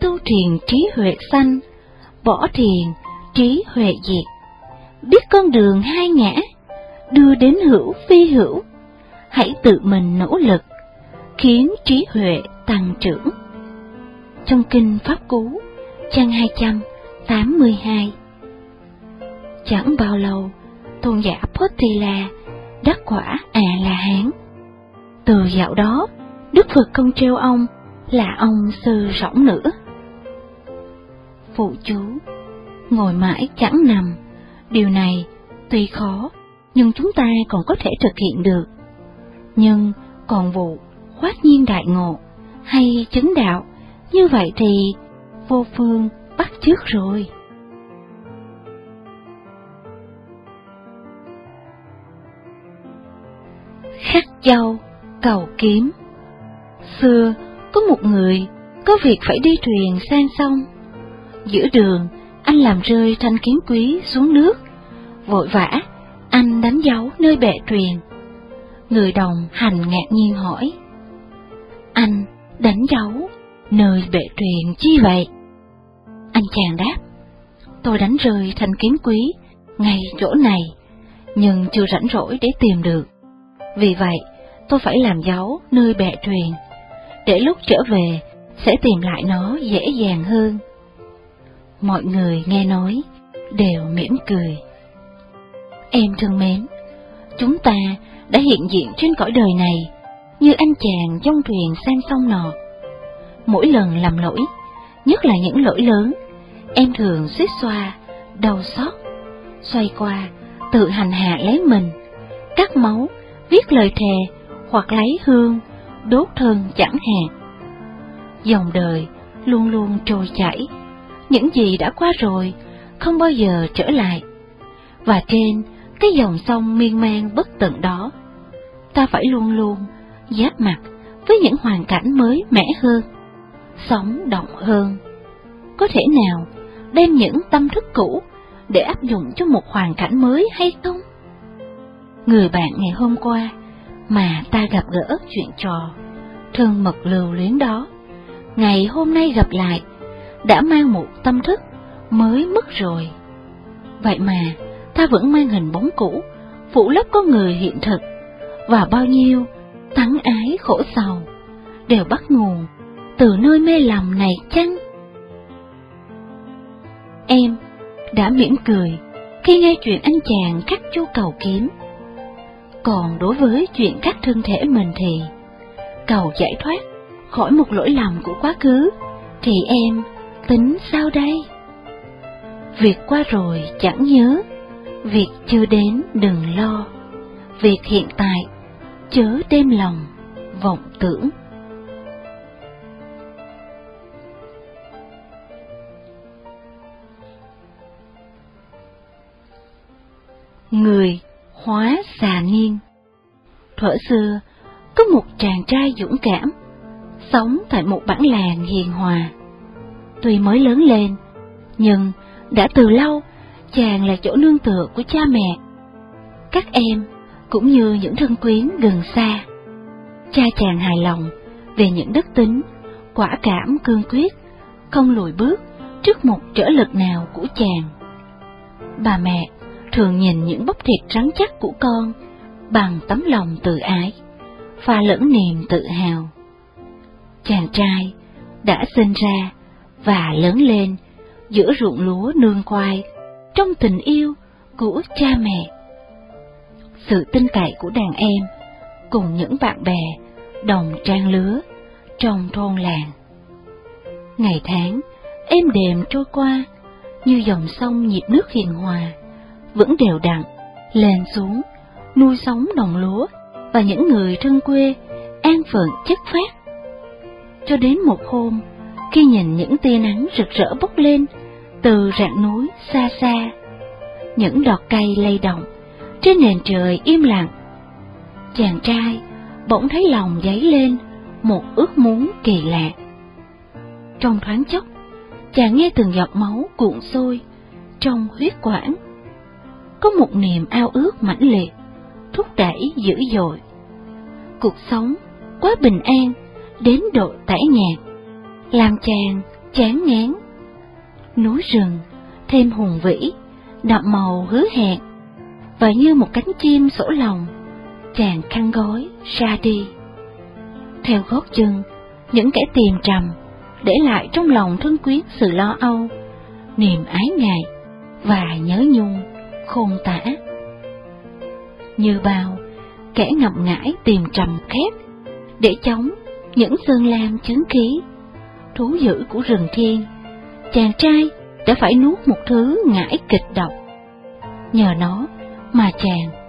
Tu thiền trí huệ sanh, bỏ thiền trí huệ diệt biết con đường hai ngã, đưa đến hữu phi hữu, hãy tự mình nỗ lực, khiến trí huệ tăng trưởng. Trong Kinh Pháp Cú, trang 282 Chẳng bao lâu, tôn giả Potila đắc quả à là hán. Từ dạo đó, Đức Phật không treo ông là ông sư rỗng nữa. Phụ chú, ngồi mãi chẳng nằm, Điều này tuy khó, nhưng chúng ta còn có thể thực hiện được. Nhưng còn vụ khoát nhiên đại ngộ hay chứng đạo, như vậy thì vô phương bắt trước rồi. Khắc châu cầu kiếm Xưa có một người có việc phải đi thuyền sang sông. Giữa đường, anh làm rơi thanh kiếm quý xuống nước vội vã, anh đánh dấu nơi bệ truyền. Người đồng hành ngạc nhiên hỏi. Anh đánh dấu nơi bệ truyền chi vậy? Anh chàng đáp, tôi đánh rơi thanh kiếm quý ngay chỗ này, nhưng chưa rảnh rỗi để tìm được. Vì vậy, tôi phải làm dấu nơi bệ truyền, để lúc trở về sẽ tìm lại nó dễ dàng hơn. Mọi người nghe nói đều mỉm cười. Em thương mến, chúng ta đã hiện diện trên cõi đời này như anh chàng trong thuyền sang sông nọ. Mỗi lần làm lỗi, nhất là những lỗi lớn, em thường suýt xoa, đau xót, xoay qua, tự hành hạ lấy mình, cắt máu, viết lời thề hoặc lấy hương, đốt thân chẳng hạn. Dòng đời luôn luôn trôi chảy, những gì đã qua rồi không bao giờ trở lại. Và trên cái dòng sông miên man bất tận đó, ta phải luôn luôn giáp mặt với những hoàn cảnh mới mẻ hơn, sống động hơn. Có thể nào đem những tâm thức cũ để áp dụng cho một hoàn cảnh mới hay không? Người bạn ngày hôm qua mà ta gặp gỡ chuyện trò, thương mật lưu luyến đó, ngày hôm nay gặp lại, đã mang một tâm thức mới mất rồi. Vậy mà, ta vẫn mang hình bóng cũ, phủ lấp con người hiện thực, và bao nhiêu tắng ái khổ sầu, đều bắt nguồn từ nơi mê lầm này chăng? Em đã mỉm cười khi nghe chuyện anh chàng cắt chu cầu kiếm. Còn đối với chuyện cắt thân thể mình thì, cầu giải thoát khỏi một lỗi lầm của quá khứ, thì em tính sao đây? Việc qua rồi chẳng nhớ, việc chưa đến đừng lo, việc hiện tại chớ đem lòng vọng tưởng. Người hóa xà niên Thuở xưa, có một chàng trai dũng cảm, sống tại một bản làng hiền hòa. Tuy mới lớn lên, nhưng đã từ lâu chàng là chỗ nương tựa của cha mẹ. Các em cũng như những thân quyến gần xa. Cha chàng hài lòng về những đức tính, quả cảm cương quyết, không lùi bước trước một trở lực nào của chàng. Bà mẹ thường nhìn những bắp thịt rắn chắc của con bằng tấm lòng tự ái, và lẫn niềm tự hào. Chàng trai đã sinh ra và lớn lên giữa ruộng lúa nương khoai trong tình yêu của cha mẹ. Sự tin cậy của đàn em cùng những bạn bè đồng trang lứa trong thôn làng. Ngày tháng êm đềm trôi qua như dòng sông nhịp nước hiền hòa, vẫn đều đặn lên xuống nuôi sống đồng lúa và những người thân quê an phận chất phát. Cho đến một hôm, khi nhìn những tia nắng rực rỡ bốc lên từ rặng núi xa xa, những đọt cây lay động trên nền trời im lặng, chàng trai bỗng thấy lòng dấy lên một ước muốn kỳ lạ. Trong thoáng chốc, chàng nghe từng giọt máu cuộn sôi trong huyết quản. Có một niềm ao ước mãnh liệt thúc đẩy dữ dội. Cuộc sống quá bình an đến độ tẻ nhạt, làm chàng chán ngán. Núi rừng thêm hùng vĩ, đậm màu hứa hẹn, và như một cánh chim sổ lòng, chàng khăn gói ra đi. Theo gót chân, những kẻ tìm trầm, để lại trong lòng thân quyến sự lo âu, niềm ái ngại và nhớ nhung khôn tả như bao, kẻ ngậm ngãi tìm trầm khép, để chống những sơn lam chứng khí, thú dữ của rừng thiên, chàng trai đã phải nuốt một thứ ngãi kịch độc. Nhờ nó mà chàng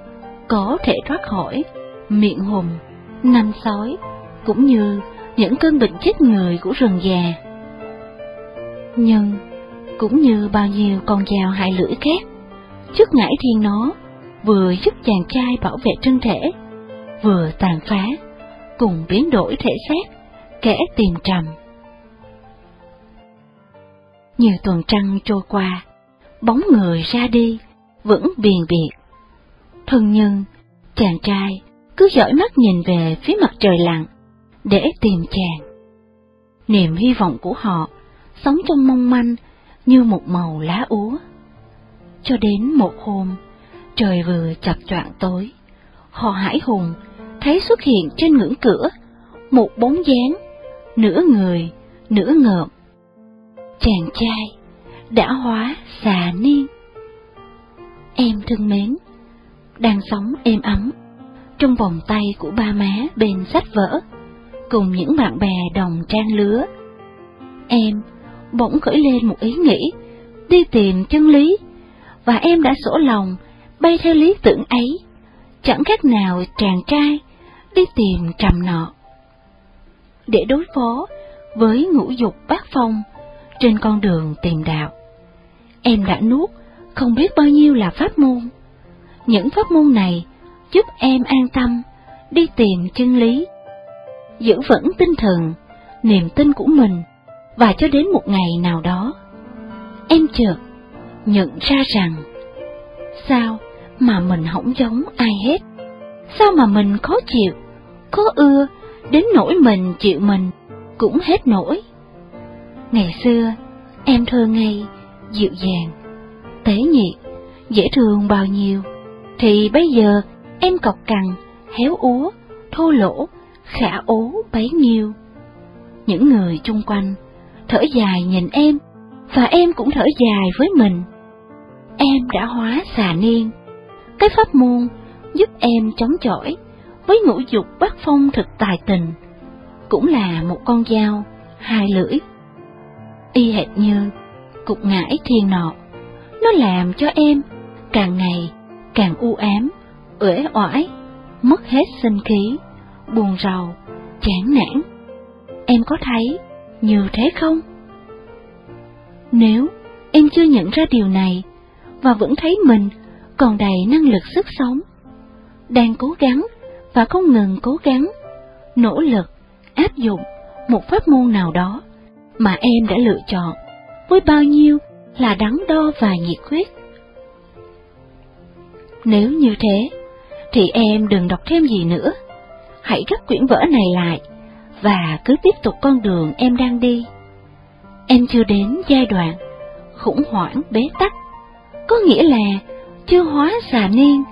có thể thoát khỏi miệng hùng, năm sói, cũng như những cơn bệnh chết người của rừng già. Nhưng, cũng như bao nhiêu con dao hại lưỡi khác, trước ngải thiên nó vừa giúp chàng trai bảo vệ thân thể, vừa tàn phá, cùng biến đổi thể xác, kẻ tìm trầm. Nhiều tuần trăng trôi qua, bóng người ra đi, vẫn biền biệt. Thân nhân, chàng trai cứ dõi mắt nhìn về phía mặt trời lặn, để tìm chàng. Niềm hy vọng của họ sống trong mong manh như một màu lá úa. Cho đến một hôm, Trời vừa chập choạng tối, họ hải hùng thấy xuất hiện trên ngưỡng cửa một bóng dáng, nửa người, nửa ngợm. Chàng trai đã hóa xà niên. Em thân mến, đang sống êm ấm trong vòng tay của ba má bên sách vở, cùng những bạn bè đồng trang lứa. Em bỗng khởi lên một ý nghĩ đi tìm chân lý và em đã sổ lòng bay theo lý tưởng ấy, chẳng khác nào chàng trai đi tìm trầm nọ. Để đối phó với ngũ dục bát phong trên con đường tìm đạo, em đã nuốt không biết bao nhiêu là pháp môn. Những pháp môn này giúp em an tâm đi tìm chân lý, giữ vững tinh thần, niềm tin của mình và cho đến một ngày nào đó, em chợt nhận ra rằng sao mà mình không giống ai hết, sao mà mình khó chịu, khó ưa đến nỗi mình chịu mình cũng hết nổi. Ngày xưa em thơ ngây, dịu dàng, tế nhị, dễ thương bao nhiêu, thì bây giờ em cọc cằn, héo úa, thô lỗ, khả ố bấy nhiêu. Những người chung quanh thở dài nhìn em, và em cũng thở dài với mình. Em đã hóa xà niên, cái pháp môn giúp em chống chọi với ngũ dục bắt phong thực tài tình, cũng là một con dao hai lưỡi. Y hệt như cục ngải thiên nọ, nó làm cho em càng ngày càng u ám, uể oải, mất hết sinh khí, buồn rầu, chán nản. Em có thấy như thế không? Nếu em chưa nhận ra điều này và vẫn thấy mình còn đầy năng lực sức sống, đang cố gắng và không ngừng cố gắng, nỗ lực áp dụng một pháp môn nào đó mà em đã lựa chọn với bao nhiêu là đắn đo và nhiệt huyết. Nếu như thế, thì em đừng đọc thêm gì nữa. Hãy gấp quyển vở này lại và cứ tiếp tục con đường em đang đi. Em chưa đến giai đoạn khủng hoảng bế tắc, có nghĩa là chưa hóa già niên,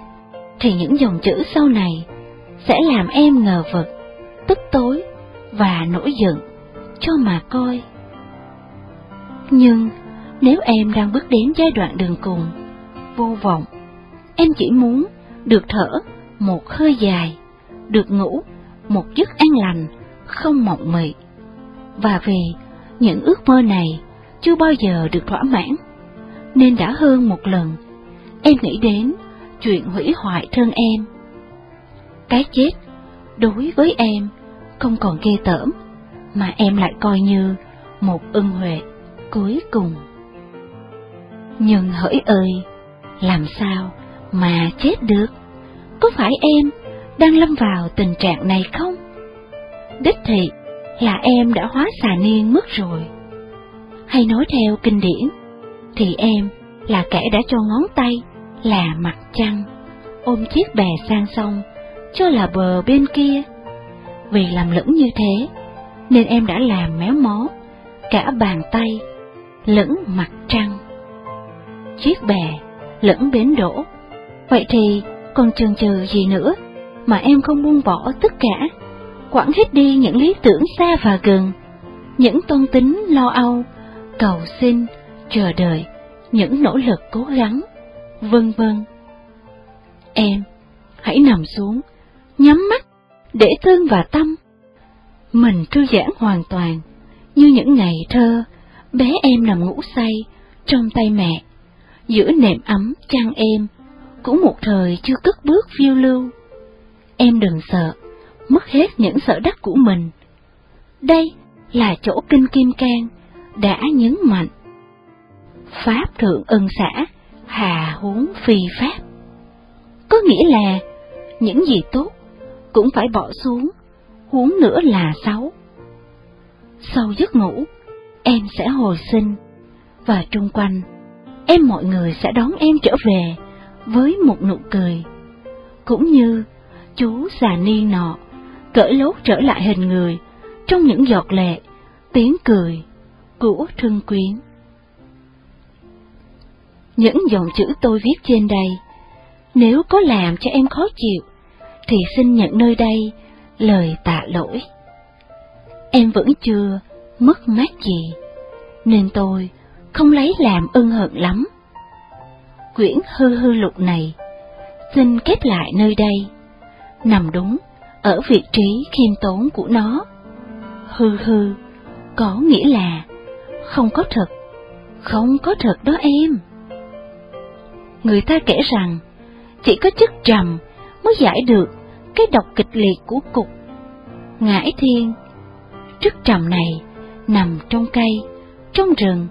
thì những dòng chữ sau này sẽ làm em ngờ vực, tức tối và nổi giận cho mà coi. Nhưng nếu em đang bước đến giai đoạn đường cùng, vô vọng, em chỉ muốn được thở một hơi dài, được ngủ một giấc an lành, không mộng mị. Và vì những ước mơ này chưa bao giờ được thỏa mãn, nên đã hơn một lần em nghĩ đến chuyện hủy hoại thân em. Cái chết đối với em không còn ghê tởm, mà em lại coi như một ân huệ cuối cùng. Nhưng hỡi ơi, làm sao mà chết được? Có phải em đang lâm vào tình trạng này không? Đích thị là em đã hóa xà niên mất rồi. Hay nói theo kinh điển, thì em là kẻ đã cho ngón tay là mặt trăng, ôm chiếc bè sang sông, cho là bờ bên kia. Vì làm lửng như thế, nên em đã làm méo mó cả bàn tay lẫn mặt trăng. Chiếc bè lẫn bến đổ, vậy thì còn chần chừ gì nữa mà em không buông bỏ tất cả, quẳng hết đi những lý tưởng xa và gần, những tôn tính lo âu, cầu xin, chờ đợi, những nỗ lực cố gắng, vân vân. Em, hãy nằm xuống, nhắm mắt, để thân và tâm. Mình thư giãn hoàn toàn, như những ngày thơ, bé em nằm ngủ say, trong tay mẹ, giữa nệm ấm chăn em, cũng một thời chưa cất bước phiêu lưu. Em đừng sợ, mất hết những sợ đắc của mình. Đây là chỗ kinh kim can đã nhấn mạnh. Pháp thượng ân xã, hà huống phi pháp. Có nghĩa là những gì tốt cũng phải bỏ xuống, huống nữa là xấu. Sau giấc ngủ, em sẽ hồi sinh, và trung quanh, em mọi người sẽ đón em trở về với một nụ cười, cũng như chú già ni nọ cởi lốt trở lại hình người trong những giọt lệ, tiếng cười của thương quyến. Những dòng chữ tôi viết trên đây, nếu có làm cho em khó chịu, thì xin nhận nơi đây lời tạ lỗi. Em vẫn chưa mất mát gì, nên tôi không lấy làm ân hận lắm. Quyển hư hư lục này, xin kết lại nơi đây, nằm đúng ở vị trí khiêm tốn của nó. Hư hư có nghĩa là không có thật, không có thật đó em người ta kể rằng chỉ có chất trầm mới giải được cái độc kịch liệt của cục. Ngải thiên, chất trầm này nằm trong cây, trong rừng,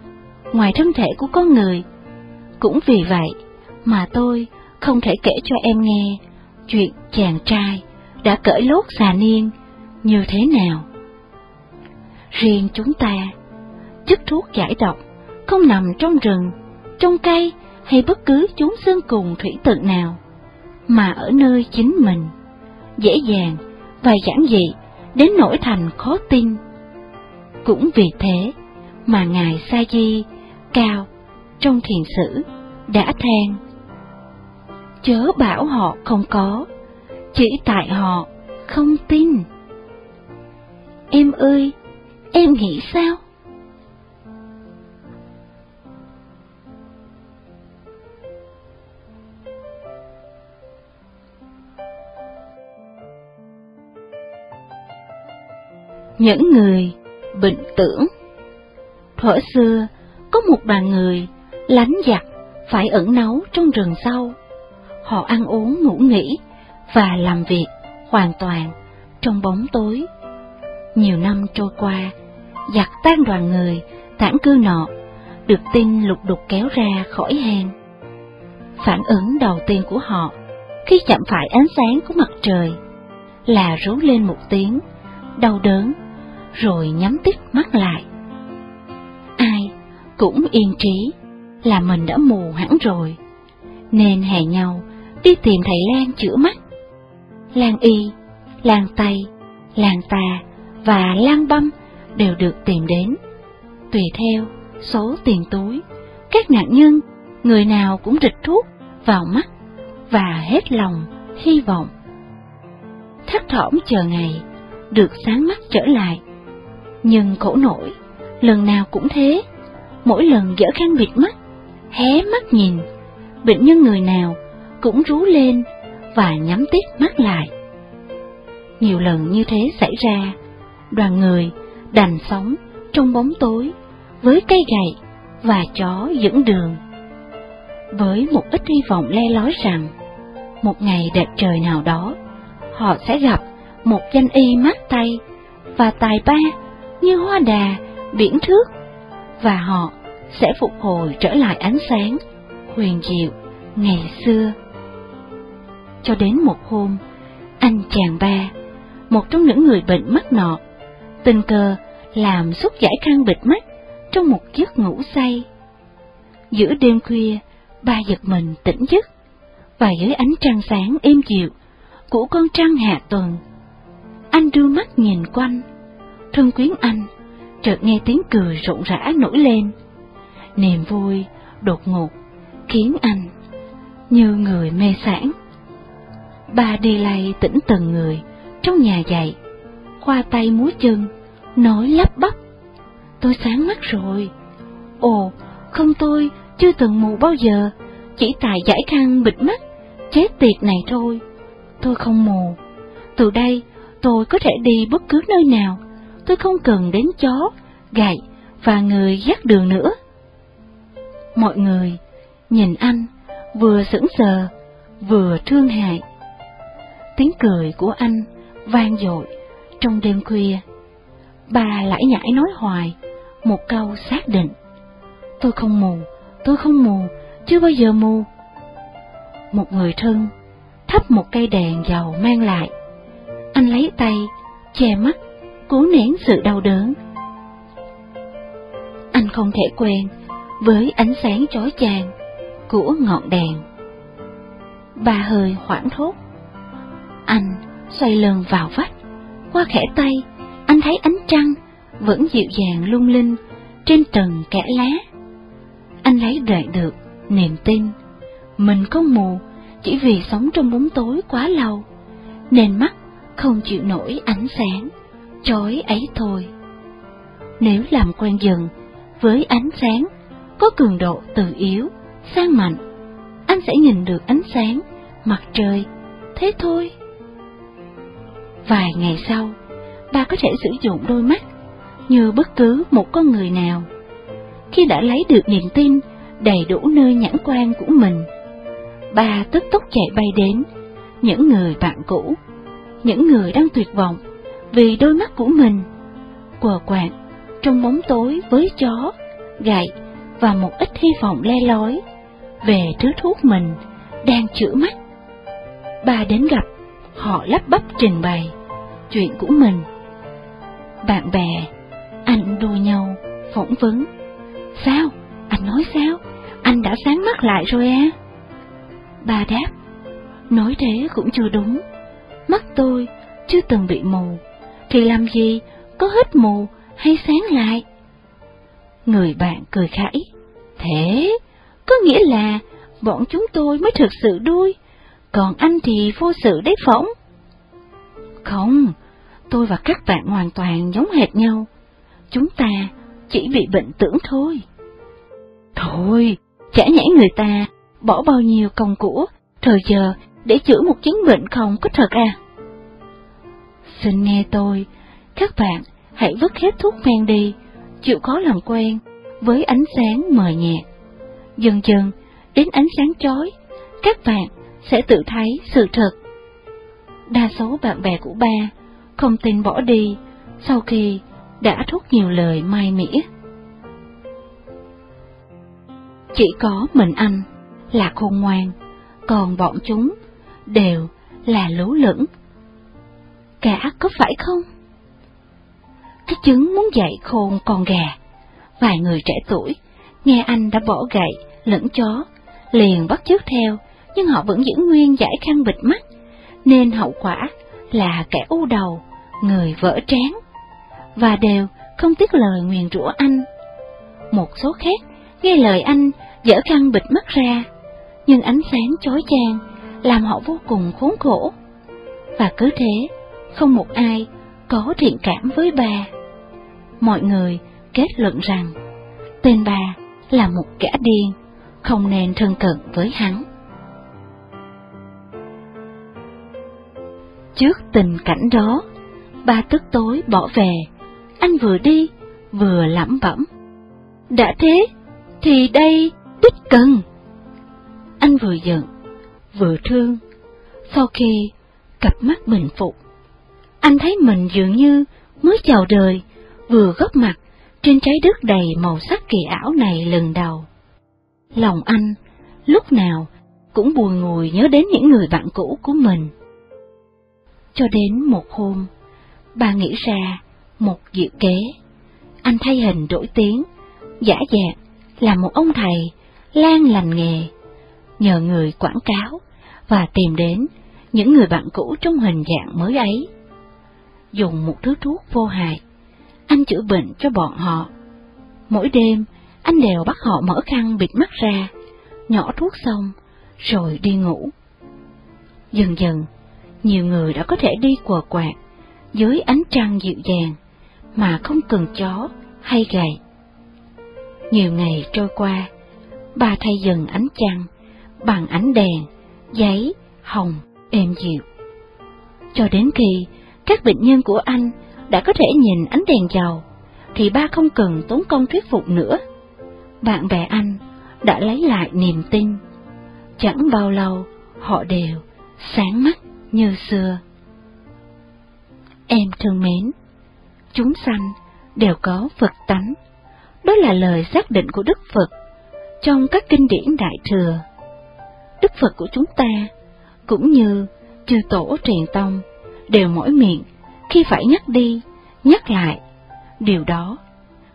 ngoài thân thể của con người. Cũng vì vậy mà tôi không thể kể cho em nghe chuyện chàng trai đã cởi lốt xà niên như thế nào. Riêng chúng ta, chất thuốc giải độc không nằm trong rừng, trong cây hay bất cứ chúng sơn cùng thủy tự nào, mà ở nơi chính mình, dễ dàng và giản dị đến nỗi thành khó tin. Cũng vì thế mà Ngài Sa Di Cao trong thiền sử đã than Chớ bảo họ không có, chỉ tại họ không tin. Em ơi, em nghĩ sao? Những người bệnh tưởng. Thuở xưa, có một đoàn người lánh giặc phải ẩn náu trong rừng sâu. Họ ăn uống ngủ nghỉ và làm việc hoàn toàn trong bóng tối. Nhiều năm trôi qua, giặc tan đoàn người, tản cư nọ, được tin lục đục kéo ra khỏi hang. Phản ứng đầu tiên của họ khi chạm phải ánh sáng của mặt trời là rú lên một tiếng đau đớn rồi nhắm tít mắt lại. Ai cũng yên trí là mình đã mù hẳn rồi, nên hè nhau đi tìm thầy Lan chữa mắt. Lan y, Lan Tây, Lan Tà và Lan Băm đều được tìm đến. Tùy theo số tiền túi, các nạn nhân, người nào cũng rịch thuốc vào mắt và hết lòng hy vọng. thất thỏm chờ ngày, được sáng mắt trở lại nhưng khổ nổi, lần nào cũng thế, mỗi lần dở khăn bịt mắt, hé mắt nhìn, bệnh nhân người nào cũng rú lên và nhắm tít mắt lại. Nhiều lần như thế xảy ra, đoàn người đành sống trong bóng tối với cây gậy và chó dẫn đường. Với một ít hy vọng le lói rằng, một ngày đẹp trời nào đó, họ sẽ gặp một danh y mát tay và tài ba như hoa đà, biển thước, và họ sẽ phục hồi trở lại ánh sáng, huyền diệu, ngày xưa. Cho đến một hôm, anh chàng ba, một trong những người bệnh mắt nọ, tình cờ làm xúc giải khăn bịt mắt trong một giấc ngủ say. Giữa đêm khuya, ba giật mình tỉnh giấc, và dưới ánh trăng sáng êm dịu của con trăng hạ tuần, anh đưa mắt nhìn quanh, thân quyến anh, chợt nghe tiếng cười rộn rã nổi lên. Niềm vui đột ngột khiến anh như người mê sản. Bà đi lay tỉnh từng người trong nhà dậy khoa tay múa chân, nói lắp bắp. Tôi sáng mắt rồi. Ồ, không tôi chưa từng mù bao giờ, chỉ tại giải khăn bịt mắt, chết tiệt này thôi. Tôi không mù. Từ đây tôi có thể đi bất cứ nơi nào tôi không cần đến chó, gậy và người dắt đường nữa. Mọi người nhìn anh vừa sững sờ, vừa thương hại. Tiếng cười của anh vang dội trong đêm khuya. Bà lải nhải nói hoài một câu xác định. Tôi không mù, tôi không mù, chưa bao giờ mù. Một người thân thắp một cây đèn dầu mang lại. Anh lấy tay che mắt cố nén sự đau đớn. Anh không thể quen với ánh sáng chói chang của ngọn đèn. Bà hơi hoảng thốt. Anh xoay lưng vào vách, qua khẽ tay, anh thấy ánh trăng vẫn dịu dàng lung linh trên tầng kẽ lá. Anh lấy lại được niềm tin, mình không mù chỉ vì sống trong bóng tối quá lâu, nên mắt không chịu nổi ánh sáng chói ấy thôi. Nếu làm quen dần với ánh sáng, có cường độ từ yếu sang mạnh, anh sẽ nhìn được ánh sáng, mặt trời, thế thôi. Vài ngày sau, bà có thể sử dụng đôi mắt như bất cứ một con người nào. Khi đã lấy được niềm tin đầy đủ nơi nhãn quan của mình, Bà tức tốc chạy bay đến, những người bạn cũ, những người đang tuyệt vọng vì đôi mắt của mình, quờ quạng trong bóng tối với chó, gậy và một ít hy vọng le lói về thứ thuốc mình đang chữa mắt. Ba đến gặp, họ lắp bắp trình bày chuyện của mình. Bạn bè, anh đua nhau, phỏng vấn. Sao? Anh nói sao? Anh đã sáng mắt lại rồi à? Ba đáp, nói thế cũng chưa đúng. Mắt tôi chưa từng bị mù, thì làm gì có hết mù hay sáng lại? Người bạn cười khẩy, thế có nghĩa là bọn chúng tôi mới thực sự đuôi, còn anh thì vô sự đấy phỏng. Không, tôi và các bạn hoàn toàn giống hệt nhau. Chúng ta chỉ bị bệnh tưởng thôi. Thôi, chả nhẽ người ta bỏ bao nhiêu công của, thời giờ để chữa một chứng bệnh không có thật à? Xin nghe tôi, các bạn hãy vứt hết thuốc men đi, chịu khó làm quen với ánh sáng mờ nhạt. Dần dần, đến ánh sáng chói, các bạn sẽ tự thấy sự thật. Đa số bạn bè của ba không tin bỏ đi sau khi đã thốt nhiều lời mai mỉa. Chỉ có mình anh là khôn ngoan, còn bọn chúng đều là lú lửng. Cả có phải không? Cái trứng muốn dạy khôn con gà. Vài người trẻ tuổi nghe anh đã bỏ gậy lẫn chó, liền bắt chước theo, nhưng họ vẫn giữ nguyên giải khăn bịt mắt, nên hậu quả là kẻ u đầu, người vỡ trán, và đều không tiếc lời nguyền rủa anh. Một số khác nghe lời anh dở khăn bịt mắt ra, nhưng ánh sáng chói chang làm họ vô cùng khốn khổ. Và cứ thế, không một ai có thiện cảm với bà. Mọi người kết luận rằng tên bà là một kẻ điên, không nên thân cận với hắn. Trước tình cảnh đó, ba tức tối bỏ về, anh vừa đi, vừa lẩm bẩm. Đã thế, thì đây đích cần. Anh vừa giận, vừa thương. Sau khi cặp mắt bình phục, anh thấy mình dường như mới chào đời, vừa góp mặt trên trái đất đầy màu sắc kỳ ảo này lần đầu. Lòng anh lúc nào cũng buồn ngùi nhớ đến những người bạn cũ của mình. Cho đến một hôm, bà nghĩ ra một diệu kế. Anh thay hình đổi tiếng, giả dạng là một ông thầy lan lành nghề, nhờ người quảng cáo và tìm đến những người bạn cũ trong hình dạng mới ấy. Dùng một thứ thuốc vô hại, anh chữa bệnh cho bọn họ. Mỗi đêm, anh đều bắt họ mở khăn bịt mắt ra, nhỏ thuốc xong, rồi đi ngủ. Dần dần, nhiều người đã có thể đi quờ quạt dưới ánh trăng dịu dàng mà không cần chó hay gầy. Nhiều ngày trôi qua, bà thay dần ánh trăng bằng ánh đèn, giấy, hồng, êm dịu. Cho đến khi các bệnh nhân của anh đã có thể nhìn ánh đèn dầu, thì ba không cần tốn công thuyết phục nữa. Bạn bè anh đã lấy lại niềm tin. Chẳng bao lâu, họ đều sáng mắt như xưa. Em thương mến, chúng sanh đều có Phật tánh. Đó là lời xác định của Đức Phật trong các kinh điển Đại Thừa. Đức Phật của chúng ta, cũng như chư tổ truyền tông, đều mỗi miệng khi phải nhắc đi, nhắc lại. Điều đó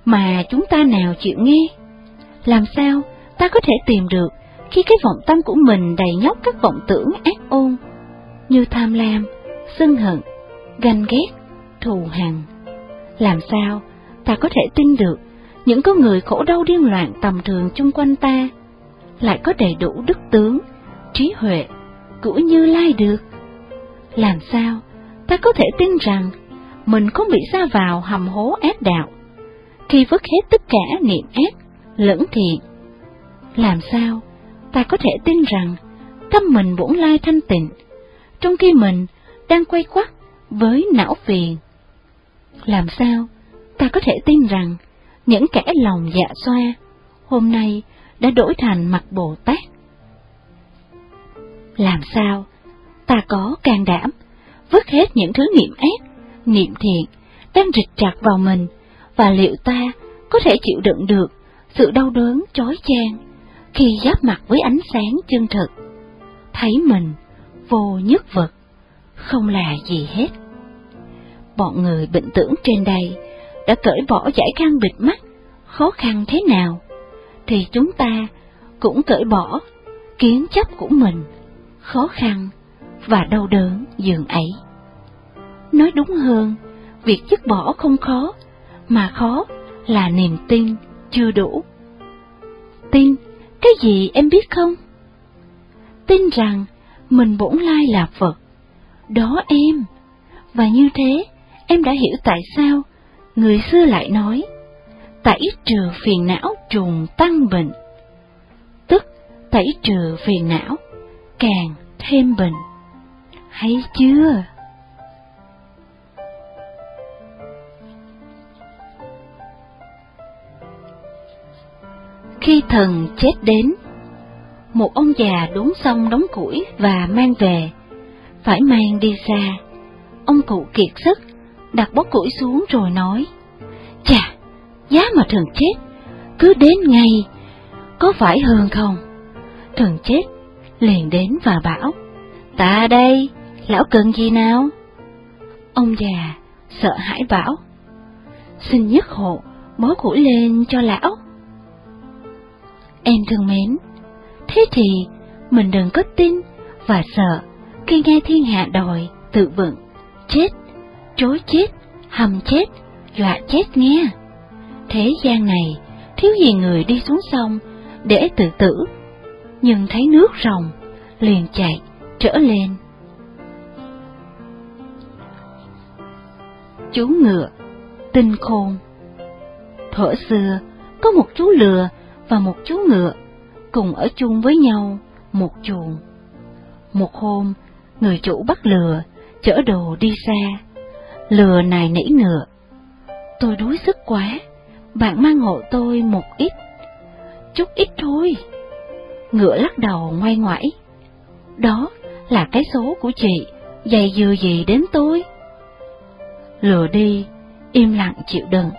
mà chúng ta nào chịu nghe? Làm sao ta có thể tìm được khi cái vọng tâm của mình đầy nhóc các vọng tưởng ác ôn, như tham lam, sân hận, ganh ghét, thù hằn? Làm sao ta có thể tin được những con người khổ đau điên loạn tầm thường chung quanh ta lại có đầy đủ đức tướng, trí huệ cũ Như Lai được? Làm sao ta có thể tin rằng mình không bị xa vào hầm hố ác đạo khi vứt hết tất cả niệm ác lẫn thiện? Làm sao ta có thể tin rằng tâm mình bổn lai thanh tịnh, trong khi mình đang quay quắt với não phiền? Làm sao ta có thể tin rằng những kẻ lòng dạ xoa hôm nay đã đổi thành mặt Bồ Tát? Làm sao ta có can đảm vứt hết những thứ niệm ác, niệm thiện đang rịch chặt vào mình. Và liệu ta có thể chịu đựng được sự đau đớn chói chang khi giáp mặt với ánh sáng chân thực, thấy mình vô nhất vật, không là gì hết. Bọn người bệnh tưởng trên đây đã cởi bỏ giải khăn bịt mắt, khó khăn thế nào, thì chúng ta cũng cởi bỏ kiến chấp của mình, khó khăn và đau đớn dường ấy. Nói đúng hơn, việc dứt bỏ không khó, mà khó là niềm tin chưa đủ. Tin, cái gì em biết không? Tin rằng mình bổn lai là Phật, đó em. Và như thế, em đã hiểu tại sao người xưa lại nói, tẩy trừ phiền não trùng tăng bệnh. Tức tẩy trừ phiền não, càng thêm bệnh. Hay chưa? Khi thần chết đến, một ông già đốn xong đóng củi và mang về, phải mang đi xa. Ông cụ kiệt sức, đặt bó củi xuống rồi nói, Chà, giá mà thần chết, cứ đến ngay, có phải hơn không? Thần chết, liền đến và bảo, Ta đây, lão cần gì nào? Ông già sợ hãi bảo, Xin nhất hộ, bó củi lên cho lão. Em thương mến, thế thì mình đừng có tin và sợ khi nghe thiên hạ đòi tự vận, chết, chối chết, hầm chết, dọa chết nghe. Thế gian này, thiếu gì người đi xuống sông để tự tử, nhưng thấy nước rồng, liền chạy, trở lên. Chú ngựa, tinh khôn Thuở xưa, có một chú lừa và một chú ngựa cùng ở chung với nhau một chuồng. Một hôm, người chủ bắt lừa, chở đồ đi xa. Lừa này nỉ ngựa. Tôi đuối sức quá, bạn mang hộ tôi một ít. Chút ít thôi. Ngựa lắc đầu ngoay ngoải. Đó là cái số của chị, dày dừa gì đến tôi. Lừa đi, im lặng chịu đựng.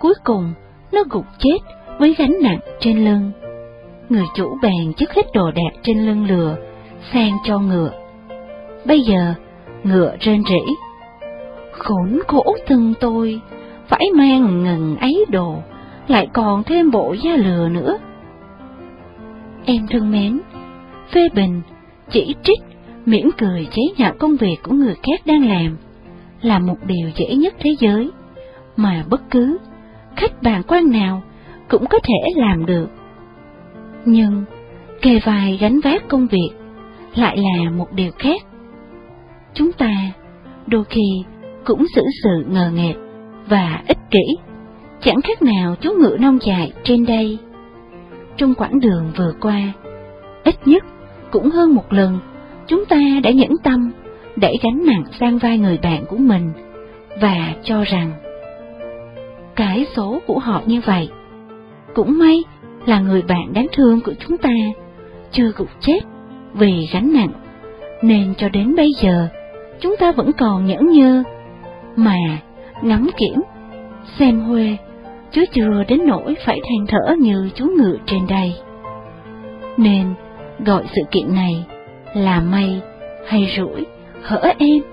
Cuối cùng, nó gục chết với gánh nặng trên lưng. Người chủ bèn chất hết đồ đẹp trên lưng lừa, sang cho ngựa. Bây giờ, ngựa rên rỉ. Khốn khổ thân tôi, phải mang ngần ấy đồ, lại còn thêm bộ da lừa nữa. Em thân mến, phê bình, chỉ trích, mỉm cười chế nhạo công việc của người khác đang làm, là một điều dễ nhất thế giới, mà bất cứ khách bàn quan nào cũng có thể làm được. Nhưng kề vai gánh vác công việc lại là một điều khác. Chúng ta đôi khi cũng xử sự ngờ nghệch và ích kỷ, chẳng khác nào chú ngựa nông dài trên đây. Trong quãng đường vừa qua, ít nhất cũng hơn một lần chúng ta đã nhẫn tâm đẩy gánh nặng sang vai người bạn của mình và cho rằng cái số của họ như vậy cũng may là người bạn đáng thương của chúng ta chưa gục chết vì gánh nặng, nên cho đến bây giờ chúng ta vẫn còn nhẫn nhơ mà ngắm kiểm, xem huê, chứ chưa đến nỗi phải than thở như chú ngựa trên đây. Nên gọi sự kiện này là may hay rủi hỡi em?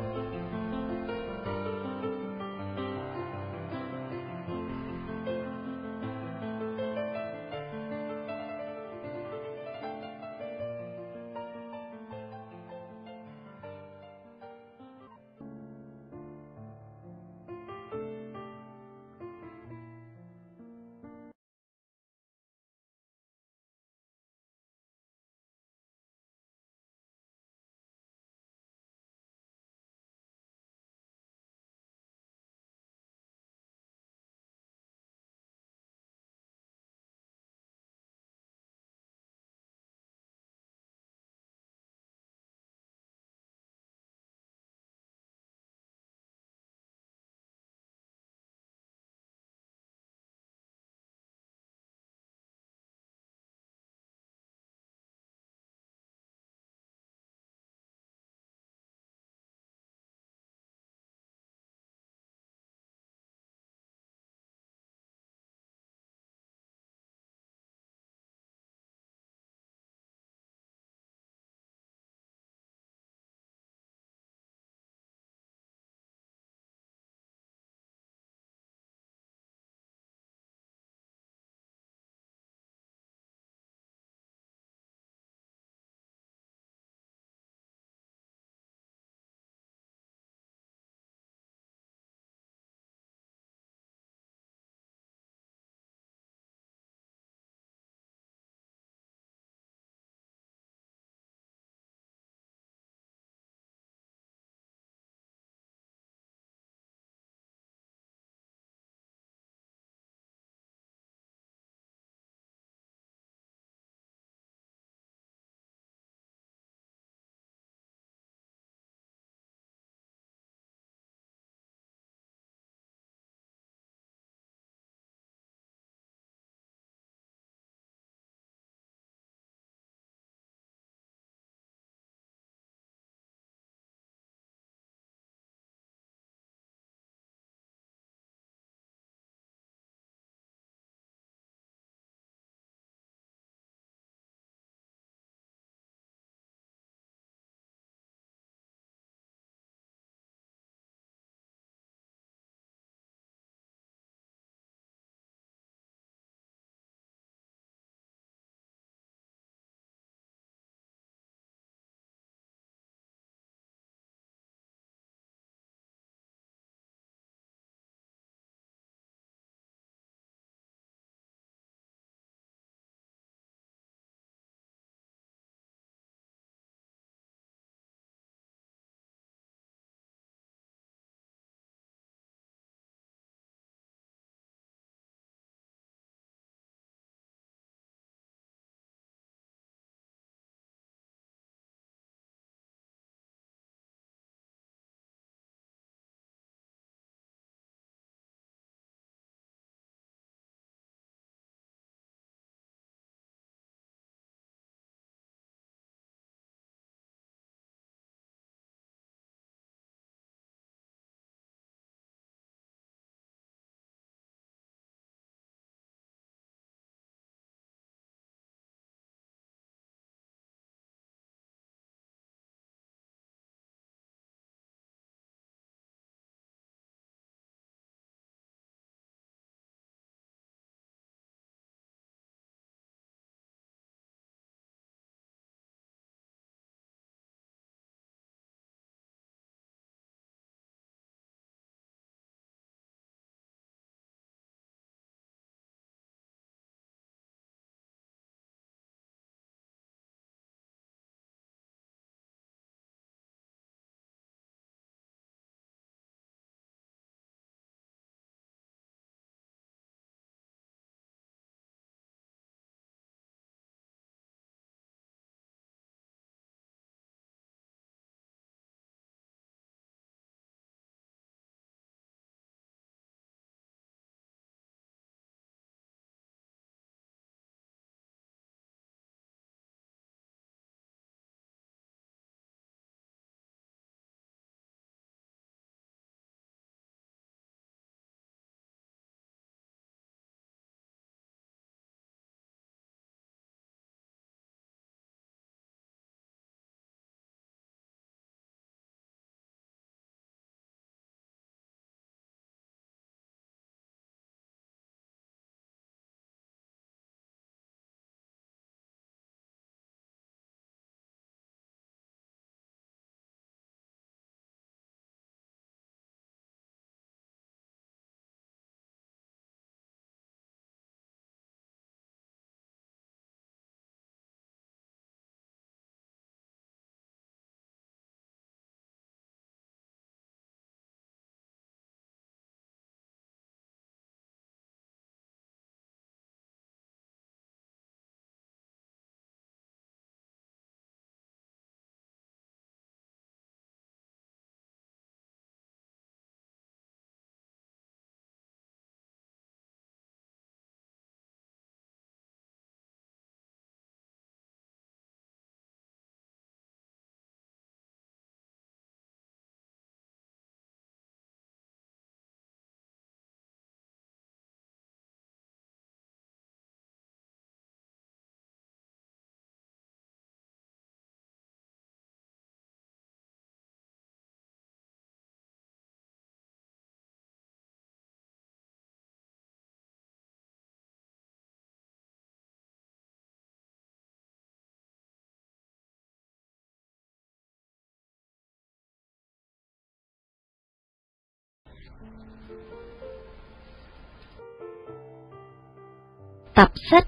Tập sách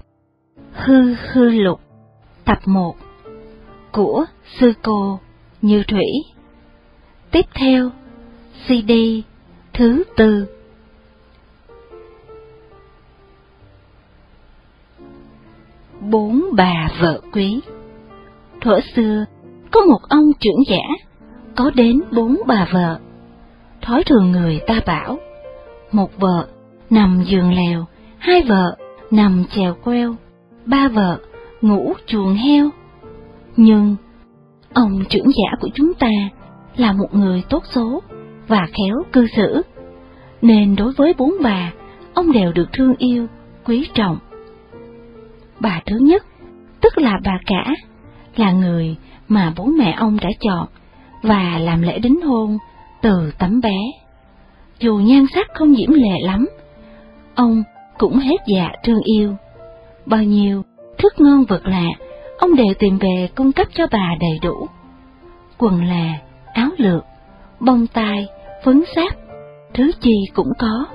Hư Hư Lục Tập 1 Của Sư Cô Như Thủy. Tiếp theo CD thứ tư. Bốn bà vợ quý. Thuở xưa, có một ông trưởng giả, có đến bốn bà vợ. Thói thường người ta bảo, một vợ nằm giường lèo, hai vợ nằm chèo queo, ba vợ ngủ chuồng heo. Nhưng, ông trưởng giả của chúng ta là một người tốt số và khéo cư xử, nên đối với bốn bà, ông đều được thương yêu, quý trọng. Bà thứ nhất, tức là bà cả, là người mà bố mẹ ông đã chọn và làm lễ đính hôn từ tấm bé. Dù nhan sắc không diễm lệ lắm, ông cũng hết dạ thương yêu. Bao nhiêu thức ngon vật lạ, ông đều tìm về cung cấp cho bà đầy đủ. Quần là, áo lược, bông tai, phấn sáp, thứ chi cũng có.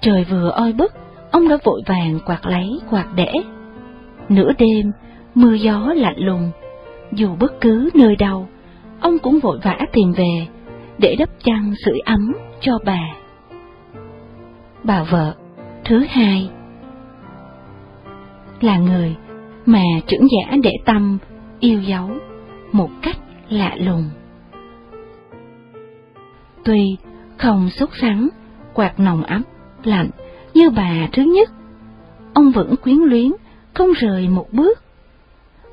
Trời vừa oi bức, ông đã vội vàng quạt lấy quạt để. Nửa đêm, mưa gió lạnh lùng, dù bất cứ nơi đâu, ông cũng vội vã tìm về để đắp chăn sưởi ấm cho bà. Bà vợ thứ hai là người mà trưởng giả để tâm yêu dấu một cách lạ lùng. Tuy không sốt sắng, quạt nồng ấm, lạnh như bà thứ nhất, ông vẫn quyến luyến, không rời một bước.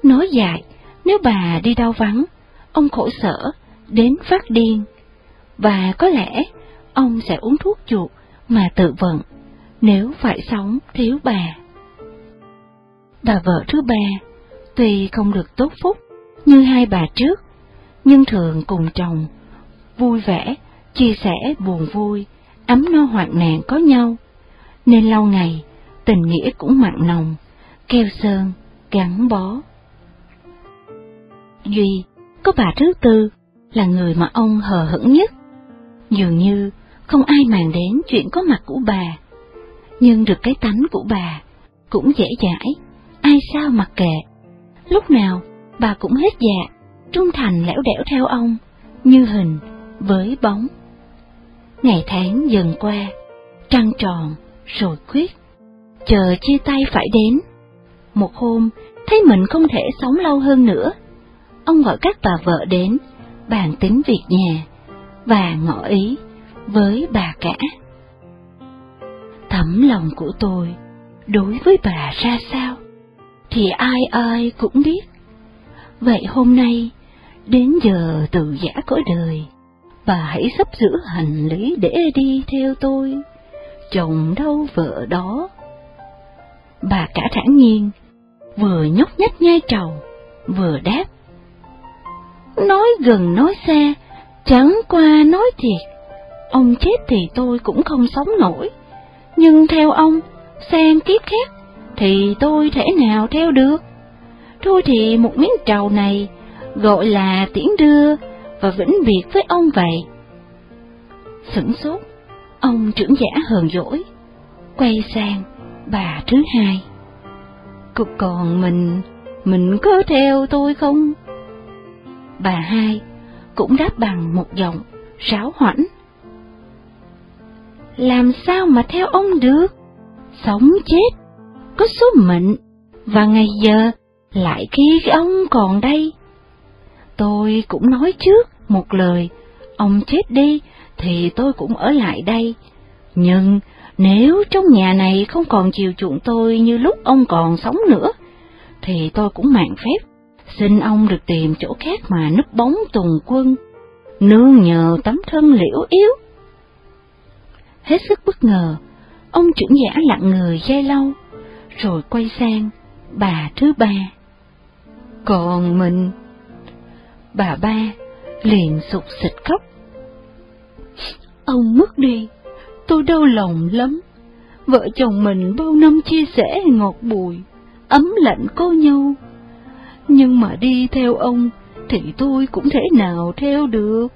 Nói dài, nếu bà đi đâu vắng, ông khổ sở, đến phát điên. Và có lẽ ông sẽ uống thuốc chuột mà tự vận, nếu phải sống thiếu bà. Bà vợ thứ ba, tuy không được tốt phúc như hai bà trước, nhưng thường cùng chồng, vui vẻ, chia sẻ buồn vui, ấm no hoạn nạn có nhau, nên lâu ngày tình nghĩa cũng mặn nồng, keo sơn, gắn bó. Duy, có bà thứ tư, là người mà ông hờ hững nhất. Dường như không ai màng đến chuyện có mặt của bà, nhưng được cái tánh của bà cũng dễ dãi, ai sao mặc kệ. Lúc nào bà cũng hết dạ, trung thành lẻo đẻo theo ông, như hình với bóng. Ngày tháng dần qua, trăng tròn rồi quyết, chờ chia tay phải đến. Một hôm, thấy mình không thể sống lâu hơn nữa, ông gọi các bà vợ đến, bàn tính việc nhà, và ngỏ ý với bà cả. Thấm lòng của tôi đối với bà ra sao, thì ai ai cũng biết. Vậy hôm nay, đến giờ từ giả cõi đời, bà hãy sắp giữ hành lý để đi theo tôi. Chồng đâu vợ đó. Bà cả thản nhiên, vừa nhúc nhích nhai trầu, vừa đáp nói gần nói xa, chẳng qua nói thiệt. Ông chết thì tôi cũng không sống nổi, nhưng theo ông, sang kiếp khác, thì tôi thể nào theo được. Thôi thì một miếng trầu này gọi là tiễn đưa và vĩnh biệt với ông vậy. Sửng sốt, ông trưởng giả hờn dỗi, quay sang bà thứ hai. Cục còn mình, mình có theo tôi không? bà hai cũng đáp bằng một giọng ráo hoảnh. Làm sao mà theo ông được? Sống chết, có số mệnh, và ngày giờ lại khi ông còn đây. Tôi cũng nói trước một lời, ông chết đi thì tôi cũng ở lại đây. Nhưng nếu trong nhà này không còn chiều chuộng tôi như lúc ông còn sống nữa, thì tôi cũng mạng phép xin ông được tìm chỗ khác mà núp bóng tùng quân, nương nhờ tấm thân liễu yếu. Hết sức bất ngờ, ông trưởng giả lặng người dây lâu, rồi quay sang bà thứ ba. Còn mình, bà ba liền sụt xịt khóc. Ông mất đi, tôi đau lòng lắm. Vợ chồng mình bao năm chia sẻ ngọt bùi, ấm lạnh cô nhau nhưng mà đi theo ông thì tôi cũng thể nào theo được.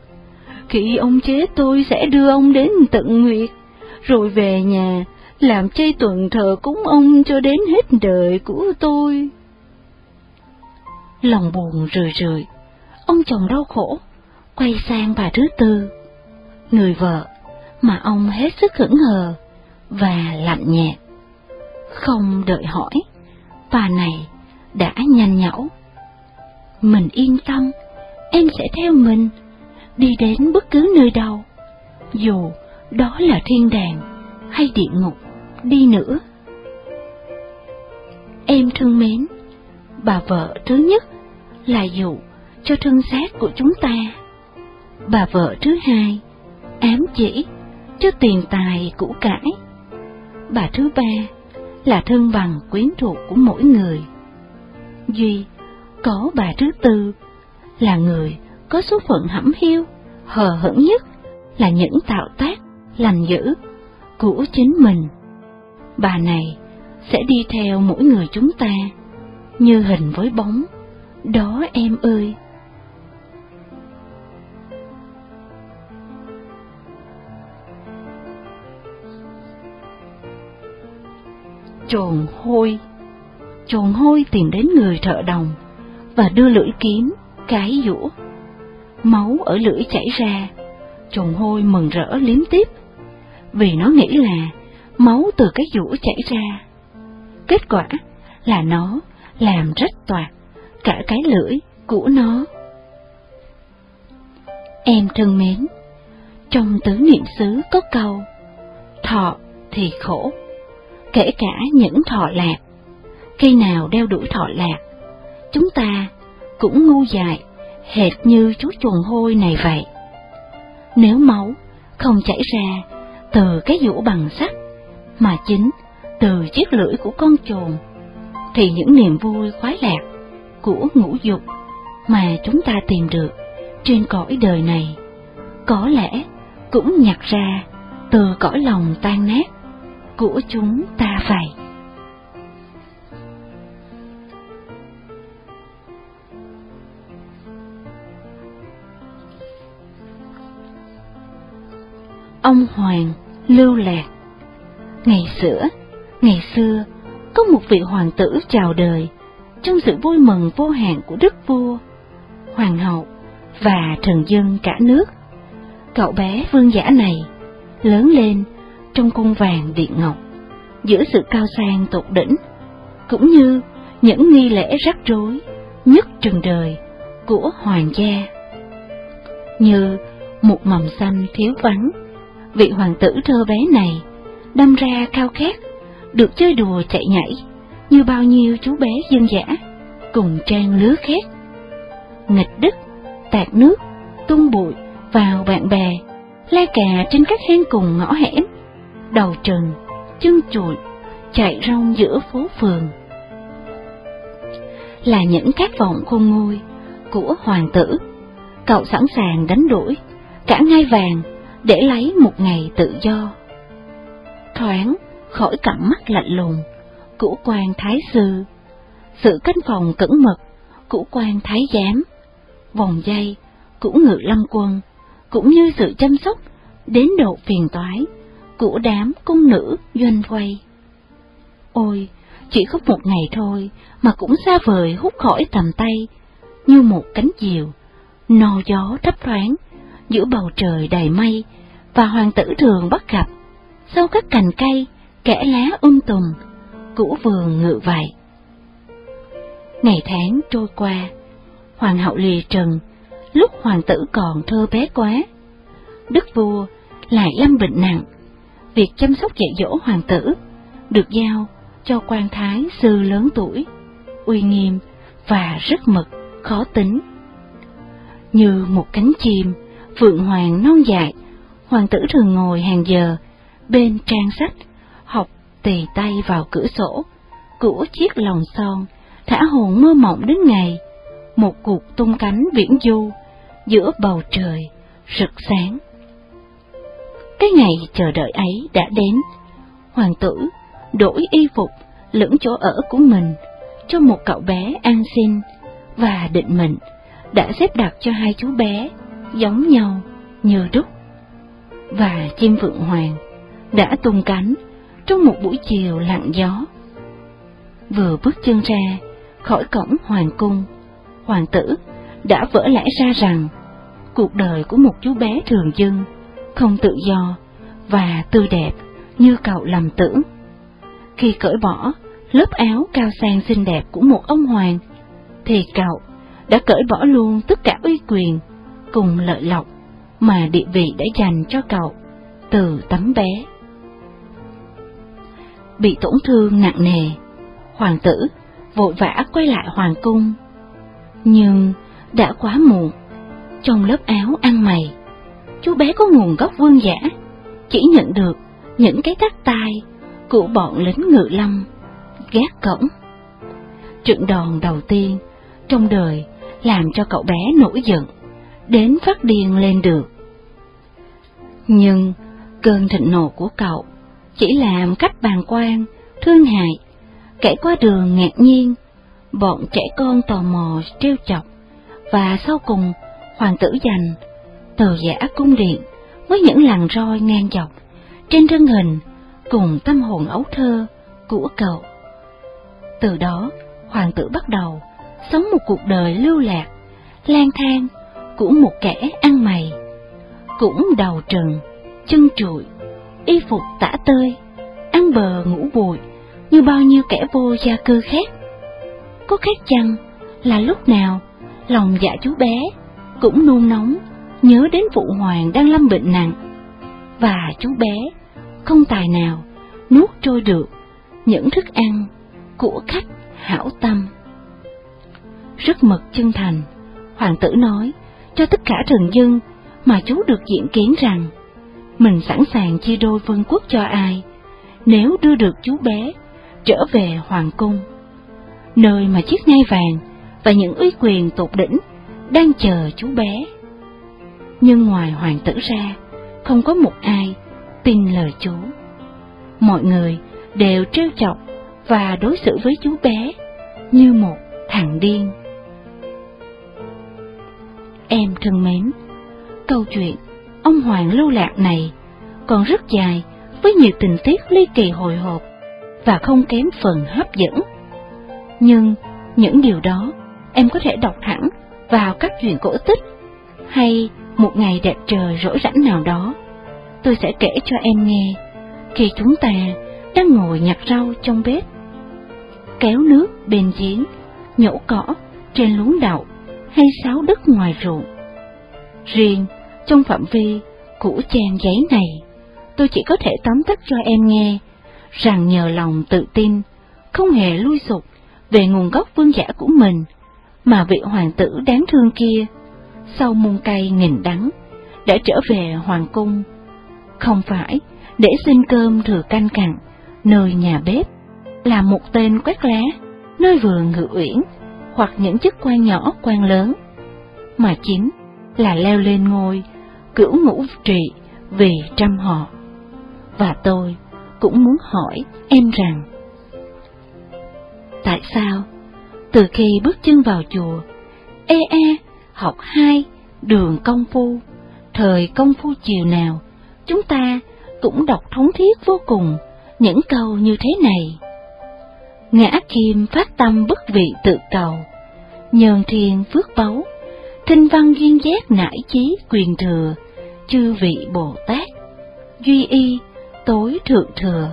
khi ông chết tôi sẽ đưa ông đến tận nguyệt, rồi về nhà làm chay tuần thờ cúng ông cho đến hết đời của tôi. Lòng buồn rười rượi, ông chồng đau khổ, quay sang bà thứ tư, người vợ mà ông hết sức hững hờ và lạnh nhạt. Không đợi hỏi, bà này đã nhanh nhảu. Mình yên tâm, em sẽ theo mình, đi đến bất cứ nơi đâu, dù đó là thiên đàng hay địa ngục đi nữa. Em thương mến, bà vợ thứ nhất là dụ cho thân xác của chúng ta. Bà vợ thứ hai ám chỉ cho tiền tài của cải. Bà thứ ba là thân bằng quyến thuộc của mỗi người. Duy có bà thứ tư là người có số phận hẩm hiu, hờ hững nhất là những tạo tác lành dữ của chính mình. Bà này sẽ đi theo mỗi người chúng ta như hình với bóng. Đó em ơi! Trồn hôi Trồn hôi tìm đến người thợ đồng và đưa lưỡi kiếm, cái dũa. Máu ở lưỡi chảy ra, trùng hôi mừng rỡ liếm tiếp, vì nó nghĩ là máu từ cái dũa chảy ra. Kết quả là nó làm rách toạc cả cái lưỡi của nó. Em thân mến, trong tứ niệm xứ có câu, thọ thì khổ, kể cả những thọ lạc, cây nào đeo đuổi thọ lạc, chúng ta cũng ngu dại hệt như chú chuồn hôi này vậy. Nếu máu không chảy ra từ cái vũ bằng sắt, mà chính từ chiếc lưỡi của con chuồn, thì những niềm vui khoái lạc của ngũ dục mà chúng ta tìm được trên cõi đời này, có lẽ cũng nhặt ra từ cõi lòng tan nát của chúng ta vậy. Ông Hoàng lưu lạc Ngày xưa, ngày xưa, có một vị hoàng tử chào đời trong sự vui mừng vô hạn của đức vua, hoàng hậu và thần dân cả nước. Cậu bé vương giả này lớn lên trong cung vàng điện ngọc, giữa sự cao sang tột đỉnh, cũng như những nghi lễ rắc rối nhất trần đời của hoàng gia. Như một mầm xanh thiếu vắng, vị hoàng tử thơ bé này đâm ra cao khát, được chơi đùa chạy nhảy như bao nhiêu chú bé dân dã cùng trang lứa khác. Nghịch đức, tạt nước, tung bụi vào bạn bè, la cà trên các hang cùng ngõ hẻm, đầu trần, chân chuột chạy rong giữa phố phường. Là những khát vọng khôn nguôi của hoàng tử, cậu sẵn sàng đánh đuổi cả ngai vàng để lấy một ngày tự do. Thoáng khỏi cặp mắt lạnh lùng của quan thái sư, sự canh phòng cẩn mật của quan thái giám, vòng dây của ngự lâm quân, cũng như sự chăm sóc đến độ phiền toái của đám cung nữ doanh quay. Ôi, chỉ có một ngày thôi mà cũng xa vời hút khỏi tầm tay, như một cánh diều, no gió thấp thoáng giữa bầu trời đầy mây và hoàng tử thường bắt gặp sau các cành cây kẽ lá um tùm cũ vườn ngự vậy. Ngày tháng trôi qua, hoàng hậu lìa trần, lúc hoàng tử còn thơ bé quá. Đức vua lại lâm bệnh nặng, việc chăm sóc dạy dỗ hoàng tử được giao cho quan thái sư lớn tuổi, uy nghiêm và rất mực, khó tính. Như một cánh chim, phượng hoàng non dại, hoàng tử thường ngồi hàng giờ bên trang sách, học tì tay vào cửa sổ, của chiếc lòng son, thả hồn mơ mộng đến ngày, một cuộc tung cánh viễn du giữa bầu trời rực sáng. Cái ngày chờ đợi ấy đã đến, hoàng tử đổi y phục lẫn chỗ ở của mình cho một cậu bé an xin và định mệnh đã xếp đặt cho hai chú bé giống nhau như đúc. Và chim phượng hoàng đã tung cánh trong một buổi chiều lặng gió. Vừa bước chân ra khỏi cổng hoàng cung, hoàng tử đã vỡ lẽ ra rằng cuộc đời của một chú bé thường dân không tự do và tươi đẹp như cậu lầm tưởng. Khi cởi bỏ lớp áo cao sang xinh đẹp của một ông hoàng, thì cậu đã cởi bỏ luôn tất cả uy quyền cùng lợi lộc mà địa vị đã dành cho cậu từ tấm bé. Bị tổn thương nặng nề, hoàng tử vội vã quay lại hoàng cung. Nhưng đã quá muộn, trong lớp áo ăn mày, chú bé có nguồn gốc vương giả, chỉ nhận được những cái tắt tai của bọn lính ngự lâm gác cổng. Trận đòn đầu tiên trong đời làm cho cậu bé nổi giận, đến phát điên lên được. Nhưng cơn thịnh nộ của cậu chỉ làm cách bàn quan, thương hại, kẻ qua đường ngạc nhiên, bọn trẻ con tò mò trêu chọc, và sau cùng hoàng tử dành tờ giả cung điện với những làn roi ngang dọc trên thân hình cùng tâm hồn ấu thơ của cậu. Từ đó, hoàng tử bắt đầu sống một cuộc đời lưu lạc, lang thang của một kẻ ăn mày, cũng đầu trần, chân trụi, y phục tả tơi, ăn bờ ngủ bụi như bao nhiêu kẻ vô gia cư khác. Có khác chăng là lúc nào lòng dạ chú bé cũng nôn nóng nhớ đến phụ hoàng đang lâm bệnh nặng, và chú bé không tài nào nuốt trôi được những thức ăn của khách hảo tâm. Rất mực chân thành, hoàng tử nói cho tất cả thần dân mà chú được diện kiến rằng mình sẵn sàng chia đôi vương quốc cho ai nếu đưa được chú bé trở về hoàng cung, nơi mà chiếc ngai vàng và những uy quyền tột đỉnh đang chờ chú bé. Nhưng ngoài hoàng tử ra, không có một ai tin lời chú. Mọi người đều trêu chọc và đối xử với chú bé như một thằng điên. Em thân mến, câu chuyện ông Hoàng lưu lạc này còn rất dài với nhiều tình tiết ly kỳ hồi hộp và không kém phần hấp dẫn. Nhưng những điều đó em có thể đọc hẳn vào các chuyện cổ tích hay một ngày đẹp trời rỗi rảnh nào đó. Tôi sẽ kể cho em nghe khi chúng ta đang ngồi nhặt rau trong bếp, kéo nước bên giếng, nhổ cỏ trên luống đậu hay sáo đất ngoài ruộng. Riêng trong phạm vi của trang giấy này, tôi chỉ có thể tóm tắt cho em nghe rằng nhờ lòng tự tin, không hề lui sụp về nguồn gốc vương giả của mình, mà vị hoàng tử đáng thương kia, sau muôn cây nghìn đắng, đã trở về hoàng cung, không phải để xin cơm thừa canh cặn nơi nhà bếp, là một tên quét lá nơi vườn ngự uyển hoặc những chức quan nhỏ quan lớn, mà chính là leo lên ngôi cửu ngũ trị vì trăm họ. Và tôi cũng muốn hỏi em rằng, tại sao từ khi bước chân vào chùa, e e học hai đường công phu, thời công phu chiều nào, chúng ta cũng đọc thống thiết vô cùng những câu như thế này. Ngã kim phát tâm bất vị tự cầu, nhờn thiên phước báu, thinh văn duyên giác nải chí quyền thừa, chư vị Bồ Tát, duy y tối thượng thừa.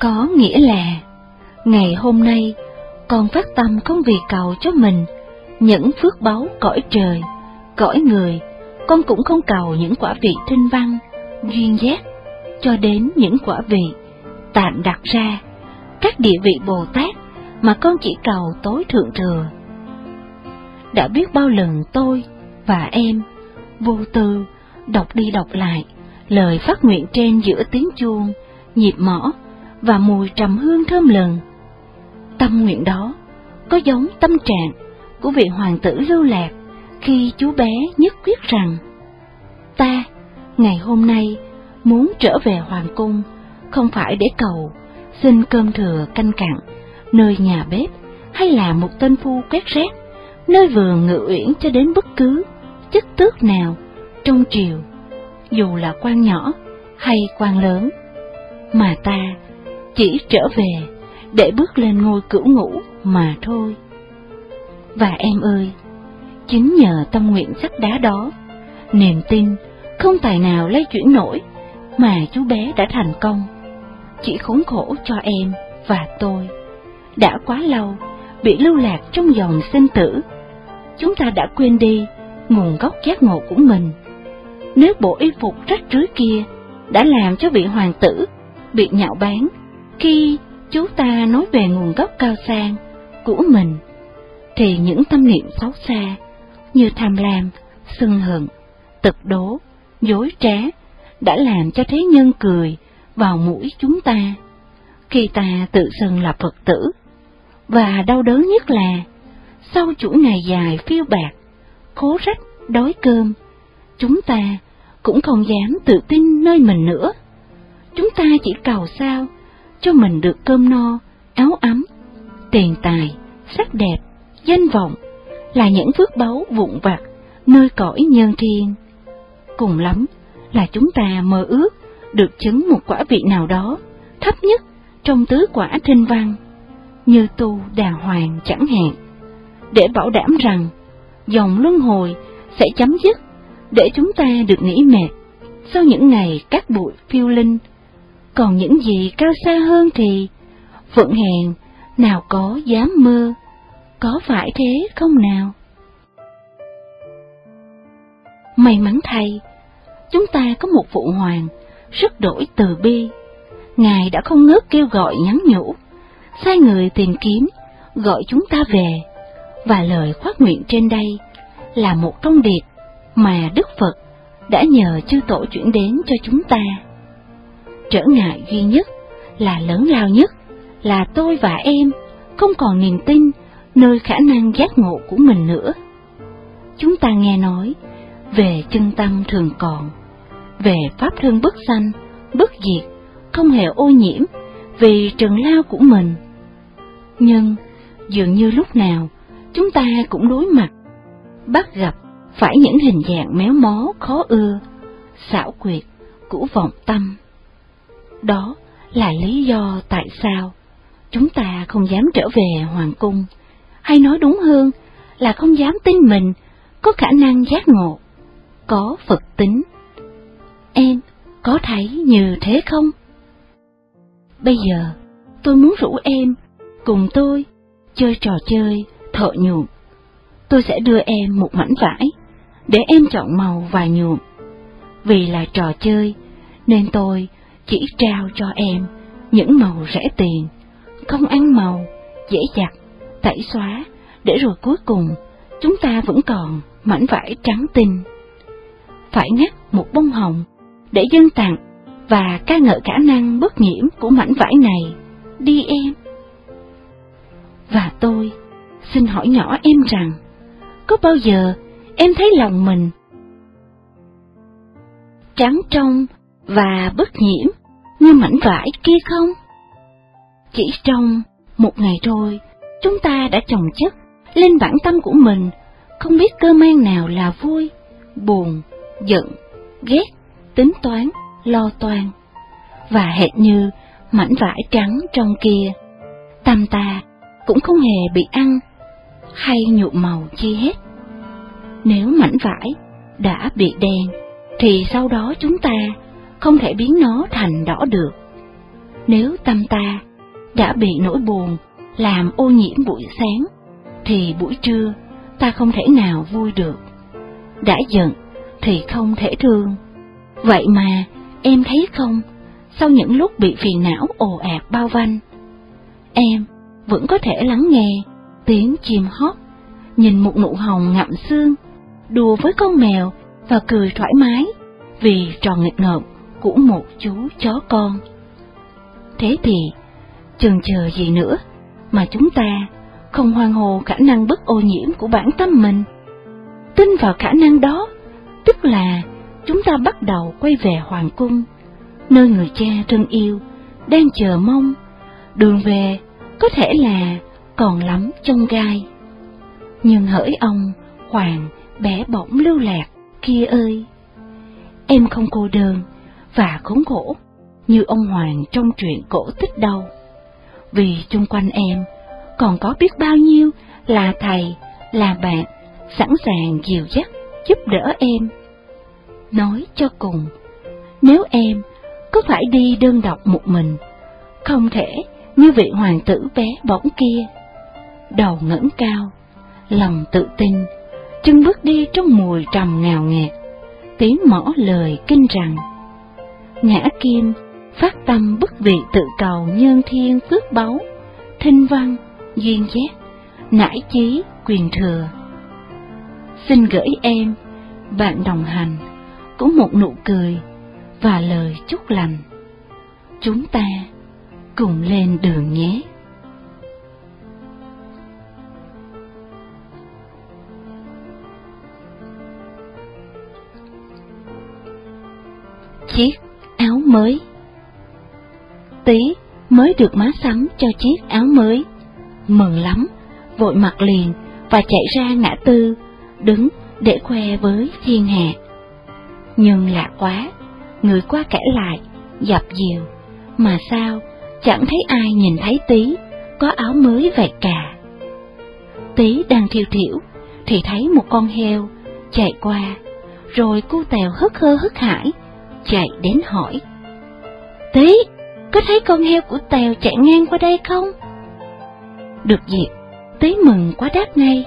Có nghĩa là, ngày hôm nay, con phát tâm không vì cầu cho mình những phước báu cõi trời, cõi người, con cũng không cầu những quả vị thinh văn, duyên giác, cho đến những quả vị tạm đặt ra, các địa vị Bồ Tát mà con chỉ cầu tối thượng thừa. Đã biết bao lần tôi và em vô tư đọc đi đọc lại lời phát nguyện trên giữa tiếng chuông, nhịp mõ và mùi trầm hương thơm lừng. Tâm nguyện đó có giống tâm trạng của vị hoàng tử lưu lạc khi chú bé nhất quyết rằng ta ngày hôm nay muốn trở về hoàng cung không phải để cầu xin cơm thừa canh cặn nơi nhà bếp hay là một tên phu quét rác nơi vườn ngự uyển cho đến bất cứ chức tước nào trong triều, dù là quan nhỏ hay quan lớn, mà ta chỉ trở về để bước lên ngôi cửu ngũ mà thôi. Và em ơi, chính nhờ tâm nguyện sắt đá đó, niềm tin không tài nào lay chuyển nổi mà chú bé đã thành công. Chỉ khốn khổ cho em và tôi. Đã quá lâu bị lưu lạc trong dòng sinh tử, chúng ta đã quên đi nguồn gốc giác ngộ của mình. Nếu bộ y phục rách rưới kia đã làm cho vị hoàng tử bị nhạo báng khi chúng ta nói về nguồn gốc cao sang của mình, thì những tâm niệm xấu xa như tham lam, sân hận, tật đố, dối trá đã làm cho thế nhân cười vào mũi chúng ta khi ta tự xưng là Phật tử. Và đau đớn nhất là sau chuỗi ngày dài phiêu bạc, khố rách, đói cơm, chúng ta cũng không dám tự tin nơi mình nữa. Chúng ta chỉ cầu sao cho mình được cơm no, áo ấm, tiền tài, sắc đẹp, danh vọng là những phước báu vụn vặt nơi cõi nhân thiên. Cùng lắm là chúng ta mơ ước được chứng một quả vị nào đó thấp nhất trong tứ quả thinh văn, như tu đà hoàng chẳng hạn, để bảo đảm rằng dòng luân hồi sẽ chấm dứt để chúng ta được nghỉ mệt sau những ngày cát bụi phiêu linh. Còn những gì cao xa hơn thì phượng hèn nào có dám mơ, có phải thế không nào? May mắn thay, chúng ta có một phụ hoàng rất đổi từ bi. Ngài đã không ngớt kêu gọi nhắn nhủ, sai người tìm kiếm, gọi chúng ta về, và lời khoát nguyện trên đây là một thông điệp mà Đức Phật đã nhờ chư tổ chuyển đến cho chúng ta. Trở ngại duy nhất là lớn lao nhất là tôi và em không còn niềm tin nơi khả năng giác ngộ của mình nữa. Chúng ta nghe nói về chân tâm thường còn, về pháp thân bất sanh, bất diệt, không hề ô nhiễm vì trần lao của mình. Nhưng dường như lúc nào chúng ta cũng đối mặt, bắt gặp phải những hình dạng méo mó khó ưa, xảo quyệt của vọng tâm. Đó là lý do tại sao chúng ta không dám trở về hoàng cung, hay nói đúng hơn là không dám tin mình có khả năng giác ngộ, có Phật tính. Em có thấy như thế không? Bây giờ, tôi muốn rủ em cùng tôi chơi trò chơi thợ nhuộm. Tôi sẽ đưa em một mảnh vải để em chọn màu và nhuộm. Vì là trò chơi nên tôi chỉ trao cho em những màu rẻ tiền, không ăn màu, dễ giặt, tẩy xóa, để rồi cuối cùng chúng ta vẫn còn mảnh vải trắng tinh. Phải ngắt một bông hồng để dân tặng và ca ngợi khả năng bất nhiễm của mảnh vải này, đi em. Và tôi xin hỏi nhỏ em rằng, có bao giờ em thấy lòng mình trắng trong và bất nhiễm như mảnh vải kia không? Chỉ trong một ngày thôi, chúng ta đã trồng chất lên bản tâm của mình, không biết cơ mang nào là vui, buồn, giận, ghét, tính toán, lo toan. Và hệt như mảnh vải trắng trong kia, tâm ta cũng không hề bị ăn hay nhuộm màu chi hết. Nếu mảnh vải đã bị đen, thì sau đó chúng ta không thể biến nó thành đỏ được. Nếu tâm ta đã bị nỗi buồn làm ô nhiễm buổi sáng, thì buổi trưa ta không thể nào vui được. Đã giận thì không thể thương. Vậy mà em thấy không, sau những lúc bị phiền não ồ ạt bao vanh, em vẫn có thể lắng nghe tiếng chim hót, nhìn một nụ hồng ngậm xương, đùa với con mèo và cười thoải mái vì trò nghịch ngợm của một chú chó con. Thế thì, chừng chờ gì nữa mà chúng ta không hoan hồ khả năng bất ô nhiễm của bản tâm mình? Tin vào khả năng đó, tức là chúng ta bắt đầu quay về hoàng cung, nơi người cha thân yêu đang chờ mong. Đường về có thể là còn lắm trong gai. Nhưng hỡi ông, hoàng, bé bỏng lưu lạc kia ơi. Em không cô đơn và khốn khổ như ông Hoàng trong truyện cổ tích đâu. Vì chung quanh em còn có biết bao nhiêu là thầy, là bạn, sẵn sàng dìu dắt, giúp đỡ em. Nói cho cùng, nếu em có phải đi đơn độc một mình, không thể như vị hoàng tử bé bỏng kia. Đầu ngẩng cao, lòng tự tin, chân bước đi trong mùi trầm ngào nghẹt, tiếng mõ lời kinh rằng, ngã kim, phát tâm bức vị tự cầu nhân thiên phước báu, thinh văn, duyên giác, nải chí, quyền thừa. Xin gửi em, bạn đồng hành, cũng một nụ cười và lời chúc lành. Chúng ta cùng lên đường nhé. Chiếc áo mới Tí mới được má sắm cho chiếc áo mới, mừng lắm, vội mặc liền và chạy ra ngã tư, đứng để khoe với thiên hạ. Nhưng lạ quá, người qua kể lại, dập dìu, mà sao chẳng thấy ai nhìn thấy tí có áo mới vậy cả. Tí đang thiêu thiểu thì thấy một con heo chạy qua, rồi cô tèo hất hơ hất hải, chạy đến hỏi. Tí, có thấy con heo của tèo chạy ngang qua đây không? Được dịp, tí mừng quá đáp ngay.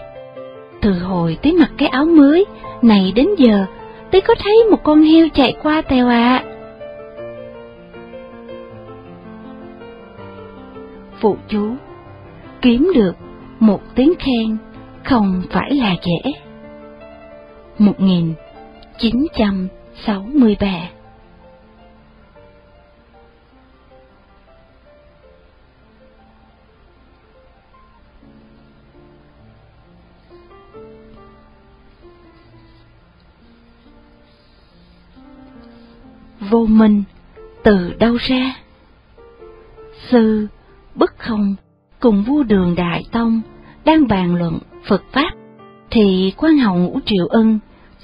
Từ hồi tí mặc cái áo mới, này đến giờ, tí có thấy một con heo chạy qua tèo ạ. À. phụ chú, kiếm được một tiếng khen không phải là dễ. 1963 Vô minh từ đâu ra? Sư Bức không cùng vua đường Đại Tông đang bàn luận Phật Pháp, thì quan hậu ngũ triệu ân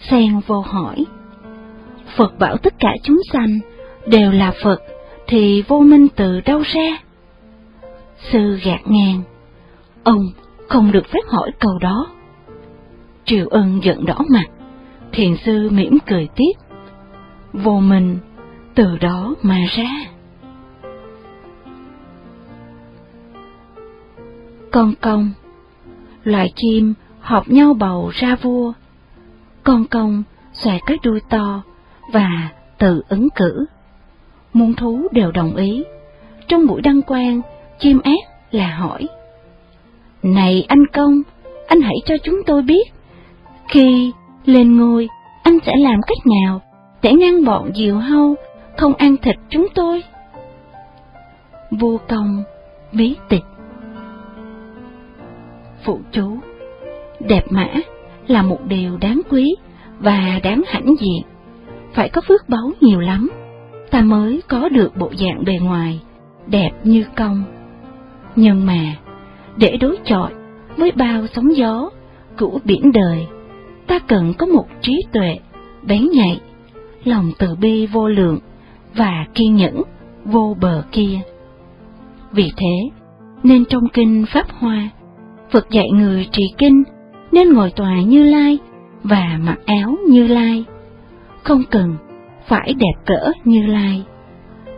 xen vô hỏi. Phật bảo tất cả chúng sanh đều là Phật, thì vô minh từ đâu ra? Sư gạt ngang, ông không được phép hỏi câu đó. Triệu ân giận đỏ mặt, thiền sư mỉm cười tiếp. Vô minh từ đó mà ra. Con công Loài chim họp nhau bầu ra vua. Con công xòe cái đuôi to và tự ứng cử. Muôn thú đều đồng ý. Trong buổi đăng quang, chim ác là hỏi. Này anh công, anh hãy cho chúng tôi biết, khi lên ngôi, anh sẽ làm cách nào để ngăn bọn diều hâu không ăn thịt chúng tôi? Vua công bí tịch phụ chú. Đẹp mã là một điều đáng quý và đáng hãnh diện. Phải có phước báu nhiều lắm, ta mới có được bộ dạng bề ngoài, đẹp như công. Nhưng mà, để đối chọi với bao sóng gió của biển đời, ta cần có một trí tuệ, bén nhạy, lòng từ bi vô lượng và kiên nhẫn vô bờ kia. Vì thế, nên trong kinh Pháp Hoa, Phật dạy người trì kinh nên ngồi tòa như lai và mặc áo như lai. Không cần phải đẹp cỡ như lai.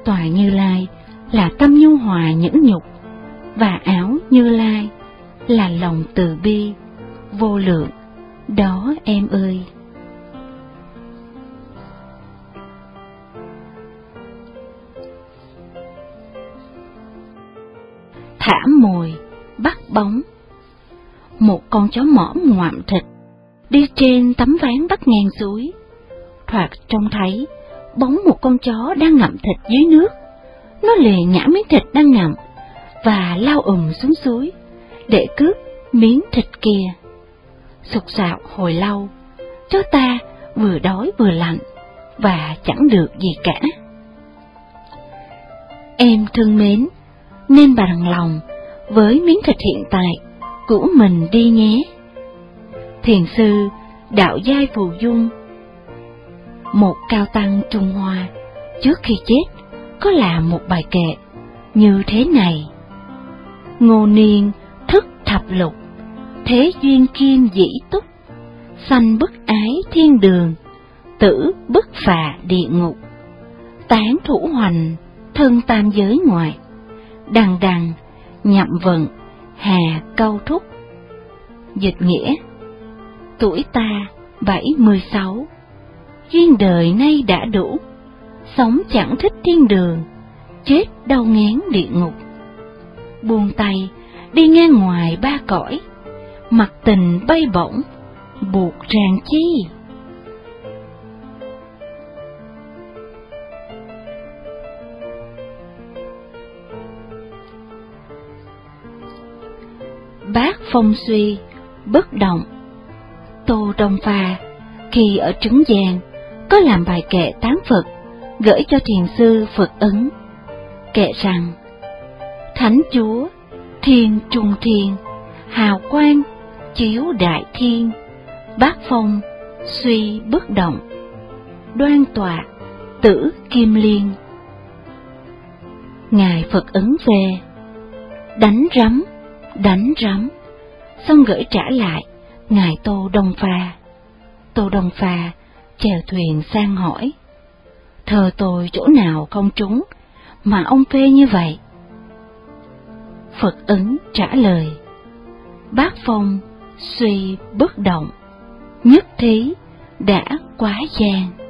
Tòa như lai là tâm nhu hòa nhẫn nhục và áo như lai là lòng từ bi vô lượng đó em ơi thả mồi bắt bóng một con chó mõm ngoạm thịt, đi trên tấm ván bắt ngang suối. Thoạt trông thấy, bóng một con chó đang ngậm thịt dưới nước. Nó liền nhả miếng thịt đang ngậm, và lao ùm xuống suối, để cướp miếng thịt kia. Sục sạo hồi lâu, chó ta vừa đói vừa lạnh, và chẳng được gì cả. Em thương mến, nên bằng lòng với miếng thịt hiện tại của mình đi nhé. Thiền sư đạo giai phù dung. Một cao tăng Trung Hoa, trước khi chết, có làm một bài kệ như thế này. Ngô niên thức thập lục, thế duyên kim dĩ túc, sanh bất ái thiên đường, tử bất phà địa ngục, tán thủ hoành, thân tam giới ngoại, đằng đằng, nhậm vận, hà câu thúc. Dịch nghĩa Tuổi ta bảy mươi sáu, duyên đời nay đã đủ, sống chẳng thích thiên đường, chết đau ngán địa ngục. Buông tay, đi ngang ngoài ba cõi, mặt tình bay bổng, buộc ràng chi. Bác phong suy, bất động. Tô Đông Pha, khi ở trứng Giang, có làm bài kệ tán Phật, gửi cho thiền sư Phật ứng. Kệ rằng, Thánh Chúa, Thiên Trung Thiên, Hào Quang, Chiếu Đại Thiên, Bát Phong, Suy Bất Động, Đoan Tọa, Tử Kim Liên. Ngài Phật ứng về, đánh rắm, đánh rắm, xong gửi trả lại Ngài Tô Đông Pha. Tô Đông Pha chèo thuyền sang hỏi, thờ tôi chỗ nào không trúng, mà ông phê như vậy? Phật ứng trả lời, bác phong suy bất động, nhất thí đã quá gian.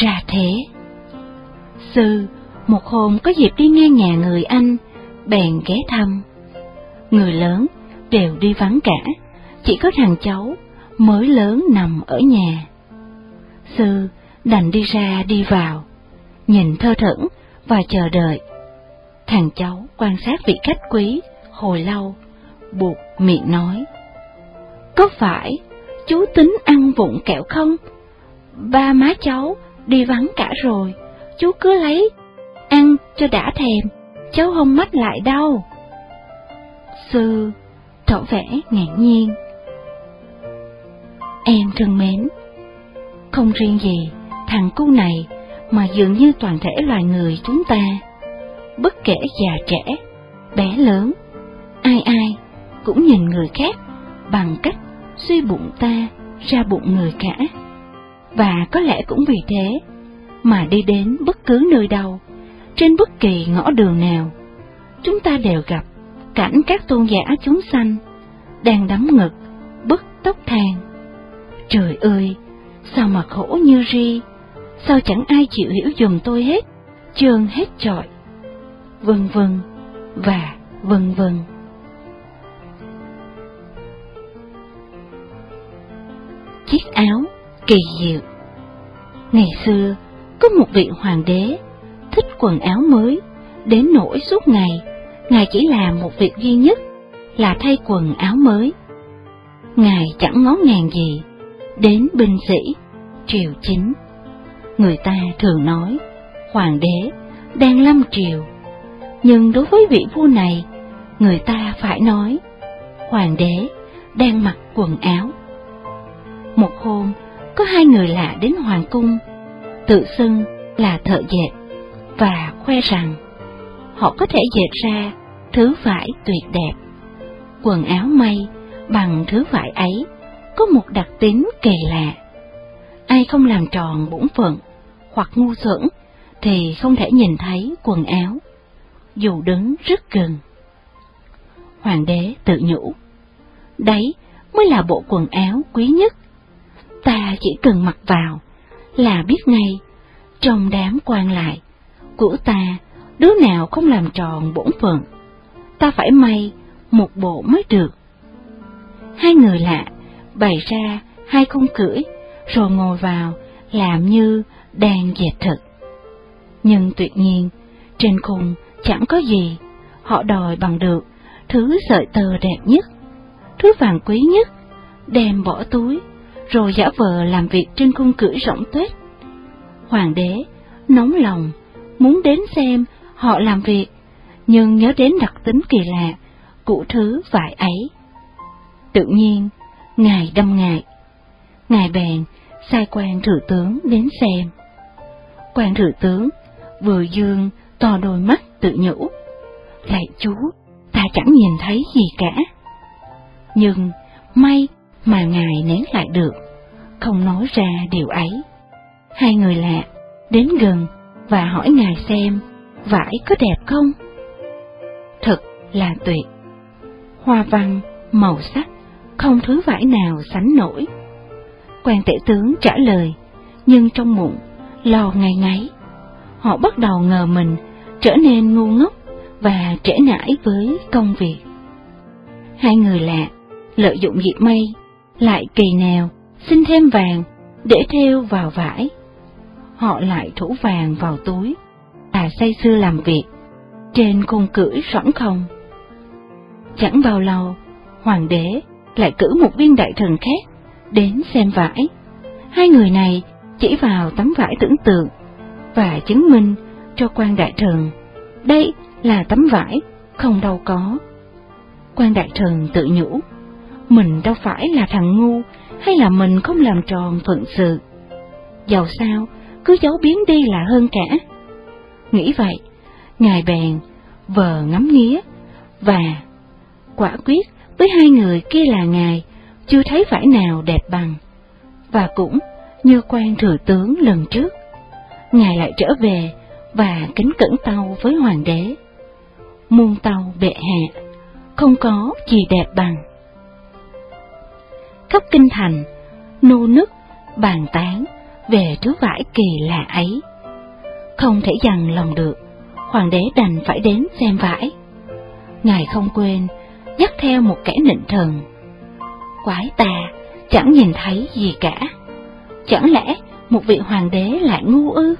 Ra thế. Sư, một hôm có dịp đi ngang nhà người anh, bèn ghé thăm. Người lớn đều đi vắng cả, chỉ có thằng cháu mới lớn nằm ở nhà. Sư đành đi ra đi vào, nhìn thơ thẩn và chờ đợi. Thằng cháu quan sát vị khách quý hồi lâu, buộc miệng nói. Có phải chú tính ăn vụng kẹo không? Ba má cháu đi vắng cả rồi, chú cứ lấy, ăn cho đã thèm, cháu không mách lại đâu. Sư tỏ vẻ ngạc nhiên. Em thân mến, không riêng gì thằng cu này mà dường như toàn thể loài người chúng ta, bất kể già trẻ, bé lớn, ai ai cũng nhìn người khác bằng cách suy bụng ta ra bụng người cả. Và có lẽ cũng vì thế mà đi đến bất cứ nơi đâu, trên bất kỳ ngõ đường nào, chúng ta đều gặp cảnh các tôn giả chúng sanh đang đắm ngực, bức tóc than. Trời ơi, sao mà khổ như ri, sao chẳng ai chịu hiểu dùm tôi hết, trơn hết trọi, vân vân và vân vân. Chiếc áo kỳ diệu Ngày xưa, có một vị hoàng đế thích quần áo mới, đến nỗi suốt ngày, ngài chỉ làm một việc duy nhất là thay quần áo mới. Ngài chẳng ngó ngàng gì đến binh sĩ, triều chính. Người ta thường nói, hoàng đế đang lâm triều, nhưng đối với vị vua này, người ta phải nói, hoàng đế đang mặc quần áo. Một hôm, có hai người lạ đến hoàng cung, tự xưng là thợ dệt, và khoe rằng họ có thể dệt ra thứ vải tuyệt đẹp. Quần áo may bằng thứ vải ấy có một đặc tính kỳ lạ. Ai không làm tròn bổn phận hoặc ngu xuẩn thì không thể nhìn thấy quần áo, dù đứng rất gần. Hoàng đế tự nhủ, đấy mới là bộ quần áo quý nhất. Ta chỉ cần mặc vào là biết ngay, trong đám quan lại, của ta đứa nào không làm tròn bổn phận, ta phải may một bộ mới được. Hai người lạ bày ra hai con cưỡi, rồi ngồi vào, làm như đang dệt thực. Nhưng tuyệt nhiên, trên khung chẳng có gì, họ đòi bằng được thứ sợi tơ đẹp nhất, thứ vàng quý nhất, đem bỏ túi, rồi giả vờ làm việc trên cung cửa rộng tuyết. Hoàng đế nóng lòng muốn đến xem Họ làm việc, nhưng nhớ đến đặc tính kỳ lạ của thứ vải ấy. Tự nhiên, Ngài đâm ngại. Ngài bèn sai quan thừa tướng đến xem. Quan thừa tướng vừa dương to đôi mắt tự nhủ. Lạy chú, ta chẳng nhìn thấy gì cả. Nhưng may mà ngài nén lại được, không nói ra điều ấy. Hai người lạ đến gần và hỏi ngài xem vải có đẹp không? Thật là tuyệt. Hoa văn, màu sắc, không thứ vải nào sánh nổi. Quan tể tướng trả lời, nhưng trong bụng lo ngày ngáy. Họ bắt đầu ngờ mình trở nên ngu ngốc và trễ nải với công việc. Hai người lạ lợi dụng dịp mây, lại kỳ nào xin thêm vàng để theo vào vải. Họ lại thủ vàng vào túi, và say sưa làm việc, trên cung cưỡi sõng không. Chẳng bao lâu, hoàng đế lại cử một viên đại thần khác đến xem vải. Hai người này chỉ vào tấm vải tưởng tượng và chứng minh cho quan đại thần đây là tấm vải không đâu có. Quan đại thần tự nhủ, mình đâu phải là thằng ngu hay là mình không làm tròn phận sự. Dầu sao, cứ giấu biến đi là hơn cả. Nghĩ vậy, ngài bèn vờ ngắm nghía và quả quyết với hai người kia là ngài chưa thấy vải nào đẹp bằng. Và cũng như quan thừa tướng lần trước, ngài lại trở về và kính cẩn tâu với hoàng đế. Muôn tàu bệ hạ, không có gì đẹp bằng. Khắp kinh thành, nô nức, bàn tán về thứ vải kỳ lạ ấy. Không thể dằn lòng được, hoàng đế đành phải đến xem vải. Ngài không quên, dắt theo một kẻ nịnh thần. Quái tà, chẳng nhìn thấy gì cả. Chẳng lẽ một vị hoàng đế lại ngu ư?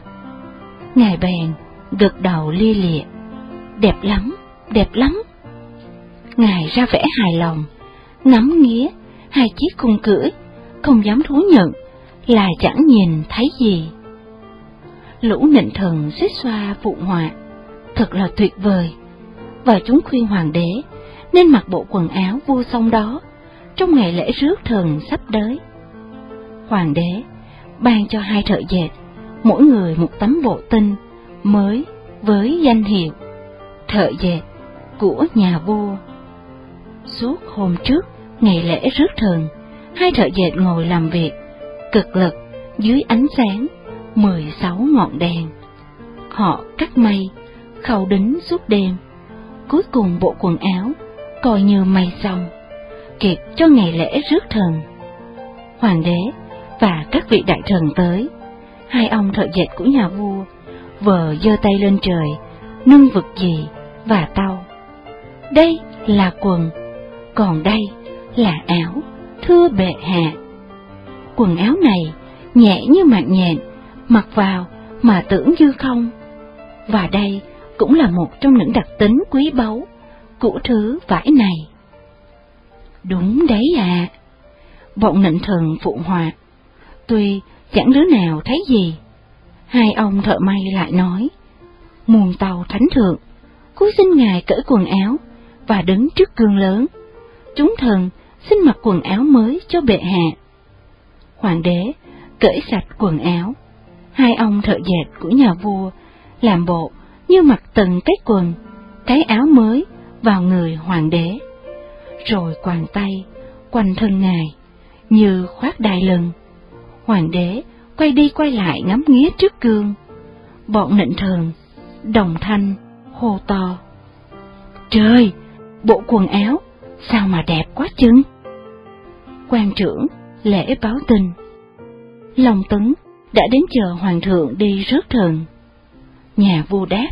Ngài bèn gật đầu lia lịa. Đẹp lắm, đẹp lắm. Ngài ra vẻ hài lòng, ngắm nghía hai chiếc cung cưỡi, không dám thú nhận là chẳng nhìn thấy gì. Lũ nịnh thần xích xoa phụ họa, thật là tuyệt vời, và chúng khuyên hoàng đế nên mặc bộ quần áo vua song đó trong ngày lễ rước thần sắp tới. Hoàng đế ban cho hai thợ dệt mỗi người một tấm bộ tinh mới với danh hiệu thợ dệt của nhà vua. Suốt hôm trước ngày lễ rước thần, hai thợ dệt ngồi làm việc, cực lực dưới ánh sáng mười sáu ngọn đèn. Họ cắt may khâu đính suốt đêm, cuối cùng bộ quần áo coi như mây xong, kịp cho ngày lễ rước thần. Hoàng đế và các vị đại thần tới hai ông thợ dệt của nhà vua vờ giơ tay lên trời, nâng vực gì và tao. Đây là quần, còn đây là áo, thưa bệ hạ. Quần áo này nhẹ như mạng nhện, mặc vào mà tưởng như không. Và đây cũng là một trong những đặc tính quý báu của thứ vải này. Đúng đấy à, bọn nịnh thần phụ họa, tuy chẳng đứa nào thấy gì. Hai ông thợ may lại nói, muôn tàu thánh thượng, Cuối xin ngài cởi quần áo và đứng trước gương lớn. Chúng thần xin mặc quần áo mới cho bệ hạ. Hoàng đế cởi sạch quần áo, hai ông thợ dệt của nhà vua làm bộ như mặc từng cái quần, cái áo mới vào người hoàng đế, rồi quàng tay quanh thân ngài như khoác đai lưng Hoàng đế quay đi quay lại ngắm nghía trước gương. Bọn nịnh thần, đồng thanh, hô to. Trời, bộ quần áo, sao mà đẹp quá chừng? quan trưởng, lễ báo tin. Long Tấn đã đến chờ hoàng thượng đi rước thần. Nhà vua đáp,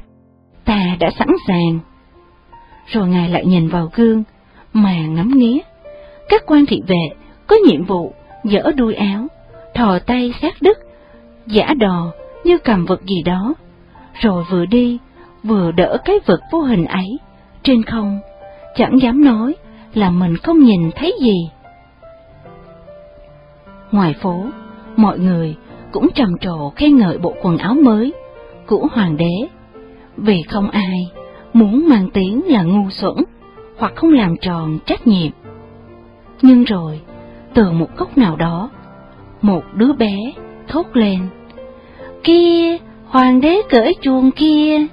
ta đã sẵn sàng. Rồi ngài lại nhìn vào gương, mà ngắm nghía. Các quan thị vệ có nhiệm vụ dỡ đuôi áo, thò tay sát đứt, giả đò như cầm vật gì đó, rồi vừa đi, vừa đỡ cái vật vô hình ấy, trên không, chẳng dám nói là mình không nhìn thấy gì. Ngoài phố, mọi người cũng trầm trồ khen ngợi bộ quần áo mới của hoàng đế, vì không ai muốn mang tiếng là ngu xuẩn hoặc không làm tròn trách nhiệm. Nhưng rồi, từ một góc nào đó, một đứa bé thốt lên, Kia, hoàng đế cởi chuồng kia!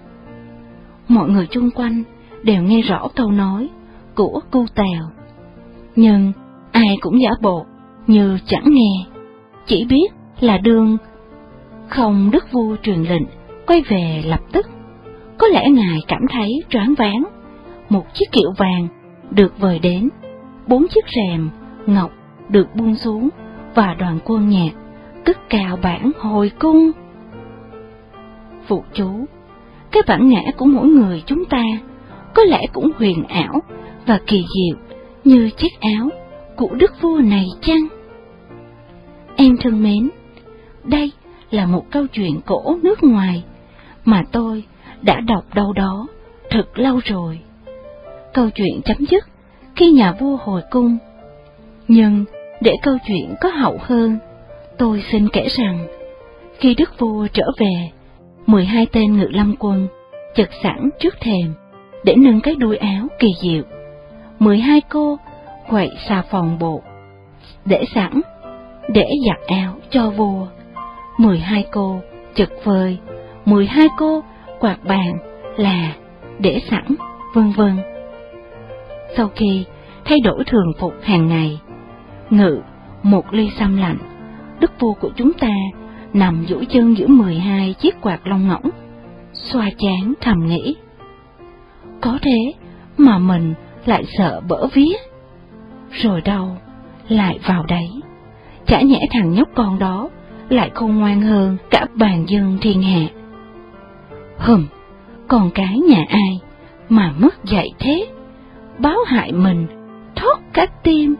Mọi người chung quanh đều nghe rõ câu nói của cu tèo. Nhưng ai cũng giả bộ như chẳng nghe, chỉ biết là đương không đức vua truyền lệnh quay về lập tức. Có lẽ ngài cảm thấy choáng váng, một chiếc kiệu vàng được vời đến, bốn chiếc rèm ngọc được buông xuống và đoàn quân nhạc cất cao bản hồi cung. Phụ chú, cái bản ngã của mỗi người chúng ta có lẽ cũng huyền ảo và kỳ diệu như chiếc áo của đức vua này chăng? Em thân mến, đây là một câu chuyện cổ nước ngoài mà tôi đã đọc đâu đó thật lâu rồi. Câu chuyện chấm dứt khi nhà vua hồi cung. Nhưng để câu chuyện có hậu hơn, tôi xin kể rằng, khi đức vua trở về, 12 tên ngự lâm quân chật sẵn trước thềm để nâng cái đuôi áo kỳ diệu. 12 cô quậy xà phòng bộ để sẵn để giặt áo cho vua. 12 cô chật vời, 12 cô quạt bàn là để sẵn, vân vân. Sau khi thay đổi thường phục hàng ngày, ngự một ly xăm lạnh, đức vua của chúng ta nằm duỗi chân giữa 12 chiếc quạt lông ngỗng, xoa chán thầm nghĩ. Có thế mà mình lại sợ bỡ vía. Rồi đâu, lại vào đấy. Chả nhẽ thằng nhóc con đó lại không ngoan hơn cả bàn dân thiên hạ. Hừm, con cái nhà ai mà mất dạy thế, báo hại mình, thoát cả tim.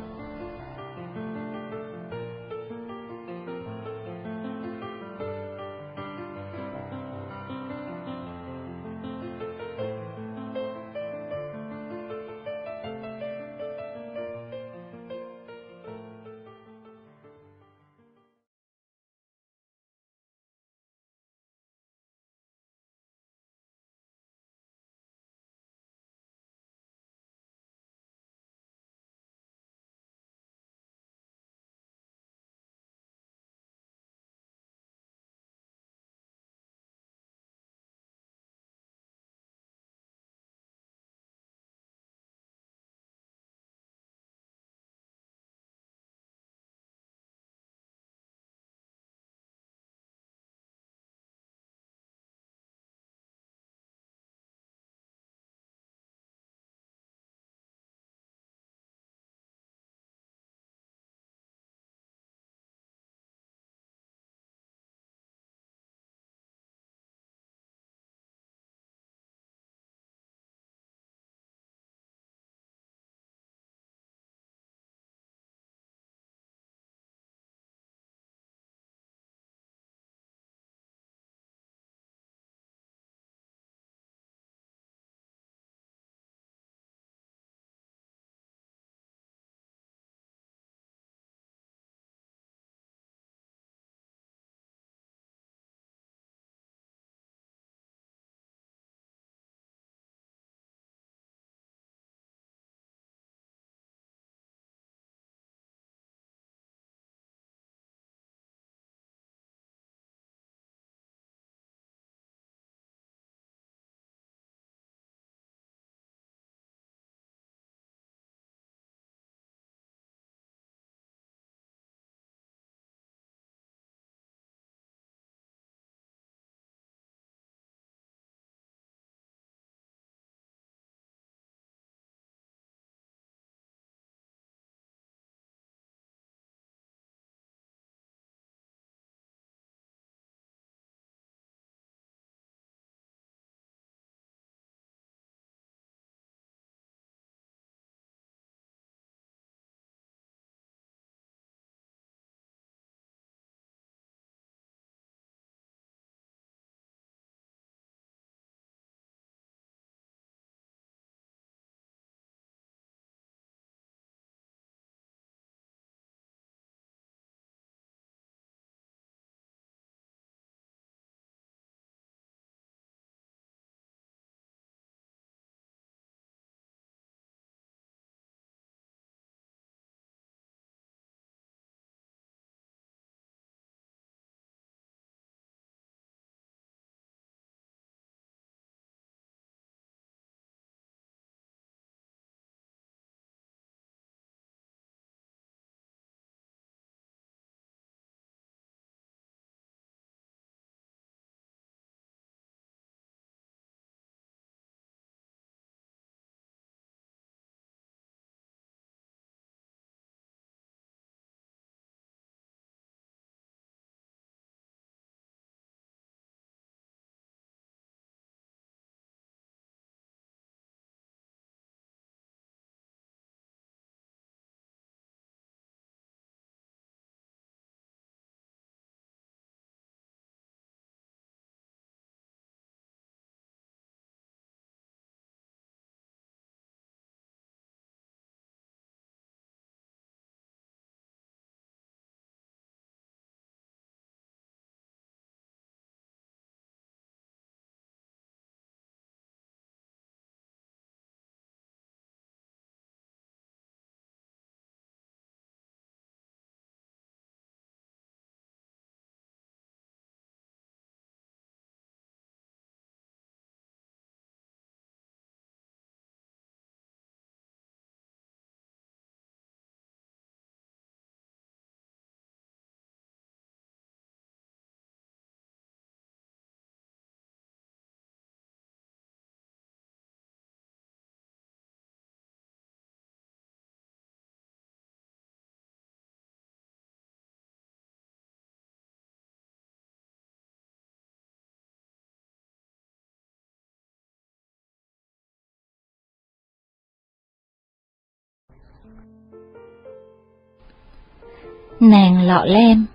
Nàng lọ lem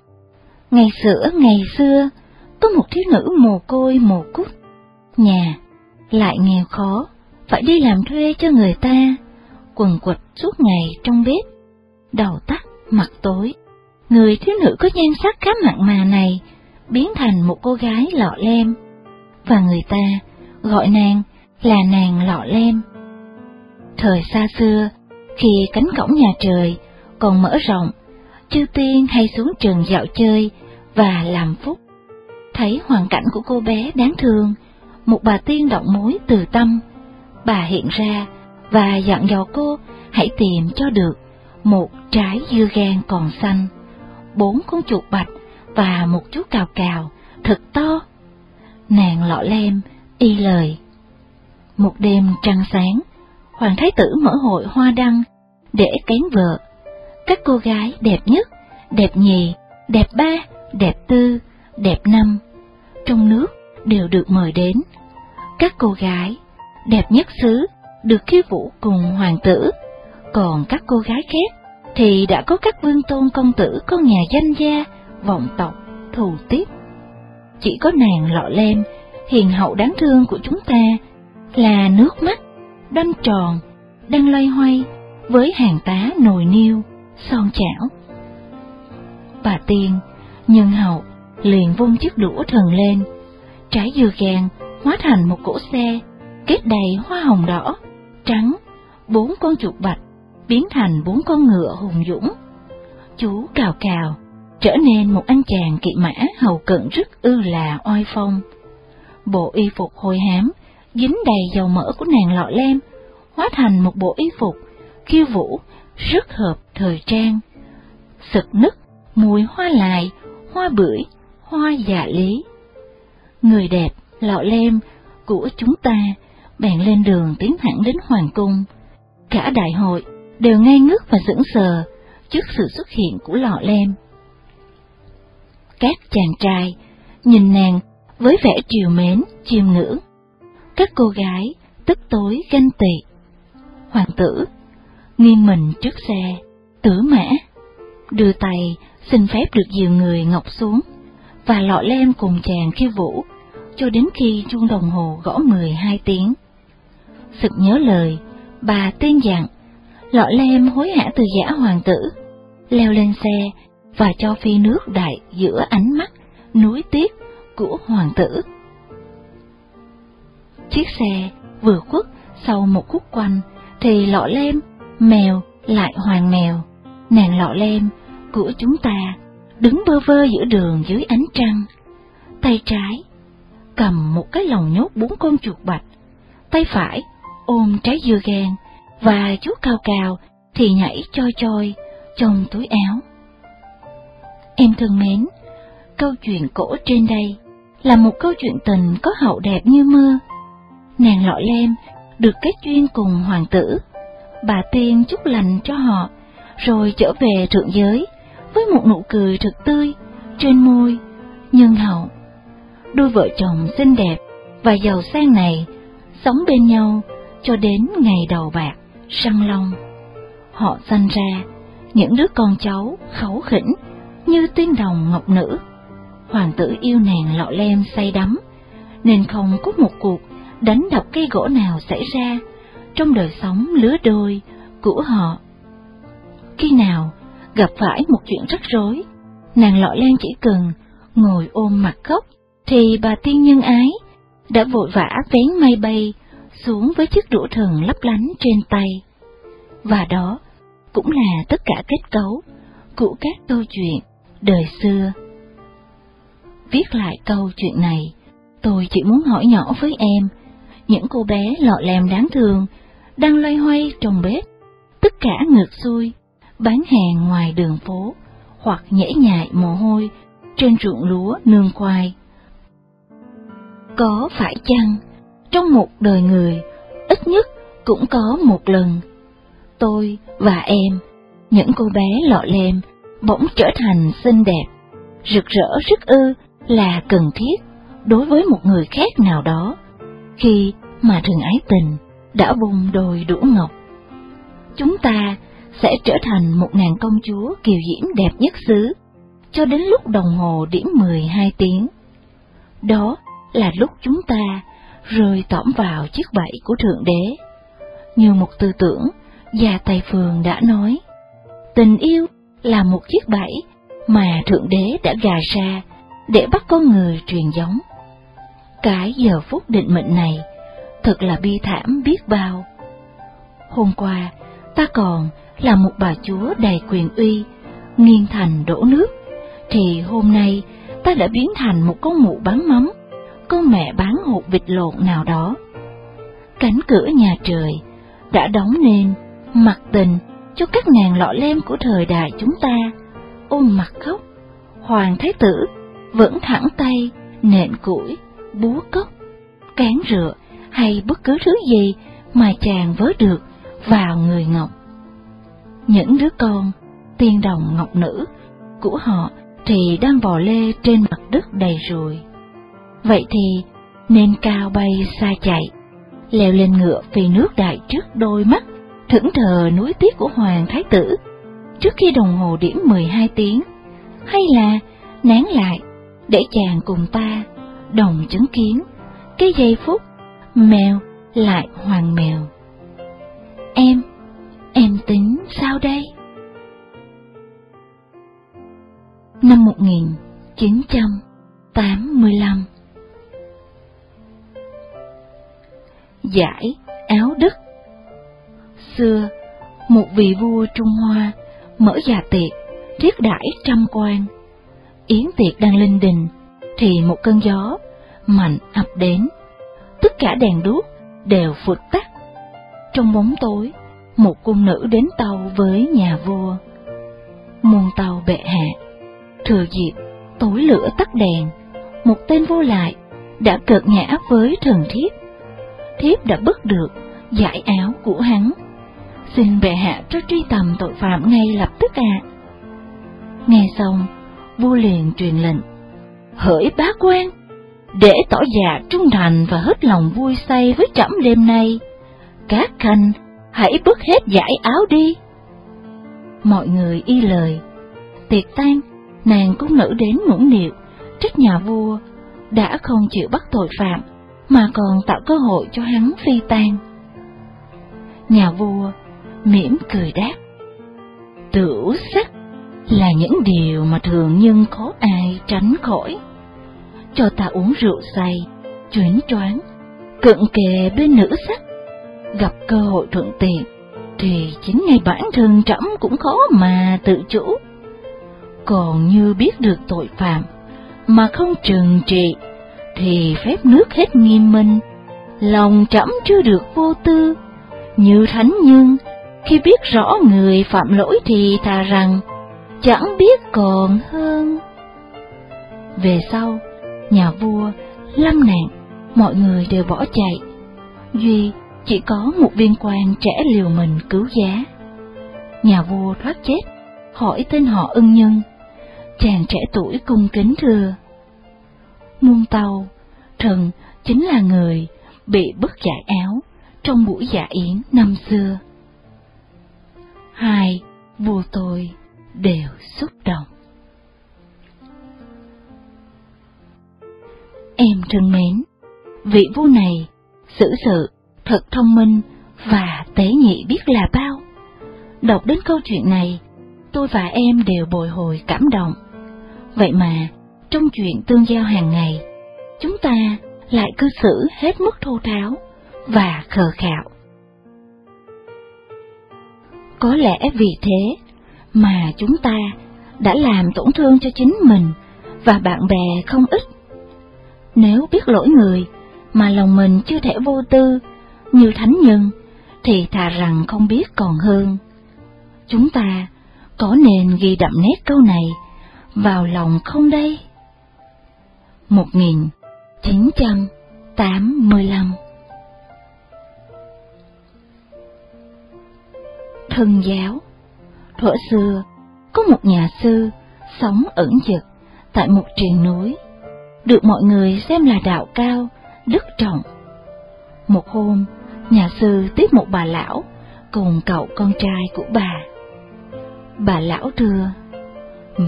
Ngày xưa ngày xưa, có một thiếu nữ mồ côi mồ cút, nhà lại nghèo khó, phải đi làm thuê cho người ta, quần quật suốt ngày trong bếp, đầu tắt, mặt tối. Người thiếu nữ có nhan sắc khá mặn mà này biến thành một cô gái lọ lem, và người ta gọi nàng là nàng lọ lem. Thời xa xưa, khi cánh cổng nhà trời còn mở rộng, chư tiên hay xuống trường dạo chơi và làm phúc. Thấy hoàn cảnh của cô bé đáng thương, một bà tiên động mối từ tâm, bà hiện ra và dặn dò cô hãy tìm cho được một trái dưa gan còn xanh, bốn con chuột bạch và một chú cào cào thật to. Nàng lọ lem y lời. Một đêm trăng sáng, hoàng thái tử mở hội hoa đăng để kén vợ. Các cô gái đẹp nhất, đẹp nhì, đẹp ba, đẹp tư, đẹp năm trong nước đều được mời đến. Các cô gái đẹp nhất xứ được khiêu vũ cùng hoàng tử, còn các cô gái khác thì đã có các vương tôn công tử con nhà danh gia, vọng tộc, thù tiếp. Chỉ có nàng lọ lem, hiền hậu đáng thương của chúng ta, là nước mắt, đanh tròn, đang loay hoay với hàng tá nồi niêu, son chảo. Bà tiên, nhân hậu, liền vung chiếc đũa thần lên, trái dừa gàng hóa thành một cỗ xe, kết đầy hoa hồng đỏ, trắng, bốn con chuột bạch biến thành bốn con ngựa hùng dũng. Chú cào cào trở nên một anh chàng kỵ mã hầu cận rất ư là oai phong. Bộ y phục hôi hám, dính đầy dầu mỡ của nàng lọ lem, hóa thành một bộ y phục khiêu vũ rất hợp thời trang. Sực nức, mùi hoa lại, hoa bưởi, hoa dạ lý. Người đẹp, lọ lem của chúng ta bèn lên đường tiến thẳng đến hoàng cung. Cả đại hội đều ngây ngước và sững sờ trước sự xuất hiện của lọ lem. Các chàng trai nhìn nàng với vẻ triều mến, chiêm ngưỡng. Các cô gái tức tối ganh tị. Hoàng tử nghiêng mình trước xe, tử mã, đưa tay xin phép được dìu người ngọc xuống, và lọ lem cùng chàng khiêu vũ, cho đến khi chuông đồng hồ gõ mười hai tiếng. Sực nhớ lời, bà tiên dặn, lọ lem hối hả từ giả hoàng tử, leo lên xe và cho phi nước đại giữa ánh mắt, núi tiếc của hoàng tử. Chiếc xe vừa khuất sau một khúc quanh, thì lọ lem, mèo lại hoàng mèo, nàng lọ lem của chúng ta đứng bơ vơ giữa đường dưới ánh trăng. Tay trái cầm một cái lồng nhốt bốn con chuột bạch, tay phải ôm trái dưa gan và chú cao cao thì nhảy choi choi trong túi áo. Em thân mến, câu chuyện cổ trên đây là một câu chuyện tình có hậu đẹp như mưa. Nàng lọ lem được kết duyên cùng hoàng tử, bà tiên chúc lành cho họ, rồi trở về thượng giới với một nụ cười thật tươi trên môi, nhân hậu. Đôi vợ chồng xinh đẹp và giàu sang này sống bên nhau cho đến ngày đầu bạc, săn long. Họ sanh ra những đứa con cháu khấu khỉnh như tiên đồng ngọc nữ. Hoàng tử yêu nàng lọ lem say đắm, nên không có một cuộc đánh đập cây gỗ nào xảy ra trong đời sống lứa đôi của họ. Khi nào gặp phải một chuyện rắc rối, nàng lọ len chỉ cần ngồi ôm mặt khóc, thì bà tiên nhân ái đã vội vã vén mây bay xuống với chiếc đũa thần lấp lánh trên tay. Và đó cũng là tất cả kết cấu của các câu chuyện đời xưa. Viết lại câu chuyện này, tôi chỉ muốn hỏi nhỏ với em, những cô bé lọ lem đáng thương, đang loay hoay trong bếp, tất cả ngược xuôi, bán hàng ngoài đường phố, hoặc nhễ nhại mồ hôi trên ruộng lúa nương khoai. Có phải chăng, trong một đời người, ít nhất cũng có một lần, tôi và em, những cô bé lọ lem, bỗng trở thành xinh đẹp, rực rỡ rất ư là cần thiết đối với một người khác nào đó, khi mà thường ái tình đã bùng đồi đũa ngọc. Chúng ta sẽ trở thành một nàng công chúa kiều diễm đẹp nhất xứ, cho đến lúc đồng hồ điểm 12 tiếng. Đó là lúc chúng ta rơi tõm vào chiếc bẫy của Thượng Đế. Như một tư tưởng, già Tây phường đã nói, tình yêu là một chiếc bẫy mà Thượng Đế đã gà ra để bắt con người truyền giống. Cái giờ phút định mệnh này thật là bi thảm biết bao. Hôm qua, ta còn là một bà chúa đầy quyền uy, nghiêng thành đổ nước, thì hôm nay ta đã biến thành một con mụ bán mắm, con mẹ bán hột vịt lộn nào đó. Cánh cửa nhà trời đã đóng nên mặt tình cho các nàng lọ lem của thời đại chúng ta, ôm mặt khóc, hoàng thái tử vẫn thẳng tay nện củi, búa cốc, cán rửa hay bất cứ thứ gì mà chàng vớ được vào người Ngọc. Những đứa con, tiên đồng ngọc nữ của họ thì đang bò lê trên mặt đất đầy ruồi. Vậy thì nên cao bay xa chạy, leo lên ngựa vì nước đại trước đôi mắt, thững thờ núi tiếc của Hoàng Thái Tử, trước khi đồng hồ điểm 12 tiếng, hay là nán lại để chàng cùng ta đồng chứng kiến cái giây phút mèo lại hoàng mèo. Em, em tính sao đây? Năm 1985 Giải áo đức Xưa, một vị vua Trung Hoa mở già tiệc, triết đãi trăm quan. Yến tiệc đang lên đình, thì một cơn gió mạnh ập đến. Tất cả đèn đuốc đều phụt tắt. Trong bóng tối, một cung nữ đến tàu với nhà vua. Muôn tàu bệ hạ, thừa dịp tối lửa tắt đèn, một tên vô lại đã cợt nhã với thần thiếp. Thiếp đã bứt được giải áo của hắn. Xin bệ hạ cho truy tầm tội phạm ngay lập tức ạ. À. Nghe xong, vua liền truyền lệnh. Hỡi bá quan, để tỏ già trung thành và hết lòng vui say với trẫm đêm nay, các khanh hãy bước hết giải áo đi. Mọi người y lời, tiệc tan, nàng cung nữ đến nũng nịu, trách nhà vua đã không chịu bắt tội phạm mà còn tạo cơ hội cho hắn phi tan. Nhà vua mỉm cười đáp, tửu sắc là những điều mà thường nhân khó ai tránh khỏi. Cho ta uống rượu say, chuyến choáng, cận kề bên nữ sắc, gặp cơ hội thuận tiện, thì chính ngay bản thân trẫm cũng khó mà tự chủ. Còn như biết được tội phạm mà không trừng trị, thì phép nước hết nghiêm minh, lòng trẫm chưa được vô tư, như thánh nhân khi biết rõ người phạm lỗi thì thà rằng chẳng biết còn hơn. Về sau, nhà vua, lâm nạn, mọi người đều bỏ chạy. Duy chỉ có một viên quan trẻ liều mình cứu giá. Nhà vua thoát chết, hỏi tên họ ưng nhân. Chàng trẻ tuổi cung kính thưa. Muôn tàu, thần chính là người bị bức giải áo trong buổi dạ yến năm xưa. Hai, vua tôi đều xúc động. Em thân mến, vị vua này xử sự thật thông minh và tế nhị biết là bao. Đọc đến câu chuyện này, tôi và em đều bồi hồi cảm động. Vậy mà, trong chuyện tương giao hàng ngày, chúng ta lại cư xử hết mức thô tháo và khờ khạo. Có lẽ vì thế mà chúng ta đã làm tổn thương cho chính mình và bạn bè không ít. Nếu biết lỗi người mà lòng mình chưa thể vô tư như thánh nhân thì thà rằng không biết còn hơn. Chúng ta có nên ghi đậm nét câu này vào lòng không đây? 1985 Thân giáo Thuở xưa, có một nhà sư sống ẩn dật tại một triền núi, được mọi người xem là đạo cao, đức trọng. Một hôm, nhà sư tiếp một bà lão cùng cậu con trai của bà. Bà lão thưa: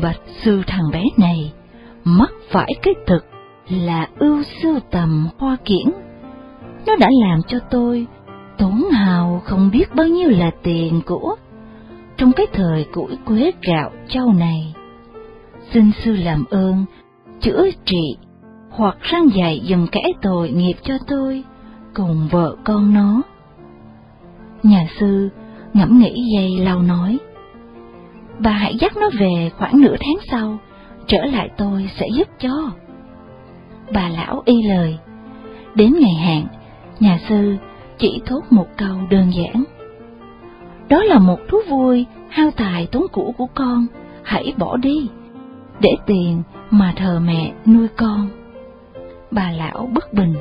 bạch sư thằng bé này, mắc phải cái thực là ưu sưu tầm hoa kiển. Nó đã làm cho tôi tốn hào không biết bao nhiêu là tiền của trong cái thời củi quế gạo châu này. Xin sư làm ơn, chữa trị hoặc răng dạy dùm kẻ tội nghiệp cho tôi cùng vợ con nó. Nhà sư ngẫm nghĩ dây lâu nói, bà hãy dắt nó về khoảng nửa tháng sau, trở lại tôi sẽ giúp cho. Bà lão y lời, đến ngày hạn, nhà sư chỉ thốt một câu đơn giản. Đó là một thú vui, hao tài tốn cũ của con, hãy bỏ đi, để tiền mà thờ mẹ nuôi con. Bà lão bất bình.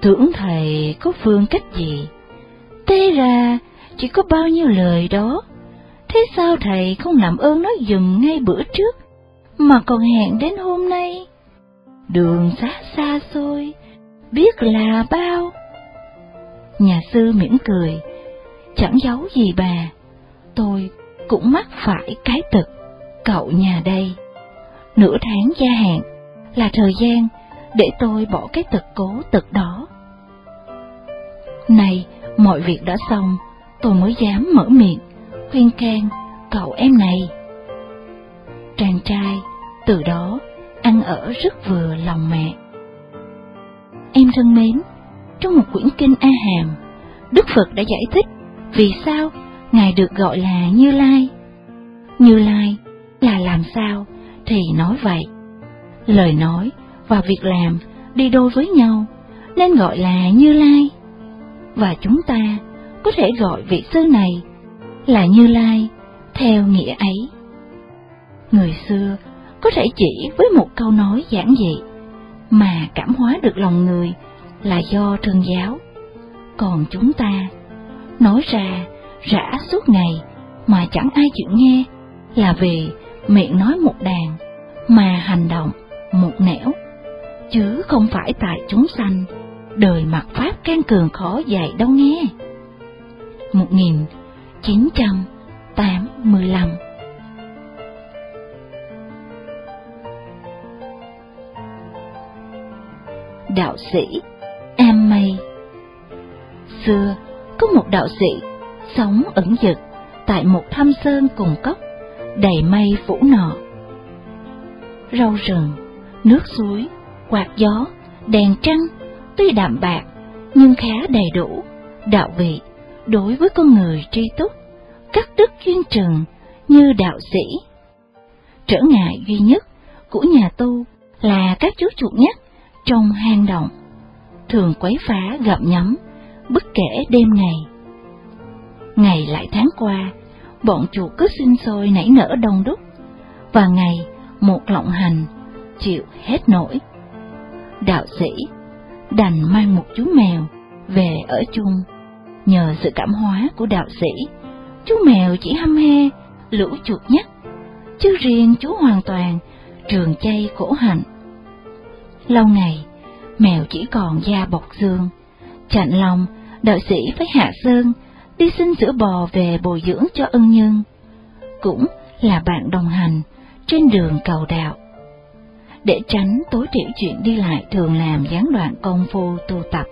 Tưởng thầy có phương cách gì? Thế ra chỉ có bao nhiêu lời đó. Thế sao thầy không làm ơn nói dùm ngay bữa trước, mà còn hẹn đến hôm nay? Đường xa xa xôi, biết là bao. Nhà sư mỉm cười, chẳng giấu gì bà, tôi cũng mắc phải cái tật, cậu nhà đây. Nửa tháng gia hạn là thời gian để tôi bỏ cái tật cố tật đó. Này, mọi việc đã xong, tôi mới dám mở miệng, khuyên can cậu em này. Chàng trai từ đó ăn ở rất vừa lòng mẹ. Em thân mến, trong một quyển kinh A Hàm, Đức Phật đã giải thích vì sao Ngài được gọi là Như Lai. Như Lai là làm sao thì nói vậy. Lời nói và việc làm đi đôi với nhau, nên gọi là Như Lai. Và chúng ta có thể gọi vị sư này là Như Lai theo nghĩa ấy. Người xưa có thể chỉ với một câu nói giản dị, mà cảm hóa được lòng người là do thương giáo. Còn chúng ta nói ra rã suốt ngày mà chẳng ai chịu nghe là vì miệng nói một đàn mà hành động một nẻo, chứ không phải tại chúng sanh đời mặt pháp can cường khó dạy đâu nghe. 1985 Đạo sĩ Am Mây. Xưa, có một đạo sĩ sống ẩn dật tại một thâm sơn cùng cốc, đầy mây phủ nọ. Rau rừng, nước suối, quạt gió, đèn trăng, tuy đạm bạc nhưng khá đầy đủ, đạo vị đối với con người tri túc, cắt đức chuyên trừng như đạo sĩ. Trở ngại duy nhất của nhà tu là các chú chuột nhắt trong hang động, thường quấy phá gặm nhấm, bất kể đêm ngày. Ngày lại tháng qua, bọn chuột cứ sinh sôi nảy nở đông đúc, và ngày một lộng hành, chịu hết nổi. Đạo sĩ đành mang một chú mèo về ở chung, nhờ sự cảm hóa của đạo sĩ, chú mèo chỉ hăm he lũ chuột nhất, chứ riêng chú hoàn toàn trường chay khổ hạnh. Lâu ngày, mèo chỉ còn da bọc xương, chạnh lòng đạo sĩ phải hạ sơn, đi xin sữa bò về bồi dưỡng cho ân nhân, cũng là bạn đồng hành trên đường cầu đạo. Để tránh tối thiểu chuyện đi lại thường làm gián đoạn công phu tu tập.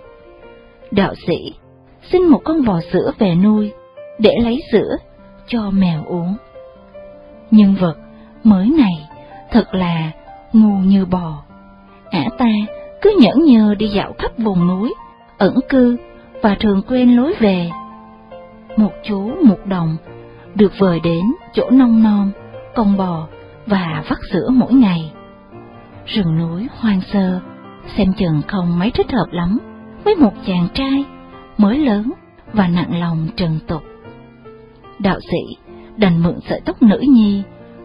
Đạo sĩ xin một con bò sữa về nuôi, để lấy sữa cho mèo uống. Nhân vật mới này thật là ngu như bò. Ả ta cứ nhẫn nhơ đi dạo khắp vùng núi, ẩn cư và thường quên lối về. Một chú một đồng được vời đến chỗ nông non, con bò và vắt sữa mỗi ngày. Rừng núi hoang sơ, xem chừng không mấy thích hợp lắm với một chàng trai mới lớn và nặng lòng trần tục. Đạo sĩ đành mượn sợi tóc nữ nhi,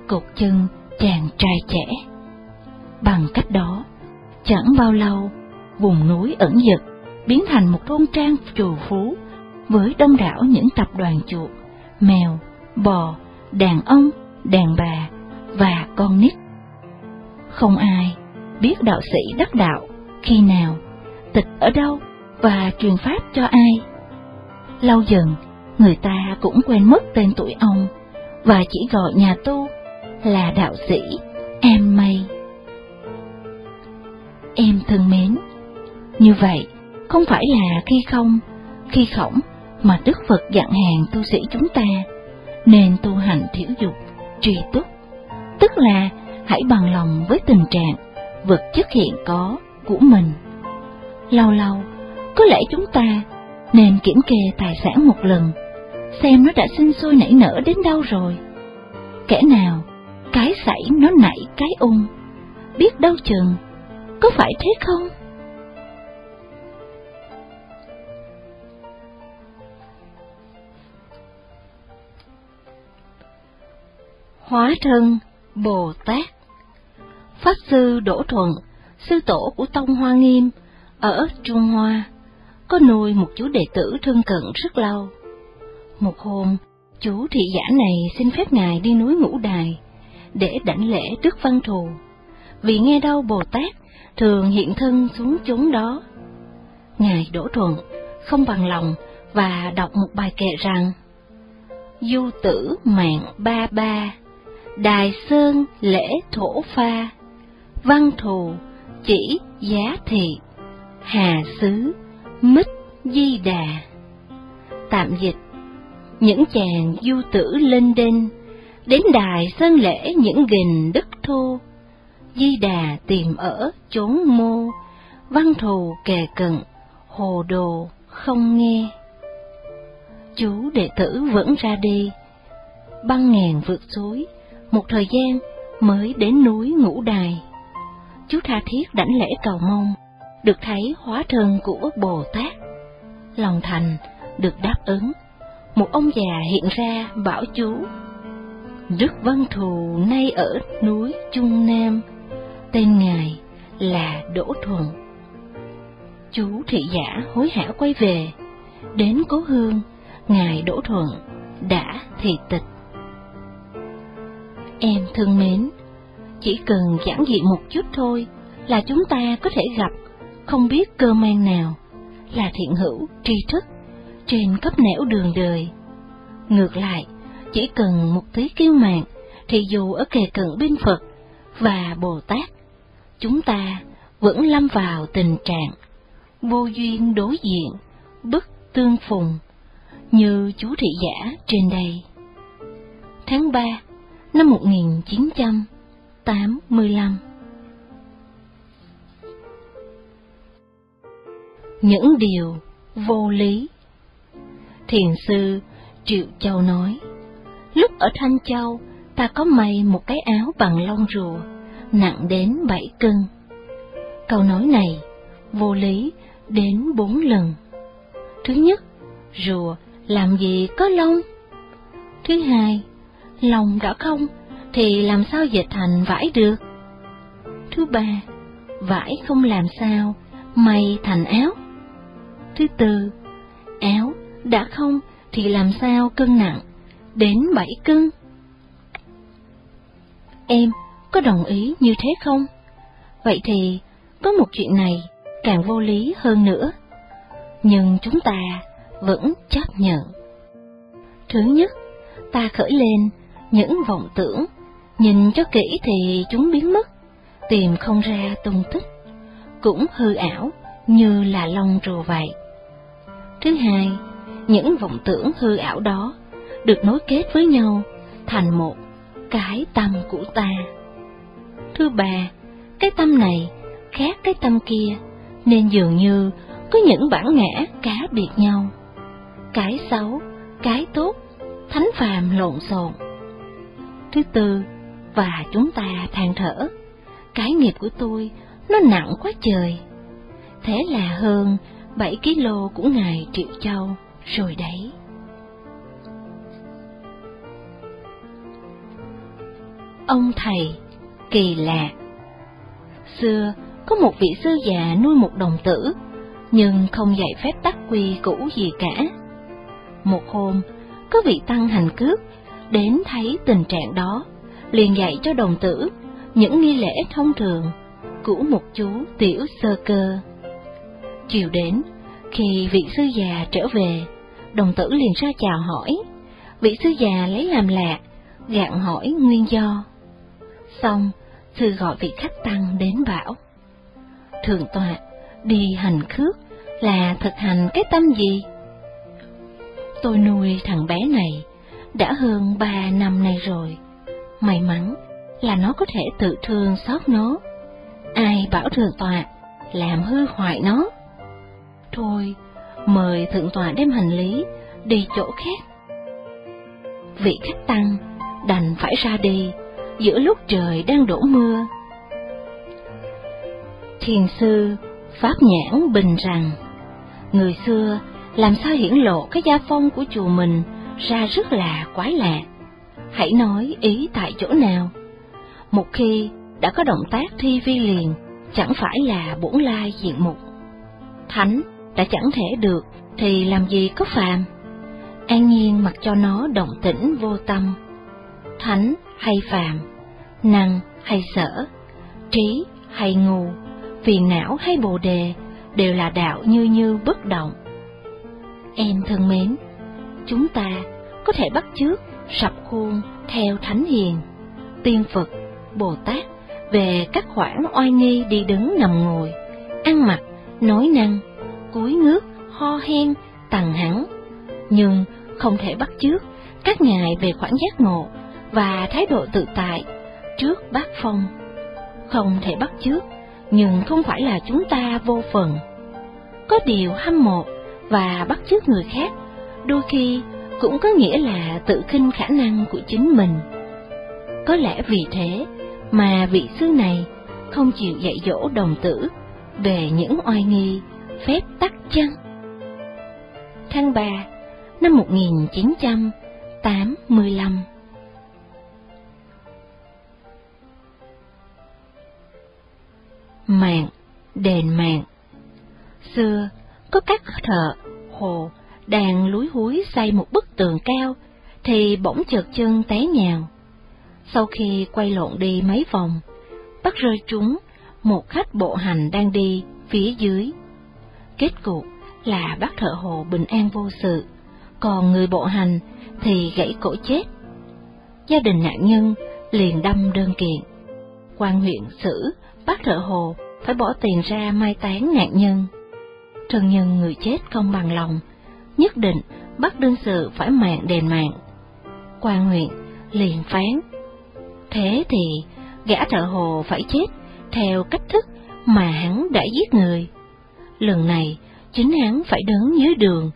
cột chân chàng trai trẻ. Bằng cách đó, chẳng bao lâu, vùng núi ẩn dật biến thành một thôn trang trù phú với đông đảo những tập đoàn chuột, mèo, bò, đàn ông, đàn bà và con nít. Không ai biết đạo sĩ đắc đạo khi nào, tịch ở đâu và truyền pháp cho ai. Lâu dần, người ta cũng quên mất tên tuổi ông và chỉ gọi nhà tu là đạo sĩ Em Mây. Em thân mến, như vậy không phải là khi không, khi khổng mà Đức Phật dặn hàng tu sĩ chúng ta nên tu hành thiểu dục, trì túc, tức là hãy bằng lòng với tình trạng vật chất hiện có của mình. Lâu lâu, có lẽ chúng ta nên kiểm kê tài sản một lần, xem nó đã sinh sôi nảy nở đến đâu rồi. Kẻ nào cái sảy nó nảy cái ung, biết đâu chừng, có phải thế không? Hóa thân Bồ Tát Pháp Sư Đỗ Thuận, sư tổ của Tông Hoa Nghiêm, ở Trung Hoa, có nuôi một chú đệ tử thân cận rất lâu. Một hôm, chú thị giả này xin phép ngài đi núi Ngũ Đài, để đảnh lễ Đức Văn Thù, vì nghe đâu Bồ Tát thường hiện thân xuống chốn đó. Ngài Đỗ Thuận không bằng lòng và đọc một bài kệ rằng Du tử mạng ba ba, đài sơn lễ thổ pha, văn thù chỉ giá thị, hà xứ mít di đà. Tạm dịch, những chàng du tử lên đên, đến đài sơn lễ những gìn đức thô, di đà tìm ở chốn mô, văn thù kề cận, hồ đồ không nghe. Chú đệ tử vẫn ra đi, băng ngàn vượt suối, một thời gian mới đến núi ngũ đài. Chú tha thiết đảnh lễ cầu mong, được thấy hóa thân của Bồ Tát. Lòng thành được đáp ứng, một ông già hiện ra bảo chú Đức Văn Thù nay ở núi Trung Nam, tên ngài là Đỗ Thuận. Chú thị giả hối hả quay về, đến cố hương, ngài Đỗ Thuận đã thị tịch. Em thân mến, chỉ cần giản dị một chút thôi là chúng ta có thể gặp không biết cơ man nào là thiện hữu tri thức trên cấp nẻo đường đời. Ngược lại, chỉ cần một tí kiêu mạng, thì dù ở kề cận bên Phật và Bồ Tát, chúng ta vẫn lâm vào tình trạng vô duyên đối diện, bất tương phùng, như chú thị giả trên đây. Tháng 3 năm 1985 Những điều vô lý Thiền sư Triệu Châu nói Lúc ở Thanh Châu, ta có may một cái áo bằng lông rùa, nặng đến bảy cân. Câu nói này, vô lý đến bốn lần. Thứ nhất, rùa làm gì có lông? Thứ hai, lòng đã không, thì làm sao dệt thành vải được? Thứ ba, vải không làm sao may thành áo. Thứ tư, áo đã không thì làm sao cân nặng đến bảy cân. Em có đồng ý như thế không? Vậy thì có một chuyện này càng vô lý hơn nữa. Nhưng chúng ta vẫn chấp nhận. Thứ nhất, ta khởi lên những vọng tưởng, nhìn cho kỹ thì chúng biến mất, tìm không ra tung tích, cũng hư ảo như là lông rùa vậy. Thứ hai, những vọng tưởng hư ảo đó được nối kết với nhau thành một cái tâm của ta. Thứ ba, cái tâm này khác cái tâm kia, nên dường như có những bản ngã cá biệt nhau. Cái xấu, cái tốt, thánh phàm lộn xộn. Thứ tư, và chúng ta than thở, cái nghiệp của tôi nó nặng quá trời. Thế là hơn 7 kg của ngài Triệu Châu rồi đấy. Ông thầy kỳ lạ Xưa có một vị sư già nuôi một đồng tử, nhưng không dạy phép tắc quy cũ gì cả. Một hôm, có vị tăng hành cước đến thấy tình trạng đó, liền dạy cho đồng tử những nghi lễ thông thường của một chú tiểu sơ cơ. Chiều đến, khi vị sư già trở về, đồng tử liền ra chào hỏi. Vị sư già lấy làm lạ, gạn hỏi nguyên do. Xong, sư gọi vị khách tăng đến bảo. Thượng tọa, đi hành khước là thực hành cái tâm gì? Tôi nuôi thằng bé này đã hơn ba năm nay rồi. May mắn là nó có thể tự thương xót nó. Ai bảo thượng tọa làm hư hoại nó? Thôi, mời thượng tọa đem hành lý đi chỗ khác. Vị khách tăng đành phải ra đi giữa lúc trời đang đổ mưa. Thiền sư Pháp Nhãn bình rằng, người xưa làm sao hiển lộ cái gia phong của chùa mình ra rất là quái lạ. Hãy nói ý tại chỗ nào. Một khi đã có động tác thi vi liền, chẳng phải là bổn lai diện mục. Thánh đã chẳng thể được, thì làm gì có phàm. An nhiên mặc cho nó động tĩnh vô tâm. Thánh hay phàm, năng hay sở, trí hay ngu, phiền não hay bồ đề đều là đạo như như bất động. Em thân mến, chúng ta có thể bắt chước sập khuôn theo thánh hiền, tiên Phật, Bồ Tát về các khoản oai nghi đi đứng nằm ngồi, ăn mặc, nói năng, cúi ngước, ho hen, tằng hẳn, nhưng không thể bắt chước các ngài về khoản giác ngộ và thái độ tự tại trước bát phong. Không thể bắt chước, nhưng không phải là chúng ta vô phần. Có điều hâm mộ và bắt chước người khác, đôi khi cũng có nghĩa là tự khinh khả năng của chính mình. Có lẽ vì thế mà vị sư này không chịu dạy dỗ đồng tử về những oai nghi phép tắc chân. Tháng 3 năm 1985 Mạng, đền mạng Xưa, có các thợ, hồ, đang lúi húi xây một bức tường cao, thì bỗng chợt chân té nhào. Sau khi quay lộn đi mấy vòng, bắt rơi trúng một khách bộ hành đang đi phía dưới. Kết cục là bác thợ hồ bình an vô sự, còn người bộ hành thì gãy cổ chết. Gia đình nạn nhân liền đâm đơn kiện. quan huyện xử bác thợ hồ phải bỏ tiền ra mai táng nạn nhân. Thân nhân người chết không bằng lòng, nhất định bắt đương sự phải mạng đền mạng. quan huyện liền phán, thế thì gã thợ hồ phải chết theo cách thức mà hắn đã giết người. Lần này, chính hắn phải đứng dưới đường,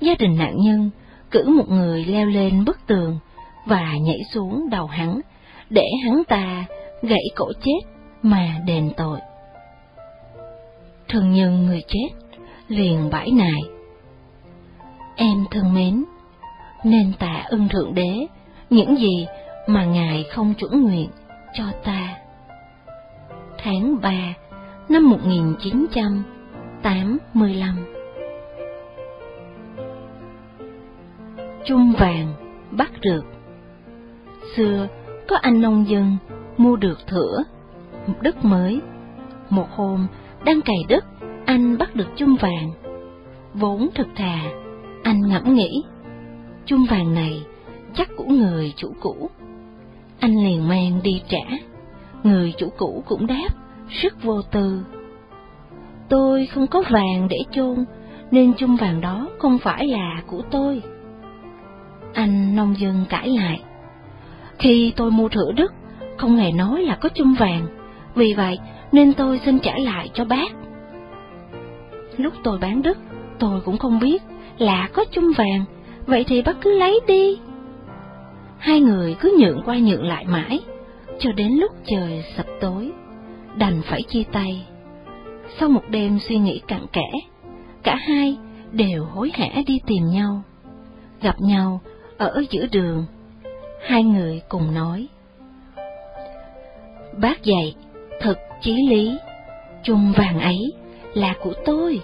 gia đình nạn nhân cử một người leo lên bức tường và nhảy xuống đầu hắn, để hắn ta gãy cổ chết mà đền tội. thường nhân người chết liền bãi nại. Em thân mến, nên tạ ơn Thượng Đế những gì mà Ngài không chuẩn nguyện cho ta. Tháng 3 năm 1985 Chung vàng bắt được Xưa có anh nông dân mua được thửa đất mới. Một hôm đang cày đất, anh bắt được chung vàng. Vốn thực thà, anh ngẫm nghĩ, chung vàng này chắc của người chủ cũ. Anh liền mang đi trả, người chủ cũ cũng đáp, rất vô tư. Tôi không có vàng để chôn, nên chung vàng đó không phải là của tôi. Anh nông dân cãi lại. Khi tôi mua thửa đất, không hề nói là có chung vàng, vì vậy nên tôi xin trả lại cho bác. Lúc tôi bán đất, tôi cũng không biết là có chung vàng, vậy thì bác cứ lấy đi. Hai người cứ nhượng qua nhượng lại mãi, cho đến lúc trời sập tối, đành phải chia tay. Sau một đêm suy nghĩ cặn kẽ, cả hai đều hối hả đi tìm nhau. Gặp nhau ở giữa đường, hai người cùng nói. Bác dạy, thật chí lý, chung vàng ấy là của tôi.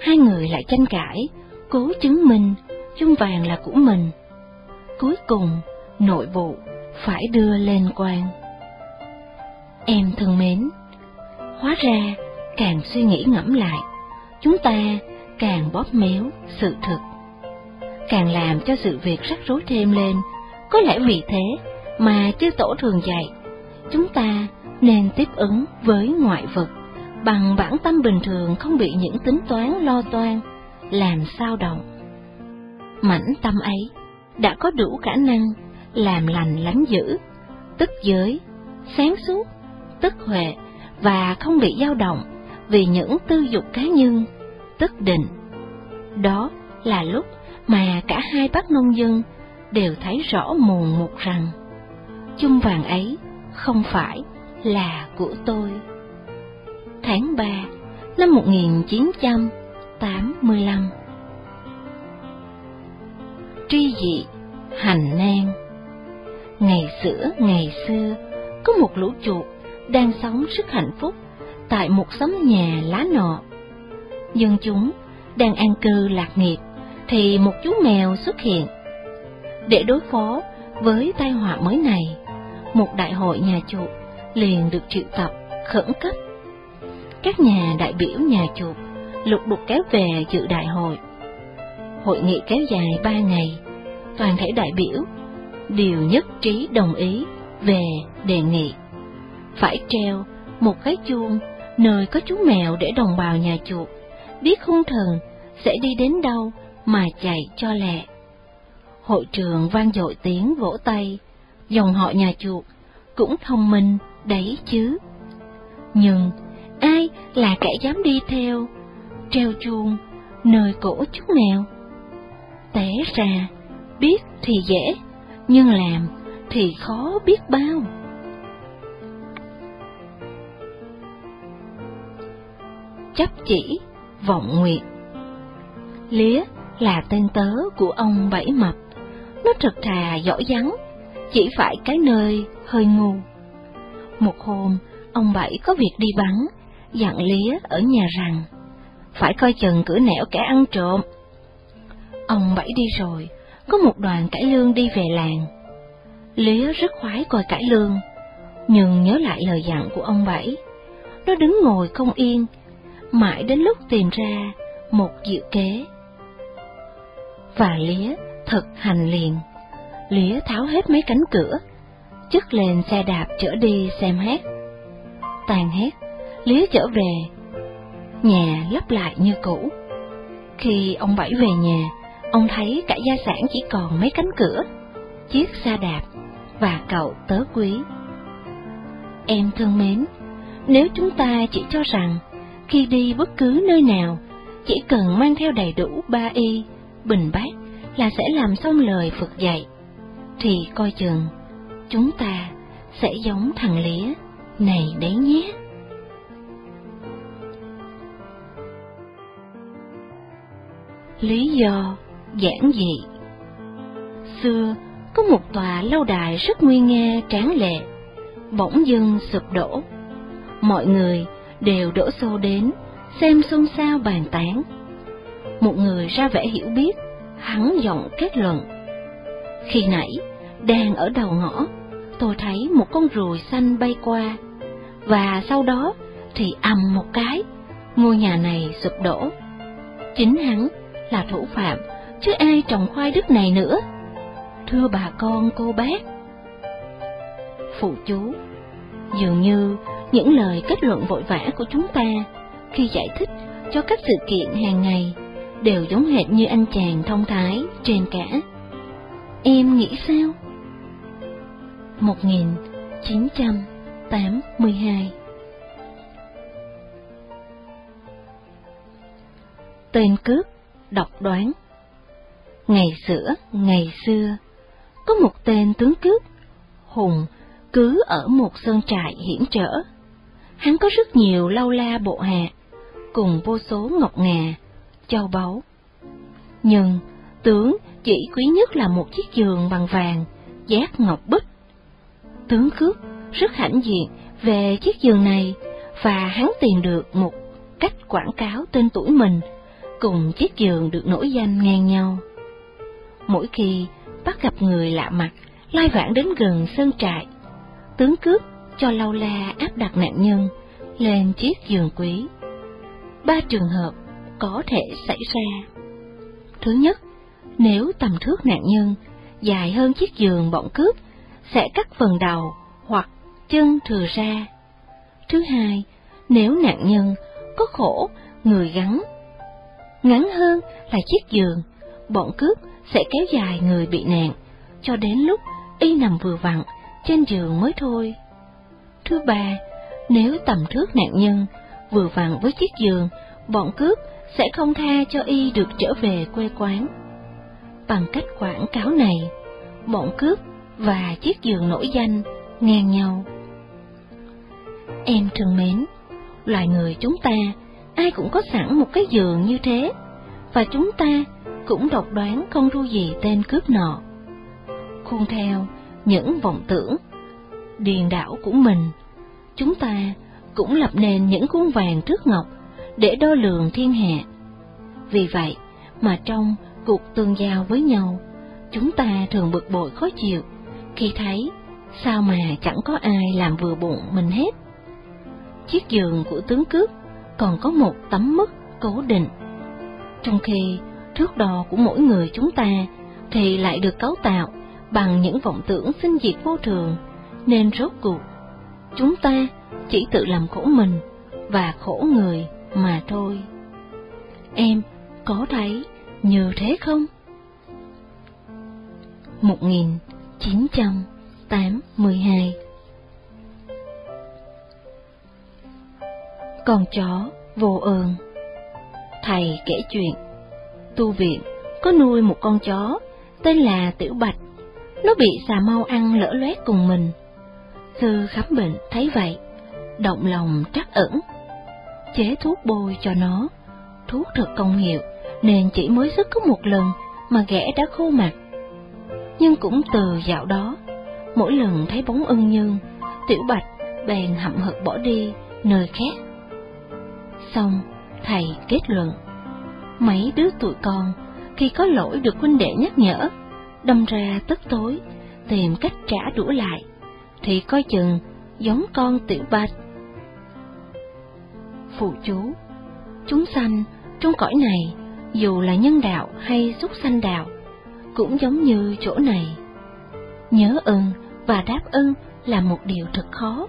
Hai người lại tranh cãi, cố chứng minh chung vàng là của mình. Cuối cùng, nội vụ phải đưa lên quan. Em thân mến, hóa ra càng suy nghĩ ngẫm lại, chúng ta càng bóp méo sự thực, càng làm cho sự việc rắc rối thêm lên. Có lẽ vì thế mà chư tổ thường dạy, chúng ta nên tiếp ứng với ngoại vật bằng bản tâm bình thường không bị những tính toán lo toan làm sao động. Mảnh tâm ấy đã có đủ khả năng làm lành lánh dữ, tức giới, sáng suốt, tức huệ và không bị dao động vì những tư dục cá nhân, tức định. Đó là lúc mà cả hai bác nông dân đều thấy rõ mồn một rằng chung vàng ấy không phải là của tôi. Tháng 3 năm 1985 Tri dị, hành nan Ngày xưa ngày xưa, có một lũ chuột đang sống rất hạnh phúc tại một xóm nhà lá nọ. Nhưng chúng đang an cư lạc nghiệp thì một chú mèo xuất hiện. Để đối phó với tai họa mới này, một đại hội nhà chuột liền được triệu tập khẩn cấp. Các nhà đại biểu nhà chuột lục đục kéo về dự đại hội. Hội nghị kéo dài ba ngày, toàn thể đại biểu đều nhất trí đồng ý về đề nghị phải treo một cái chuông nơi có chú mèo để đồng bào nhà chuột biết hung thần sẽ đi đến đâu mà chạy cho lẹ. Hội trường vang dội tiếng vỗ tay, dòng họ nhà chuột cũng thông minh đấy chứ. Nhưng ai là kẻ dám đi theo, treo chuông nơi cổ chú mèo? Té ra, biết thì dễ, nhưng làm thì khó biết bao. Chấp chỉ, vọng nguyện Lía là tên tớ của ông Bảy Mập, nó thật thà giỏi vắng, chỉ phải cái nơi hơi ngu. Một hôm, ông Bảy có việc đi bắn, dặn Lía ở nhà rằng, phải coi chừng cửa nẻo kẻ ăn trộm. Ông Bảy đi rồi, có một đoàn cải lương đi về làng. Lía rất khoái coi cải lương, nhưng nhớ lại lời dặn của ông Bảy. Nó đứng ngồi không yên, mãi đến lúc tìm ra một diệu kế. Và Lía thực hành liền. Lía tháo hết mấy cánh cửa, chất lên xe đạp chở đi xem hết Tàn hết, Lía trở về, nhà lấp lại như cũ. Khi ông Bảy về nhà, ông thấy cả gia sản chỉ còn mấy cánh cửa, chiếc xe đạp và cậu tớ quý. Em thương mến, nếu chúng ta chỉ cho rằng khi đi bất cứ nơi nào, chỉ cần mang theo đầy đủ ba y, bình bát là sẽ làm xong lời Phật dạy, thì coi chừng chúng ta sẽ giống thằng lía này đấy nhé. Lý do giản dị Xưa, có một tòa lâu đài rất nguy nga tráng lệ, bỗng dưng sụp đổ. Mọi người đều đổ xô đến, xem xôn xao bàn tán. Một người ra vẻ hiểu biết, hắn giọng kết luận. Khi nãy, đang ở đầu ngõ, tôi thấy một con ruồi xanh bay qua, và sau đó thì ầm một cái, ngôi nhà này sụp đổ. Chính hắn là thủ phạm, chứ ai trồng khoai đức này nữa. Thưa bà con cô bác. Phụ chú, dường như những lời kết luận vội vã của chúng ta khi giải thích cho các sự kiện hàng ngày đều giống hệt như anh chàng thông thái trên cả. Em nghĩ sao? 1982 Tên cướp độc đoán Ngày xưa, ngày xưa, có một tên tướng cướp, Hùng, cứ ở một sơn trại hiểm trở hắn có rất nhiều lâu la bộ hạ, cùng vô số ngọc ngà, châu báu. Nhưng tướng chỉ quý nhất là một chiếc giường bằng vàng, giác ngọc bích. Tướng cướp rất hãnh diện về chiếc giường này và hắn tìm được một cách quảng cáo tên tuổi mình cùng chiếc giường được nổi danh ngang nhau. Mỗi khi bắt gặp người lạ mặt lai vãng đến gần sân trại, tướng cướp cho lâu la áp đặt nạn nhân lên chiếc giường quý. Ba trường hợp có thể xảy ra. Thứ nhất, nếu tầm thước nạn nhân dài hơn chiếc giường bọn cướp, sẽ cắt phần đầu hoặc chân thừa ra. Thứ hai, nếu nạn nhân có khổ người gắn, ngắn hơn là chiếc giường, bọn cướp sẽ kéo dài người bị nạn, cho đến lúc y nằm vừa vặn trên giường mới thôi. Thứ ba, nếu tầm thước nạn nhân vừa vặn với chiếc giường, bọn cướp sẽ không tha cho y được trở về quê quán. Bằng cách quảng cáo này, bọn cướp và chiếc giường nổi danh ngang nhau. Em thân mến, loài người chúng ta ai cũng có sẵn một cái giường như thế, và chúng ta cũng độc đoán không ru gì tên cướp nọ. Khuôn theo những vọng tưởng, điền đảo của mình, chúng ta cũng lập nền những khuôn vàng trước ngọc để đo lường thiên hạ. Vì vậy mà trong cuộc tương giao với nhau, chúng ta thường bực bội khó chịu khi thấy sao mà chẳng có ai làm vừa bụng mình hết. Chiếc giường của tướng cướp còn có một tấm mức cố định, trong khi thước đo của mỗi người chúng ta thì lại được cấu tạo bằng những vọng tưởng sinh diệt vô thường, nên rốt cuộc chúng ta chỉ tự làm khổ mình và khổ người mà thôi. Em có thấy như thế không? 1982 Con chó vô ơn Thầy kể chuyện Tu viện có nuôi một con chó tên là Tiểu Bạch. Nó bị xà mau ăn lỡ loét cùng mình. Sư khám bệnh thấy vậy, động lòng trắc ẩn. Chế thuốc bôi cho nó, thuốc thật công hiệu nên chỉ mới sức có một lần mà ghẻ đã khô mặt. Nhưng cũng từ dạo đó, mỗi lần thấy bóng ưng nhân, Tiểu Bạch bèn hậm hực bỏ đi nơi khác. Xong, thầy kết luận, mấy đứa tụi con khi có lỗi được huynh đệ nhắc nhở, đâm ra tức tối, tìm cách trả đũa lại, thì coi chừng giống con Tiểu Bạch. Phụ chú Chúng sanh trong cõi này dù là nhân đạo hay xuất sanh đạo, cũng giống như chỗ này. Nhớ ơn và đáp ơn là một điều thật khó,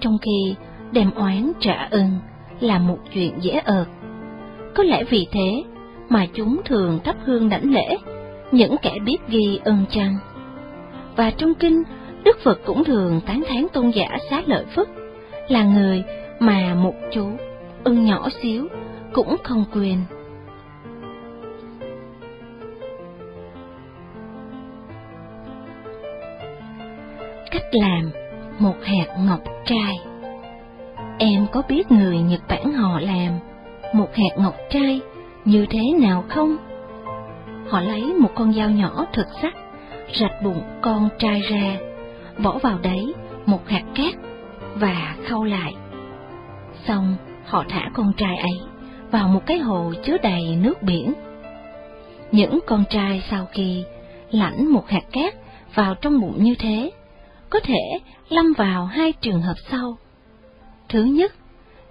trong khi đem oán trả ơn là một chuyện dễ ợt. Có lẽ vì thế mà chúng thường thắp hương đảnh lễ những kẻ biết ghi ơn chăng. Và trong kinh, Đức Phật cũng thường tán thán tôn giả xá lợi Phất là người mà một chú ưng nhỏ xíu cũng không quên. cách làm một hạt ngọc trai. Em có biết người Nhật Bản họ làm một hạt ngọc trai như thế nào không? Họ lấy một con dao nhỏ thật sắc, rạch bụng con trai ra, bỏ vào đấy một hạt cát và khâu lại. Xong, họ thả con trai ấy vào một cái hồ chứa đầy nước biển. Những con trai sau khi lãnh một hạt cát vào trong bụng như thế, có thể lâm vào hai trường hợp sau. Thứ nhất,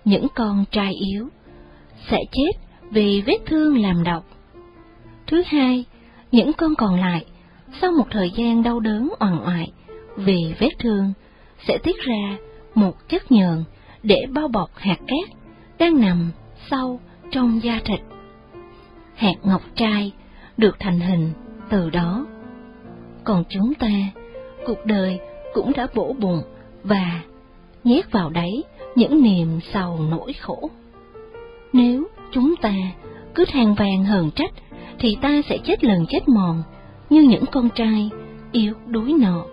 những con trai yếu sẽ chết vì vết thương làm độc. Thứ hai, những con còn lại sau một thời gian đau đớn oằn oại vì vết thương sẽ tiết ra một chất nhờn để bao bọc hạt cát đang nằm sâu trong da thịt. Hạt ngọc trai được thành hình từ đó. Còn chúng ta, cuộc đời cũng đã bổ bụng và nhét vào đấy những niềm sầu nỗi khổ. Nếu chúng ta cứ than vàng hờn trách, thì ta sẽ chết lần chết mòn như những con trai yếu đuối nọ.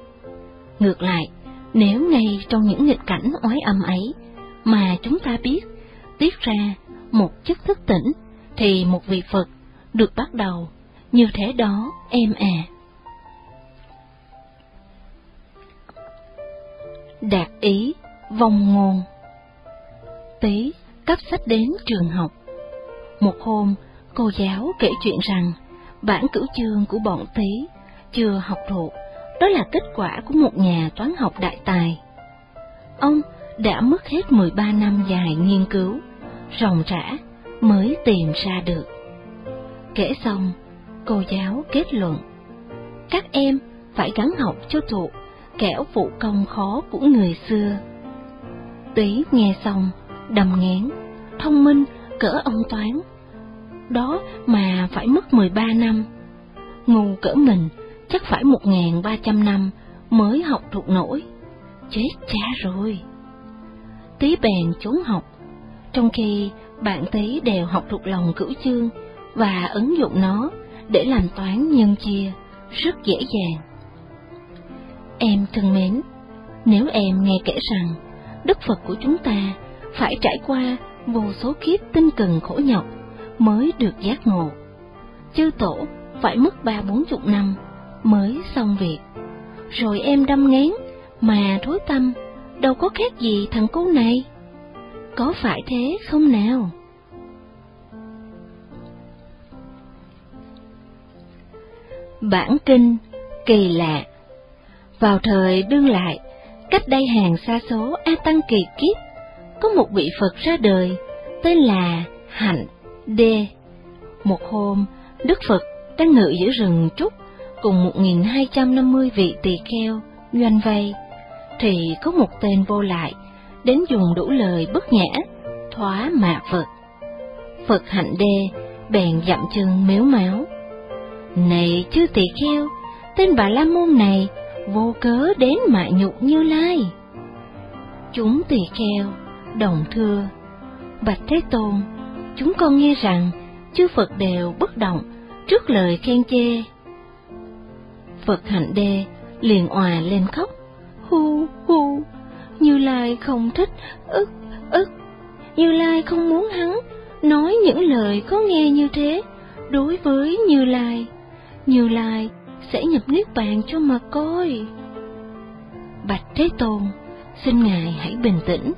Ngược lại, nếu ngay trong những nghịch cảnh oái âm ấy mà chúng ta biết tiết ra một chất thức tỉnh, thì một vị Phật được bắt đầu như thế đó em à. đạt ý, vong ngôn. Tí cấp sách đến trường học. Một hôm, cô giáo kể chuyện rằng bản cửu chương của bọn Tí chưa học thuộc, đó là kết quả của một nhà toán học đại tài. Ông đã mất hết 13 năm dài nghiên cứu, ròng rã mới tìm ra được. Kể xong, cô giáo kết luận, các em phải gắn học cho thuộc kẻo phụ công khó của người xưa. Tí nghe xong, đầm ngán, thông minh cỡ ông toán. Đó mà phải mất 13 năm. Ngu cỡ mình chắc phải 1.300 năm mới học thuộc nổi. Chết cha rồi. Tí bèn trốn học, trong khi bạn tí đều học thuộc lòng cửu chương và ứng dụng nó để làm toán nhân chia rất dễ dàng. Em thân mến, nếu em nghe kể rằng Đức Phật của chúng ta phải trải qua vô số kiếp tinh cần khổ nhọc mới được giác ngộ, chư tổ phải mất ba bốn chục năm mới xong việc, rồi em đâm ngán mà thối tâm đâu có khác gì thằng cô này. Có phải thế không nào? Bản kinh kỳ lạ Vào thời đương lại, cách đây hàng xa số A Tăng kỳ kiếp, có một vị Phật ra đời, tên là Hạnh Đê. Một hôm, Đức Phật đang ngự giữa rừng trúc cùng 1.250 vị tỳ kheo doanh vây, thì có một tên vô lại đến dùng đủ lời bất nhã, thoá mạ Phật. Phật hạnh đê bèn dặm chân méo máu. Này chư tỳ kheo, tên bà la môn này vô cớ đến mại nhục như lai. Chúng tỳ kheo đồng thưa, bạch thế tôn, chúng con nghe rằng chư Phật đều bất động trước lời khen chê. Phật hạnh đê liền òa lên khóc, hu hu, Như Lai không thích, ức ức, Như Lai không muốn hắn nói những lời có nghe như thế đối với Như Lai. Như Lai sẽ nhập niết bàn cho mà coi. Bạch Thế Tôn, xin Ngài hãy bình tĩnh,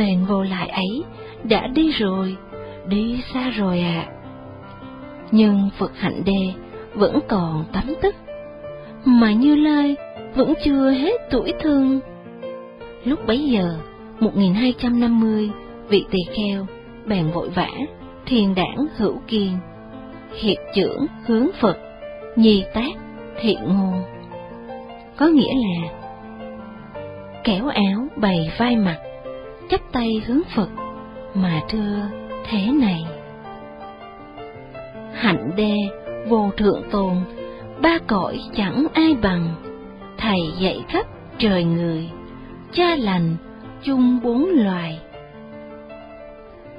tên vô lại ấy đã đi rồi, đi xa rồi ạ. À. Nhưng Phật Hạnh Đê vẫn còn tấm tức, mà Như Lai vẫn chưa hết tuổi thương. Lúc bấy giờ, 1250 vị tỳ kheo bèn vội vã, thiền đảng hữu kiên, hiệp trưởng hướng Phật, nhi tác thiện ngôn. Có nghĩa là kéo áo bày vai mặt, chắp tay hướng Phật mà thưa thế này. Hạnh đê vô thượng tồn, ba cõi chẳng ai bằng, thầy dạy khắp trời người, cha lành chung bốn loài.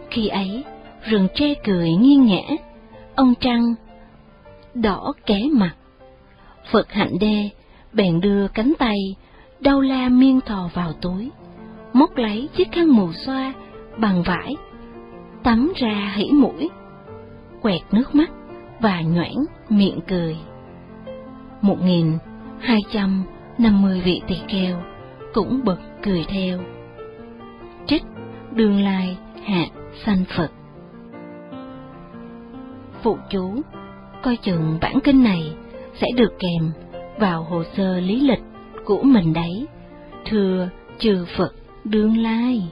Khi ấy, rừng tre cười nghiêng ngã, ông trăng đỏ ké mặt. Phật hạnh đê bèn đưa cánh tay đau la miên thò vào túi, móc lấy chiếc khăn mù xoa bằng vải, tắm ra hỉ mũi, quẹt nước mắt và nhoẻn miệng cười. Một nghìn hai trăm năm mươi vị tỳ kheo cũng bật cười theo. Trích đường lai hạt sanh Phật Phụ chú Coi chừng bản kinh này sẽ được kèm vào hồ sơ lý lịch của mình đấy. Thưa chư Phật đương lai.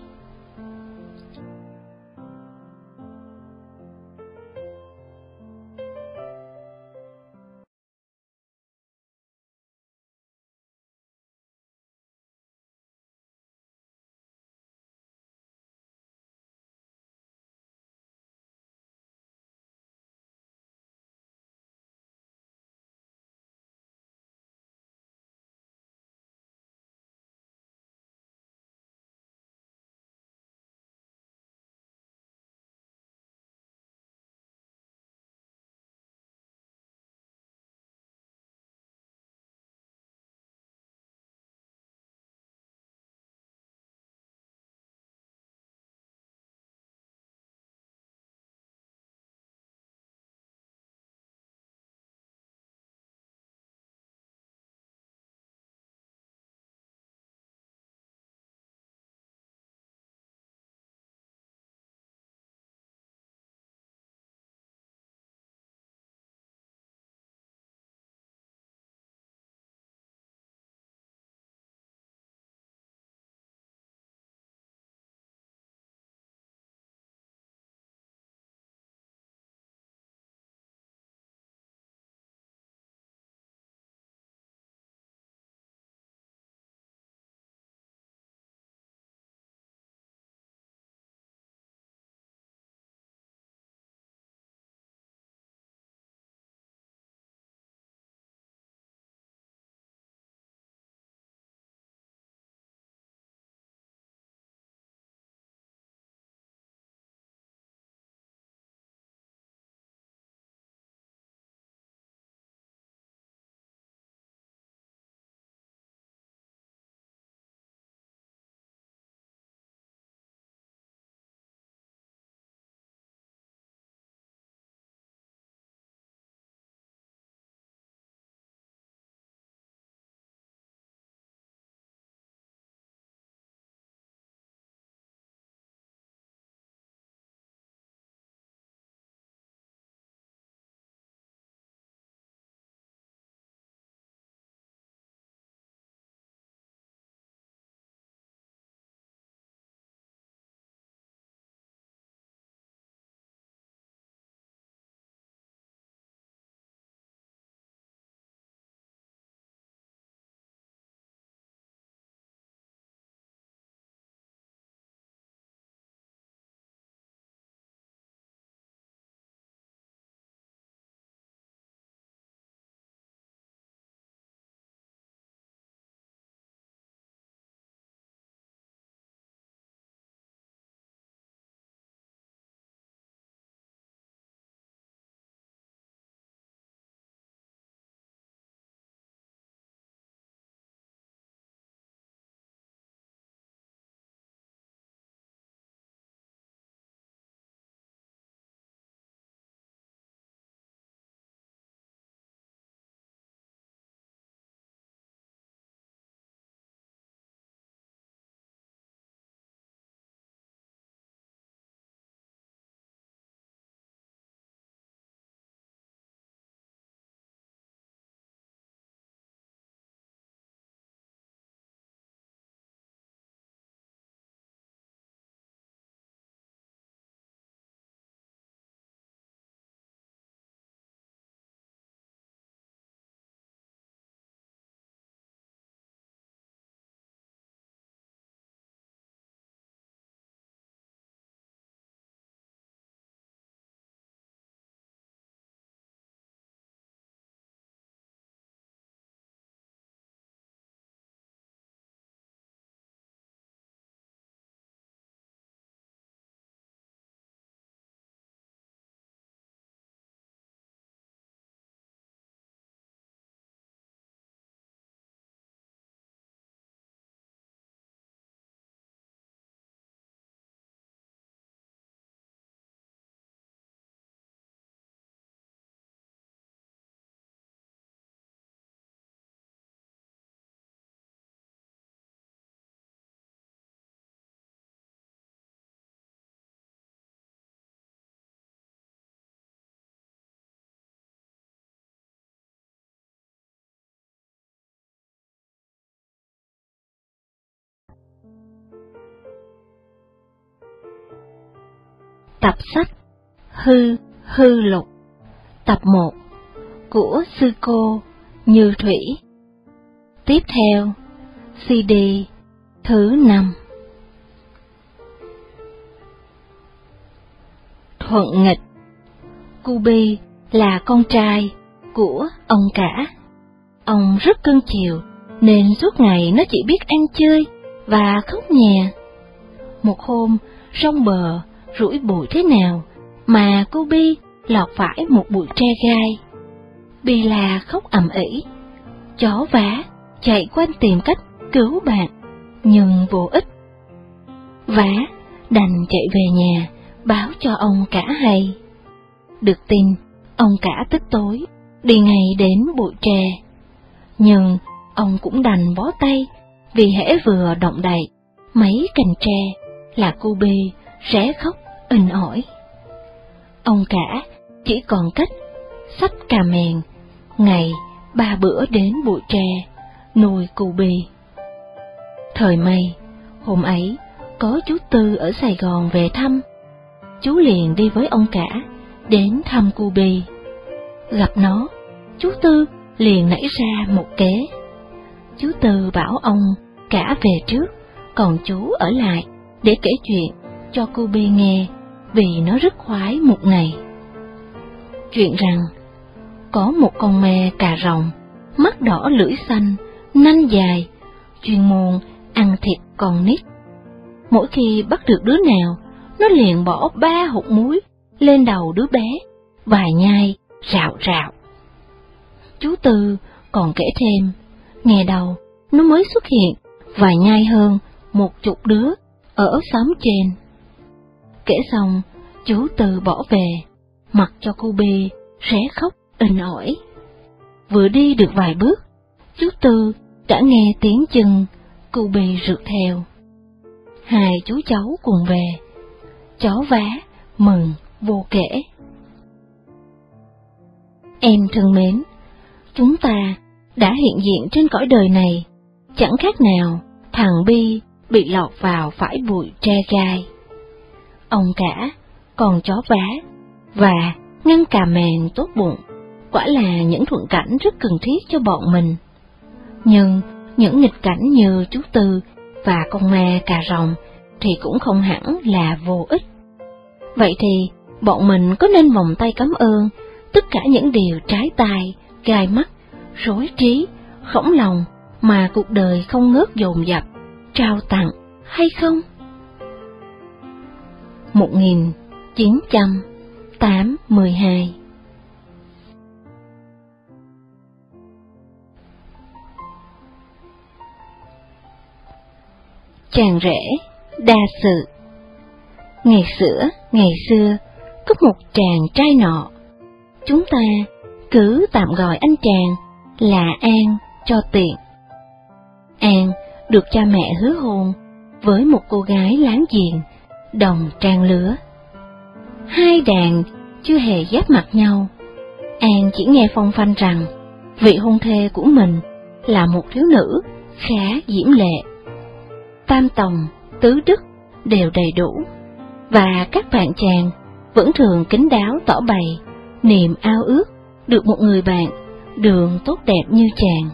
Tập sách Hư Hư Lục. Tập 1 của sư cô Như Thủy. Tiếp theo CD thứ 5 Thuận nghịch. Kubi là con trai của ông cả. Ông rất cưng chiều, nên suốt ngày nó chỉ biết ăn chơi và khóc nhè. Một hôm, sông bờ, rủi bụi thế nào, mà cô Bi lọt phải một bụi tre gai. Bi là khóc ầm ĩ, chó vá, chạy quanh tìm cách cứu bạn, nhưng vô ích. Vá đành chạy về nhà, báo cho ông cả hay. Được tin, ông cả tức tối, đi ngay đến bụi tre. Nhưng ông cũng đành bó tay, vì hễ vừa động đậy, mấy cành tre là cu bê rẽ khóc inh ỏi. Ông cả chỉ còn cách sắp cà mèn, ngày ba bữa đến bụi tre, nuôi cu bê. Thời mây, hôm ấy, có chú Tư ở Sài Gòn về thăm. Chú liền đi với ông cả, đến thăm cu bê. Gặp nó, chú Tư liền nảy ra một kế. Chú Tư bảo ông cả về trước, còn chú ở lại để kể chuyện cho cô bê nghe vì nó rất khoái một ngày. Chuyện rằng, có một con me cà rồng, mắt đỏ lưỡi xanh, nanh dài, chuyên môn ăn thịt con nít. Mỗi khi bắt được đứa nào, nó liền bỏ ba hột muối lên đầu đứa bé, và nhai, rạo rạo. Chú Tư còn kể thêm, nghe đầu nó mới xuất hiện và nhai hơn một chục đứa ở xóm trên. Kể xong, chú Tư bỏ về, mặc cho cô Bê ré khóc in ỏi. Vừa đi được vài bước, chú Tư đã nghe tiếng chân cô Bê rượt theo. Hai chú cháu cùng về, chó vá, mừng, vô kể. Em thân mến, chúng ta đã hiện diện trên cõi đời này, chẳng khác nào thằng Bi bị lọt vào phải bụi tre gai. Ông cả, còn chó vá, và ngăn cà mèn tốt bụng, quả là những thuận cảnh rất cần thiết cho bọn mình. Nhưng những nghịch cảnh như chú Tư và con ma cà rồng thì cũng không hẳn là vô ích. Vậy thì bọn mình có nên vòng tay cảm ơn tất cả những điều trái tai, gai mắt, rối trí, khổng lòng mà cuộc đời không ngớt dồn dập, trao tặng hay không? 1982 Chàng rể, đa sự Ngày xưa, ngày xưa, có một chàng trai nọ. Chúng ta cứ tạm gọi anh chàng là An cho tiện. An được cha mẹ hứa hôn với một cô gái láng giềng, đồng trang lứa. Hai đàn chưa hề giáp mặt nhau. An chỉ nghe phong phanh rằng vị hôn thê của mình là một thiếu nữ khá diễm lệ. Tam tòng, tứ đức đều đầy đủ, và các bạn chàng vẫn thường kính đáo tỏ bày niềm ao ước được một người bạn đường tốt đẹp như chàng.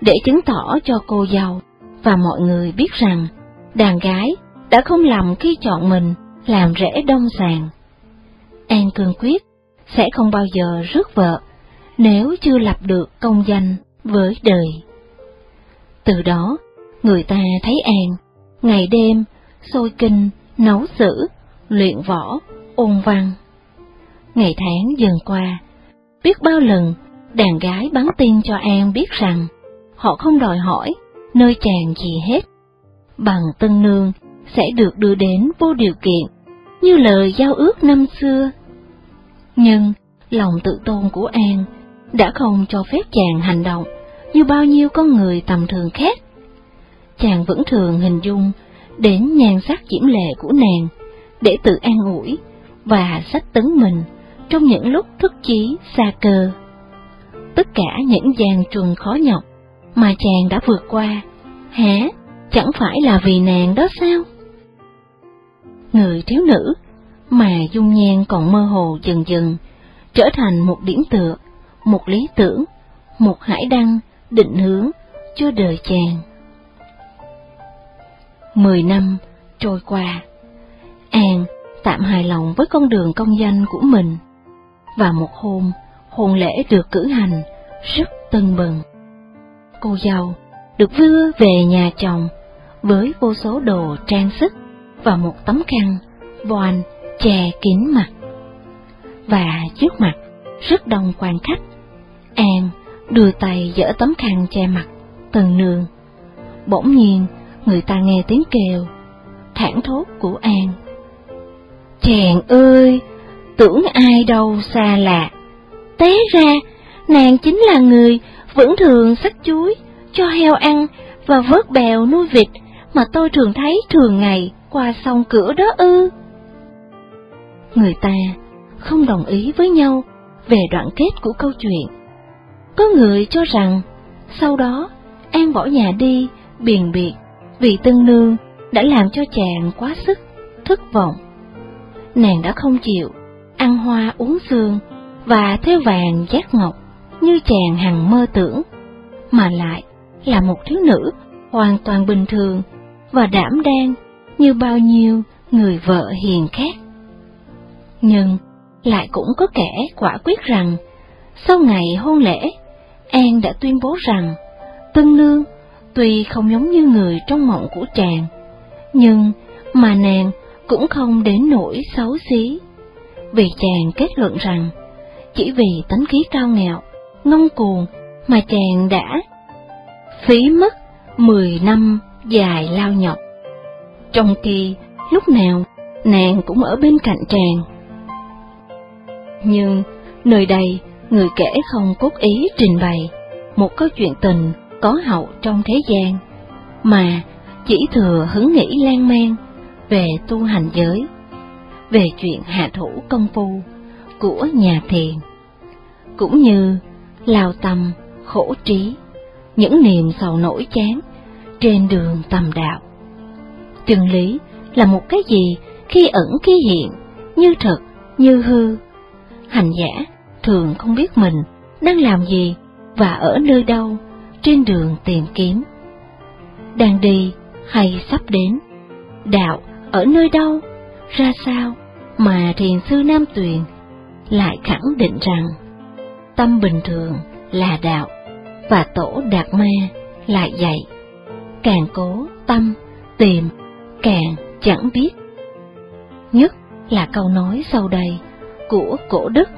Để chứng tỏ cho cô giàu và mọi người biết rằng đàn gái đã không lầm khi chọn mình làm rễ đông sàng. An cương quyết sẽ không bao giờ rước vợ nếu chưa lập được công danh với đời. Từ đó, người ta thấy An ngày đêm sôi kinh, nấu sử, luyện võ, ôn văn. Ngày tháng dần qua, biết bao lần đàn gái bắn tin cho An biết rằng họ không đòi hỏi nơi chàng gì hết, bằng tân nương sẽ được đưa đến vô điều kiện, như lời giao ước năm xưa. Nhưng lòng tự tôn của An đã không cho phép chàng hành động như bao nhiêu con người tầm thường khác. Chàng vẫn thường hình dung đến nhan sắc diễm lệ của nàng để tự an ủi và sách tấn mình trong những lúc thức chí xa cơ. Tất cả những gian trường khó nhọc mà chàng đã vượt qua, hả, chẳng phải là vì nàng đó sao? Người thiếu nữ mà dung nhan còn mơ hồ dần dần, trở thành một điểm tựa, một lý tưởng, một hải đăng, định hướng cho đời chàng. Mười năm trôi qua, An tạm hài lòng với con đường công danh của mình, và một hôm, hôn lễ được cử hành rất tân bừng. Cô dâu được đưa về nhà chồng với vô số đồ trang sức và một tấm khăn voan che kín mặt. Và trước mặt rất đông quan khách, An đưa tay dỡ tấm khăn che mặt Tần Nương. Bỗng nhiên, người ta nghe tiếng kêu, thảng thốt của An. Chàng ơi, tưởng ai đâu xa lạ. Té ra, nàng chính là người vẫn thường sắc chuối, cho heo ăn và vớt bèo nuôi vịt mà tôi thường thấy thường ngày qua sông cửa đó ư. Người ta không đồng ý với nhau về đoạn kết của câu chuyện. Có người cho rằng sau đó An bỏ nhà đi biền biệt vì tân nương đã làm cho chàng quá sức, thất vọng. Nàng đã không chịu ăn hoa uống xương và thế vàng giác ngọc như chàng hằng mơ tưởng, mà lại là một thiếu nữ hoàn toàn bình thường và đảm đang như bao nhiêu người vợ hiền khác. Nhưng lại cũng có kẻ quả quyết rằng sau ngày hôn lễ, An đã tuyên bố rằng Tân Nương tuy không giống như người trong mộng của chàng, nhưng mà nàng cũng không đến nỗi xấu xí, vì chàng kết luận rằng chỉ vì tánh khí cao ngạo, ngông cuồng mà chàng đã phí mất mười năm dài lao nhọc. Trong khi lúc nào nàng cũng ở bên cạnh chàng. Nhưng nơi đây người kể không cốt ý trình bày một câu chuyện tình có hậu trong thế gian, mà chỉ thừa hứng nghĩ lan man về tu hành giới, về chuyện hạ thủ công phu của nhà thiền, cũng như lao tâm, khổ trí, những niềm sầu nổi chán trên đường tầm đạo. Chân lý là một cái gì khi ẩn khi hiện, như thật, như hư. Hành giả thường không biết mình đang làm gì và ở nơi đâu trên đường tìm kiếm. Đang đi hay sắp đến, đạo ở nơi đâu, ra sao mà thiền sư Nam Tuyền lại khẳng định rằng tâm bình thường là đạo, và tổ Đạt Ma là dạy. Càng cố tâm, tìm, càng chẳng biết. Nhất là câu nói sau đây của cổ đức.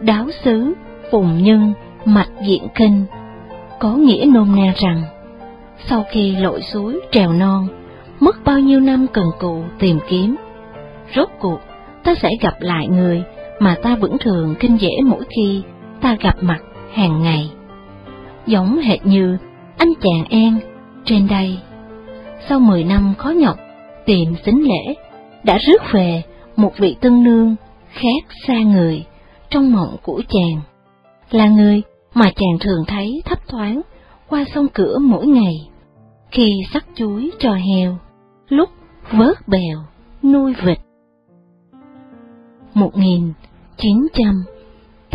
Đáo xứ, phùng nhân, mạch diện kinh. Có nghĩa nôm na rằng, sau khi lội suối trèo non, mất bao nhiêu năm cần cù tìm kiếm, rốt cuộc ta sẽ gặp lại người mà ta vẫn thường kinh dễ mỗi khi ta gặp mặt hàng ngày giống hệt như anh chàng em trên đây. Sau mười năm khó nhọc tìm xính lễ, đã rước về một vị tân nương khác xa người trong mộng của chàng, là người mà chàng thường thấy thấp thoáng qua sông cửa mỗi ngày, khi sắt chuối trò heo, lúc vớt bèo, nuôi vịt.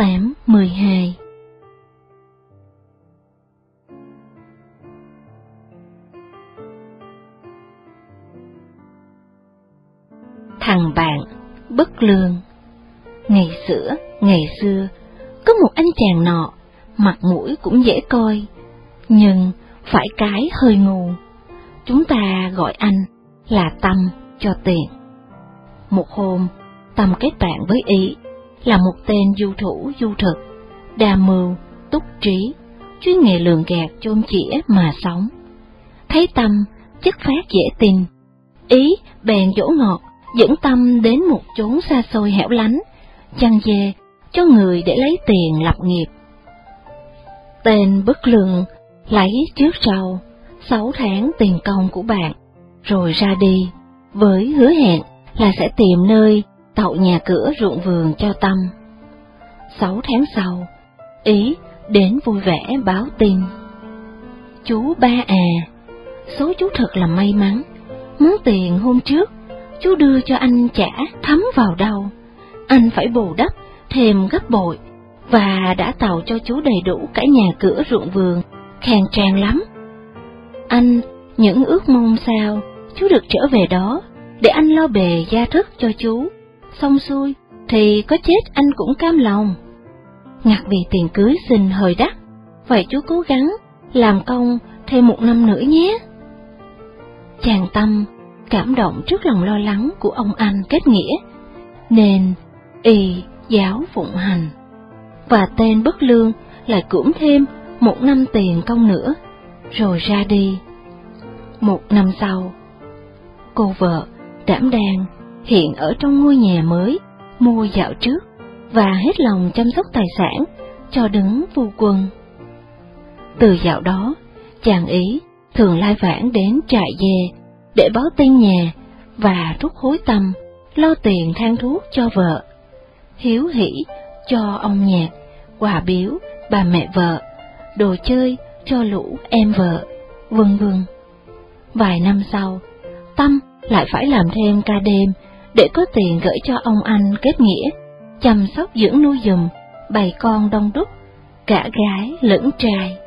1982 Thằng bạn, bất lương Ngày xưa, ngày xưa, có một anh chàng nọ, mặt mũi cũng dễ coi, nhưng phải cái hơi ngu. Chúng ta gọi anh là Tâm cho tiền. Một hôm, Tâm kết bạn với Ý, là một tên du thủ du thực, đa mưu, túc trí, chuyên nghề lường gạt chôn chĩa mà sống. Thấy Tâm chất phát dễ tin, Ý bèn dỗ ngọt dẫn Tâm đến một chốn xa xôi hẻo lánh, chăn dê cho người để lấy tiền lập nghiệp. Tên bất lương lấy trước sau sáu tháng tiền công của bạn, rồi ra đi, với hứa hẹn là sẽ tìm nơi tạo nhà cửa ruộng vườn cho Tâm. Sáu tháng sau, Ý đến vui vẻ báo tin. Chú ba à, số chú thật là may mắn, món tiền hôm trước chú đưa cho anh chả thấm vào đâu. Anh phải bù đắp thêm gấp bội, và đã tạo cho chú đầy đủ cả nhà cửa ruộng vườn, khang trang lắm. Anh những ước mong sao chú được trở về đó, để anh lo bề gia thức cho chú. Xong xuôi, thì có chết anh cũng cam lòng. Ngặt vì tiền cưới xin hơi đắt, vậy chú cố gắng làm công thêm một năm nữa nhé. Chàng Tâm cảm động trước lòng lo lắng của ông anh kết nghĩa, nên y giáo phụng hành, và tên bất lương lại cưỡng thêm một năm tiền công nữa, rồi ra đi. Một năm sau, cô vợ đảm đang hiện ở trong ngôi nhà mới mua dạo trước và hết lòng chăm sóc tài sản cho đứng vô quân. Từ dạo đó, chàng ý thường lai vãng đến trại dê để báo tin nhà và rút hối tâm, lo tiền than thuốc cho vợ. Hiếu hỉ cho ông nhạc, quà biếu bà mẹ vợ, đồ chơi cho lũ em vợ, vân vân. Vài năm sau, Tâm lại phải làm thêm ca đêm để có tiền gửi cho ông anh kết nghĩa, chăm sóc dưỡng nuôi dùm, bày con đông đúc, cả gái lẫn trai.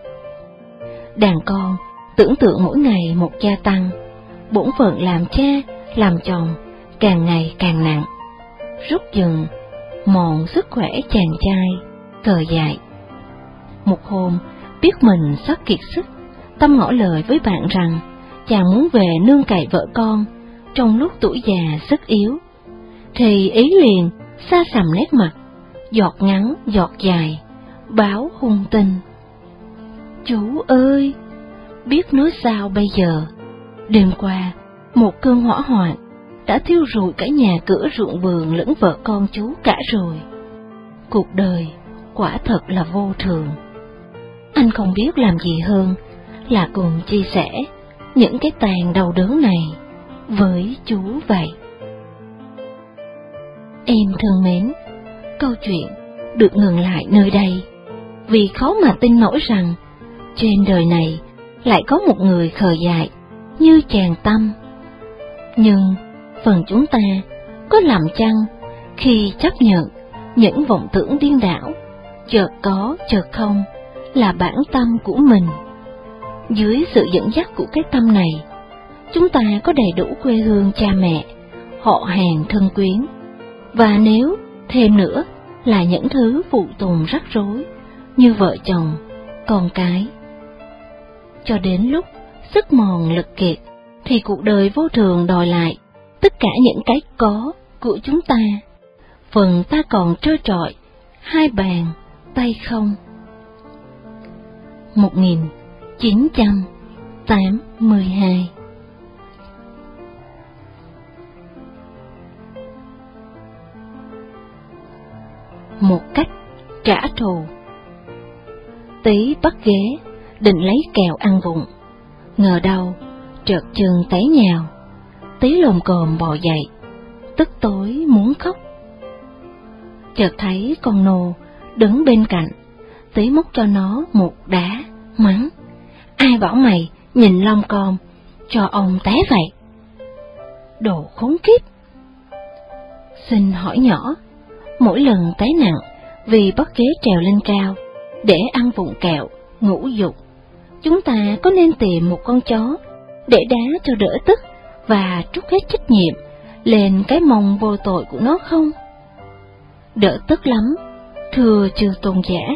Đàn con tưởng tượng mỗi ngày một gia tăng, bổn phận làm cha, làm chồng càng ngày càng nặng, rút dần mòn sức khỏe chàng trai, cờ dại. Một hôm, biết mình sắp kiệt sức, Tâm ngỏ lời với bạn rằng chàng muốn về nương cậy vợ con trong lúc tuổi già sức yếu, thì ý liền xa sầm nét mặt, giọt ngắn giọt dài, báo hung tinh. Chú ơi, biết nói sao bây giờ? Đêm qua, một cơn hỏa hoạn đã thiêu rụi cả nhà cửa ruộng vườn lẫn vợ con chú cả rồi. Cuộc đời quả thật là vô thường. Anh không biết làm gì hơn là cùng chia sẻ những cái tàn đau đớn này với chú vậy. Em thân mến, câu chuyện được ngừng lại nơi đây, vì khó mà tin nổi rằng trên đời này lại có một người khờ dại như chàng Tâm. Nhưng phần chúng ta có làm chăng khi chấp nhận những vọng tưởng điên đảo, chợt có chợt không là bản tâm của mình. Dưới sự dẫn dắt của cái tâm này, chúng ta có đầy đủ quê hương cha mẹ, họ hàng thân quyến, và nếu thêm nữa là những thứ phụ tùng rắc rối như vợ chồng, con cái. Cho đến lúc sức mòn lực kiệt, thì cuộc đời vô thường đòi lại tất cả những cái có của chúng ta. Phần ta còn trơ trọi, hai bàn, tay không. 1982 Một cách trả thù Tí bắt ghế, định lấy kẹo ăn vụng, ngờ đâu trượt chân té nhào, tí lồm cồm bò dậy, tức tối muốn khóc. Chợt thấy con nô đứng bên cạnh, tí múc cho nó một đá, mắng. Ai bảo mày nhìn long con, cho ông té vậy? Đồ khốn kiếp! Xin hỏi nhỏ, mỗi lần té nặng vì bất ghế trèo lên cao, để ăn vụng kẹo, ngủ dục, chúng ta có nên tìm một con chó để đá cho đỡ tức và trút hết trách nhiệm lên cái mông vô tội của nó không? Đỡ tức lắm, thừa chưa tôn giả,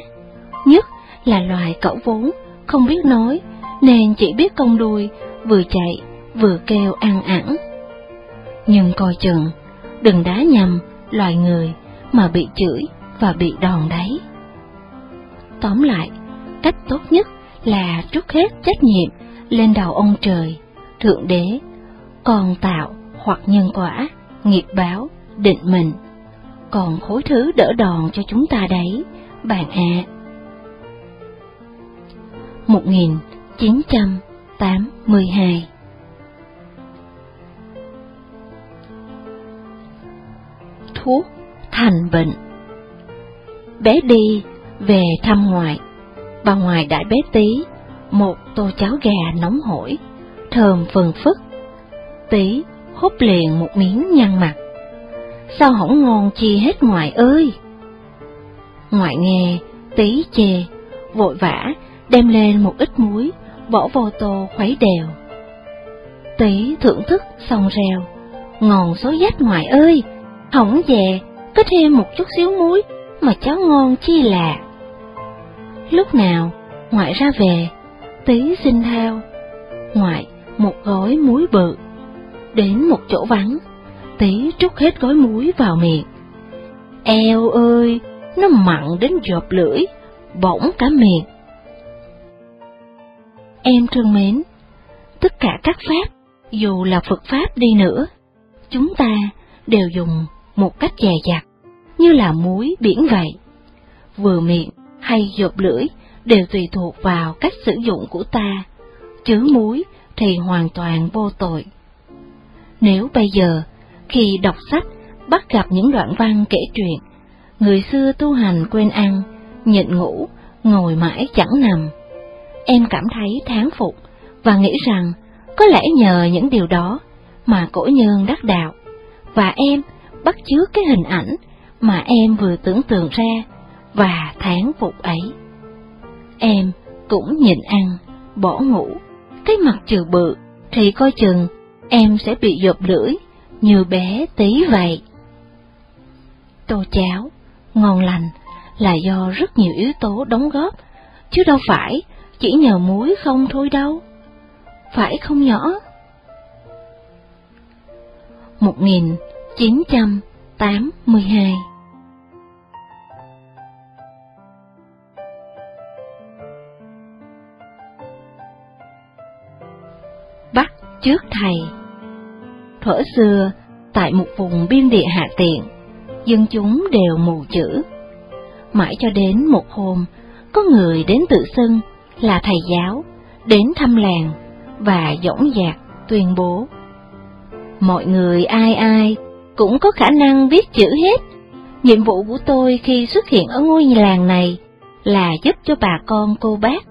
nhất là loài cẩu vốn không biết nói nên chỉ biết cong đuôi vừa chạy vừa kêu ăn ẳng. Nhưng coi chừng, đừng đá nhầm loài người mà bị chửi và bị đòn đấy. Tóm lại, cách tốt nhất là trút hết trách nhiệm lên đầu ông trời, thượng đế, còn tạo hoặc nhân quả, nghiệp báo, định mệnh, còn khối thứ đỡ đòn cho chúng ta đấy, bạn ạ. À. 1982 Thuốc thành bệnh Bé đi về thăm ngoại, bà ngoại đại bé tí một tô cháo gà nóng hổi, thơm phần phức. Tí húp liền một miếng nhăn mặt. Sao hỏng ngon chi hết ngoại ơi? Ngoại nghe, tí chê, vội vã đem lên một ít muối, bỏ vô tô khuấy đều. Tí thưởng thức xong reo, ngon số dách ngoại ơi, hỏng về, có thêm một chút xíu muối mà cháu ngon chi là. Lúc nào, ngoại ra về, tí xin theo, ngoại một gói muối bự. Đến một chỗ vắng, tí trút hết gói muối vào miệng. Eo ơi, nó mặn đến dọp lưỡi, bỗng cả miệng. Em thương mến, tất cả các pháp, dù là Phật Pháp đi nữa, chúng ta đều dùng một cách dè dặt, như là muối biển vậy. Vừa miệng hay dột lưỡi đều tùy thuộc vào cách sử dụng của ta, Chứ muối thì hoàn toàn vô tội. Nếu bây giờ, khi đọc sách, bắt gặp những đoạn văn kể chuyện, người xưa tu hành quên ăn, nhịn ngủ, ngồi mãi chẳng nằm, em cảm thấy thán phục và nghĩ rằng có lẽ nhờ những điều đó mà cổ nhân đắc đạo, và em bắt chước cái hình ảnh mà em vừa tưởng tượng ra và tháng phục ấy. Em cũng nhịn ăn, bỏ ngủ, cái mặt trừ bự thì coi chừng em sẽ bị dột lưỡi như bé tí vậy. Tô cháo, ngon lành là do rất nhiều yếu tố đóng góp, chứ đâu phải chỉ nhờ muối không thôi đâu. Phải không nhỏ? 1982 Bắt trước thầy Thuở xưa, tại một vùng biên địa hạ tiện, dân chúng đều mù chữ. Mãi cho đến một hôm, có người đến tự xưng là thầy giáo, đến thăm làng và dõng dạc tuyên bố. Mọi người ai ai cũng có khả năng viết chữ hết. Nhiệm vụ của tôi khi xuất hiện ở ngôi làng này là giúp cho bà con cô bác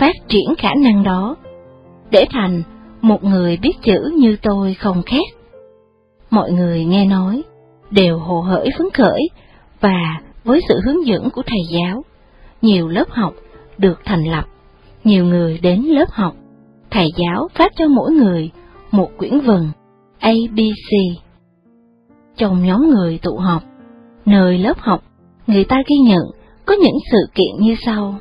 phát triển khả năng đó, để thành một người biết chữ như tôi không khác. Mọi người nghe nói, đều hồ hởi phấn khởi, và với sự hướng dẫn của thầy giáo, nhiều lớp học được thành lập nhiều người đến lớp học, thầy giáo phát cho mỗi người một quyển vần ABC. Trong nhóm người tụ họp, nơi lớp học, người ta ghi nhận có những sự kiện như sau.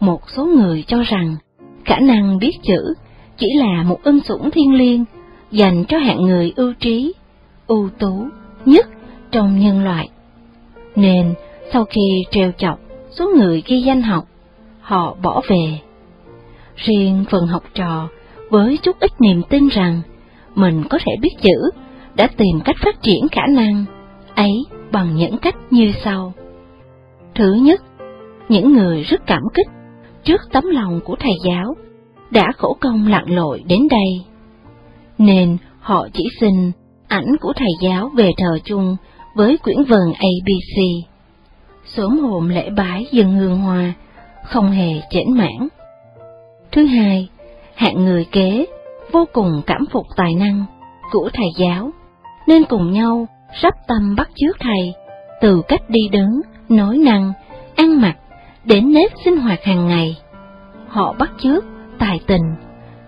Một số người cho rằng khả năng biết chữ chỉ là một ân sủng thiên liêng dành cho hạng người ưu trí, ưu tú nhất trong nhân loại. Nên sau khi treo chọc số người ghi danh học, họ bỏ về. Riêng phần học trò, với chút ít niềm tin rằng mình có thể biết chữ, đã tìm cách phát triển khả năng ấy bằng những cách như sau. Thứ nhất, những người rất cảm kích trước tấm lòng của thầy giáo đã khổ công lặn lội đến đây. Nên họ chỉ xin ảnh của thầy giáo về thờ chung với quyển vần ABC. Sớm hồn lễ bái dân hương hoa, không hề chểnh mãn. Thứ hai, hạng người kế vô cùng cảm phục tài năng của thầy giáo, nên cùng nhau sắp tâm bắt chước thầy, từ cách đi đứng, nói năng, ăn mặc, đến nếp sinh hoạt hàng ngày. Họ bắt chước tài tình,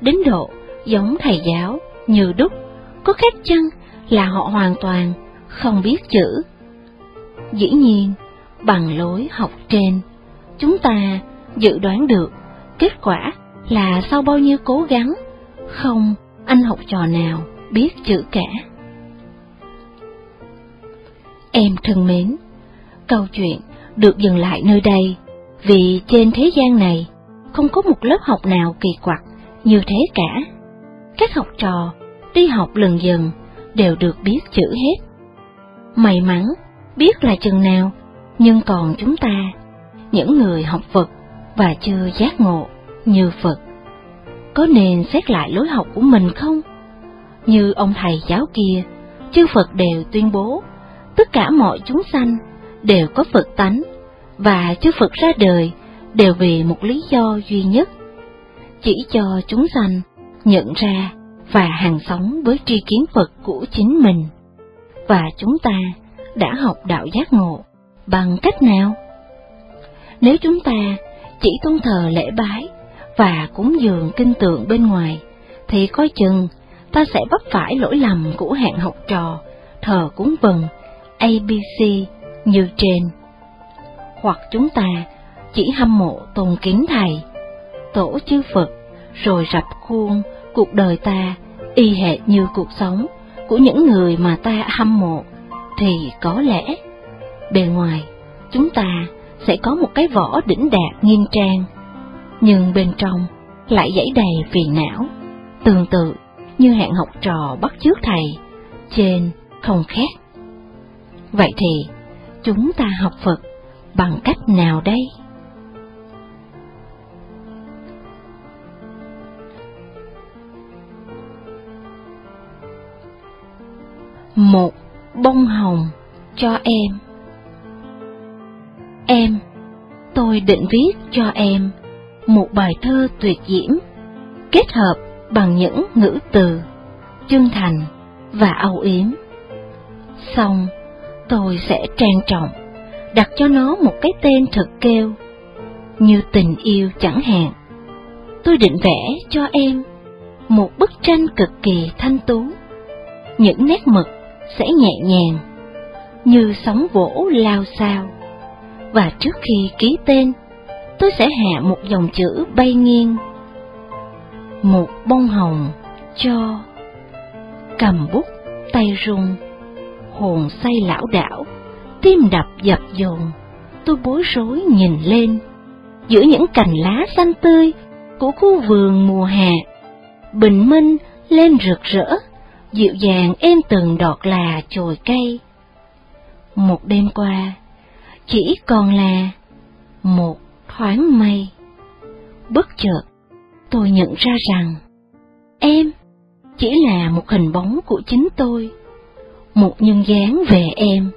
đến độ giống thầy giáo như đúc, có khác chăng là họ hoàn toàn không biết chữ. Dĩ nhiên, bằng lối học trên, chúng ta dự đoán được kết quả là sau bao nhiêu cố gắng, không anh học trò nào biết chữ cả. Em thân mến, câu chuyện được dừng lại nơi đây vì trên thế gian này không có một lớp học nào kỳ quặc như thế cả. Các học trò đi học lần dần đều được biết chữ hết. May mắn biết là chừng nào, nhưng còn chúng ta, những người học Phật và chưa giác ngộ như Phật. Có nên xét lại lối học của mình không? Như ông thầy giáo kia, chư Phật đều tuyên bố, tất cả mọi chúng sanh đều có Phật tánh, và chư Phật ra đời đều vì một lý do duy nhất, chỉ cho chúng sanh nhận ra và hàng sống với tri kiến Phật của chính mình. Và chúng ta đã học đạo giác ngộ bằng cách nào? Nếu chúng ta chỉ tôn thờ lễ bái và cúng dường kinh tượng bên ngoài, thì coi chừng ta sẽ vấp phải lỗi lầm của hạng học trò thờ cúng vần ABC như trên. Hoặc chúng ta chỉ hâm mộ tôn kính thầy, tổ chư Phật, rồi rập khuôn cuộc đời ta y hệt như cuộc sống của những người mà ta hâm mộ, thì có lẽ bề ngoài chúng ta sẽ có một cái vỏ đỉnh đạt nghiêm trang, nhưng bên trong lại dãy đầy phiền não, tương tự như hẹn học trò bắt chước thầy, trên không khác. Vậy thì, chúng ta học Phật bằng cách nào đây? Một bông hồng cho em Em, tôi định viết cho em một bài thơ tuyệt diễm, kết hợp bằng những ngữ từ chân thành và âu yếm. Xong, tôi sẽ trang trọng đặt cho nó một cái tên thật kêu, như tình yêu chẳng hạn. Tôi định vẽ cho em một bức tranh cực kỳ thanh tú, những nét mực sẽ nhẹ nhàng, như sóng vỗ lao sao. Và trước khi ký tên, tôi sẽ hạ một dòng chữ bay nghiêng. Một bông hồng cho cầm bút tay run hồn say lão đảo tim đập dập dồn tôi bối rối nhìn lên. Giữa những cành lá xanh tươi của khu vườn mùa hè bình minh lên rực rỡ dịu dàng êm từng đọt là chồi cây. Một đêm qua chỉ còn là một thoáng mây. Bất chợt tôi nhận ra rằng em chỉ là một hình bóng của chính tôi, một nhân dáng về em,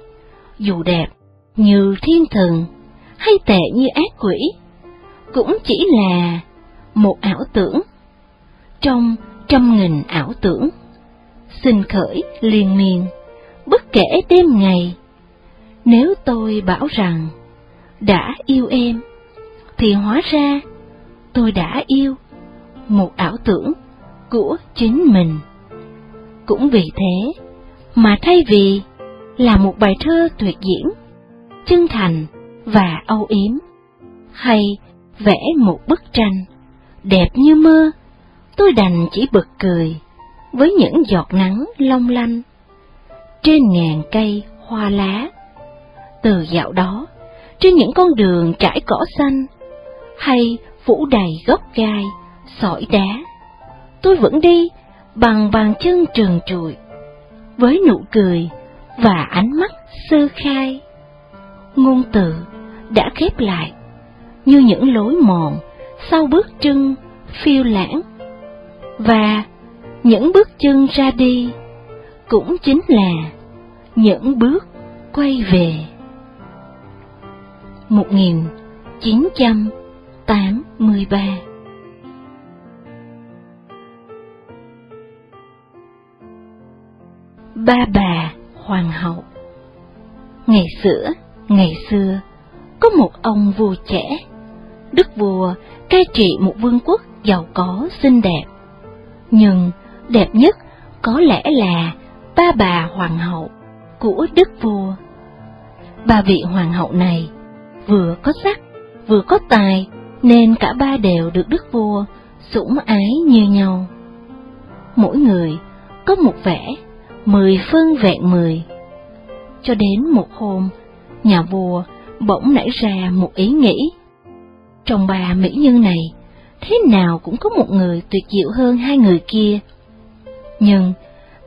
dù đẹp như thiên thần hay tệ như ác quỷ, cũng chỉ là một ảo tưởng trong trăm nghìn ảo tưởng, xin khởi liên miên, bất kể đêm ngày. Nếu tôi bảo rằng đã yêu em, thì hóa ra tôi đã yêu một ảo tưởng của chính mình. Cũng vì thế mà thay vì là một bài thơ tuyệt diễm, chân thành và âu yếm, hay vẽ một bức tranh đẹp như mơ, tôi đành chỉ bật cười với những giọt nắng long lanh trên ngàn cây hoa lá. Từ dạo đó, trên những con đường trải cỏ xanh, hay phủ đầy gốc gai, sỏi đá, tôi vẫn đi bằng bàn chân trần trụi, với nụ cười và ánh mắt sơ khai. Ngôn từ đã khép lại như những lối mòn sau bước chân phiêu lãng, và những bước chân ra đi cũng chính là những bước quay về. 1983 Ba bà hoàng hậu Ngày xưa, ngày xưa, có một ông vua trẻ, đức vua cai trị một vương quốc giàu có xinh đẹp. Nhưng đẹp nhất có lẽ là ba bà hoàng hậu của đức vua. Ba vị hoàng hậu này vừa có sắc, vừa có tài, nên cả ba đều được đức vua sủng ái như nhau. Mỗi người có một vẻ mười phương vẹn mười. Cho đến một hôm, nhà vua bỗng nảy ra một ý nghĩ. Trong ba mỹ nhân này, thế nào cũng có một người tuyệt diệu hơn hai người kia. Nhưng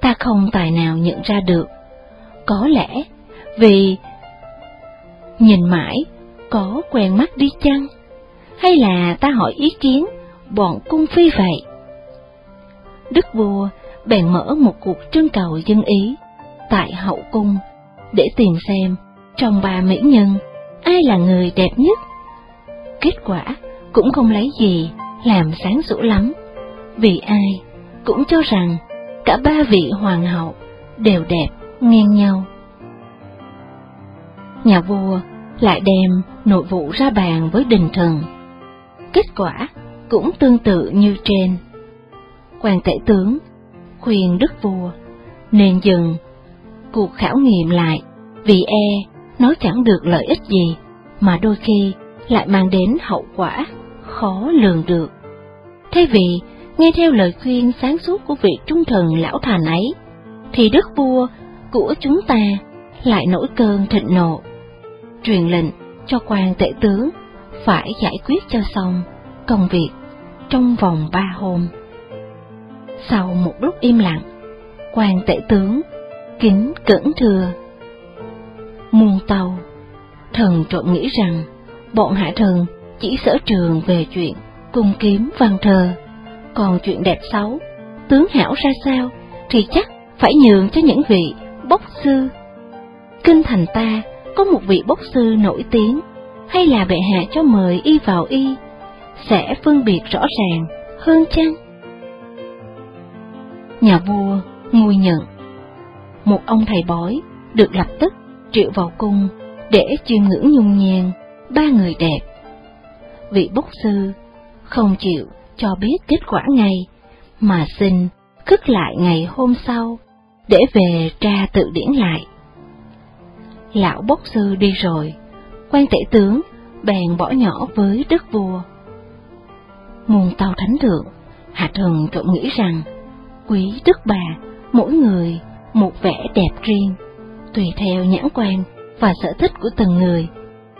ta không tài nào nhận ra được. Có lẽ vì nhìn mãi có quen mắt đi chăng? Hay là ta hỏi ý kiến bọn cung phi vậy? Đức vua bèn mở một cuộc trưng cầu dân ý tại hậu cung để tìm xem trong ba mỹ nhân ai là người đẹp nhất. Kết quả cũng không lấy gì làm sáng sủa lắm, vì ai cũng cho rằng cả ba vị hoàng hậu đều đẹp ngang nhau. Nhà vua lại đem nội vụ ra bàn với đình thần. Kết quả cũng tương tự như trên. Quan tể tướng khuyên đức vua nên dừng cuộc khảo nghiệm lại vì e nó chẳng được lợi ích gì mà đôi khi lại mang đến hậu quả khó lường được. Thay vì nghe theo lời khuyên sáng suốt của vị trung thần lão thành ấy, thì đức vua của chúng ta lại nổi cơn thịnh nộ, truyền lệnh cho quan tể tướng phải giải quyết cho xong công việc trong vòng ba hôm. Sau một lúc im lặng, quan tể tướng kính cẩn thưa. Muôn tàu, thần trộn nghĩ rằng bọn hạ thần chỉ sở trường về chuyện cung kiếm văn thơ, còn chuyện đẹp xấu, tướng hảo ra sao thì chắc phải nhường cho những vị bốc sư. Kinh thành ta có một vị bốc sư nổi tiếng, hay là bệ hạ cho mời y vào y, sẽ phân biệt rõ ràng hơn chăng? Nhà vua ngồi nhận, một ông thầy bói được lập tức triệu vào cung để chiêm ngưỡng nhung nhàn ba người đẹp. Vị bốc sư không chịu cho biết kết quả ngay, mà xin khất lại ngày hôm sau để về tra tự điển lại. Lão bốc sư đi rồi, quan tể tướng bèn bỏ nhỏ với đức vua. Muôn tàu thánh thượng, hạ thần tự nghĩ rằng quý đức bà mỗi người một vẻ đẹp riêng, tùy theo nhãn quan và sở thích của từng người.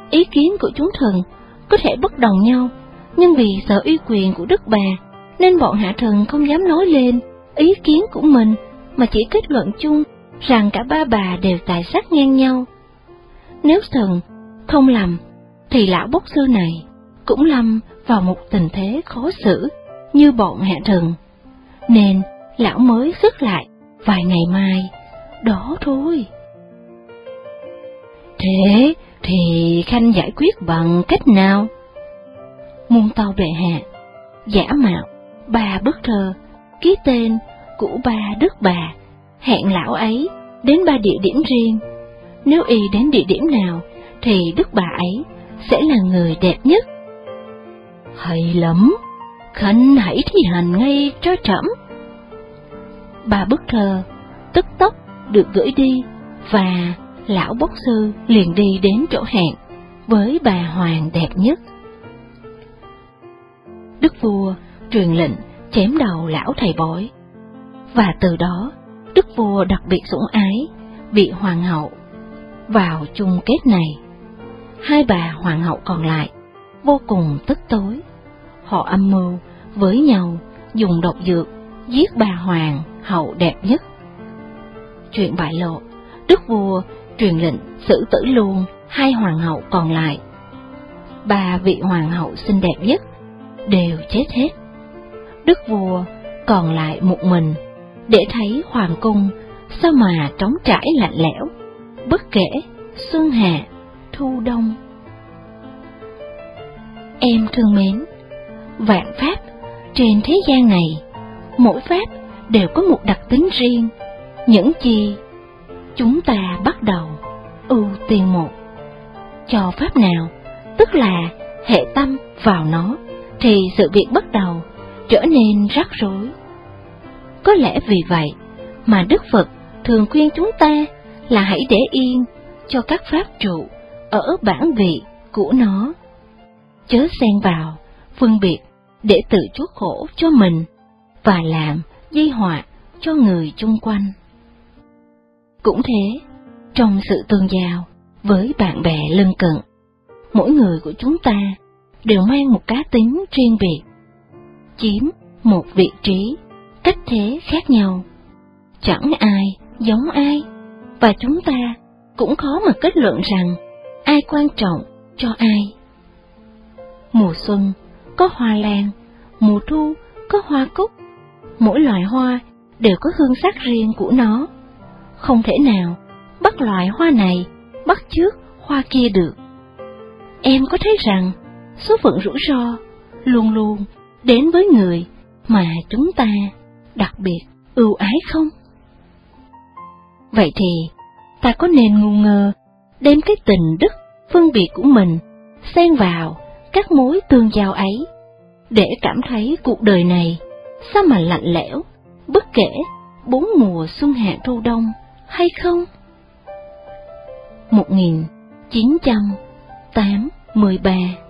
Ý kiến của chúng thần có thể bất đồng nhau, nhưng vì sợ uy quyền của đức bà, nên bọn hạ thần không dám nói lên ý kiến của mình, mà chỉ kết luận chung rằng cả ba bà đều tài sắc ngang nhau. Nếu thần không làm, thì lão bốc sư này cũng lâm vào một tình thế khó xử như bọn hạ thần, nên lão mới sức lại vài ngày mai, đó thôi. Thế thì Khanh giải quyết bằng cách nào? Muôn tàu bệ hạ, giả mạo, ba bức thơ, ký tên của ba đức bà, hẹn lão ấy đến ba địa điểm riêng. Nếu y đến địa điểm nào, thì đức bà ấy sẽ là người đẹp nhất. Hay lắm, Khanh hãy thi hành ngay cho trẫm. Ba bức thơ tức tốc được gửi đi và lão bốc sư liền đi đến chỗ hẹn với bà hoàng đẹp nhất. Đức vua truyền lệnh chém đầu lão thầy bói, và từ đó đức vua đặc biệt sủng ái vị hoàng hậu vào chung kết này. Hai bà hoàng hậu còn lại vô cùng tức tối, họ âm mưu với nhau dùng độc dược giết bà hoàng hậu đẹp nhất. Chuyện bại lộ, đức vua truyền lệnh xử tử luôn hai hoàng hậu còn lại. Ba vị hoàng hậu xinh đẹp nhất đều chết hết. Đức vua còn lại một mình để thấy hoàng cung sao mà trống trải lạnh lẽo, bất kể xuân hạ, thu đông. Em thương mến, vạn pháp trên thế gian này, mỗi pháp đều có một đặc tính riêng, những chi chúng ta bắt đầu ưu tiên một. Cho pháp nào, tức là hệ tâm vào nó, thì sự việc bắt đầu trở nên rắc rối. Có lẽ vì vậy mà Đức Phật thường khuyên chúng ta là hãy để yên cho các pháp trụ ở bản vị của nó. Chớ xen vào, phân biệt để tự chuốc khổ cho mình và làm di họa cho người chung quanh. Cũng thế, trong sự tương giao với bạn bè lân cận, mỗi người của chúng ta đều mang một cá tính riêng biệt, chiếm một vị trí, cách thế khác nhau. Chẳng ai giống ai, và chúng ta cũng khó mà kết luận rằng ai quan trọng cho ai. Mùa xuân có hoa lan, mùa thu có hoa cúc, mỗi loài hoa đều có hương sắc riêng của nó. Không thể nào bắt loài hoa này bắt trước hoa kia được. Em có thấy rằng số phận rủi ro luôn luôn đến với người mà chúng ta đặc biệt, ưu ái không? Vậy thì, ta có nên ngu ngơ, đem cái tình đức, phân biệt của mình, xen vào các mối tương giao ấy, để cảm thấy cuộc đời này sao mà lạnh lẽo, bất kể bốn mùa xuân hạ thu đông hay không? 1983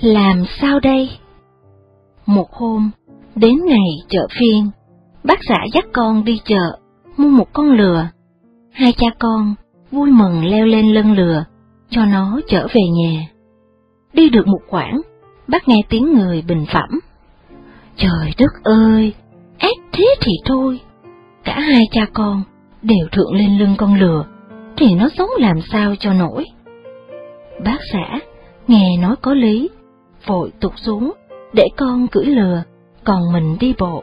Làm sao đây? Một hôm, đến ngày chợ phiên, bác xã dắt con đi chợ, mua một con lừa. Hai cha con vui mừng leo lên lưng lừa, cho nó trở về nhà. Đi được một quãng, bác nghe tiếng người bình phẩm. Trời đất ơi, ác thế thì thôi. Cả hai cha con đều thượng lên lưng con lừa, thì nó sống làm sao cho nổi. Bác xã nghe nói có lý, vội tụt xuống, để con cưỡi lừa, còn mình đi bộ.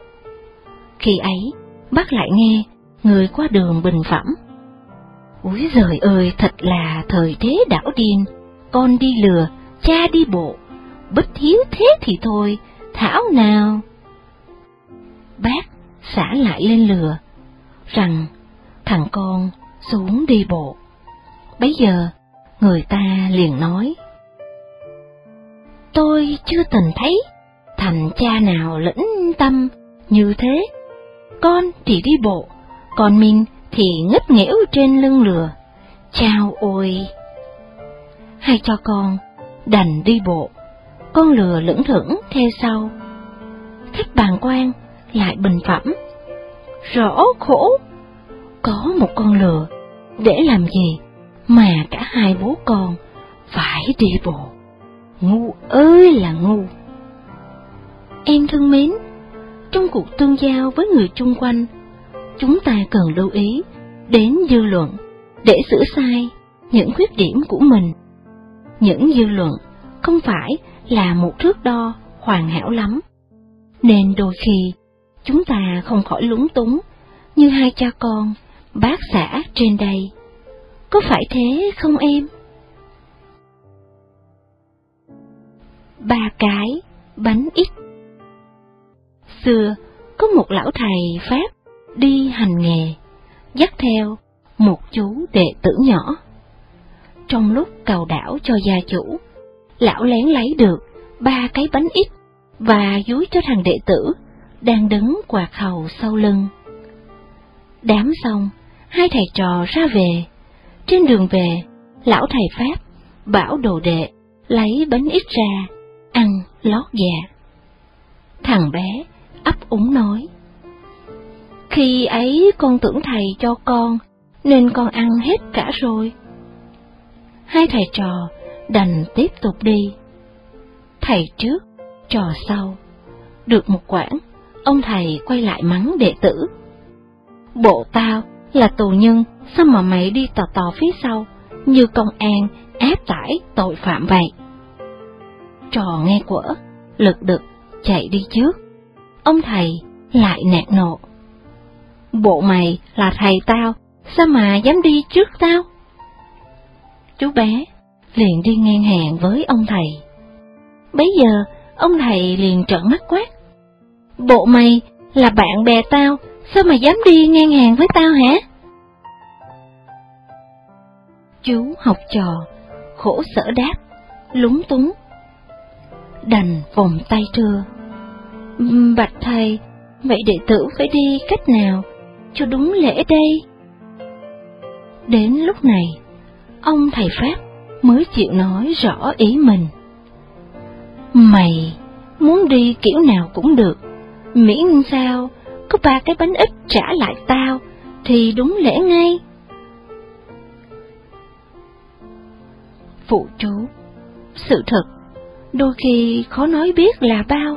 Khi ấy, bác lại nghe người qua đường bình phẩm. Úi giời ơi, thật là thời thế đảo điên, con đi lừa, cha đi bộ, bất hiếu thế thì thôi, thảo nào. Bác xả lại lên lừa, rằng thằng con xuống đi bộ. bây giờ, người ta liền nói. Tôi chưa từng thấy thành cha nào lĩnh tâm như thế. Con thì đi bộ, còn mình thì ngất nghẽo trên lưng lừa. Chao ôi! Hay cho con đành đi bộ, con lừa lững thững theo sau. khách bàn quan lại bình phẩm. Rõ khổ! Có một con lừa, để làm gì mà cả hai bố con phải đi bộ. Ngu ơi là ngu! Em thân mến, trong cuộc tương giao với người chung quanh, chúng ta cần lưu ý đến dư luận để sửa sai những khuyết điểm của mình. Những dư luận không phải là một thước đo hoàn hảo lắm, nên đôi khi chúng ta không khỏi lúng túng như hai cha con, bác xã trên đây. Có phải thế không em? Ba cái bánh ít Xưa, có một lão thầy Pháp đi hành nghề, dắt theo một chú đệ tử nhỏ. Trong lúc cầu đảo cho gia chủ, lão lén lấy được ba cái bánh ít và dúi cho thằng đệ tử đang đứng quạt hầu sau lưng. Đám xong, hai thầy trò ra về. Trên đường về, lão thầy Pháp bảo đồ đệ lấy bánh ít ra, ăn lót dạ. Thằng bé ấp úng nói. Khi ấy con tưởng thầy cho con, nên con ăn hết cả rồi. Hai thầy trò đành tiếp tục đi. Thầy trước, trò sau. Được một quãng, ông thầy quay lại mắng đệ tử. Bộ tao là tù nhân, sao mà mày đi tò tò phía sau, như công an áp tải tội phạm vậy? Trò nghe quở, lực đực chạy đi trước ông thầy lại nạt nộ. Bộ mày là thầy tao, sao mà dám đi trước tao? Chú bé liền đi ngang hàng với ông thầy. Bấy giờ, ông thầy liền trợn mắt quát. Bộ mày là bạn bè tao, sao mà dám đi ngang hàng với tao hả? Chú học trò, khổ sở đáp, lúng túng. Đành vòng tay trưa Bạch thầy, vậy đệ tử phải đi cách nào cho đúng lễ đây? Đến lúc này, ông thầy Pháp mới chịu nói rõ ý mình. Mày muốn đi kiểu nào cũng được, miễn sao có ba cái bánh ít trả lại tao thì đúng lễ ngay. Phụ chú, sự thật, đôi khi khó nói biết là bao.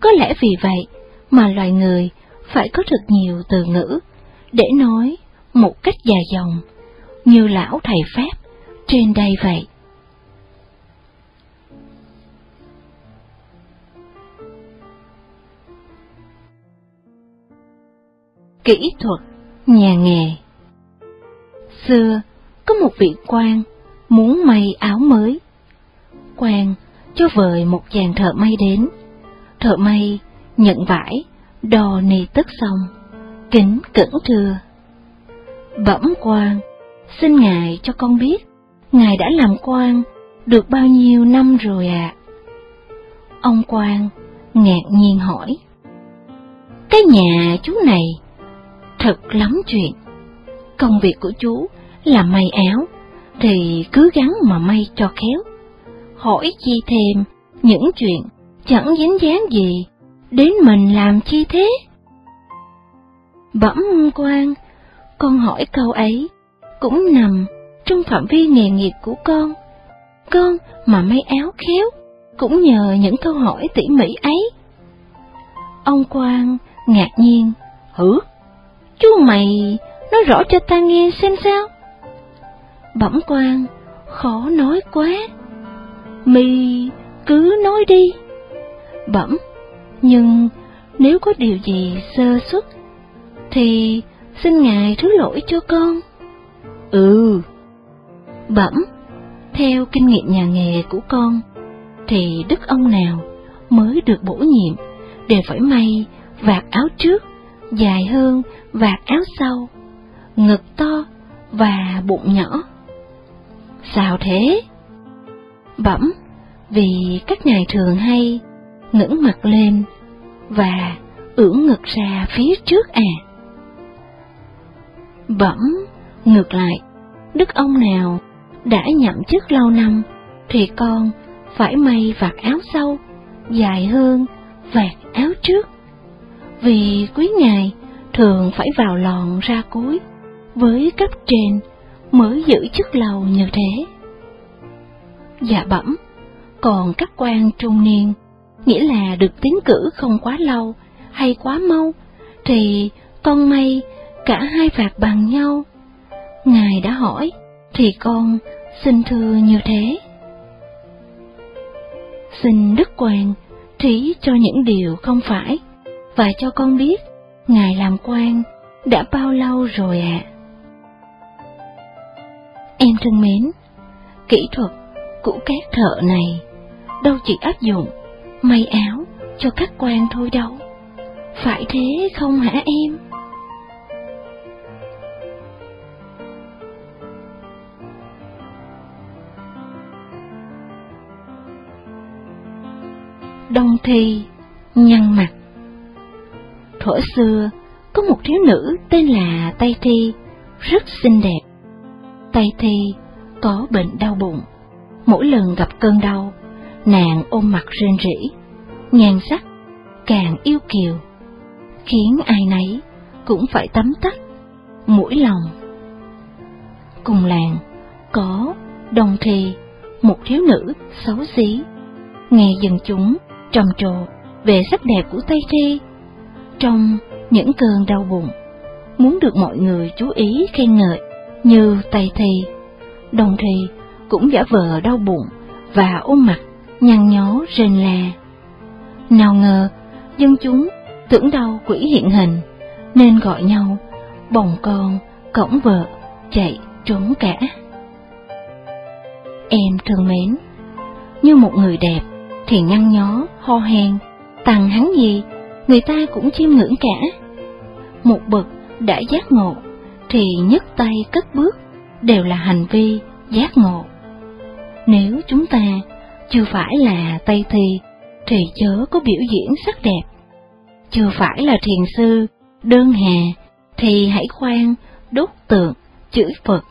Có lẽ vì vậy mà loài người phải có thật nhiều từ ngữ để nói một cách dài dòng, như lão thầy Pháp trên đây vậy. Kỹ thuật nhà nghề. Xưa, có một vị quan muốn may áo mới. Quan cho vời một chàng thợ may đến Thợ may nhận vải, đo nề tất xong, kính cẩn thưa. Bẩm quan, xin ngài cho con biết, ngài đã làm quan được bao nhiêu năm rồi ạ? À? Ông quan ngạc nhiên hỏi. Cái nhà chú này thật lắm chuyện. Công việc của chú là may áo, thì cứ gắng mà may cho khéo. Hỏi chi thêm những chuyện chẳng dính dáng gì, đến mình làm chi thế? Bẩm quan, con hỏi câu ấy, cũng nằm trong phạm vi nghề nghiệp của con. Con mà may áo khéo, cũng nhờ những câu hỏi tỉ mỉ ấy. Ông Quang ngạc nhiên, hử? Chú mày nói rõ cho ta nghe xem sao? Bẩm quan khó nói quá. Mi cứ nói đi. Bẩm, nhưng nếu có điều gì sơ xuất, thì xin Ngài thứ lỗi cho con. Ừ. Bẩm, theo kinh nghiệm nhà nghề của con, thì đức ông nào mới được bổ nhiệm đều phải may vạt áo trước dài hơn vạt áo sau, ngực to và bụng nhỏ. Sao thế? Bẩm, vì các ngài thường hay ngẩng mặt lên và ưỡn ngực ra phía trước à. Bẩm, ngược lại, đức ông nào đã nhậm chức lâu năm thì con phải may vạt áo sau dài hơn vạt áo trước. Vì quý ngài thường phải vào lòn ra cuối với cấp trên mới giữ chức lâu như thế. Dạ bẩm, còn các quan trung niên, nghĩa là được tiến cử không quá lâu hay quá mau, thì con may cả hai vạt bằng nhau. Ngài đã hỏi, thì con xin thưa như thế. Xin Đức Quan trí cho những điều không phải, và cho con biết Ngài làm quan đã bao lâu rồi ạ? À? Em thân mến, kỹ thuật của các thợ này đâu chỉ áp dụng may áo cho các quan thôi đâu. Phải thế không hả em? Đông Thi nhăn mặt Thuở xưa, có một thiếu nữ tên là Tây Thi, rất xinh đẹp. Tây Thi có bệnh đau bụng. Mỗi lần gặp cơn đau, nàng ôm mặt rên rỉ, nhan sắc càng yêu kiều, khiến ai nấy cũng phải tắm tắt, mũi lòng. Cùng làng có đồng thi một thiếu nữ xấu xí, nghe dân chúng trầm trồ về sắc đẹp của Tây Thi trong những cơn đau bụng, muốn được mọi người chú ý khen ngợi như Tây Thi, Đồng Thi cũng giả vờ đau bụng và ôm mặt nhăn nhó rên la. Nào ngờ, dân chúng tưởng đâu quỷ hiện hình, nên gọi nhau bồng con, cổng vợ, chạy trốn cả. Em thương mến, như một người đẹp thì nhăn nhó, ho hen, tằng hắn gì người ta cũng chiêm ngưỡng cả. Một bậc đã giác ngộ, thì nhấc tay cất bước đều là hành vi giác ngộ. Nếu chúng ta chưa phải là Tây Thi, thì chớ có biểu diễn sắc đẹp. Chưa phải là thiền sư, đơn hà, thì hãy khoan đốt tượng, chửi Phật,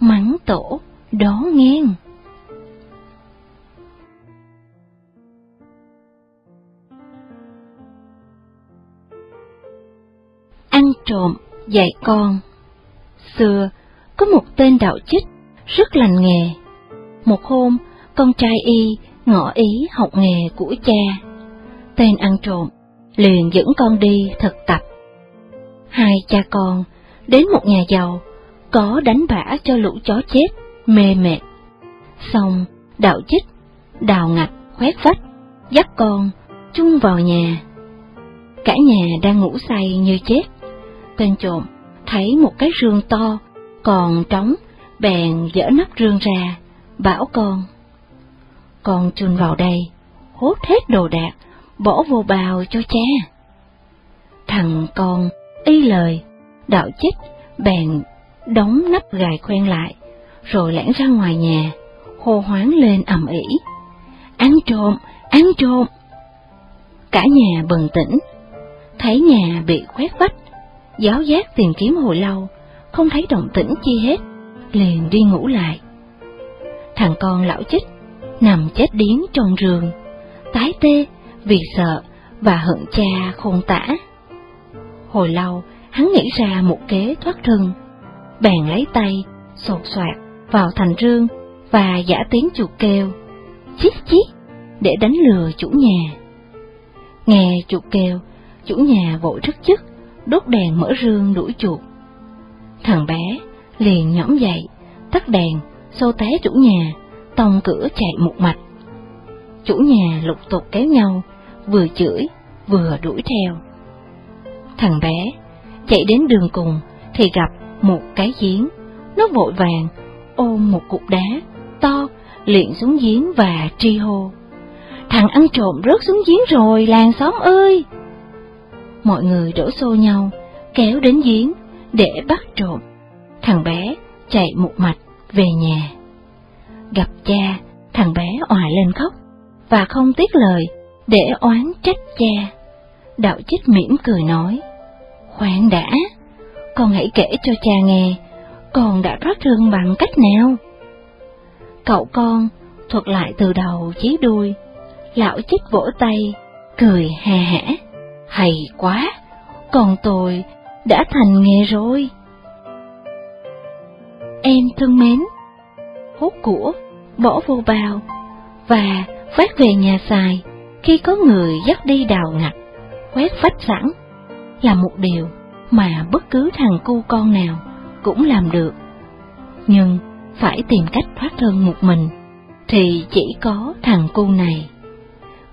mắng tổ, đó ngang. ăn trộm dạy con. Xưa, có một tên đạo chích rất lành nghề. Một hôm, con trai y ngỏ ý học nghề của cha. Tên ăn trộm liền dẫn con đi thực tập. Hai cha con đến một nhà giàu, có đánh bả cho lũ chó chết, mê mệt. Xong, đạo chích, đào ngạch, khoét vách, dắt con, chung vào nhà. Cả nhà đang ngủ say như chết tên trộm thấy một cái rương to, còn trống, bèn dỡ nắp rương ra, bảo con. Con chun vào đây, hốt hết đồ đạc, bỏ vô bào cho cha. Thằng con y lời, đạo chích, bèn đóng nắp gài khoen lại, rồi lẻn ra ngoài nhà, hô hoáng lên ầm ĩ. Ăn trộm, ăn trộm! Cả nhà bừng tỉnh, thấy nhà bị khoét vách, giáo giác tìm kiếm hồi lâu, không thấy động tĩnh chi hết, liền đi ngủ lại. Thằng con lão chích nằm chết điếng trong giường, tái tê vì sợ và hận cha khôn tả. Hồi lâu, hắn nghĩ ra một kế thoát thân, bèn lấy tay, sột soạt vào thành rương và giả tiếng chuột kêu, chít chít, để đánh lừa chủ nhà. Nghe chuột kêu, chủ nhà vội rất chức, đốt đèn mở rương đuổi chuột. Thằng bé liền nhõm dậy, tắt đèn, xô té chủ nhà, tông cửa chạy một mạch. Chủ nhà lục tục kéo nhau, vừa chửi, vừa đuổi theo. Thằng bé chạy đến đường cùng thì gặp một cái giếng, nó vội vàng ôm một cục đá to liền xuống giếng và tri hô. Thằng ăn trộm rớt xuống giếng rồi, làng xóm ơi! Mọi người đổ xô nhau, kéo đến giếng để bắt trộm. Thằng bé chạy một mạch về nhà. Gặp cha, thằng bé òa lên khóc, và không tiếc lời để oán trách cha. Đạo chích mỉm cười nói, khoan đã, con hãy kể cho cha nghe, con đã thoát thương bằng cách nào? Cậu con thuật lại từ đầu chí đuôi, lão chích vỗ tay, cười hà hả, hay quá, còn tôi đã thành nghề rồi. Em thân mến, hút của, bỏ vô bao, và phát về nhà xài khi có người dắt đi đào ngặt, quét vách sẵn, là một điều mà bất cứ thằng cu con nào cũng làm được. Nhưng phải tìm cách thoát thân một mình, thì chỉ có thằng cu này.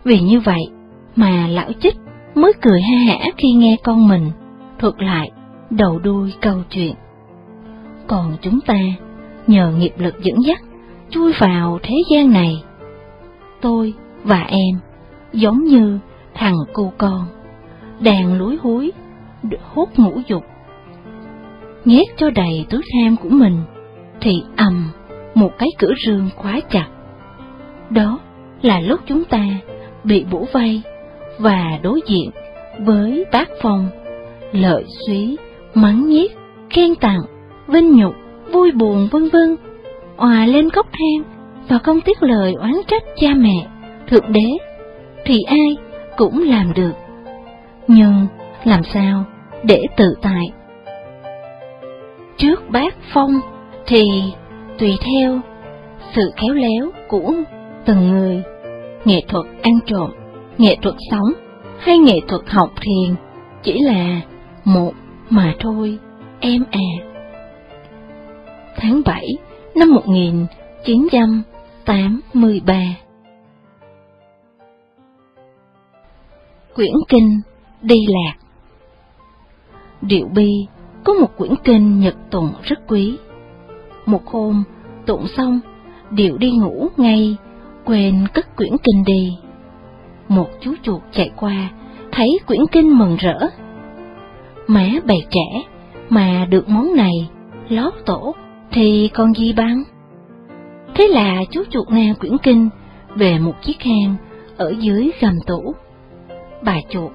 Vì như vậy mà lão chích mới cười ha hả khi nghe con mình thuật lại đầu đuôi câu chuyện. Còn chúng ta, nhờ nghiệp lực dẫn dắt, chui vào thế gian này. Tôi và em, giống như thằng cô con, đàn lúi húi, hút ngũ dục. Nhét cho đầy túi tham của mình, thì ầm một cái cửa rương khóa chặt. Đó là lúc chúng ta bị bổ vây và đối diện với tác phong, lợi suý, mắng nhiếc, khen tặng, vinh nhục, vui buồn vân vân, òa lên khóc than và không tiếc lời oán trách cha mẹ, thượng đế, thì ai cũng làm được. Nhưng làm sao để tự tại? Trước bác phong thì tùy theo sự khéo léo của từng người, nghệ thuật ăn trộm, nghệ thuật sống hay nghệ thuật học thiền chỉ là một mà thôi, em à. Tháng 7 năm 1983 Quyển Kinh Đi Lạc Điệu Bi có một quyển kinh nhật tụng rất quý. Một hôm, tụng xong, Điệu đi ngủ ngay, quên cất quyển kinh đi. Một chú chuột chạy qua, thấy quyển kinh mừng rỡ. Má bày trẻ, mà được món này, lót tổ, thì còn gì bằng? Thế là chú chuột nghe quyển kinh về một chiếc hang ở dưới gầm tủ. Bà chuột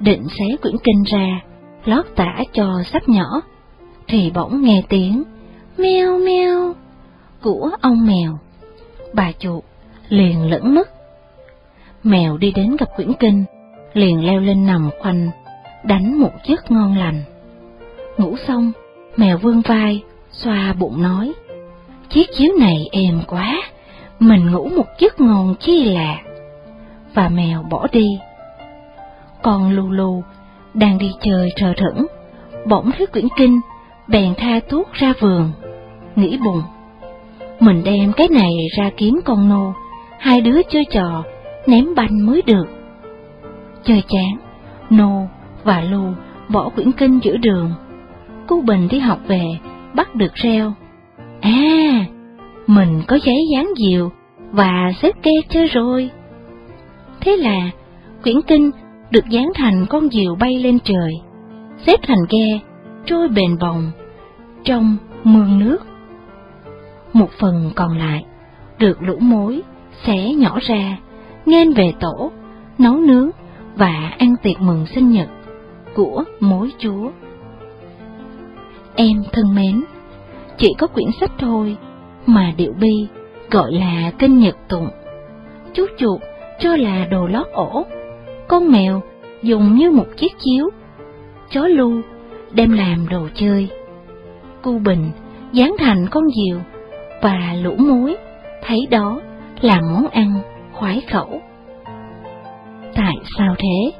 định xé quyển kinh ra, lót tả cho sắp nhỏ, thì bỗng nghe tiếng meo meo của ông mèo. Bà chuột liền lẫn mất. Mèo đi đến gặp quyển kinh, liền leo lên nằm khoanh, đánh một giấc ngon lành. Ngủ xong, mèo vươn vai, xoa bụng nói, chiếc chiếu này êm quá, mình ngủ một giấc ngon chi là. Và mèo bỏ đi. Còn lù lù, đang đi chơi trờ thẫn, bỗng thấy quyển kinh, bèn tha thuốc ra vườn, nghĩ bụng. Mình đem cái này ra kiếm con nô, hai đứa chơi trò, ném banh mới được. Chơi chán, nô và lu bỏ quyển kinh giữa đường. Cô Bình đi học về, bắt được reo. À, mình có giấy dán diều và xếp ke chơi rồi. Thế là quyển kinh được dán thành con diều bay lên trời, xếp thành ghe, trôi bền bồng trong mương nước. Một phần còn lại được lũ mối xé nhỏ ra, nên về tổ, nấu nướng và ăn tiệc mừng sinh nhật của mối chúa. Em thân mến, chỉ có quyển sách thôi mà Điệu Bi gọi là kinh nhật tụng. Chú chuột cho là đồ lót ổ, con mèo dùng như một chiếc chiếu, chó lu đem làm đồ chơi. Cu bình dán thành con diều và lũ muối thấy đó là món ăn khoái khẩu. Tại sao thế?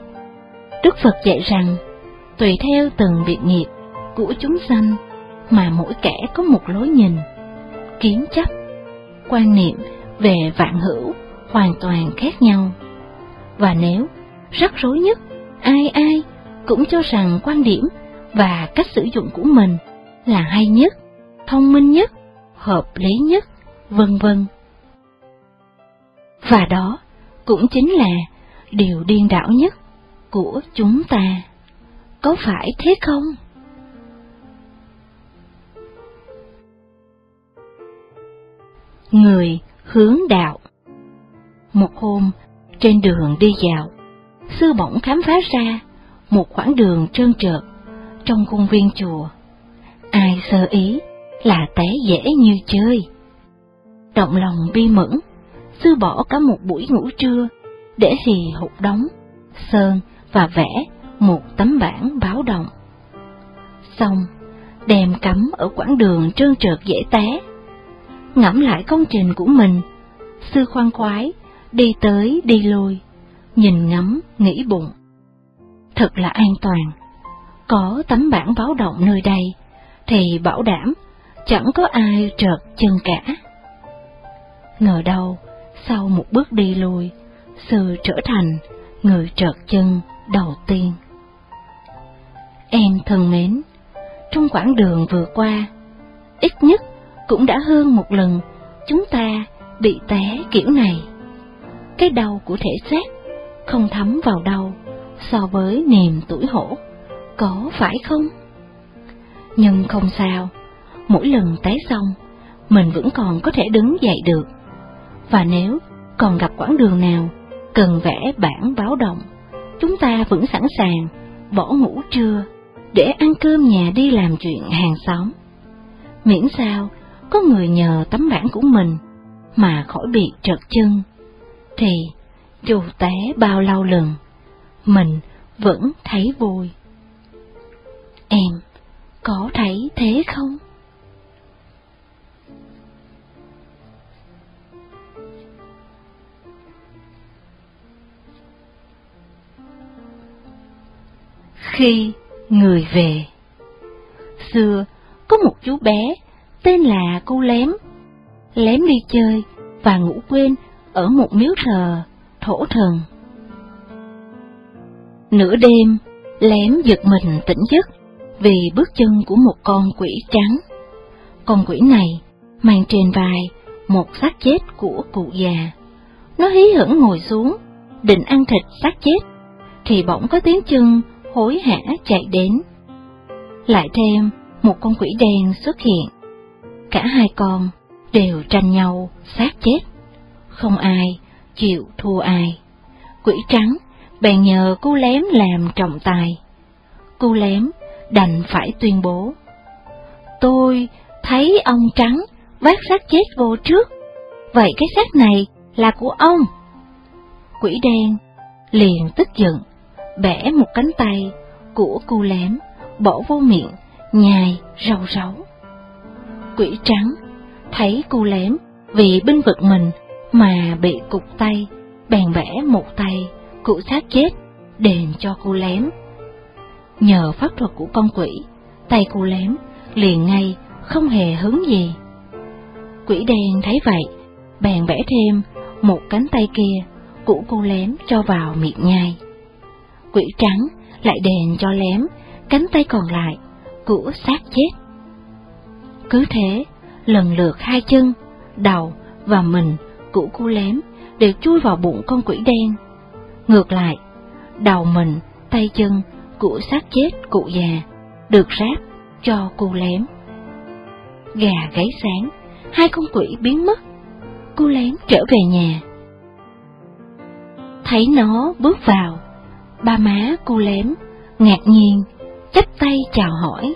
Đức Phật dạy rằng, tùy theo từng việc nghiệp của chúng sanh mà mỗi kẻ có một lối nhìn, kiến chấp, quan niệm về vạn hữu hoàn toàn khác nhau. Và nếu rắc rối nhất, ai ai cũng cho rằng quan điểm và cách sử dụng của mình là hay nhất, thông minh nhất, hợp lý nhất, vân vân. Và đó cũng chính là điều điên đảo nhất của chúng ta. Có phải thế không? Người hướng đạo Một hôm, trên đường đi dạo, sư bỗng khám phá ra một khoảng đường trơn trượt trong khuôn viên chùa. Ai sơ ý là té dễ như chơi. Động lòng bi mẫn, sư bỏ cả một buổi ngủ trưa để hì hụt đóng, sơn và vẽ một tấm bảng báo động. Xong, đèm cắm ở quãng đường trơn trượt dễ té. Ngẫm lại công trình của mình, sư khoan khoái, đi tới đi lui, nhìn ngắm, nghĩ bụng. Thật là an toàn, có tấm bảng báo động nơi đây, thì bảo đảm chẳng có ai trượt chân cả. Ngờ đâu, sau một bước đi lùi, sư trở thành người trợt chân đầu tiên. Em thân mến, trong quãng đường vừa qua, ít nhất cũng đã hơn một lần chúng ta bị té kiểu này. Cái đau của thể xác không thấm vào đâu so với niềm tuổi hổ, có phải không? Nhưng không sao, mỗi lần té xong, mình vẫn còn có thể đứng dậy được. Và nếu còn gặp quãng đường nào cần vẽ bản báo động, chúng ta vẫn sẵn sàng bỏ ngủ trưa để ăn cơm nhà đi làm chuyện hàng xóm. Miễn sao có người nhờ tấm bản của mình mà khỏi bị trật chân, thì dù té bao lâu lần, mình vẫn thấy vui. Em có thấy thế không? Khi người về Xưa có một chú bé tên là cô Lém. Lém đi chơi và ngủ quên ở một miếu thờ thổ thần. Nửa đêm, Lém giật mình tỉnh giấc vì bước chân của một con quỷ trắng. Con quỷ này mang trên vai một xác chết của cụ già. Nó hí hửng ngồi xuống, định ăn thịt xác chết, thì bỗng có tiếng chân hối hả chạy đến. Lại thêm một con quỷ đen xuất hiện. Cả hai con đều tranh nhau sát chết, không ai chịu thua ai. Quỷ trắng bèn nhờ cô lém làm trọng tài. Cô lém đành phải tuyên bố. Tôi thấy ông trắng vác xác chết vô trước, vậy cái xác này là của ông. Quỷ đen liền tức giận, bẻ một cánh tay của cô lém, bỏ vô miệng, nhai, rầu ráu. Quỷ trắng, thấy cô lém vì binh vực mình mà bị cục tay, bèn bẻ một tay, cụ xác chết, đền cho cô lém. Nhờ pháp thuật của con quỷ, tay cô lém liền ngay, không hề hứng gì. Quỷ đen thấy vậy, bèn bẻ thêm một cánh tay kia của cô lém cho vào miệng nhai. Quỷ trắng lại đền cho lém cánh tay còn lại của xác chết. Cứ thế, lần lượt hai chân, đầu và mình của cô lém đều chui vào bụng con quỷ đen. Ngược lại, đầu mình, tay chân của xác chết cụ già được ráp cho cô lém. Gà gáy sáng, hai con quỷ biến mất, cô lém trở về nhà. Thấy nó bước vào, ba má cô lém, ngạc nhiên, chắp tay chào hỏi.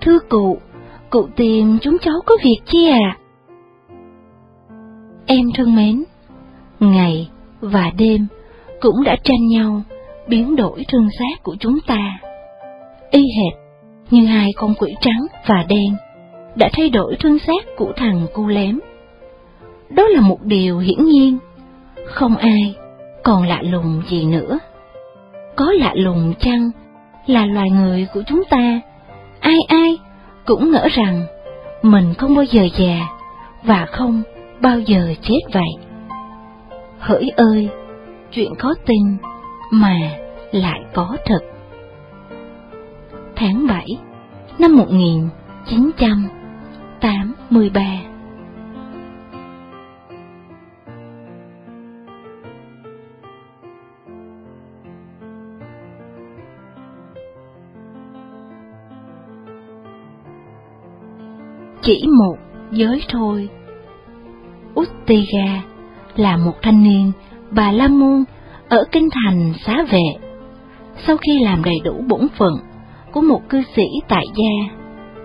Thưa cụ, cụ tìm chúng cháu có việc chi à? Em thân mến, ngày và đêm cũng đã tranh nhau biến đổi thân xác của chúng ta. Y hệt như hai con quỷ trắng và đen đã thay đổi thân xác của thằng cu lém. Đó là một điều hiển nhiên, không ai còn lạ lùng gì nữa? Có lạ lùng chăng là loài người của chúng ta, ai ai cũng ngỡ rằng mình không bao giờ già và không bao giờ chết vậy. Hỡi ơi, chuyện khó tin mà lại có thật. Tháng 7 năm 1983 Chỉ một giới thôi. Uttiga là một thanh niên bà La Môn ở kinh thành xá vệ. Sau khi làm đầy đủ bổn phận của một cư sĩ tại gia,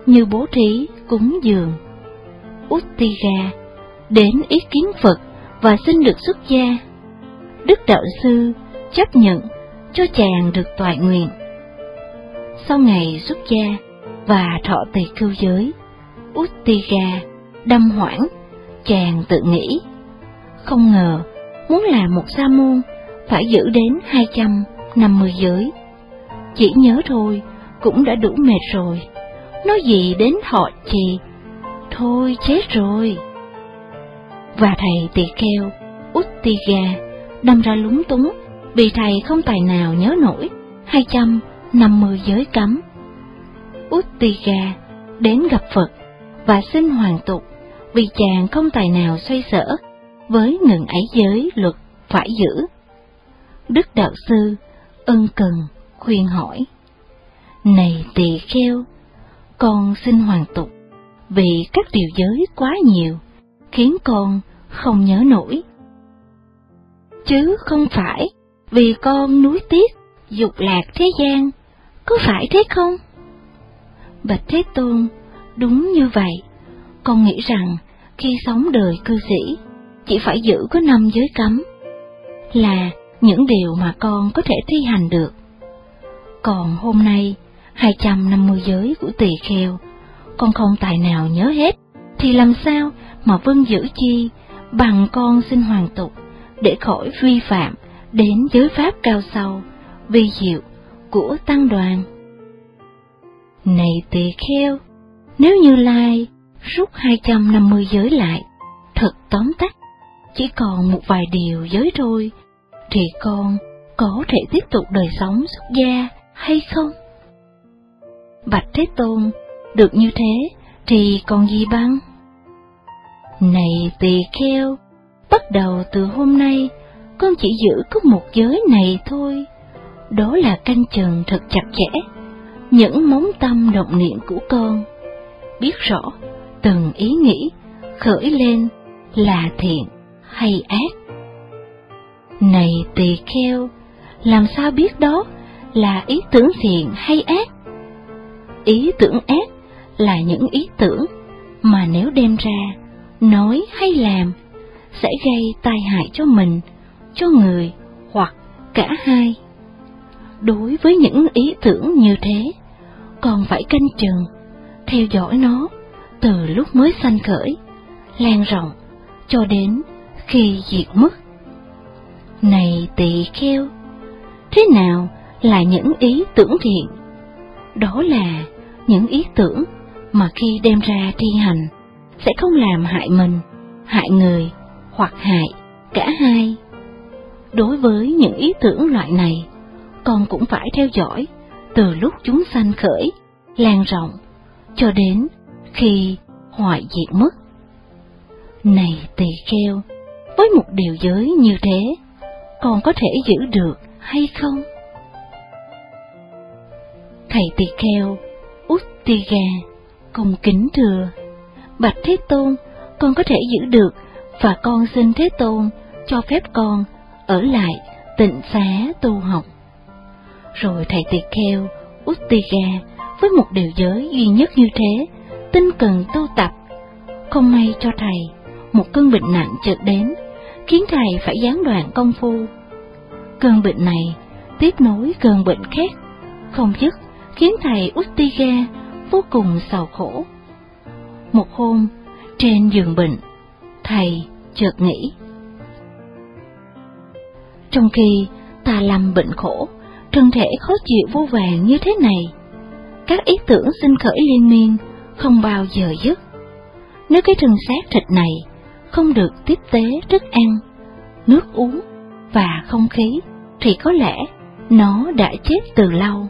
như bố trí, cúng dường, Uttiga đến ý kiến Phật và xin được xuất gia. Đức Đạo Sư chấp nhận cho chàng được toại nguyện. Sau ngày xuất gia và thọ tỳ cư giới, Uttiga đâm hoảng, chàng tự nghĩ, không ngờ muốn làm một sa môn phải giữ đến 250 giới. Chỉ nhớ thôi cũng đã đủ mệt rồi, nói gì đến họ trì, thôi chết rồi. Và thầy tỳ kheo Uttiga đâm ra lúng túng vì thầy không tài nào nhớ nổi 250 giới cấm. Uttiga đến gặp Phật và xin hoàn tục vì chàng không tài nào xoay sở với ngừng ấy giới luật phải giữ. Đức Đạo Sư ân cần khuyên hỏi, Này tỳ kheo, con xin hoàn tục, vì các điều giới quá nhiều, khiến con không nhớ nổi. Chứ không phải vì con núi tiếc, dục lạc thế gian, có phải thế không? Bạch Thế Tôn, đúng như vậy, con nghĩ rằng khi sống đời cư sĩ, chỉ phải giữ có năm giới cấm, là những điều mà con có thể thi hành được. Còn hôm nay, 250 giới của tỳ kheo, con không tài nào nhớ hết, thì làm sao mà vâng giữ chi bằng con xin hoàn tục để khỏi vi phạm đến giới pháp cao sâu, vi diệu của tăng đoàn. Này tỳ kheo, nếu như lai rút 250 giới lại, thật tóm tắt, chỉ còn một vài điều giới thôi, thì con có thể tiếp tục đời sống xuất gia hay không? Bạch Thế Tôn, được như thế thì còn gì băng? Này tỳ kheo, bắt đầu từ hôm nay, con chỉ giữ có một giới này thôi, đó là canh chừng thật chặt chẽ, những móng tâm động niệm của con, biết rõ từng ý nghĩ khởi lên là thiện hay ác. Này tỳ kheo, làm sao biết đó là ý tưởng thiện hay ác? Ý tưởng ác là những ý tưởng mà nếu đem ra, nói hay làm, sẽ gây tai hại cho mình, cho người hoặc cả hai. Đối với những ý tưởng như thế, còn phải canh chừng, theo dõi nó từ lúc mới sanh khởi, lan rộng cho đến khi diệt mất. Này tỳ kheo, thế nào là những ý tưởng thiện? Đó là những ý tưởng mà khi đem ra thi hành sẽ không làm hại mình, hại người hoặc hại cả hai. Đối với những ý tưởng loại này, con cũng phải theo dõi từ lúc chúng sanh khởi, lan rộng, cho đến khi hoại diệt mất. Này tỳ kheo, với một điều giới như thế, còn có thể giữ được hay không? Thầy tỳ kheo Uttiga cùng kính thừa Bạch Thế Tôn, con có thể giữ được và con xin Thế Tôn cho phép con ở lại tịnh xá tu học. Rồi thầy tỳ kheo Uttiga với một điều giới duy nhất như thế, tinh cần tu tập, không may cho thầy một cơn bệnh nặng chợt đến khiến thầy phải gián đoạn công phu. Cơn bệnh này tiếp nối cơn bệnh khác, không dứt khiến thầy Ustiga vô cùng sầu khổ. Một hôm, trên giường bệnh, thầy chợt nghĩ. Trong khi ta lâm bệnh khổ, thân thể khó chịu vô vàng như thế này, các ý tưởng sinh khởi liên miên không bao giờ dứt. Nếu cái thân xác thịt này không được tiếp tế thức ăn, nước uống và không khí, thì có lẽ nó đã chết từ lâu.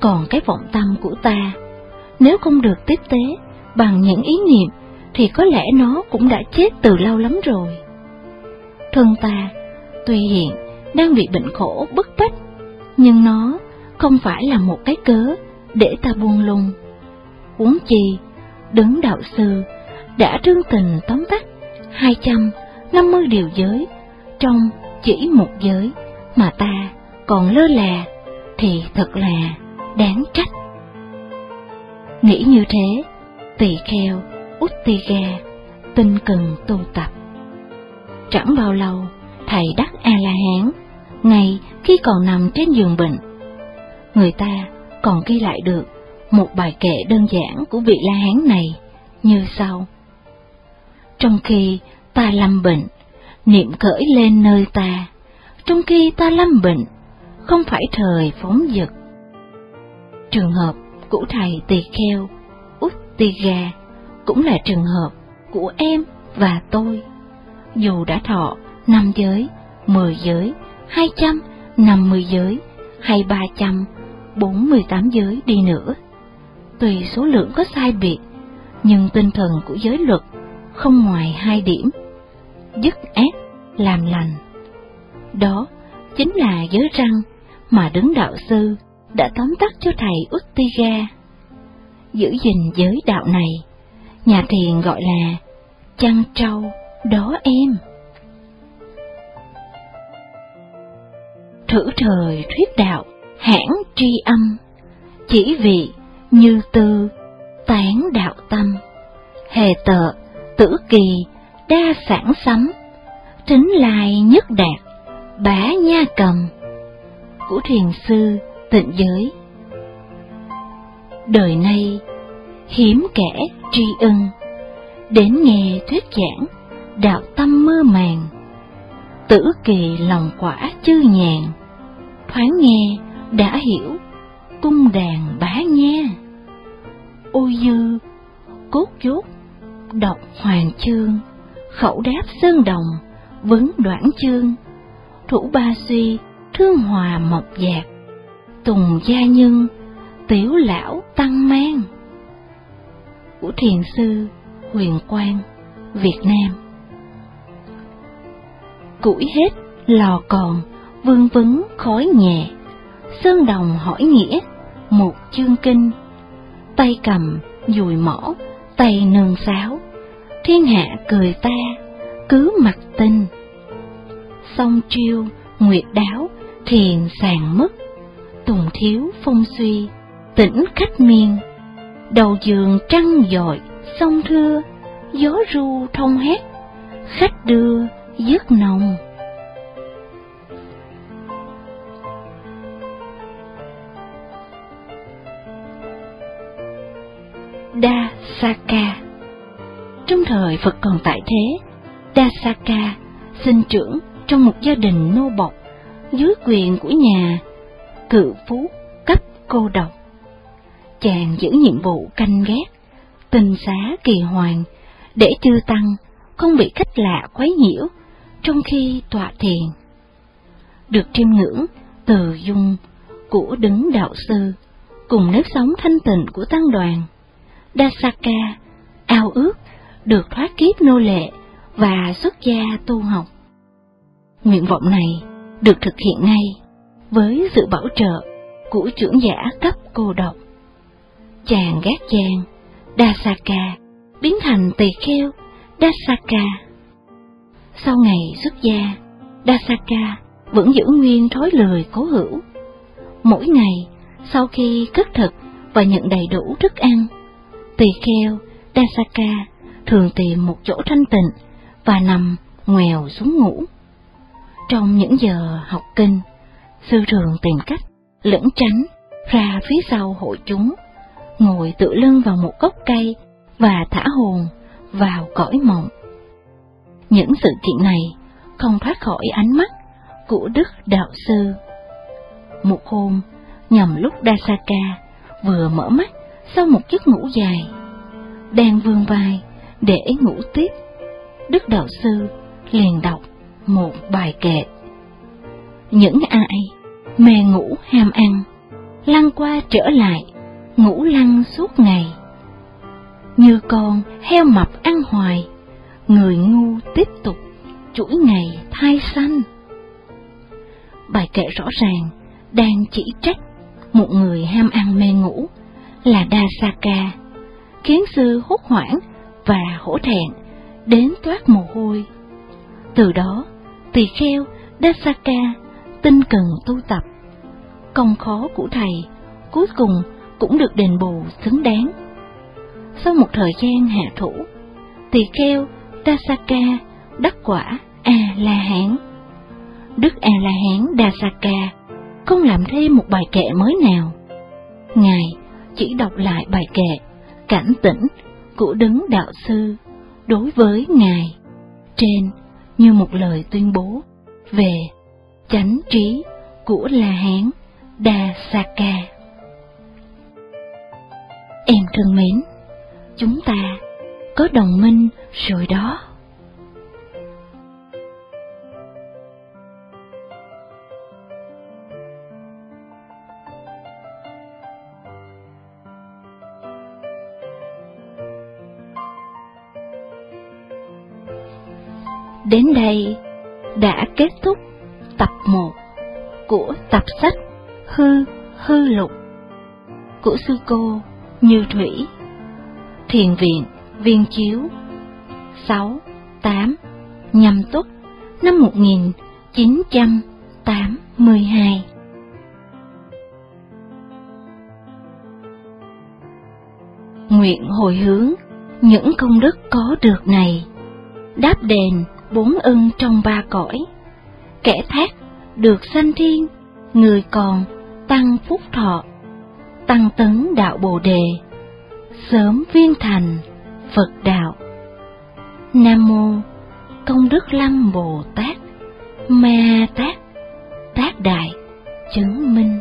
Còn cái vọng tâm của ta, nếu không được tiếp tế bằng những ý niệm, thì có lẽ nó cũng đã chết từ lâu lắm rồi. Thân ta, tuy hiện đang bị bệnh khổ bức bách, nhưng nó không phải là một cái cớ để ta buông lung. Huống chi, đứng đạo sư đã trương tình tóm tắt 250 điều giới trong chỉ một giới mà ta còn lơ là thì thật là đáng trách. Nghĩ như thế, tỳ kheo, Uttiga, tinh cần tu tập. Chẳng bao lâu, thầy đắc A-la-hán, ngay khi còn nằm trên giường bệnh. Người ta còn ghi lại được một bài kệ đơn giản của vị La-hán này như sau. Trong khi ta lâm bệnh, niệm khởi lên nơi ta, trong khi ta lâm bệnh, không phải thời phóng dật. Trường hợp của thầy tỳ kheo út tỳ gà cũng là trường hợp của em và tôi. Dù đã thọ năm giới, mười giới, hai trăm, năm mươi giới hay ba trăm, bốn mươi tám giới đi nữa. Tùy số lượng có sai biệt, nhưng tinh thần của giới luật không ngoài hai điểm, dứt ác, làm lành. Đó chính là giới răng mà đứng đạo sư đã tóm tắt cho thầy Uttiga. Giữ gìn giới đạo này, nhà thiền gọi là chăn trâu đó em. Thử thời thuyết đạo, hãng tri âm, chỉ vị như tư, tán đạo tâm, hề tợ, tử kỳ, đa sản sấm, tính lai nhất đạt, bá nha cầm, của thiền sư tịnh giới. Đời nay, hiếm kẻ tri ân, đến nghe thuyết giảng, đạo tâm mơ màng, tử kỳ lòng quả chư nhàn, thoáng nghe đã hiểu, cung đàn bá nha. Ôi dư, cốt chốt, đọc hoàng chương, khẩu đáp sơn đồng, vấn đoạn chương, thủ ba suy, thương hòa mộc dạc, tùng gia nhân, tiểu lão tăng mang. Của thiền sư Huyền Quang, Việt Nam Củi hết, lò còn, vương vấn khói nhẹ, Sơn Đồng hỏi nghĩa, một chương kinh, tay cầm, dùi mỏ, tay nương sáo, thiên hạ cười ta, cứ mặt tinh. Song triêu, nguyệt đáo, thiền sàng mất, tùng thiếu phong suy, tỉnh khách miên, đầu giường trăng dội, sông thưa, gió ru thông hét, khách đưa giấc nồng. Dasaka Trong thời Phật còn tại thế, Dasaka sinh trưởng trong một gia đình nô bộc dưới quyền của nhà cự phú cấp cô độc. Chàng giữ nhiệm vụ canh gác, tình xá kỳ hoàng, để chư tăng không bị khách lạ quấy nhiễu trong khi tọa thiền. Được chiêm ngưỡng từ dung của đứng đạo sư cùng nếp sống thanh tịnh của tăng đoàn, Dasaka ao ước được thoát kiếp nô lệ và xuất gia tu học. Nguyện vọng này được thực hiện ngay với sự bảo trợ của trưởng giả cấp cô độc. Chàng gác chàng, Dasaka, biến thành tỳ kheo, Dasaka. Sau ngày xuất gia, Dasaka vẫn giữ nguyên thói lười cố hữu. Mỗi ngày, sau khi cất thực và nhận đầy đủ thức ăn, tỳ kheo Dasaka thường tìm một chỗ thanh tịnh và nằm ngoèo xuống ngủ. Trong những giờ học kinh, sư thường tìm cách lẫn tránh ra phía sau hội chúng, ngồi tựa lưng vào một gốc cây và thả hồn vào cõi mộng. Những sự kiện này không thoát khỏi ánh mắt của Đức Đạo Sư. Một hôm, nhằm lúc Dasaka vừa mở mắt sau một giấc ngủ dài, đang vươn vai để ngủ tiếp, Đức Đạo Sư liền đọc một bài kệ. Những ai mê ngủ ham ăn, lăn qua trở lại, ngủ lăn suốt ngày. Như con heo mập ăn hoài, người ngu tiếp tục chuỗi ngày thai sanh. Bài kệ rõ ràng đang chỉ trách một người ham ăn mê ngủ là Dasaka, khiến sư hốt hoảng và hổ thẹn đến toát mồ hôi. Từ đó, tỳ kheo Dasaka tinh cần tu tập. Công khó của thầy cuối cùng cũng được đền bù xứng đáng. Sau một thời gian hạ thủ, tỳ kheo Dasaka đắc quả A-la-hán. Đức A-la-hán Dasaka không làm thêm một bài kệ mới nào. Ngài chỉ đọc lại bài kệ cảnh tỉnh của đấng đạo sư đối với Ngài, trên như một lời tuyên bố về chánh trí của La Hán Dasaka. Em thân mến, chúng ta có đồng minh rồi đó. Đến đây đã kết thúc tập 1 của tập sách Hư Hư Lục của sư cô Như Thủy, Thiền viện Viên Chiếu, 6, 8, nhâm túc năm 1982. Nguyện hồi hướng những công đức có được này, đáp đền bốn ưng trong ba cõi. Kẻ thác được sanh thiên, người còn tăng phúc thọ, tăng tấn đạo Bồ đề, sớm viên thành Phật đạo. Nam mô Công đức Lâm Bồ Tát, Ma Tát, tát Đại, chứng minh.